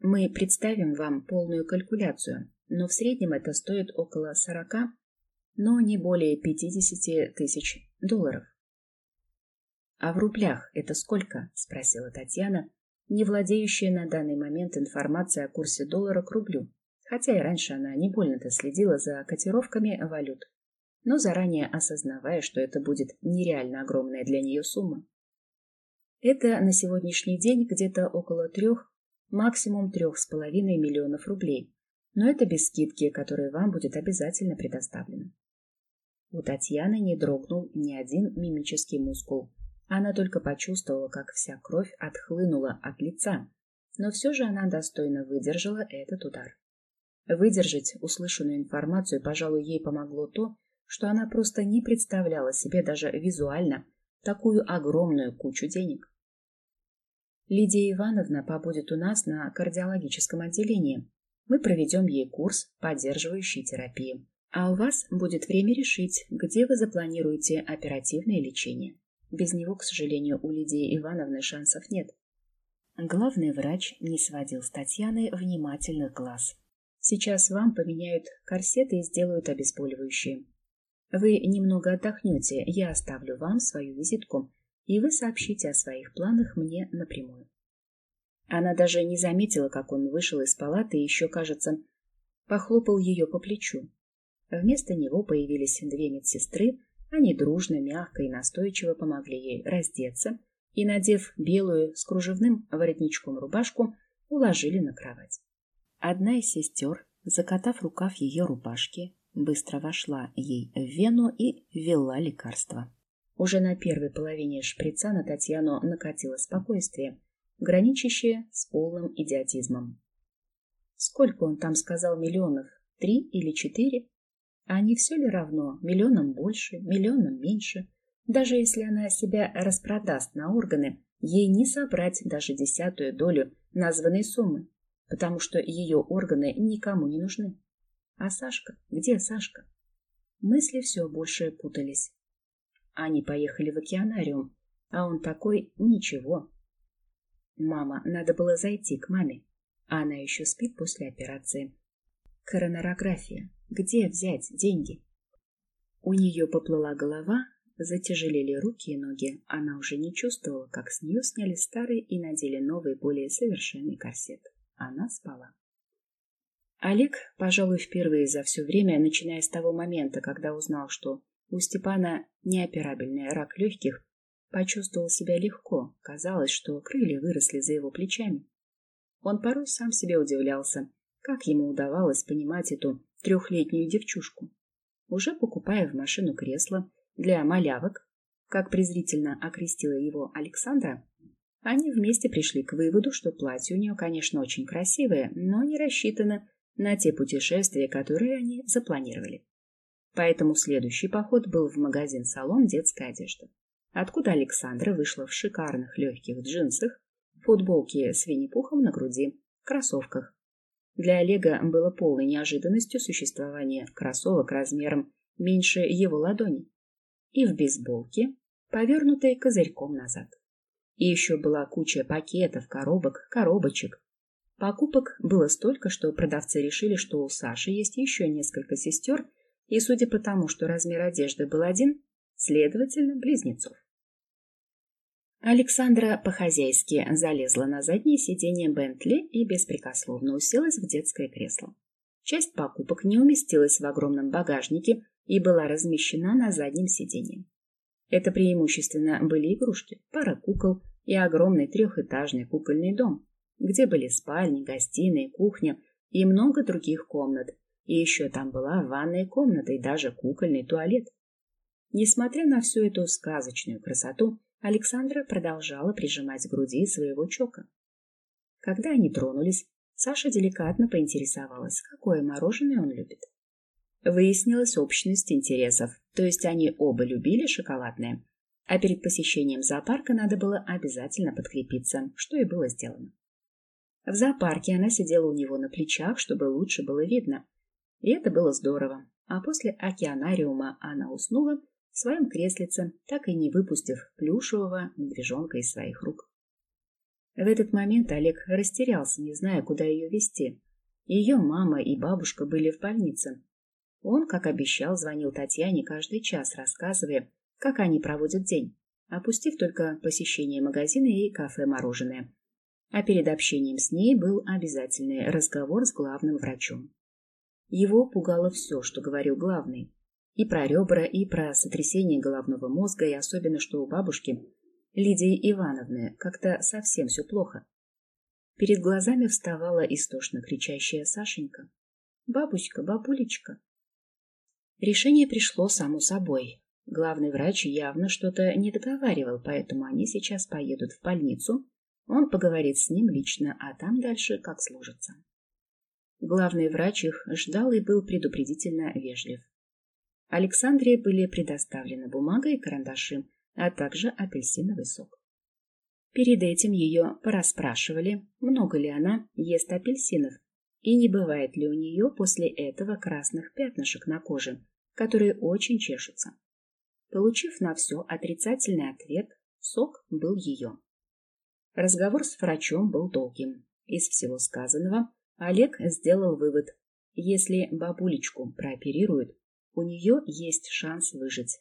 Мы представим вам полную калькуляцию, но в среднем это стоит около 40, но не более 50 тысяч долларов. «А в рублях это сколько?» – спросила Татьяна, не владеющая на данный момент информацией о курсе доллара к рублю, хотя и раньше она не больно-то следила за котировками валют, но заранее осознавая, что это будет нереально огромная для нее сумма. Это на сегодняшний день где-то около трех максимум трех с половиной миллионов рублей, но это без скидки, которая вам будет обязательно предоставлена. У Татьяны не дрогнул ни один мимический мускул. Она только почувствовала, как вся кровь отхлынула от лица, но все же она достойно выдержала этот удар. Выдержать услышанную информацию, пожалуй, ей помогло то, что она просто не представляла себе даже визуально такую огромную кучу денег. Лидия Ивановна побудет у нас на кардиологическом отделении. Мы проведем ей курс поддерживающей терапии. А у вас будет время решить, где вы запланируете оперативное лечение. Без него, к сожалению, у Лидии Ивановны шансов нет. Главный врач не сводил с Татьяны внимательных глаз. Сейчас вам поменяют корсеты и сделают обезболивающие. Вы немного отдохнете, я оставлю вам свою визитку и вы сообщите о своих планах мне напрямую. Она даже не заметила, как он вышел из палаты и еще, кажется, похлопал ее по плечу. Вместо него появились две медсестры, они дружно, мягко и настойчиво помогли ей раздеться и, надев белую с кружевным воротничком рубашку, уложили на кровать. Одна из сестер, закатав рукав ее рубашки, быстро вошла ей в вену и ввела лекарство. Уже на первой половине шприца на Татьяну накатило спокойствие, граничащее с полным идиотизмом. Сколько он там сказал миллионов? Три или четыре? А не все ли равно? Миллионом больше, миллионом меньше. Даже если она себя распродаст на органы, ей не собрать даже десятую долю названной суммы, потому что ее органы никому не нужны. А Сашка? Где Сашка? Мысли все больше путались. Они поехали в океанариум, а он такой «ничего». Мама, надо было зайти к маме. А она еще спит после операции. Коронарография. Где взять деньги? У нее поплыла голова, затяжелели руки и ноги. Она уже не чувствовала, как с нее сняли старый и надели новый, более совершенный корсет. Она спала. Олег, пожалуй, впервые за все время, начиная с того момента, когда узнал, что у Степана неоперабельный рак легких, почувствовал себя легко. Казалось, что крылья выросли за его плечами. Он порой сам себе удивлялся, как ему удавалось понимать эту трехлетнюю девчушку. Уже покупая в машину кресло для малявок, как презрительно окрестила его Александра, они вместе пришли к выводу, что платье у нее, конечно, очень красивое, но не рассчитано на те путешествия, которые они запланировали. Поэтому следующий поход был в магазин-салон детской одежды, откуда Александра вышла в шикарных легких джинсах, футболке с винни-пухом на груди, кроссовках. Для Олега было полной неожиданностью существование кроссовок размером меньше его ладони и в бейсболке, повернутой козырьком назад. И еще была куча пакетов, коробок, коробочек, Покупок было столько, что продавцы решили, что у Саши есть еще несколько сестер, и, судя по тому, что размер одежды был один, следовательно, близнецов. Александра по-хозяйски залезла на заднее сиденье Бентли и беспрекословно уселась в детское кресло. Часть покупок не уместилась в огромном багажнике и была размещена на заднем сиденье. Это преимущественно были игрушки, пара кукол и огромный трехэтажный кукольный дом, где были спальни, гостиные, кухня и много других комнат. И еще там была ванная комната и даже кукольный туалет. Несмотря на всю эту сказочную красоту, Александра продолжала прижимать к груди своего чока. Когда они тронулись, Саша деликатно поинтересовалась, какое мороженое он любит. Выяснилась общность интересов, то есть они оба любили шоколадное, а перед посещением зоопарка надо было обязательно подкрепиться, что и было сделано. В зоопарке она сидела у него на плечах, чтобы лучше было видно. И это было здорово. А после океанариума она уснула в своем креслице, так и не выпустив плюшевого медвежонка из своих рук. В этот момент Олег растерялся, не зная, куда ее вести. Ее мама и бабушка были в больнице. Он, как обещал, звонил Татьяне каждый час, рассказывая, как они проводят день, опустив только посещение магазина и кафе-мороженое, а перед общением с ней был обязательный разговор с главным врачом. Его пугало все, что говорил главный. И про ребра, и про сотрясение головного мозга, и особенно, что у бабушки, Лидии Ивановны, как-то совсем все плохо. Перед глазами вставала истошно кричащая Сашенька. «Бабушка, бабулечка!» Решение пришло само собой. Главный врач явно что-то не договаривал, поэтому они сейчас поедут в больницу, он поговорит с ним лично, а там дальше как сложится. Главный врач их ждал и был предупредительно вежлив. Александре были предоставлены бумага и карандаши, а также апельсиновый сок. Перед этим ее порасспрашивали, много ли она ест апельсинов и не бывает ли у нее после этого красных пятнышек на коже, которые очень чешутся. Получив на все отрицательный ответ, сок был ее. Разговор с врачом был долгим. Из всего сказанного Олег сделал вывод. Если бабулечку прооперируют, у нее есть шанс выжить.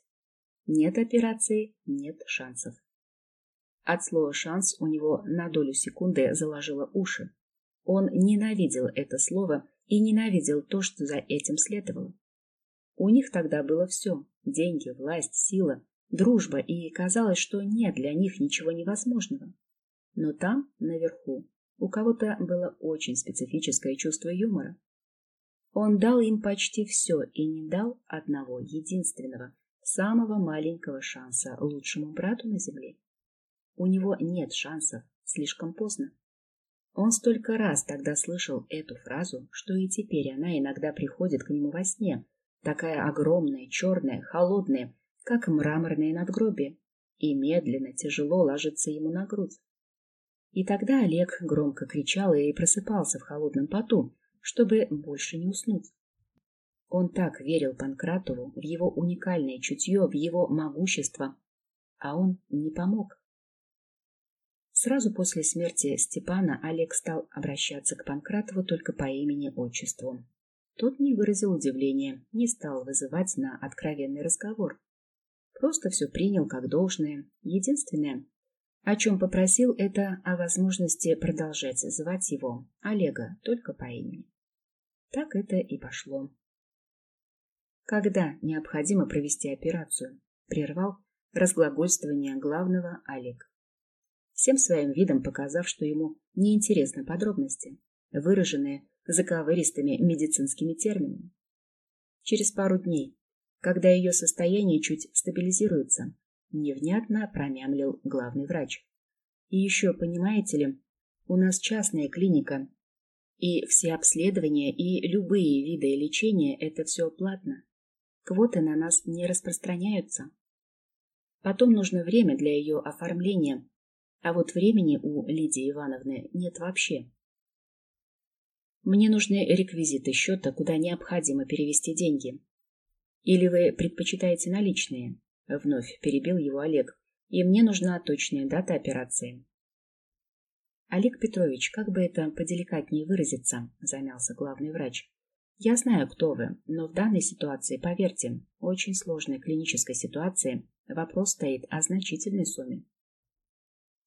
Нет операции, нет шансов. От слова «шанс» у него на долю секунды заложило уши. Он ненавидел это слово и ненавидел то, что за этим следовало. У них тогда было все – деньги, власть, сила, дружба, и казалось, что нет для них ничего невозможного. Но там, наверху, у кого-то было очень специфическое чувство юмора. Он дал им почти все и не дал одного единственного, самого маленького шанса лучшему брату на земле. У него нет шансов, слишком поздно. Он столько раз тогда слышал эту фразу, что и теперь она иногда приходит к нему во сне, такая огромная, черная, холодная, как мраморное надгробие, и медленно, тяжело ложится ему на грудь. И тогда Олег громко кричал и просыпался в холодном поту, чтобы больше не уснуть. Он так верил Панкратову в его уникальное чутье, в его могущество, а он не помог. Сразу после смерти Степана Олег стал обращаться к Панкратову только по имени-отчеству. Тот не выразил удивления, не стал вызывать на откровенный разговор. Просто все принял как должное. Единственное, о чем попросил, это о возможности продолжать звать его, Олега, только по имени. Так это и пошло. Когда необходимо провести операцию, прервал разглагольствование главного Олег всем своим видом показав, что ему неинтересны подробности, выраженные заковыристыми медицинскими терминами. Через пару дней, когда ее состояние чуть стабилизируется, невнятно промямлил главный врач. И еще, понимаете ли, у нас частная клиника, и все обследования и любые виды лечения – это все платно. Квоты на нас не распространяются. Потом нужно время для ее оформления а вот времени у Лидии Ивановны нет вообще. Мне нужны реквизиты счета, куда необходимо перевести деньги. Или вы предпочитаете наличные? Вновь перебил его Олег. И мне нужна точная дата операции. Олег Петрович, как бы это поделикатнее выразиться, замялся главный врач. Я знаю, кто вы, но в данной ситуации, поверьте, очень сложной клинической ситуации, вопрос стоит о значительной сумме.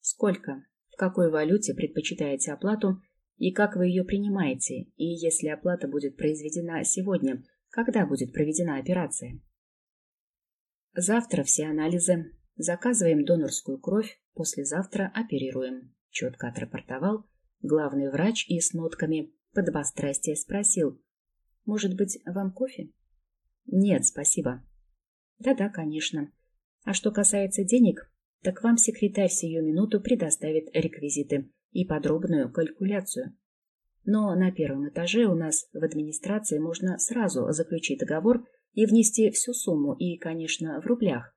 Сколько? В какой валюте предпочитаете оплату и как вы ее принимаете? И если оплата будет произведена сегодня, когда будет проведена операция? Завтра все анализы. Заказываем донорскую кровь, послезавтра оперируем. Четко отрапортовал главный врач и с нотками подобострастия спросил. Может быть, вам кофе? Нет, спасибо. Да-да, конечно. А что касается денег, так вам секретарь сию минуту предоставит реквизиты и подробную калькуляцию. Но на первом этаже у нас в администрации можно сразу заключить договор и внести всю сумму, и, конечно, в рублях.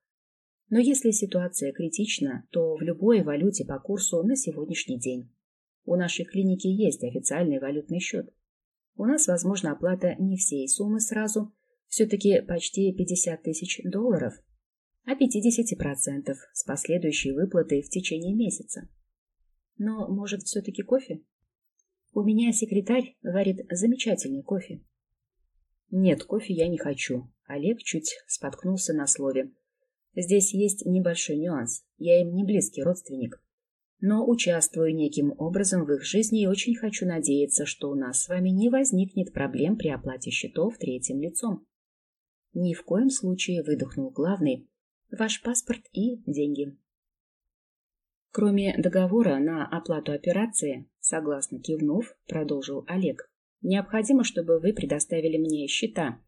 Но если ситуация критична, то в любой валюте по курсу на сегодняшний день. У нашей клиники есть официальный валютный счет. У нас возможна оплата не всей суммы сразу, все-таки почти 50 тысяч долларов – о 50% с последующей выплатой в течение месяца. Но, может, все-таки кофе? У меня секретарь варит замечательный кофе. Нет, кофе я не хочу. Олег чуть споткнулся на слове. Здесь есть небольшой нюанс. Я им не близкий родственник. Но участвую неким образом в их жизни и очень хочу надеяться, что у нас с вами не возникнет проблем при оплате счетов третьим лицом. Ни в коем случае выдохнул главный, ваш паспорт и деньги. Кроме договора на оплату операции, согласно кивнув, продолжил Олег, необходимо, чтобы вы предоставили мне счета,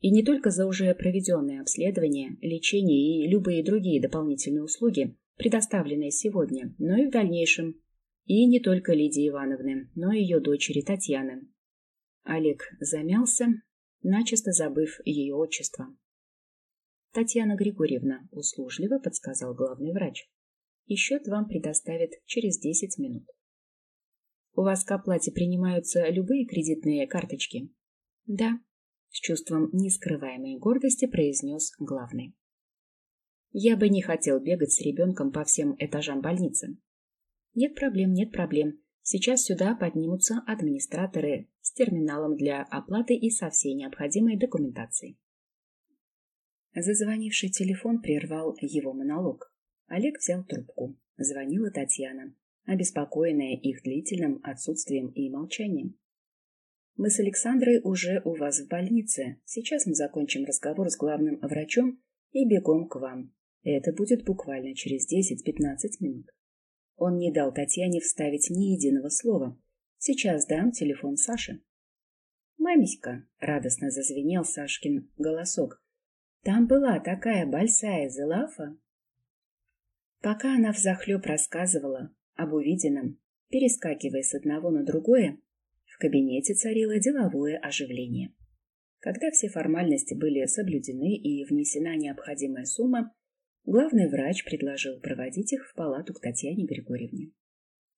и не только за уже проведенное обследование, лечение и любые другие дополнительные услуги, предоставленные сегодня, но и в дальнейшем. И не только Лидии Ивановны, но и ее дочери Татьяны. Олег замялся, начисто забыв ее отчество. Татьяна Григорьевна услужливо подсказал главный врач. И счет вам предоставят через 10 минут. У вас к оплате принимаются любые кредитные карточки? Да, с чувством нескрываемой гордости произнес главный. Я бы не хотел бегать с ребенком по всем этажам больницы. Нет проблем, нет проблем. Сейчас сюда поднимутся администраторы с терминалом для оплаты и со всей необходимой документацией. Зазвонивший телефон прервал его монолог. Олег взял трубку. Звонила Татьяна, обеспокоенная их длительным отсутствием и молчанием. «Мы с Александрой уже у вас в больнице. Сейчас мы закончим разговор с главным врачом и бегом к вам. Это будет буквально через 10-15 минут». Он не дал Татьяне вставить ни единого слова. «Сейчас дам телефон Саше». «Мамиська!» — радостно зазвенел Сашкин голосок. Там была такая большая зелафа. Пока она взахлеб рассказывала об увиденном, перескакивая с одного на другое, в кабинете царило деловое оживление. Когда все формальности были соблюдены и внесена необходимая сумма, главный врач предложил проводить их в палату к Татьяне Григорьевне.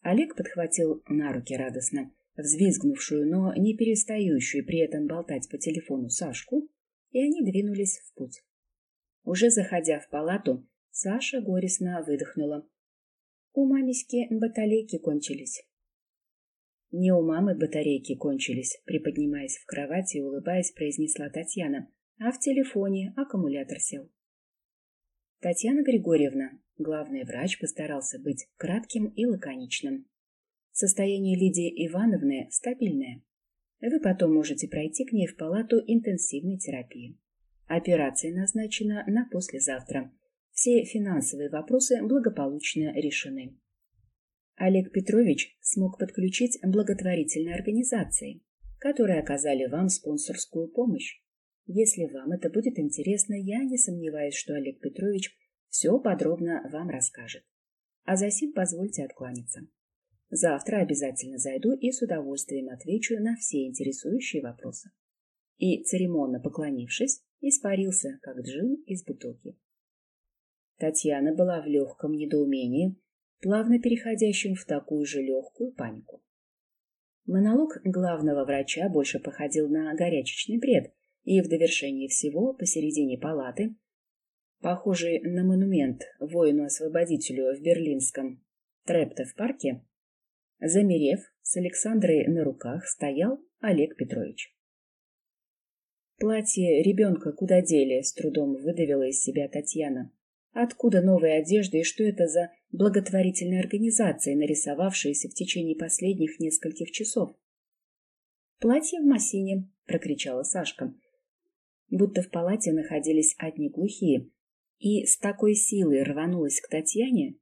Олег подхватил на руки радостно взвизгнувшую, но не перестающую при этом болтать по телефону Сашку, и они двинулись в путь. Уже заходя в палату, Саша горестно выдохнула. У мамиськи батарейки кончились. Не у мамы батарейки кончились, приподнимаясь в кровати и улыбаясь, произнесла Татьяна, а в телефоне аккумулятор сел. Татьяна Григорьевна, главный врач, постарался быть кратким и лаконичным. Состояние Лидии Ивановны стабильное. Вы потом можете пройти к ней в палату интенсивной терапии. Операция назначена на послезавтра. Все финансовые вопросы благополучно решены. Олег Петрович смог подключить благотворительные организации, которые оказали вам спонсорскую помощь. Если вам это будет интересно, я не сомневаюсь, что Олег Петрович все подробно вам расскажет. А за сим позвольте откланяться. Завтра обязательно зайду и с удовольствием отвечу на все интересующие вопросы. И, церемонно поклонившись, испарился, как джин из бутылки. Татьяна была в легком недоумении, плавно переходящем в такую же легкую панику. Монолог главного врача больше походил на горячечный бред, и в довершении всего посередине палаты, похожий на монумент воину-освободителю в берлинском Трепте-в-парке, Замерев, с Александрой на руках стоял Олег Петрович. Платье ребенка куда дели, с трудом выдавила из себя Татьяна. Откуда новая одежда и что это за благотворительная организация, нарисовавшаяся в течение последних нескольких часов? «Платье в Массине!» — прокричала Сашка. Будто в палате находились одни глухие, и с такой силой рванулась к Татьяне,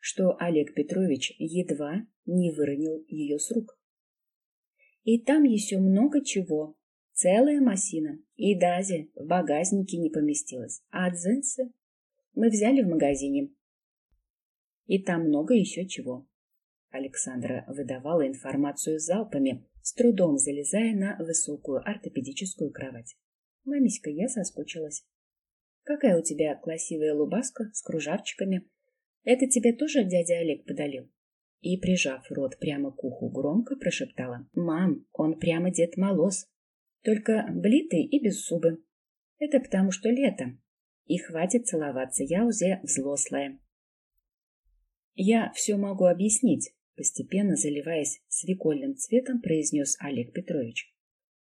что Олег Петрович едва не выронил ее с рук. И там еще много чего. Целая массина. И Дази в багажнике не поместилась. А джинсы мы взяли в магазине. И там много еще чего. Александра выдавала информацию залпами, с трудом залезая на высокую ортопедическую кровать. Мамиська, я соскучилась. Какая у тебя красивая лубаска с кружавчиками. Это тебе тоже дядя Олег подарил? И, прижав рот прямо к уху, громко прошептала. «Мам, он прямо Дед Мороз, только блитый и без зубы. Это потому, что лето. И хватит целоваться, я уже взрослая». «Я все могу объяснить», — постепенно заливаясь свекольным цветом, произнес Олег Петрович.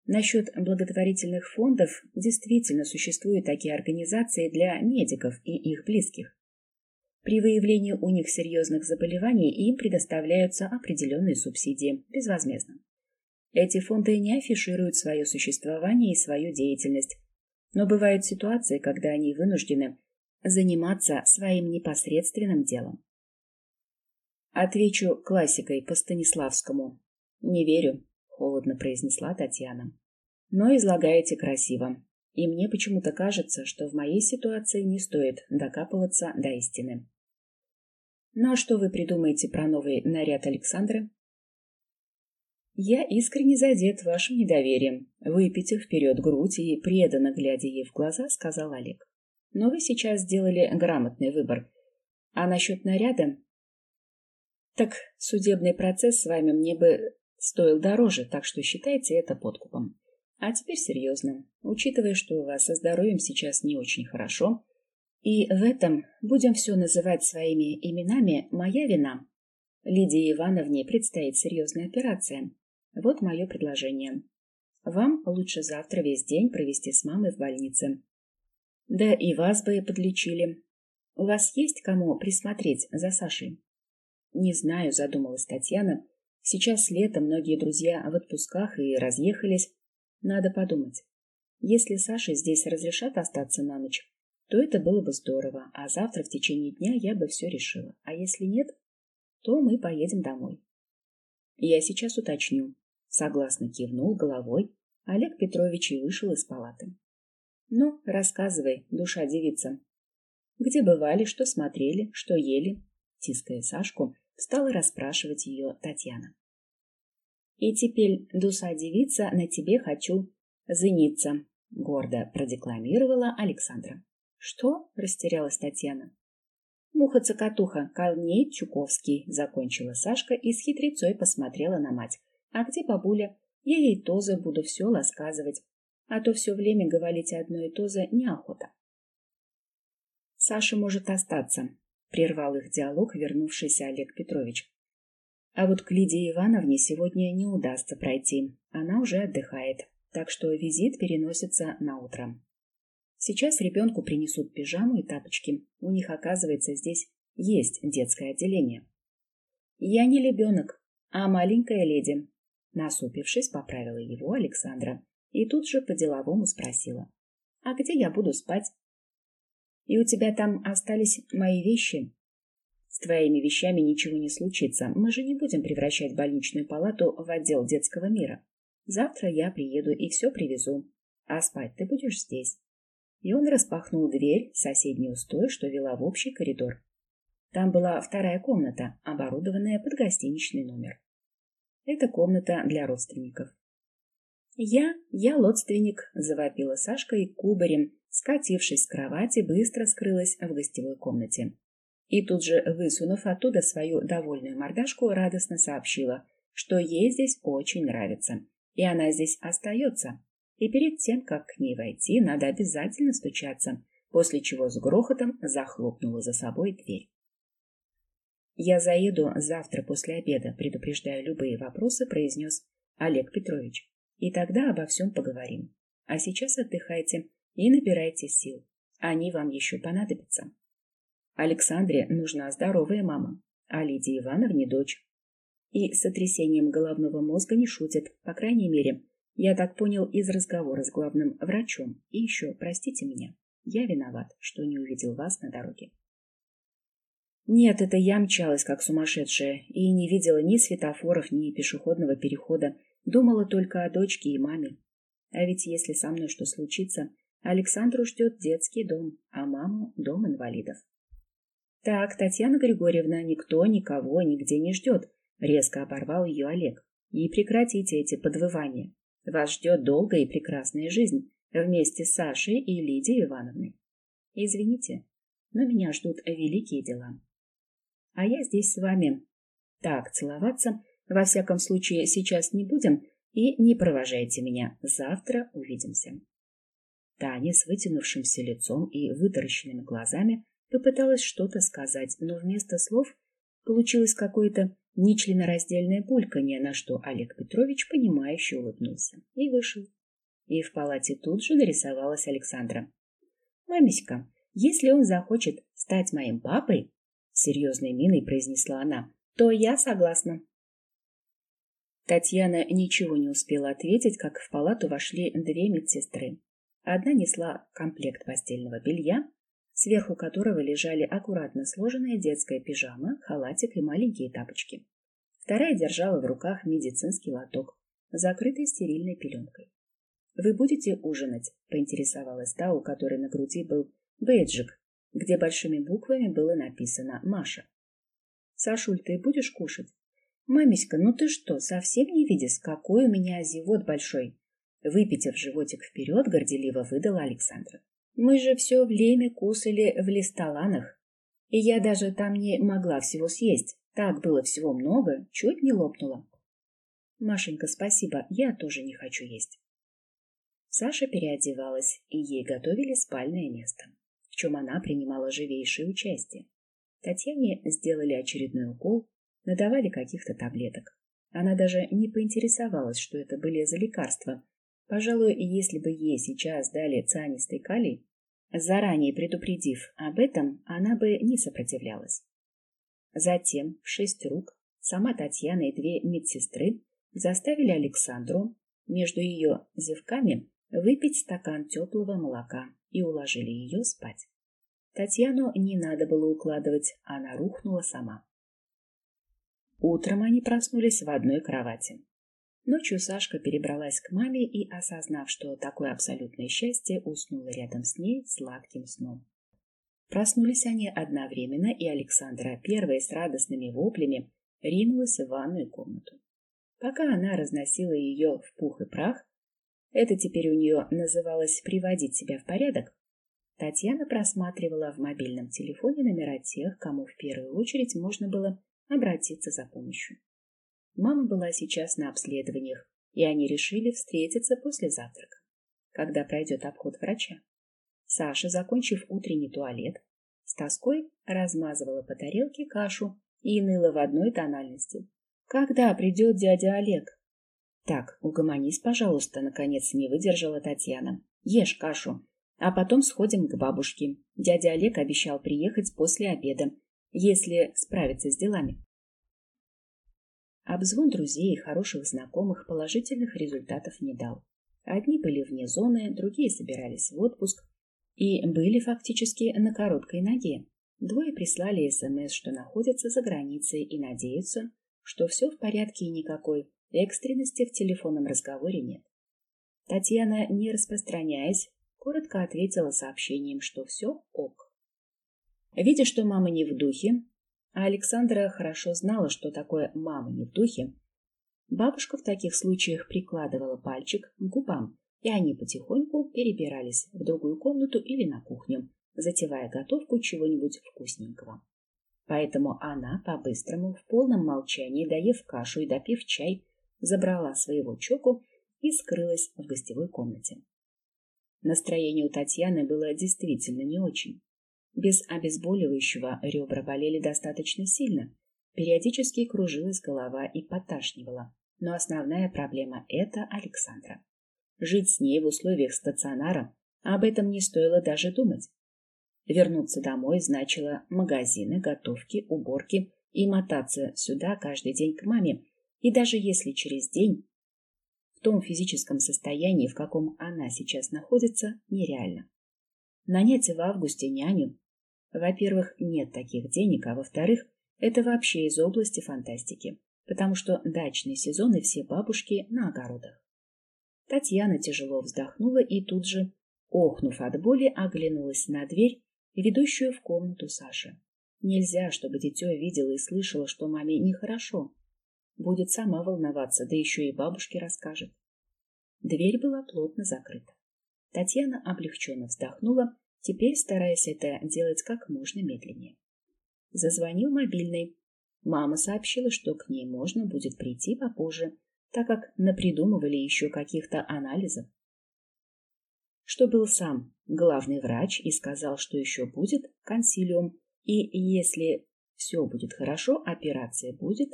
Насчет благотворительных фондов действительно существуют такие организации для медиков и их близких. При выявлении у них серьезных заболеваний им предоставляются определенные субсидии безвозмездно. Эти фонды не афишируют свое существование и свою деятельность, но бывают ситуации, когда они вынуждены заниматься своим непосредственным делом. Отвечу классикой по Станиславскому. «Не верю», — холодно произнесла Татьяна. «Но излагаете красиво, и мне почему-то кажется, что в моей ситуации не стоит докапываться до истины». Ну а что вы придумаете про новый наряд Александры? Я искренне задет вашим недоверием. Выпитив вперед грудь и преданно глядя ей в глаза, сказал Олег. Но вы сейчас сделали грамотный выбор. А насчет наряда? Так судебный процесс с вами мне бы стоил дороже, так что считайте это подкупом. А теперь серьезно. Учитывая, что у вас со здоровьем сейчас не очень хорошо, и в этом, будем все называть своими именами, моя вина. Лидии Ивановне предстоит серьезная операция. Вот мое предложение. Вам лучше завтра весь день провести с мамой в больнице. Да и вас бы подлечили. У вас есть кому присмотреть за Сашей? Не знаю, задумалась Татьяна. Сейчас лето, многие друзья в отпусках и разъехались. Надо подумать. Если Саше здесь разрешат остаться на ночь, то это было бы здорово, а завтра в течение дня я бы все решила. А если нет, то мы поедем домой. Я сейчас уточню. Согласно кивнул головой Олег Петрович и вышел из палаты. Ну, рассказывай, душа девица. Где бывали, что смотрели, что ели. Тиская Сашку, стала расспрашивать ее Татьяна. И теперь, дуса девица, на тебе хочу жениться, гордо продекламировала Александра. Что? растерялась Татьяна. Муха-цокотуха, Корней Чуковский, закончила Сашка и с хитрецой посмотрела на мать. А где бабуля? Я ей тоже буду все ласказывать, а то все время говорить одно и то же неохота. Саша может остаться, прервал их диалог вернувшийся Олег Петрович. А вот к Лидии Ивановне сегодня не удастся пройти. Она уже отдыхает, так что визит переносится на утро. Сейчас ребенку принесут пижаму и тапочки. У них, оказывается, здесь есть детское отделение. Я не ребенок, а маленькая леди. Насупившись, поправила его Александра и тут же по-деловому спросила. А где я буду спать? И у тебя там остались мои вещи? С твоими вещами ничего не случится. Мы же не будем превращать больничную палату в отдел детского мира. Завтра я приеду и все привезу. А спать ты будешь здесь. И он распахнул дверь, соседнюю с что вела в общий коридор. Там была вторая комната, оборудованная под гостиничный номер. Это комната для родственников. «Я, я родственник», — завопила Сашка и кубарем, скатившись с кровати, быстро скрылась в гостевой комнате. И тут же, высунув оттуда свою довольную мордашку, радостно сообщила, что ей здесь очень нравится, и она здесь остается. И перед тем, как к ней войти, надо обязательно стучаться, после чего с грохотом захлопнула за собой дверь. «Я заеду завтра после обеда», предупреждая любые вопросы, произнес Олег Петрович. «И тогда обо всем поговорим. А сейчас отдыхайте и набирайте сил. Они вам еще понадобятся». Александре нужна здоровая мама, а Лидии Ивановне дочь. И с сотрясением головного мозга не шутят, по крайней мере, я так понял из разговора с главным врачом. И еще, простите меня, я виноват, что не увидел вас на дороге. Нет, это я мчалась как сумасшедшая и не видела ни светофоров, ни пешеходного перехода. Думала только о дочке и маме. А ведь если со мной что случится, Александру ждет детский дом, а маму — дом инвалидов. Так, Татьяна Григорьевна, никто никого нигде не ждет, резко оборвал ее Олег. И прекратите эти подвывания. Вас ждет долгая и прекрасная жизнь вместе с Сашей и Лидией Ивановной. Извините, но меня ждут великие дела. А я здесь с вами. Так, целоваться, во всяком случае, сейчас не будем, и не провожайте меня. Завтра увидимся. Таня с вытянувшимся лицом и вытаращенными глазами попыталась что-то сказать, но вместо слов получилось какое-то нечленораздельное бульканье, на что Олег Петрович, понимающе улыбнулся и вышел. И в палате тут же нарисовалась Александра. «Мамиська, если он захочет стать моим папой, серьезной миной произнесла она, то я согласна. Татьяна ничего не успела ответить, как в палату вошли две медсестры. Одна несла комплект постельного белья, сверху которого лежали аккуратно сложенная детская пижама, халатик и маленькие тапочки. Вторая держала в руках медицинский лоток, закрытый стерильной пеленкой. «Вы будете ужинать?» — поинтересовалась та, у которой на груди был бейджик где большими буквами было написано «Маша». «Сашуль, ты будешь кушать?» «Мамиська, ну ты что, совсем не видишь, какой у меня зевот большой?» Выпитив животик вперед, горделиво выдала Александра. «Мы же все время кусали в листоланах, и я даже там не могла всего съесть. Так было всего много, чуть не лопнула». «Машенька, спасибо, я тоже не хочу есть». Саша переодевалась, и ей готовили спальное место в чем она принимала живейшее участие. Татьяне сделали очередной укол, надавали каких-то таблеток. Она даже не поинтересовалась, что это были за лекарства. Пожалуй, если бы ей сейчас дали цианистый калий, заранее предупредив об этом, она бы не сопротивлялась. Затем в шесть рук сама Татьяна и две медсестры заставили Александру между ее зевками выпить стакан теплого молока и уложили ее спать. Татьяну не надо было укладывать, она рухнула сама. Утром они проснулись в одной кровати. Ночью Сашка перебралась к маме и, осознав, что такое абсолютное счастье, уснула рядом с ней сладким сном. Проснулись они одновременно, и Александра первая с радостными воплями ринулась в ванную комнату. Пока она разносила ее в пух и прах, это теперь у нее называлось «приводить себя в порядок», Татьяна просматривала в мобильном телефоне номера тех, кому в первую очередь можно было обратиться за помощью. Мама была сейчас на обследованиях, и они решили встретиться после завтрака, когда пройдет обход врача. Саша, закончив утренний туалет, с тоской размазывала по тарелке кашу и ныла в одной тональности. «Когда придет дядя Олег?» «Так, угомонись, пожалуйста», — наконец не выдержала Татьяна. «Ешь кашу, а потом сходим к бабушке. Дядя Олег обещал приехать после обеда, если справится с делами». Обзвон друзей и хороших знакомых положительных результатов не дал. Одни были вне зоны, другие собирались в отпуск и были фактически на короткой ноге. Двое прислали СМС, что находятся за границей и надеются, что все в порядке и никакой экстренности в телефонном разговоре нет. Татьяна, не распространяясь, коротко ответила сообщением, что все ок. Видя, что мама не в духе, а Александра хорошо знала, что такое «мама не в духе», бабушка в таких случаях прикладывала пальчик к губам, и они потихоньку перебирались в другую комнату или на кухню, затевая готовку чего-нибудь вкусненького. Поэтому она, по-быстрому, в полном молчании, доев кашу и допив чай, забрала своего чоку и скрылась в гостевой комнате. Настроение у Татьяны было действительно не очень. Без обезболивающего ребра болели достаточно сильно, периодически кружилась голова и поташнивала. Но основная проблема – это Александра. Жить с ней в условиях стационара об этом не стоило даже думать. Вернуться домой значило магазины, готовки, уборки и мотаться сюда каждый день к маме. И даже если через день, в том физическом состоянии, в каком она сейчас находится, нереально. Нанять в августе няню во-первых, нет таких денег, а во-вторых, это вообще из области фантастики, потому что дачные сезоны все бабушки на огородах. Татьяна тяжело вздохнула и тут же, охнув от боли, оглянулась на дверь, ведущую в комнату Саши. Нельзя, чтобы дитё видела и слышала, что маме нехорошо. Будет сама волноваться, да еще и бабушке расскажет. Дверь была плотно закрыта. Татьяна облегченно вздохнула теперь стараясь это делать как можно медленнее. Зазвонил мобильный. Мама сообщила, что к ней можно будет прийти попозже, так как напридумывали еще каких-то анализов. Что был сам главный врач и сказал, что еще будет консилиум, и если все будет хорошо, операция будет,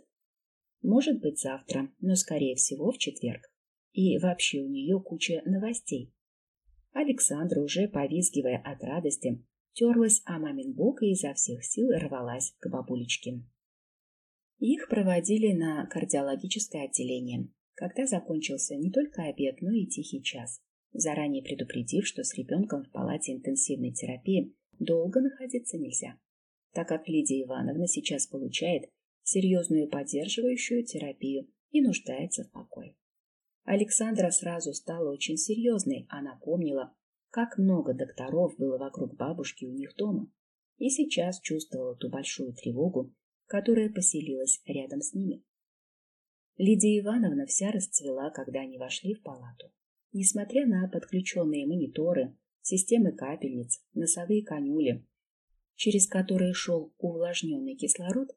может быть завтра, но скорее всего в четверг. И вообще у нее куча новостей. Александра, уже повизгивая от радости, терлась о мамин бок и изо всех сил рвалась к бабулечке. Их проводили на кардиологическое отделение, когда закончился не только обед, но и тихий час, заранее предупредив, что с ребенком в палате интенсивной терапии долго находиться нельзя, так как Лидия Ивановна сейчас получает серьезную поддерживающую терапию и нуждается в покое. Александра сразу стала очень серьезной. Она помнила, как много докторов было вокруг бабушки у них дома, и сейчас чувствовала ту большую тревогу, которая поселилась рядом с ними. Лидия Ивановна вся расцвела, когда они вошли в палату. Несмотря на подключенные мониторы, системы капельниц, носовые конюли, через которые шел увлажненный кислород,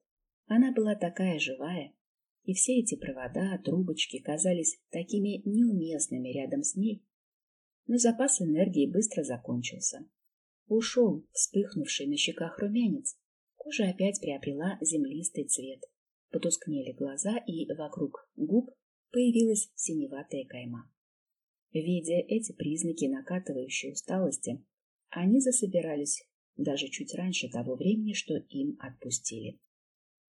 она была такая живая, и все эти провода, трубочки казались такими неуместными рядом с ней. Но запас энергии быстро закончился. Ушел вспыхнувший на щеках румянец. Кожа опять приобрела землистый цвет. Потускнели глаза, и вокруг губ появилась синеватая кайма. Видя эти признаки накатывающей усталости, они засобирались даже чуть раньше того времени, что им отпустили.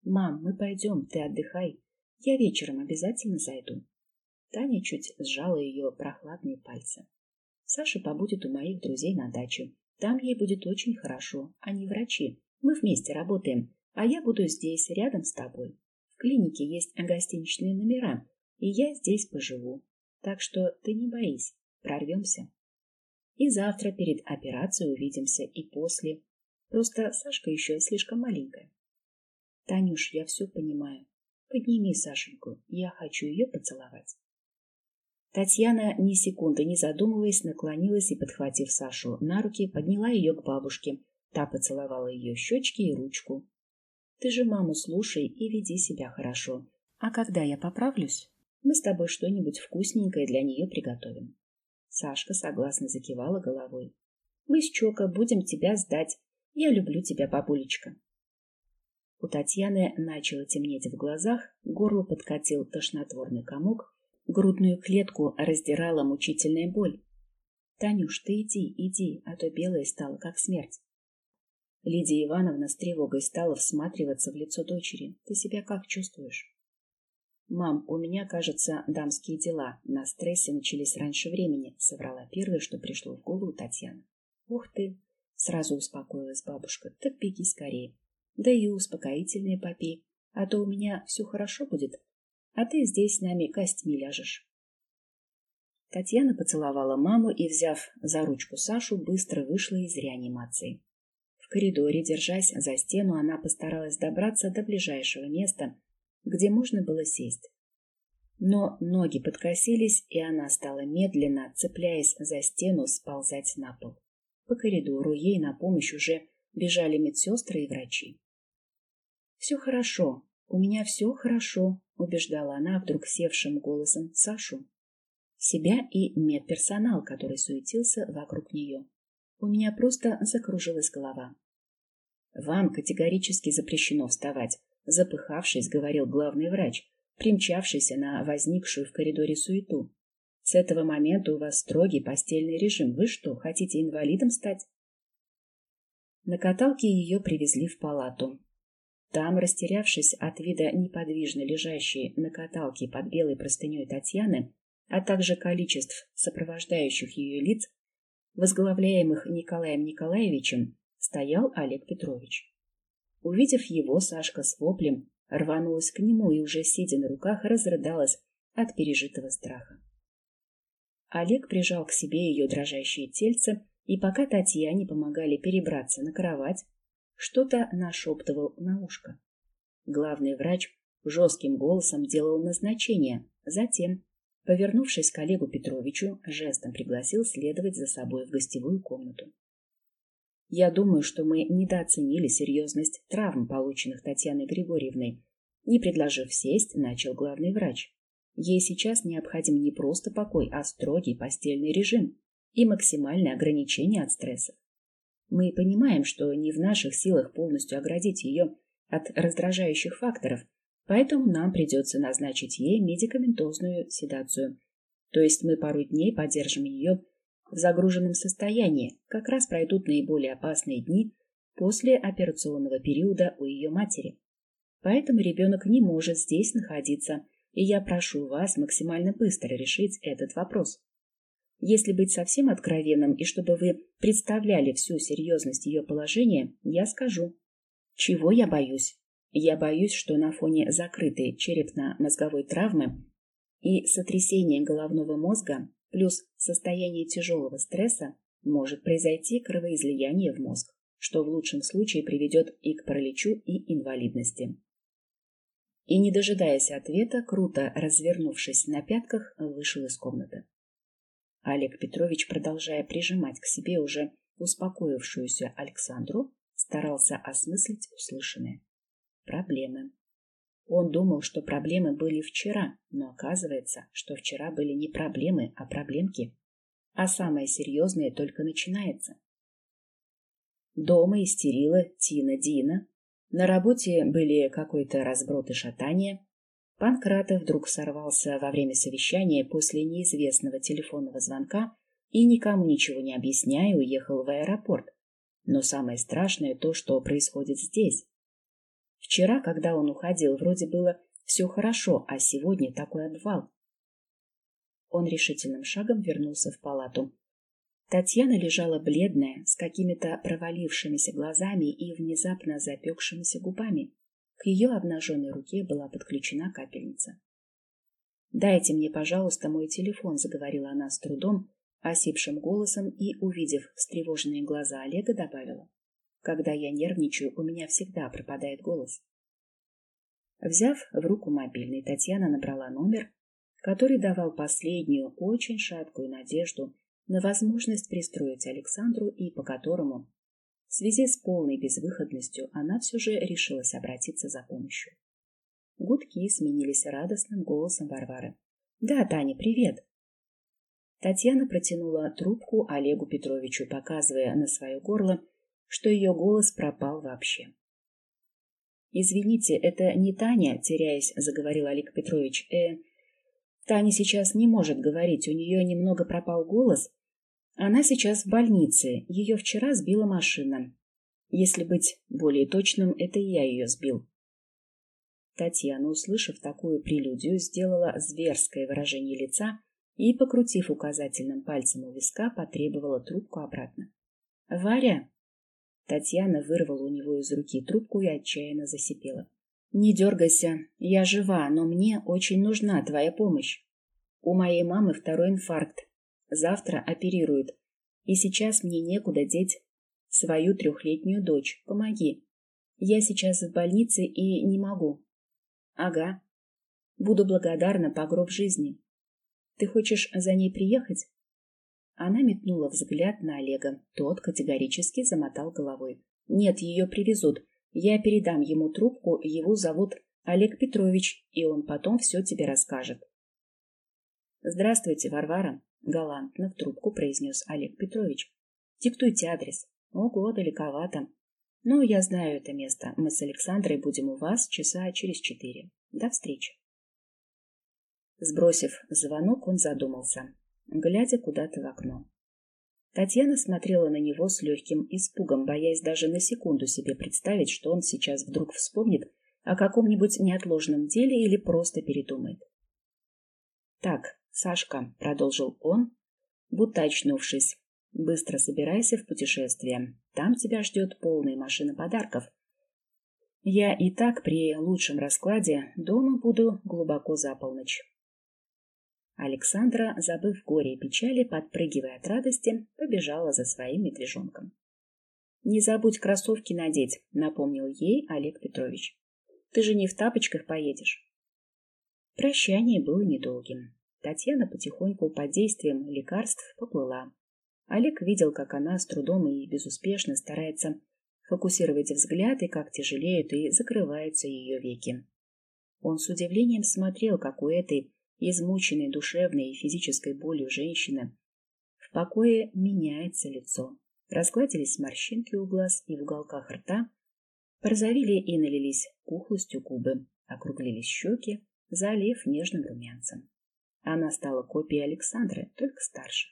«Мам, мы пойдем, ты отдыхай», я вечером обязательно зайду. Таня чуть сжала ее прохладные пальцы. Саша побудет у моих друзей на даче. Там ей будет очень хорошо. Они врачи. Мы вместе работаем. А я буду здесь, рядом с тобой. В клинике есть гостиничные номера, и я здесь поживу. Так что ты не боись, прорвемся. И завтра перед операцией увидимся, и после. Просто Сашка еще слишком маленькая. Танюш, я все понимаю. Подними Сашеньку, я хочу ее поцеловать. Татьяна, ни секунды не задумываясь, наклонилась и, подхватив Сашу на руки, подняла ее к бабушке. Та поцеловала ее щечки и ручку. Ты же маму слушай и веди себя хорошо. А когда я поправлюсь, мы с тобой что-нибудь вкусненькое для нее приготовим. Сашка согласно закивала головой. Мы с Чока будем тебя сдать. Я люблю тебя, бабулечка. У Татьяны начало темнеть в глазах, горло подкатил тошнотворный комок, грудную клетку раздирала мучительная боль. «Танюш, ты иди, иди, а то белая стала, как смерть». Лидия Ивановна с тревогой стала всматриваться в лицо дочери. «Ты себя как чувствуешь?» «Мам, у меня, кажется, дамские дела. На стрессе начались раньше времени», — соврала первое, что пришло в голову Татьяна. «Ух ты!» — сразу успокоилась бабушка. «Так беги скорее. Да и успокоительные попей, а то у меня все хорошо будет, а ты здесь с нами костьми ляжешь. Татьяна поцеловала маму и, взяв за ручку Сашу, быстро вышла из реанимации. В коридоре, держась за стену, она постаралась добраться до ближайшего места, где можно было сесть. Но ноги подкосились, и она стала медленно, цепляясь за стену, сползать на пол. По коридору ей на помощь уже бежали медсестры и врачи. «Все хорошо, у меня все хорошо», — убеждала она вдруг севшим голосом Сашу. Себя и медперсонал, который суетился вокруг нее. У меня просто закружилась голова. «Вам категорически запрещено вставать», — запыхавшись, говорил главный врач, примчавшийся на возникшую в коридоре суету. «С этого момента у вас строгий постельный режим. Вы что, хотите инвалидом стать?» На каталке ее привезли в палату. Там, растерявшись от вида неподвижно лежащей на каталке под белой простыней Татьяны, а также количеств сопровождающих ее лиц, возглавляемых Николаем Николаевичем, стоял Олег Петрович. Увидев его, Сашка с воплем рванулась к нему и, уже сидя на руках, разрыдалась от пережитого страха. Олег прижал к себе ее дрожащее тельце, и пока Татьяне помогали перебраться на кровать, что-то нашептывал на ушко. Главный врач жестким голосом делал назначение, затем, повернувшись к Олегу Петровичу, жестом пригласил следовать за собой в гостевую комнату. Я думаю, что мы недооценили серьезность травм, полученных Татьяной Григорьевной. Не предложив сесть, начал главный врач. Ей сейчас необходим не просто покой, а строгий постельный режим и максимальное ограничение от стрессов. Мы понимаем, что не в наших силах полностью оградить ее от раздражающих факторов, поэтому нам придется назначить ей медикаментозную седацию. То есть мы пару дней поддержим ее в загруженном состоянии, как раз пройдут наиболее опасные дни после операционного периода у ее матери. Поэтому ребенок не может здесь находиться, и я прошу вас максимально быстро решить этот вопрос. Если быть совсем откровенным и чтобы вы представляли всю серьезность ее положения, я скажу. Чего я боюсь? Я боюсь, что на фоне закрытой черепно-мозговой травмы и сотрясения головного мозга плюс состояние тяжелого стресса может произойти кровоизлияние в мозг, что в лучшем случае приведет и к параличу, и инвалидности. И, не дожидаясь ответа, круто развернувшись на пятках, вышел из комнаты. Олег Петрович, продолжая прижимать к себе уже успокоившуюся Александру, старался осмыслить услышанное. Проблемы. Он думал, что проблемы были вчера, но оказывается, что вчера были не проблемы, а проблемки. А самое серьезное только начинается. Дома истерила Тина Дина. На работе были какой-то разброд и шатание. Панкратов вдруг сорвался во время совещания после неизвестного телефонного звонка и, никому ничего не объясняя, уехал в аэропорт. Но самое страшное то, что происходит здесь. Вчера, когда он уходил, вроде было все хорошо, а сегодня такой обвал. Он решительным шагом вернулся в палату. Татьяна лежала бледная, с какими-то провалившимися глазами и внезапно запекшимися губами. К ее обнаженной руке была подключена капельница. «Дайте мне, пожалуйста, мой телефон», — заговорила она с трудом, осипшим голосом и, увидев встревоженные глаза Олега, добавила. Когда я нервничаю, у меня всегда пропадает голос. Взяв в руку мобильный, Татьяна набрала номер, который давал последнюю, очень шаткую надежду на возможность пристроить Александру и по которому, в связи с полной безвыходностью, она все же решилась обратиться за помощью. Гудки сменились радостным голосом Варвары. «Да, Таня, привет!» Татьяна протянула трубку Олегу Петровичу, показывая на свое горло, что ее голос пропал вообще. «Извините, это не Таня», — теряясь, заговорил Олег Петрович. «Э, Таня сейчас не может говорить, у нее немного пропал голос. Она сейчас в больнице, ее вчера сбила машина. Если быть более точным, это я ее сбил». Татьяна, услышав такую прелюдию, сделала зверское выражение лица и, покрутив указательным пальцем у виска, потребовала трубку обратно. «Варя!» Татьяна вырвала у него из руки трубку и отчаянно засипела. «Не дергайся, я жива, но мне очень нужна твоя помощь. У моей мамы второй инфаркт. Завтра оперируют. И сейчас мне некуда деть свою трехлетнюю дочь. Помоги. Я сейчас в больнице и не могу». «Ага. Буду благодарна по гроб жизни. Ты хочешь за ней приехать?» Она метнула взгляд на Олега. Тот категорически замотал головой. «Нет, ее привезут. Я передам ему трубку, его зовут Олег Петрович, и он потом все тебе расскажет». «Здравствуйте, Варвара», — галантно в трубку произнес Олег Петрович. «Диктуйте адрес. Ого, далековато. Но я знаю это место. Мы с Александрой будем у вас часа через четыре. До встречи». Сбросив звонок, он задумался глядя куда-то в окно. Татьяна смотрела на него с легким испугом, боясь даже на секунду себе представить, что он сейчас вдруг вспомнит о каком-нибудь неотложном деле или просто передумает. «Так, Сашка», — продолжил он, будто очнувшись, — «быстро собирайся в путешествие. Там тебя ждет полная машина подарков. Я и так при лучшем раскладе дома буду глубоко за полночь. Александра, забыв горе и печали, подпрыгивая от радости, побежала за своим медвежонком. «Не забудь кроссовки надеть», — напомнил ей Олег Петрович. «Ты же не в тапочках поедешь». Прощание было недолгим. Татьяна потихоньку под действием лекарств поплыла. Олег видел, как она с трудом и безуспешно старается фокусировать взгляд и как тяжелеют и закрываются ее веки. Он с удивлением смотрел, как у этой измученной душевной и физической болью женщины, в покое меняется лицо. Разгладились морщинки у глаз и в уголках рта, порозовели и налились кухлостью губы, округлились щеки, залив нежным румянцем. Она стала копией Александры, только старше.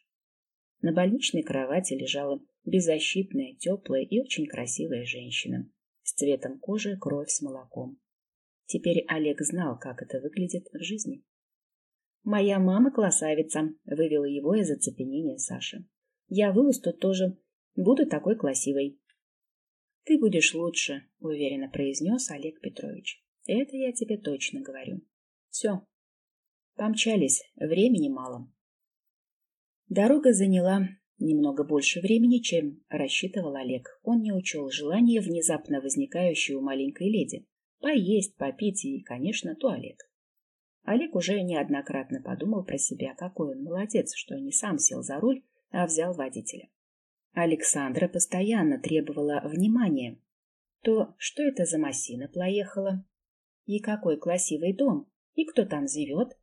На больничной кровати лежала беззащитная, теплая и очень красивая женщина с цветом кожи кровь с молоком. Теперь Олег знал, как это выглядит в жизни. «Моя мама красавица», — вывела его из оцепенения Саша. «Я вырасту тоже. Буду такой красивой». «Ты будешь лучше», — уверенно произнес Олег Петрович. «Это я тебе точно говорю. Все. Помчались. Времени мало». Дорога заняла немного больше времени, чем рассчитывал Олег. Он не учел желания, внезапно возникающее у маленькой леди. Поесть, попить и, конечно, туалет. Олег уже неоднократно подумал про себя, какой он молодец, что не сам сел за руль, а взял водителя. Александра постоянно требовала внимания. То, что это за массина поехала, и какой красивый дом, и кто там живет.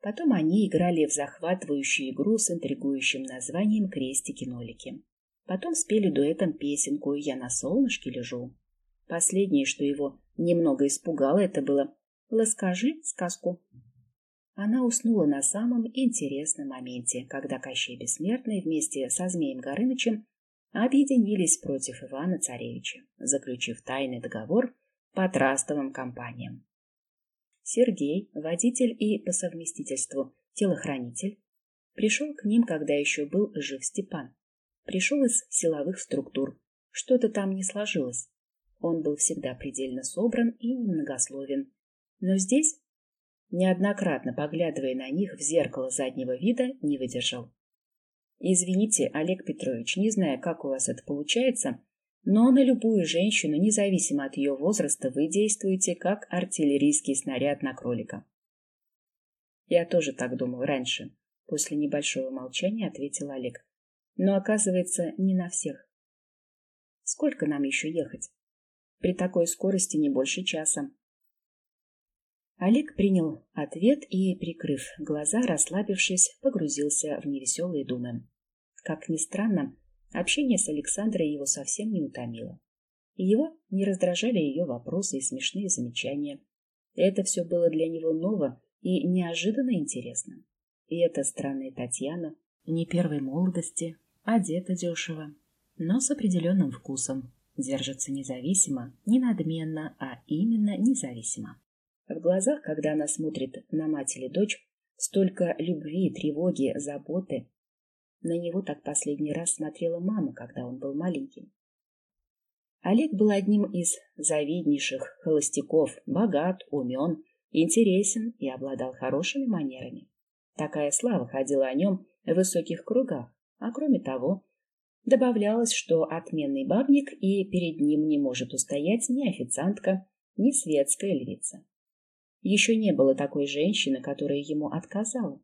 Потом они играли в захватывающую игру с интригующим названием «Крестики-нолики». Потом спели дуэтом песенку «Я на солнышке лежу». Последнее, что его немного испугало, это было Расскажи сказку. Она уснула на самом интересном моменте, когда Кощей Бессмертный вместе со Змеем Горынычем объединились против Ивана Царевича, заключив тайный договор по трастовым компаниям. Сергей, водитель и по совместительству телохранитель, пришел к ним, когда еще был жив Степан. Пришел из силовых структур. Что-то там не сложилось. Он был всегда предельно собран и немногословен, но здесь, неоднократно поглядывая на них в зеркало заднего вида, не выдержал. «Извините, Олег Петрович, не знаю, как у вас это получается, Но на любую женщину, независимо от ее возраста, вы действуете как артиллерийский снаряд на кролика. Я тоже так думал раньше, после небольшого молчания ответил Олег. Но оказывается, не на всех. Сколько нам еще ехать? При такой скорости не больше часа. Олег принял ответ и, прикрыв глаза, расслабившись, погрузился в невеселые думы. Как ни странно, Общение с Александрой его совсем не утомило. Его не раздражали ее вопросы и смешные замечания. Это все было для него ново и неожиданно интересно. И эта странная Татьяна, не первой молодости, одета дешево, но с определенным вкусом, держится независимо, не надменно, а именно независимо. В глазах, когда она смотрит на мать или дочь, столько любви, тревоги, заботы, на него так последний раз смотрела мама, когда он был маленьким. Олег был одним из завиднейших холостяков, богат, умен, интересен и обладал хорошими манерами. Такая слава ходила о нем в высоких кругах, а кроме того, добавлялось, что отменный бабник и перед ним не может устоять ни официантка, ни светская львица. Еще не было такой женщины, которая ему отказала.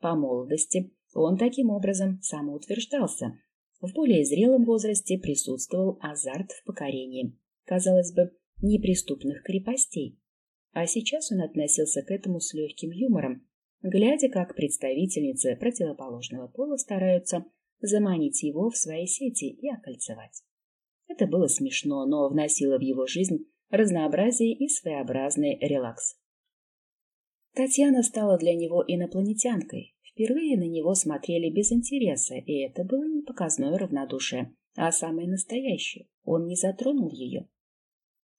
По молодости он таким образом самоутверждался. В более зрелом возрасте присутствовал азарт в покорении, казалось бы, неприступных крепостей. А сейчас он относился к этому с легким юмором, глядя, как представительницы противоположного пола стараются заманить его в свои сети и окольцевать. Это было смешно, но вносило в его жизнь разнообразие и своеобразный релакс. Татьяна стала для него инопланетянкой, Впервые на него смотрели без интереса, и это было не показное равнодушие, а самое настоящее. Он не затронул ее.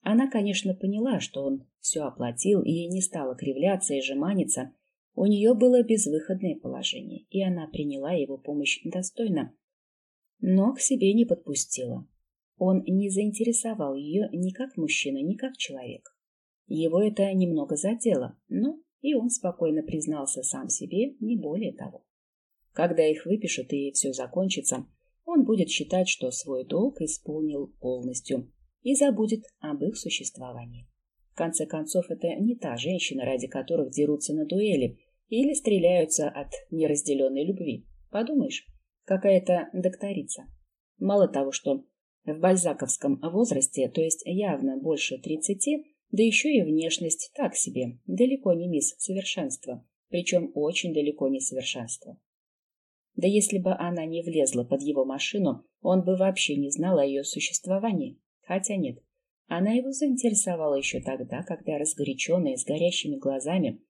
Она, конечно, поняла, что он все оплатил и не стала кривляться и жеманиться. У нее было безвыходное положение, и она приняла его помощь достойно, но к себе не подпустила. Он не заинтересовал ее ни как мужчина, ни как человек. Его это немного задело, но и он спокойно признался сам себе, не более того. Когда их выпишут и все закончится, он будет считать, что свой долг исполнил полностью и забудет об их существовании. В конце концов, это не та женщина, ради которых дерутся на дуэли или стреляются от неразделенной любви. Подумаешь, какая-то докторица. Мало того, что в бальзаковском возрасте, то есть явно больше тридцати, да еще и внешность так себе, далеко не мисс совершенства, причем очень далеко не совершенство. Да если бы она не влезла под его машину, он бы вообще не знал о ее существовании. Хотя нет, она его заинтересовала еще тогда, когда разгоряченная, с горящими глазами,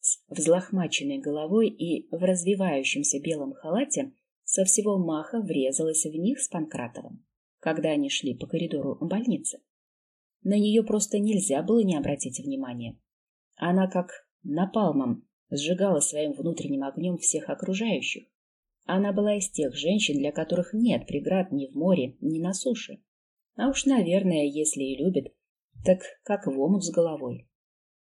с взлохмаченной головой и в развивающемся белом халате со всего маха врезалась в них с Панкратовым, когда они шли по коридору больницы. На нее просто нельзя было не обратить внимания. Она как напалмом сжигала своим внутренним огнем всех окружающих. Она была из тех женщин, для которых нет преград ни в море, ни на суше. А уж, наверное, если и любит, так как в омут с головой.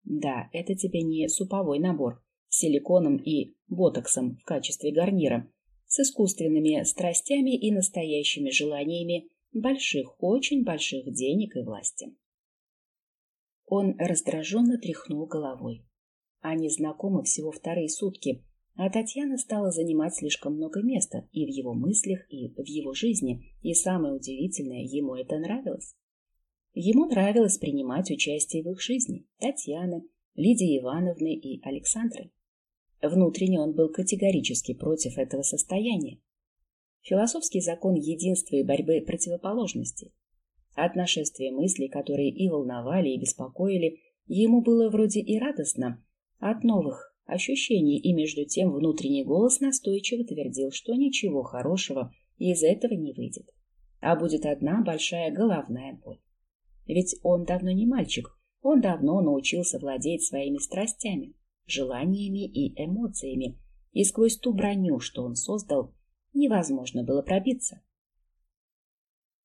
Да, это тебе не суповой набор с силиконом и ботоксом в качестве гарнира, с искусственными страстями и настоящими желаниями больших, очень больших денег и власти. Он раздраженно тряхнул головой. Они знакомы всего вторые сутки, а Татьяна стала занимать слишком много места и в его мыслях, и в его жизни, и самое удивительное, ему это нравилось. Ему нравилось принимать участие в их жизни Татьяны, Лидии Ивановны и Александры. Внутренне он был категорически против этого состояния. Философский закон единства и борьбы противоположностей. От нашествия мыслей, которые и волновали, и беспокоили, ему было вроде и радостно от новых ощущений, и между тем внутренний голос настойчиво твердил, что ничего хорошего из этого не выйдет, а будет одна большая головная боль. Ведь он давно не мальчик, он давно научился владеть своими страстями, желаниями и эмоциями, и сквозь ту броню, что он создал, невозможно было пробиться.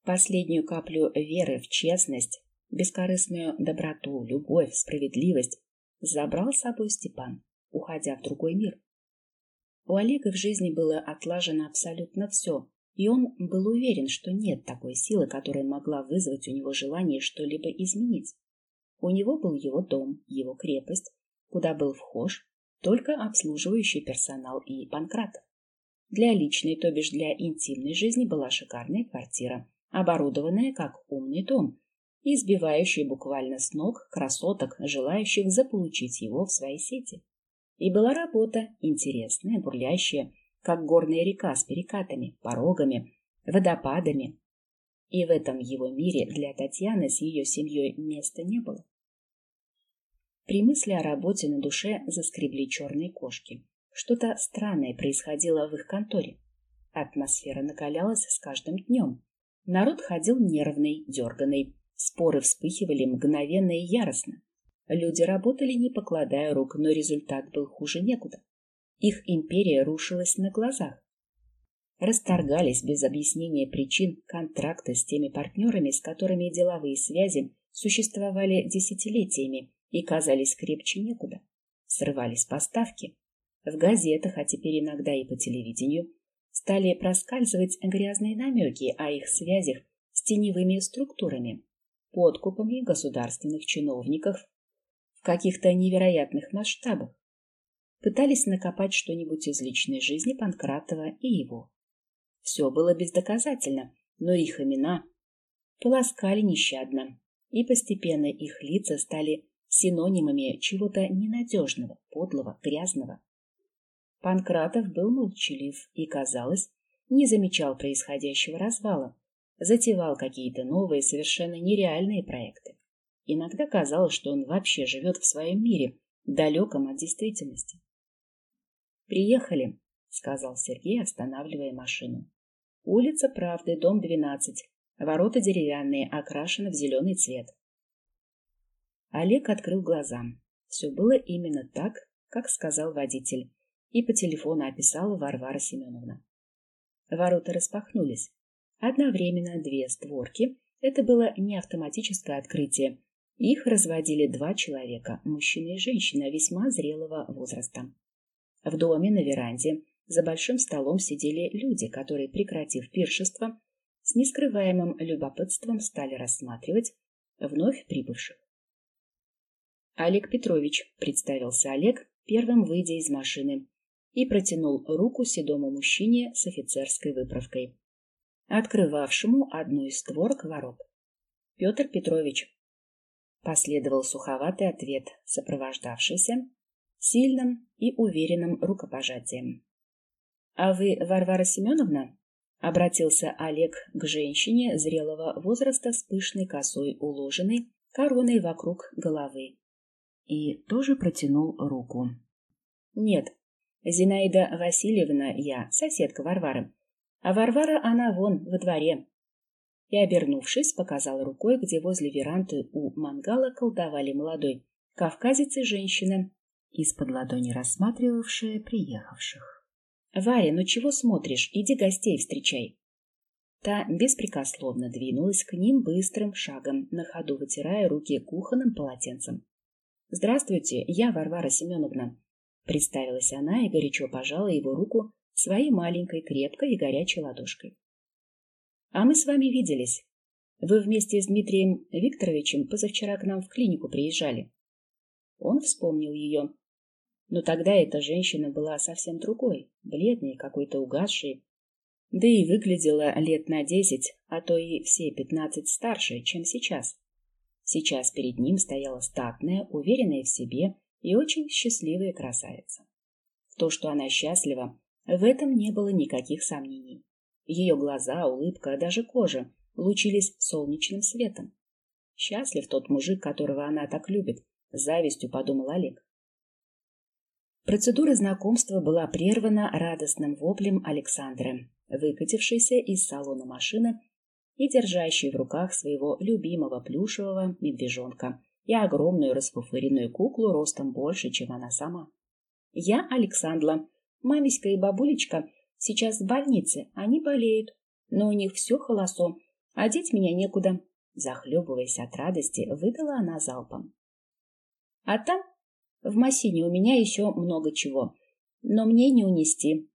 Последнюю каплю веры в честность, бескорыстную доброту, любовь, справедливость забрал с собой Степан, уходя в другой мир. У Олега в жизни было отлажено абсолютно все, И он был уверен, что нет такой силы, которая могла вызвать у него желание что-либо изменить. У него был его дом, его крепость, куда был вхож только обслуживающий персонал и Панкратов. Для личной, то бишь для интимной жизни была шикарная квартира, оборудованная как умный дом, и сбивающая буквально с ног красоток, желающих заполучить его в свои сети. И была работа интересная, бурлящая, как горная река с перекатами, порогами, водопадами. И в этом его мире для Татьяны с ее семьей места не было. При мысли о работе на душе заскребли черные кошки. Что-то странное происходило в их конторе. Атмосфера накалялась с каждым днем. Народ ходил нервный, дерганный. Споры вспыхивали мгновенно и яростно. Люди работали, не покладая рук, но результат был хуже некуда. Их империя рушилась на глазах. Расторгались без объяснения причин контракты с теми партнерами, с которыми деловые связи существовали десятилетиями и казались крепче некуда. Срывались поставки. В газетах, а теперь иногда и по телевидению, стали проскальзывать грязные намеки о их связях с теневыми структурами, подкупами государственных чиновников в каких-то невероятных масштабах пытались накопать что-нибудь из личной жизни Панкратова и его. Все было бездоказательно, но их имена полоскали нещадно, и постепенно их лица стали синонимами чего-то ненадежного, подлого, грязного. Панкратов был молчалив и, казалось, не замечал происходящего развала, затевал какие-то новые, совершенно нереальные проекты. Иногда казалось, что он вообще живет в своем мире, далеком от действительности. «Приехали», — сказал Сергей, останавливая машину. «Улица Правды, дом 12. Ворота деревянные, окрашены в зеленый цвет». Олег открыл глаза. Все было именно так, как сказал водитель, и по телефону описала Варвара Семеновна. Ворота распахнулись. Одновременно две створки. Это было не автоматическое открытие. Их разводили два человека, мужчина и женщина весьма зрелого возраста. В доме на веранде за большим столом сидели люди, которые, прекратив пиршество, с нескрываемым любопытством стали рассматривать вновь прибывших. Олег Петрович, представился Олег, первым выйдя из машины, и протянул руку седому мужчине с офицерской выправкой, открывавшему одну из створок ворот. Петр Петрович. Последовал суховатый ответ, сопровождавшийся сильным и уверенным рукопожатием. — А вы Варвара Семеновна? — обратился Олег к женщине зрелого возраста с пышной косой уложенной, короной вокруг головы. И тоже протянул руку. — Нет, Зинаида Васильевна я, соседка Варвары. А Варвара она вон, во дворе. И, обернувшись, показал рукой, где возле веранды у мангала колдовали молодой кавказец и женщина, из-под ладони рассматривавшая приехавших. — Варя, ну чего смотришь? Иди гостей встречай. Та беспрекословно двинулась к ним быстрым шагом, на ходу вытирая руки кухонным полотенцем. — Здравствуйте, я Варвара Семеновна. Представилась она и горячо пожала его руку своей маленькой, крепкой и горячей ладошкой. — А мы с вами виделись. Вы вместе с Дмитрием Викторовичем позавчера к нам в клинику приезжали. Он вспомнил ее. Но тогда эта женщина была совсем другой, бледной, какой-то угасшей, да и выглядела лет на десять, а то и все пятнадцать старше, чем сейчас. Сейчас перед ним стояла статная, уверенная в себе и очень счастливая красавица. В то, что она счастлива, в этом не было никаких сомнений. Ее глаза, улыбка, даже кожа лучились солнечным светом. Счастлив тот мужик, которого она так любит, завистью подумал Олег. Процедура знакомства была прервана радостным воплем Александры, выкатившейся из салона машины и держащей в руках своего любимого плюшевого медвежонка и огромную расфуфыренную куклу ростом больше, чем она сама. «Я Александра. Мамиська и бабулечка сейчас в больнице, они болеют, но у них все холосо, одеть меня некуда». Захлебываясь от радости, выдала она залпом. А там, в Массине, у меня еще много чего. Но мне не унести.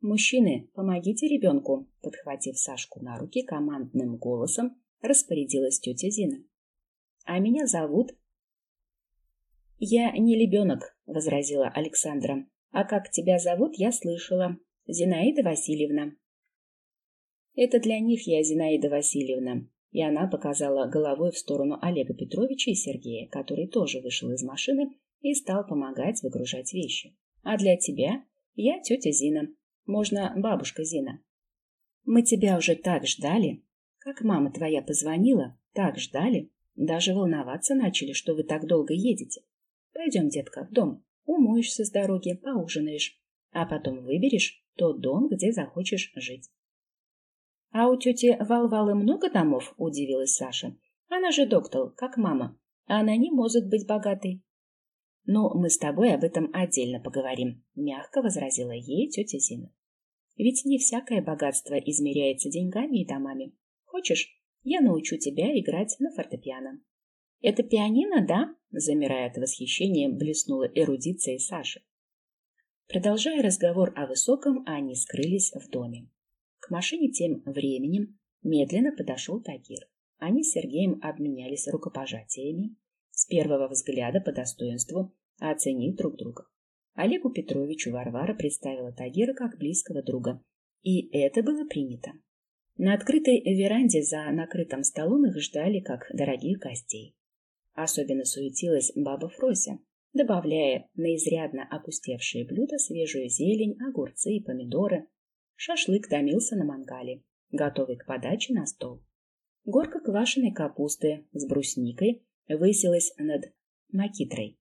Мужчины, помогите ребенку, подхватив Сашку на руки командным голосом, распорядилась тетя Зина. А меня зовут... Я не ребенок, возразила Александра. А как тебя зовут, я слышала. Зинаида Васильевна. Это для них я Зинаида Васильевна. И она показала головой в сторону Олега Петровича и Сергея, который тоже вышел из машины и стал помогать выгружать вещи. А для тебя я тетя Зина. Можно бабушка Зина. Мы тебя уже так ждали. Как мама твоя позвонила, так ждали. Даже волноваться начали, что вы так долго едете. Пойдем, детка, в дом. Умоешься с дороги, поужинаешь. А потом выберешь тот дом, где захочешь жить. А у тети Валвалы много домов? Удивилась Саша. Она же доктор, как мама. Она не может быть богатой. Но мы с тобой об этом отдельно поговорим, мягко возразила ей тетя Зина. Ведь не всякое богатство измеряется деньгами и домами. Хочешь, я научу тебя играть на фортепиано. Это пианино, да? Замирая от восхищения, блеснула эрудиция Саши. Продолжая разговор о высоком, они скрылись в доме. К машине тем временем медленно подошел Тагир. Они с Сергеем обменялись рукопожатиями, с первого взгляда по достоинству оценив друг друга. Олегу Петровичу Варвара представила Тагира как близкого друга, и это было принято. На открытой веранде за накрытым столом их ждали как дорогих гостей. Особенно суетилась баба Фрося, добавляя на изрядно опустевшие блюда свежую зелень, огурцы и помидоры. Шашлык томился на мангале, готовый к подаче на стол. Горка квашеной капусты с брусникой высилась над макитрой.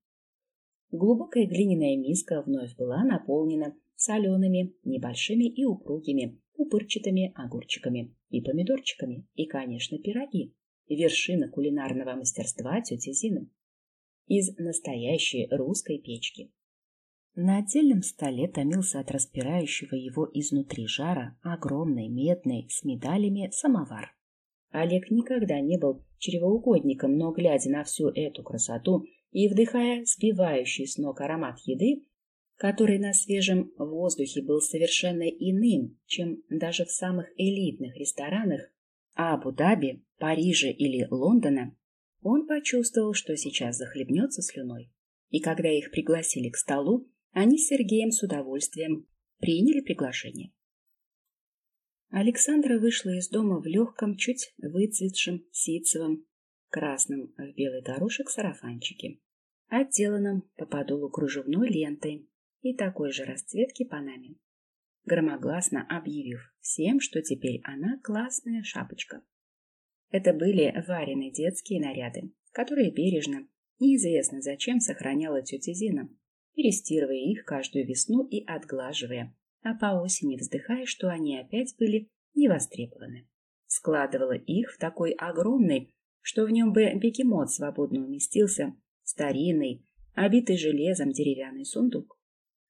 Глубокая глиняная миска вновь была наполнена солеными, небольшими и упругими, пупырчатыми огурчиками и помидорчиками, и, конечно, пироги, вершина кулинарного мастерства тети Зины, из настоящей русской печки. На отдельном столе томился от распирающего его изнутри жара огромный медный с медалями самовар. Олег никогда не был чревоугодником, но, глядя на всю эту красоту и вдыхая сбивающий с ног аромат еды, который на свежем воздухе был совершенно иным, чем даже в самых элитных ресторанах Абу-Даби, Парижа или Лондона, он почувствовал, что сейчас захлебнется слюной. И когда их пригласили к столу, они с Сергеем с удовольствием приняли приглашение. Александра вышла из дома в легком, чуть выцветшем, ситцевом, красном в белый горошек сарафанчике, отделанном по подолу кружевной лентой и такой же расцветки панами, громогласно объявив всем, что теперь она классная шапочка. Это были вареные детские наряды, которые бережно, неизвестно зачем, сохраняла тетя Зина, перестирывая их каждую весну и отглаживая, а по осени вздыхая, что они опять были невостребованы. Складывала их в такой огромный, что в нем бы бегемот свободно уместился, старинный, обитый железом деревянный сундук.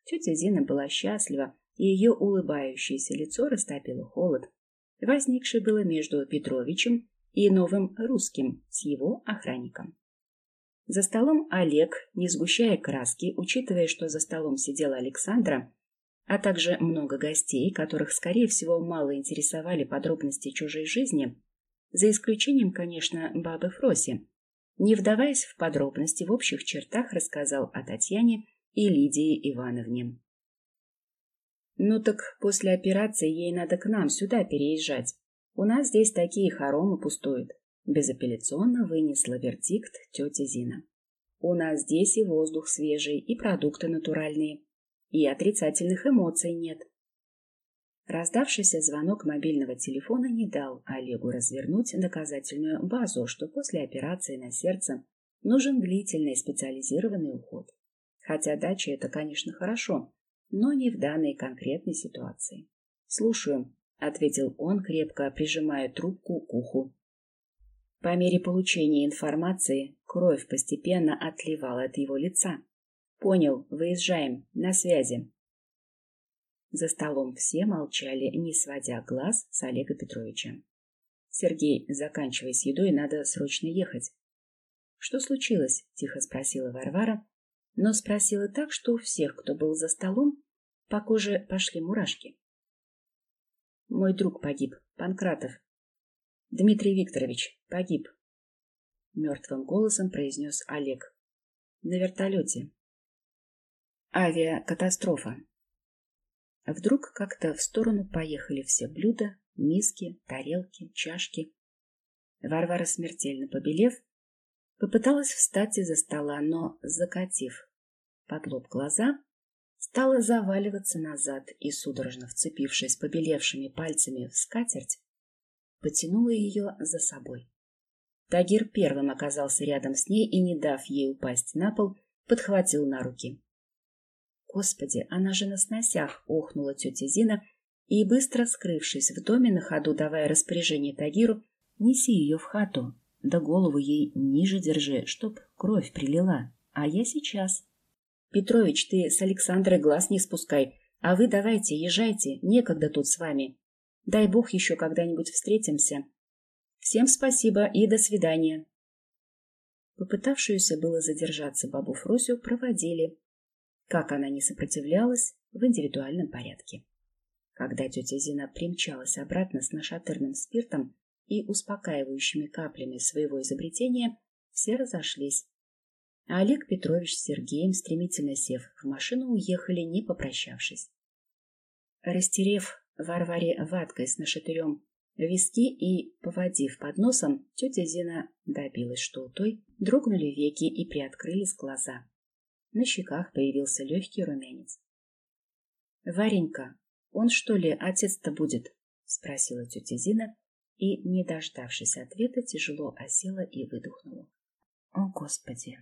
Тетя Зина была счастлива, и ее улыбающееся лицо растопило холод, возникший было между Петровичем и новым русским с его охранником. За столом Олег, не сгущая краски, учитывая, что за столом сидела Александра, а также много гостей, которых, скорее всего, мало интересовали подробности чужой жизни, за исключением, конечно, бабы Фроси, не вдаваясь в подробности, в общих чертах рассказал о Татьяне и Лидии Ивановне. «Ну так после операции ей надо к нам сюда переезжать. У нас здесь такие хоромы пустуют», — безапелляционно вынесла вердикт тетя Зина. «У нас здесь и воздух свежий, и продукты натуральные, и отрицательных эмоций нет. Раздавшийся звонок мобильного телефона не дал Олегу развернуть доказательную базу, что после операции на сердце нужен длительный специализированный уход. Хотя дача это, конечно, хорошо, но не в данной конкретной ситуации. «Слушаю», — ответил он, крепко прижимая трубку к уху. По мере получения информации кровь постепенно отливала от его лица. Понял, выезжаем, на связи. За столом все молчали, не сводя глаз с Олега Петровича. Сергей, заканчивай с едой, надо срочно ехать. Что случилось? тихо спросила Варвара, но спросила так, что у всех, кто был за столом, по коже пошли мурашки. Мой друг погиб, Панкратов. Дмитрий Викторович погиб. Мертвым голосом произнес Олег. На вертолете. Авиакатастрофа. Вдруг как-то в сторону поехали все блюда, миски, тарелки, чашки. Варвара, смертельно побелев, попыталась встать из-за стола, но, закатив под лоб глаза, стала заваливаться назад и, судорожно вцепившись побелевшими пальцами в скатерть, потянула ее за собой. Тагир первым оказался рядом с ней и, не дав ей упасть на пол, подхватил на руки. «Господи, она же на сносях!» — охнула тетя Зина и, быстро скрывшись в доме, на ходу давая распоряжение Тагиру, «Неси ее в хату, да голову ей ниже держи, чтоб кровь прилила, а я сейчас». Петрович, ты с Александрой глаз не спускай, а вы давайте, езжайте, некогда тут с вами. Дай бог еще когда-нибудь встретимся. Всем спасибо и до свидания. Попытавшуюся было задержаться бабу Фросю проводили, как она не сопротивлялась, в индивидуальном порядке. Когда тетя Зина примчалась обратно с нашатырным спиртом и успокаивающими каплями своего изобретения, все разошлись, а Олег Петрович с Сергеем, стремительно сев в машину, уехали, не попрощавшись. Растерев Варваре ваткой с нашатырем виски и, поводив под носом, тетя Зина добилась, что у той дрогнули веки и приоткрылись глаза. На щеках появился легкий румянец. — Варенька, он что ли отец-то будет? — спросила тетя Зина и, не дождавшись ответа, тяжело осела и выдохнула. — О, Господи!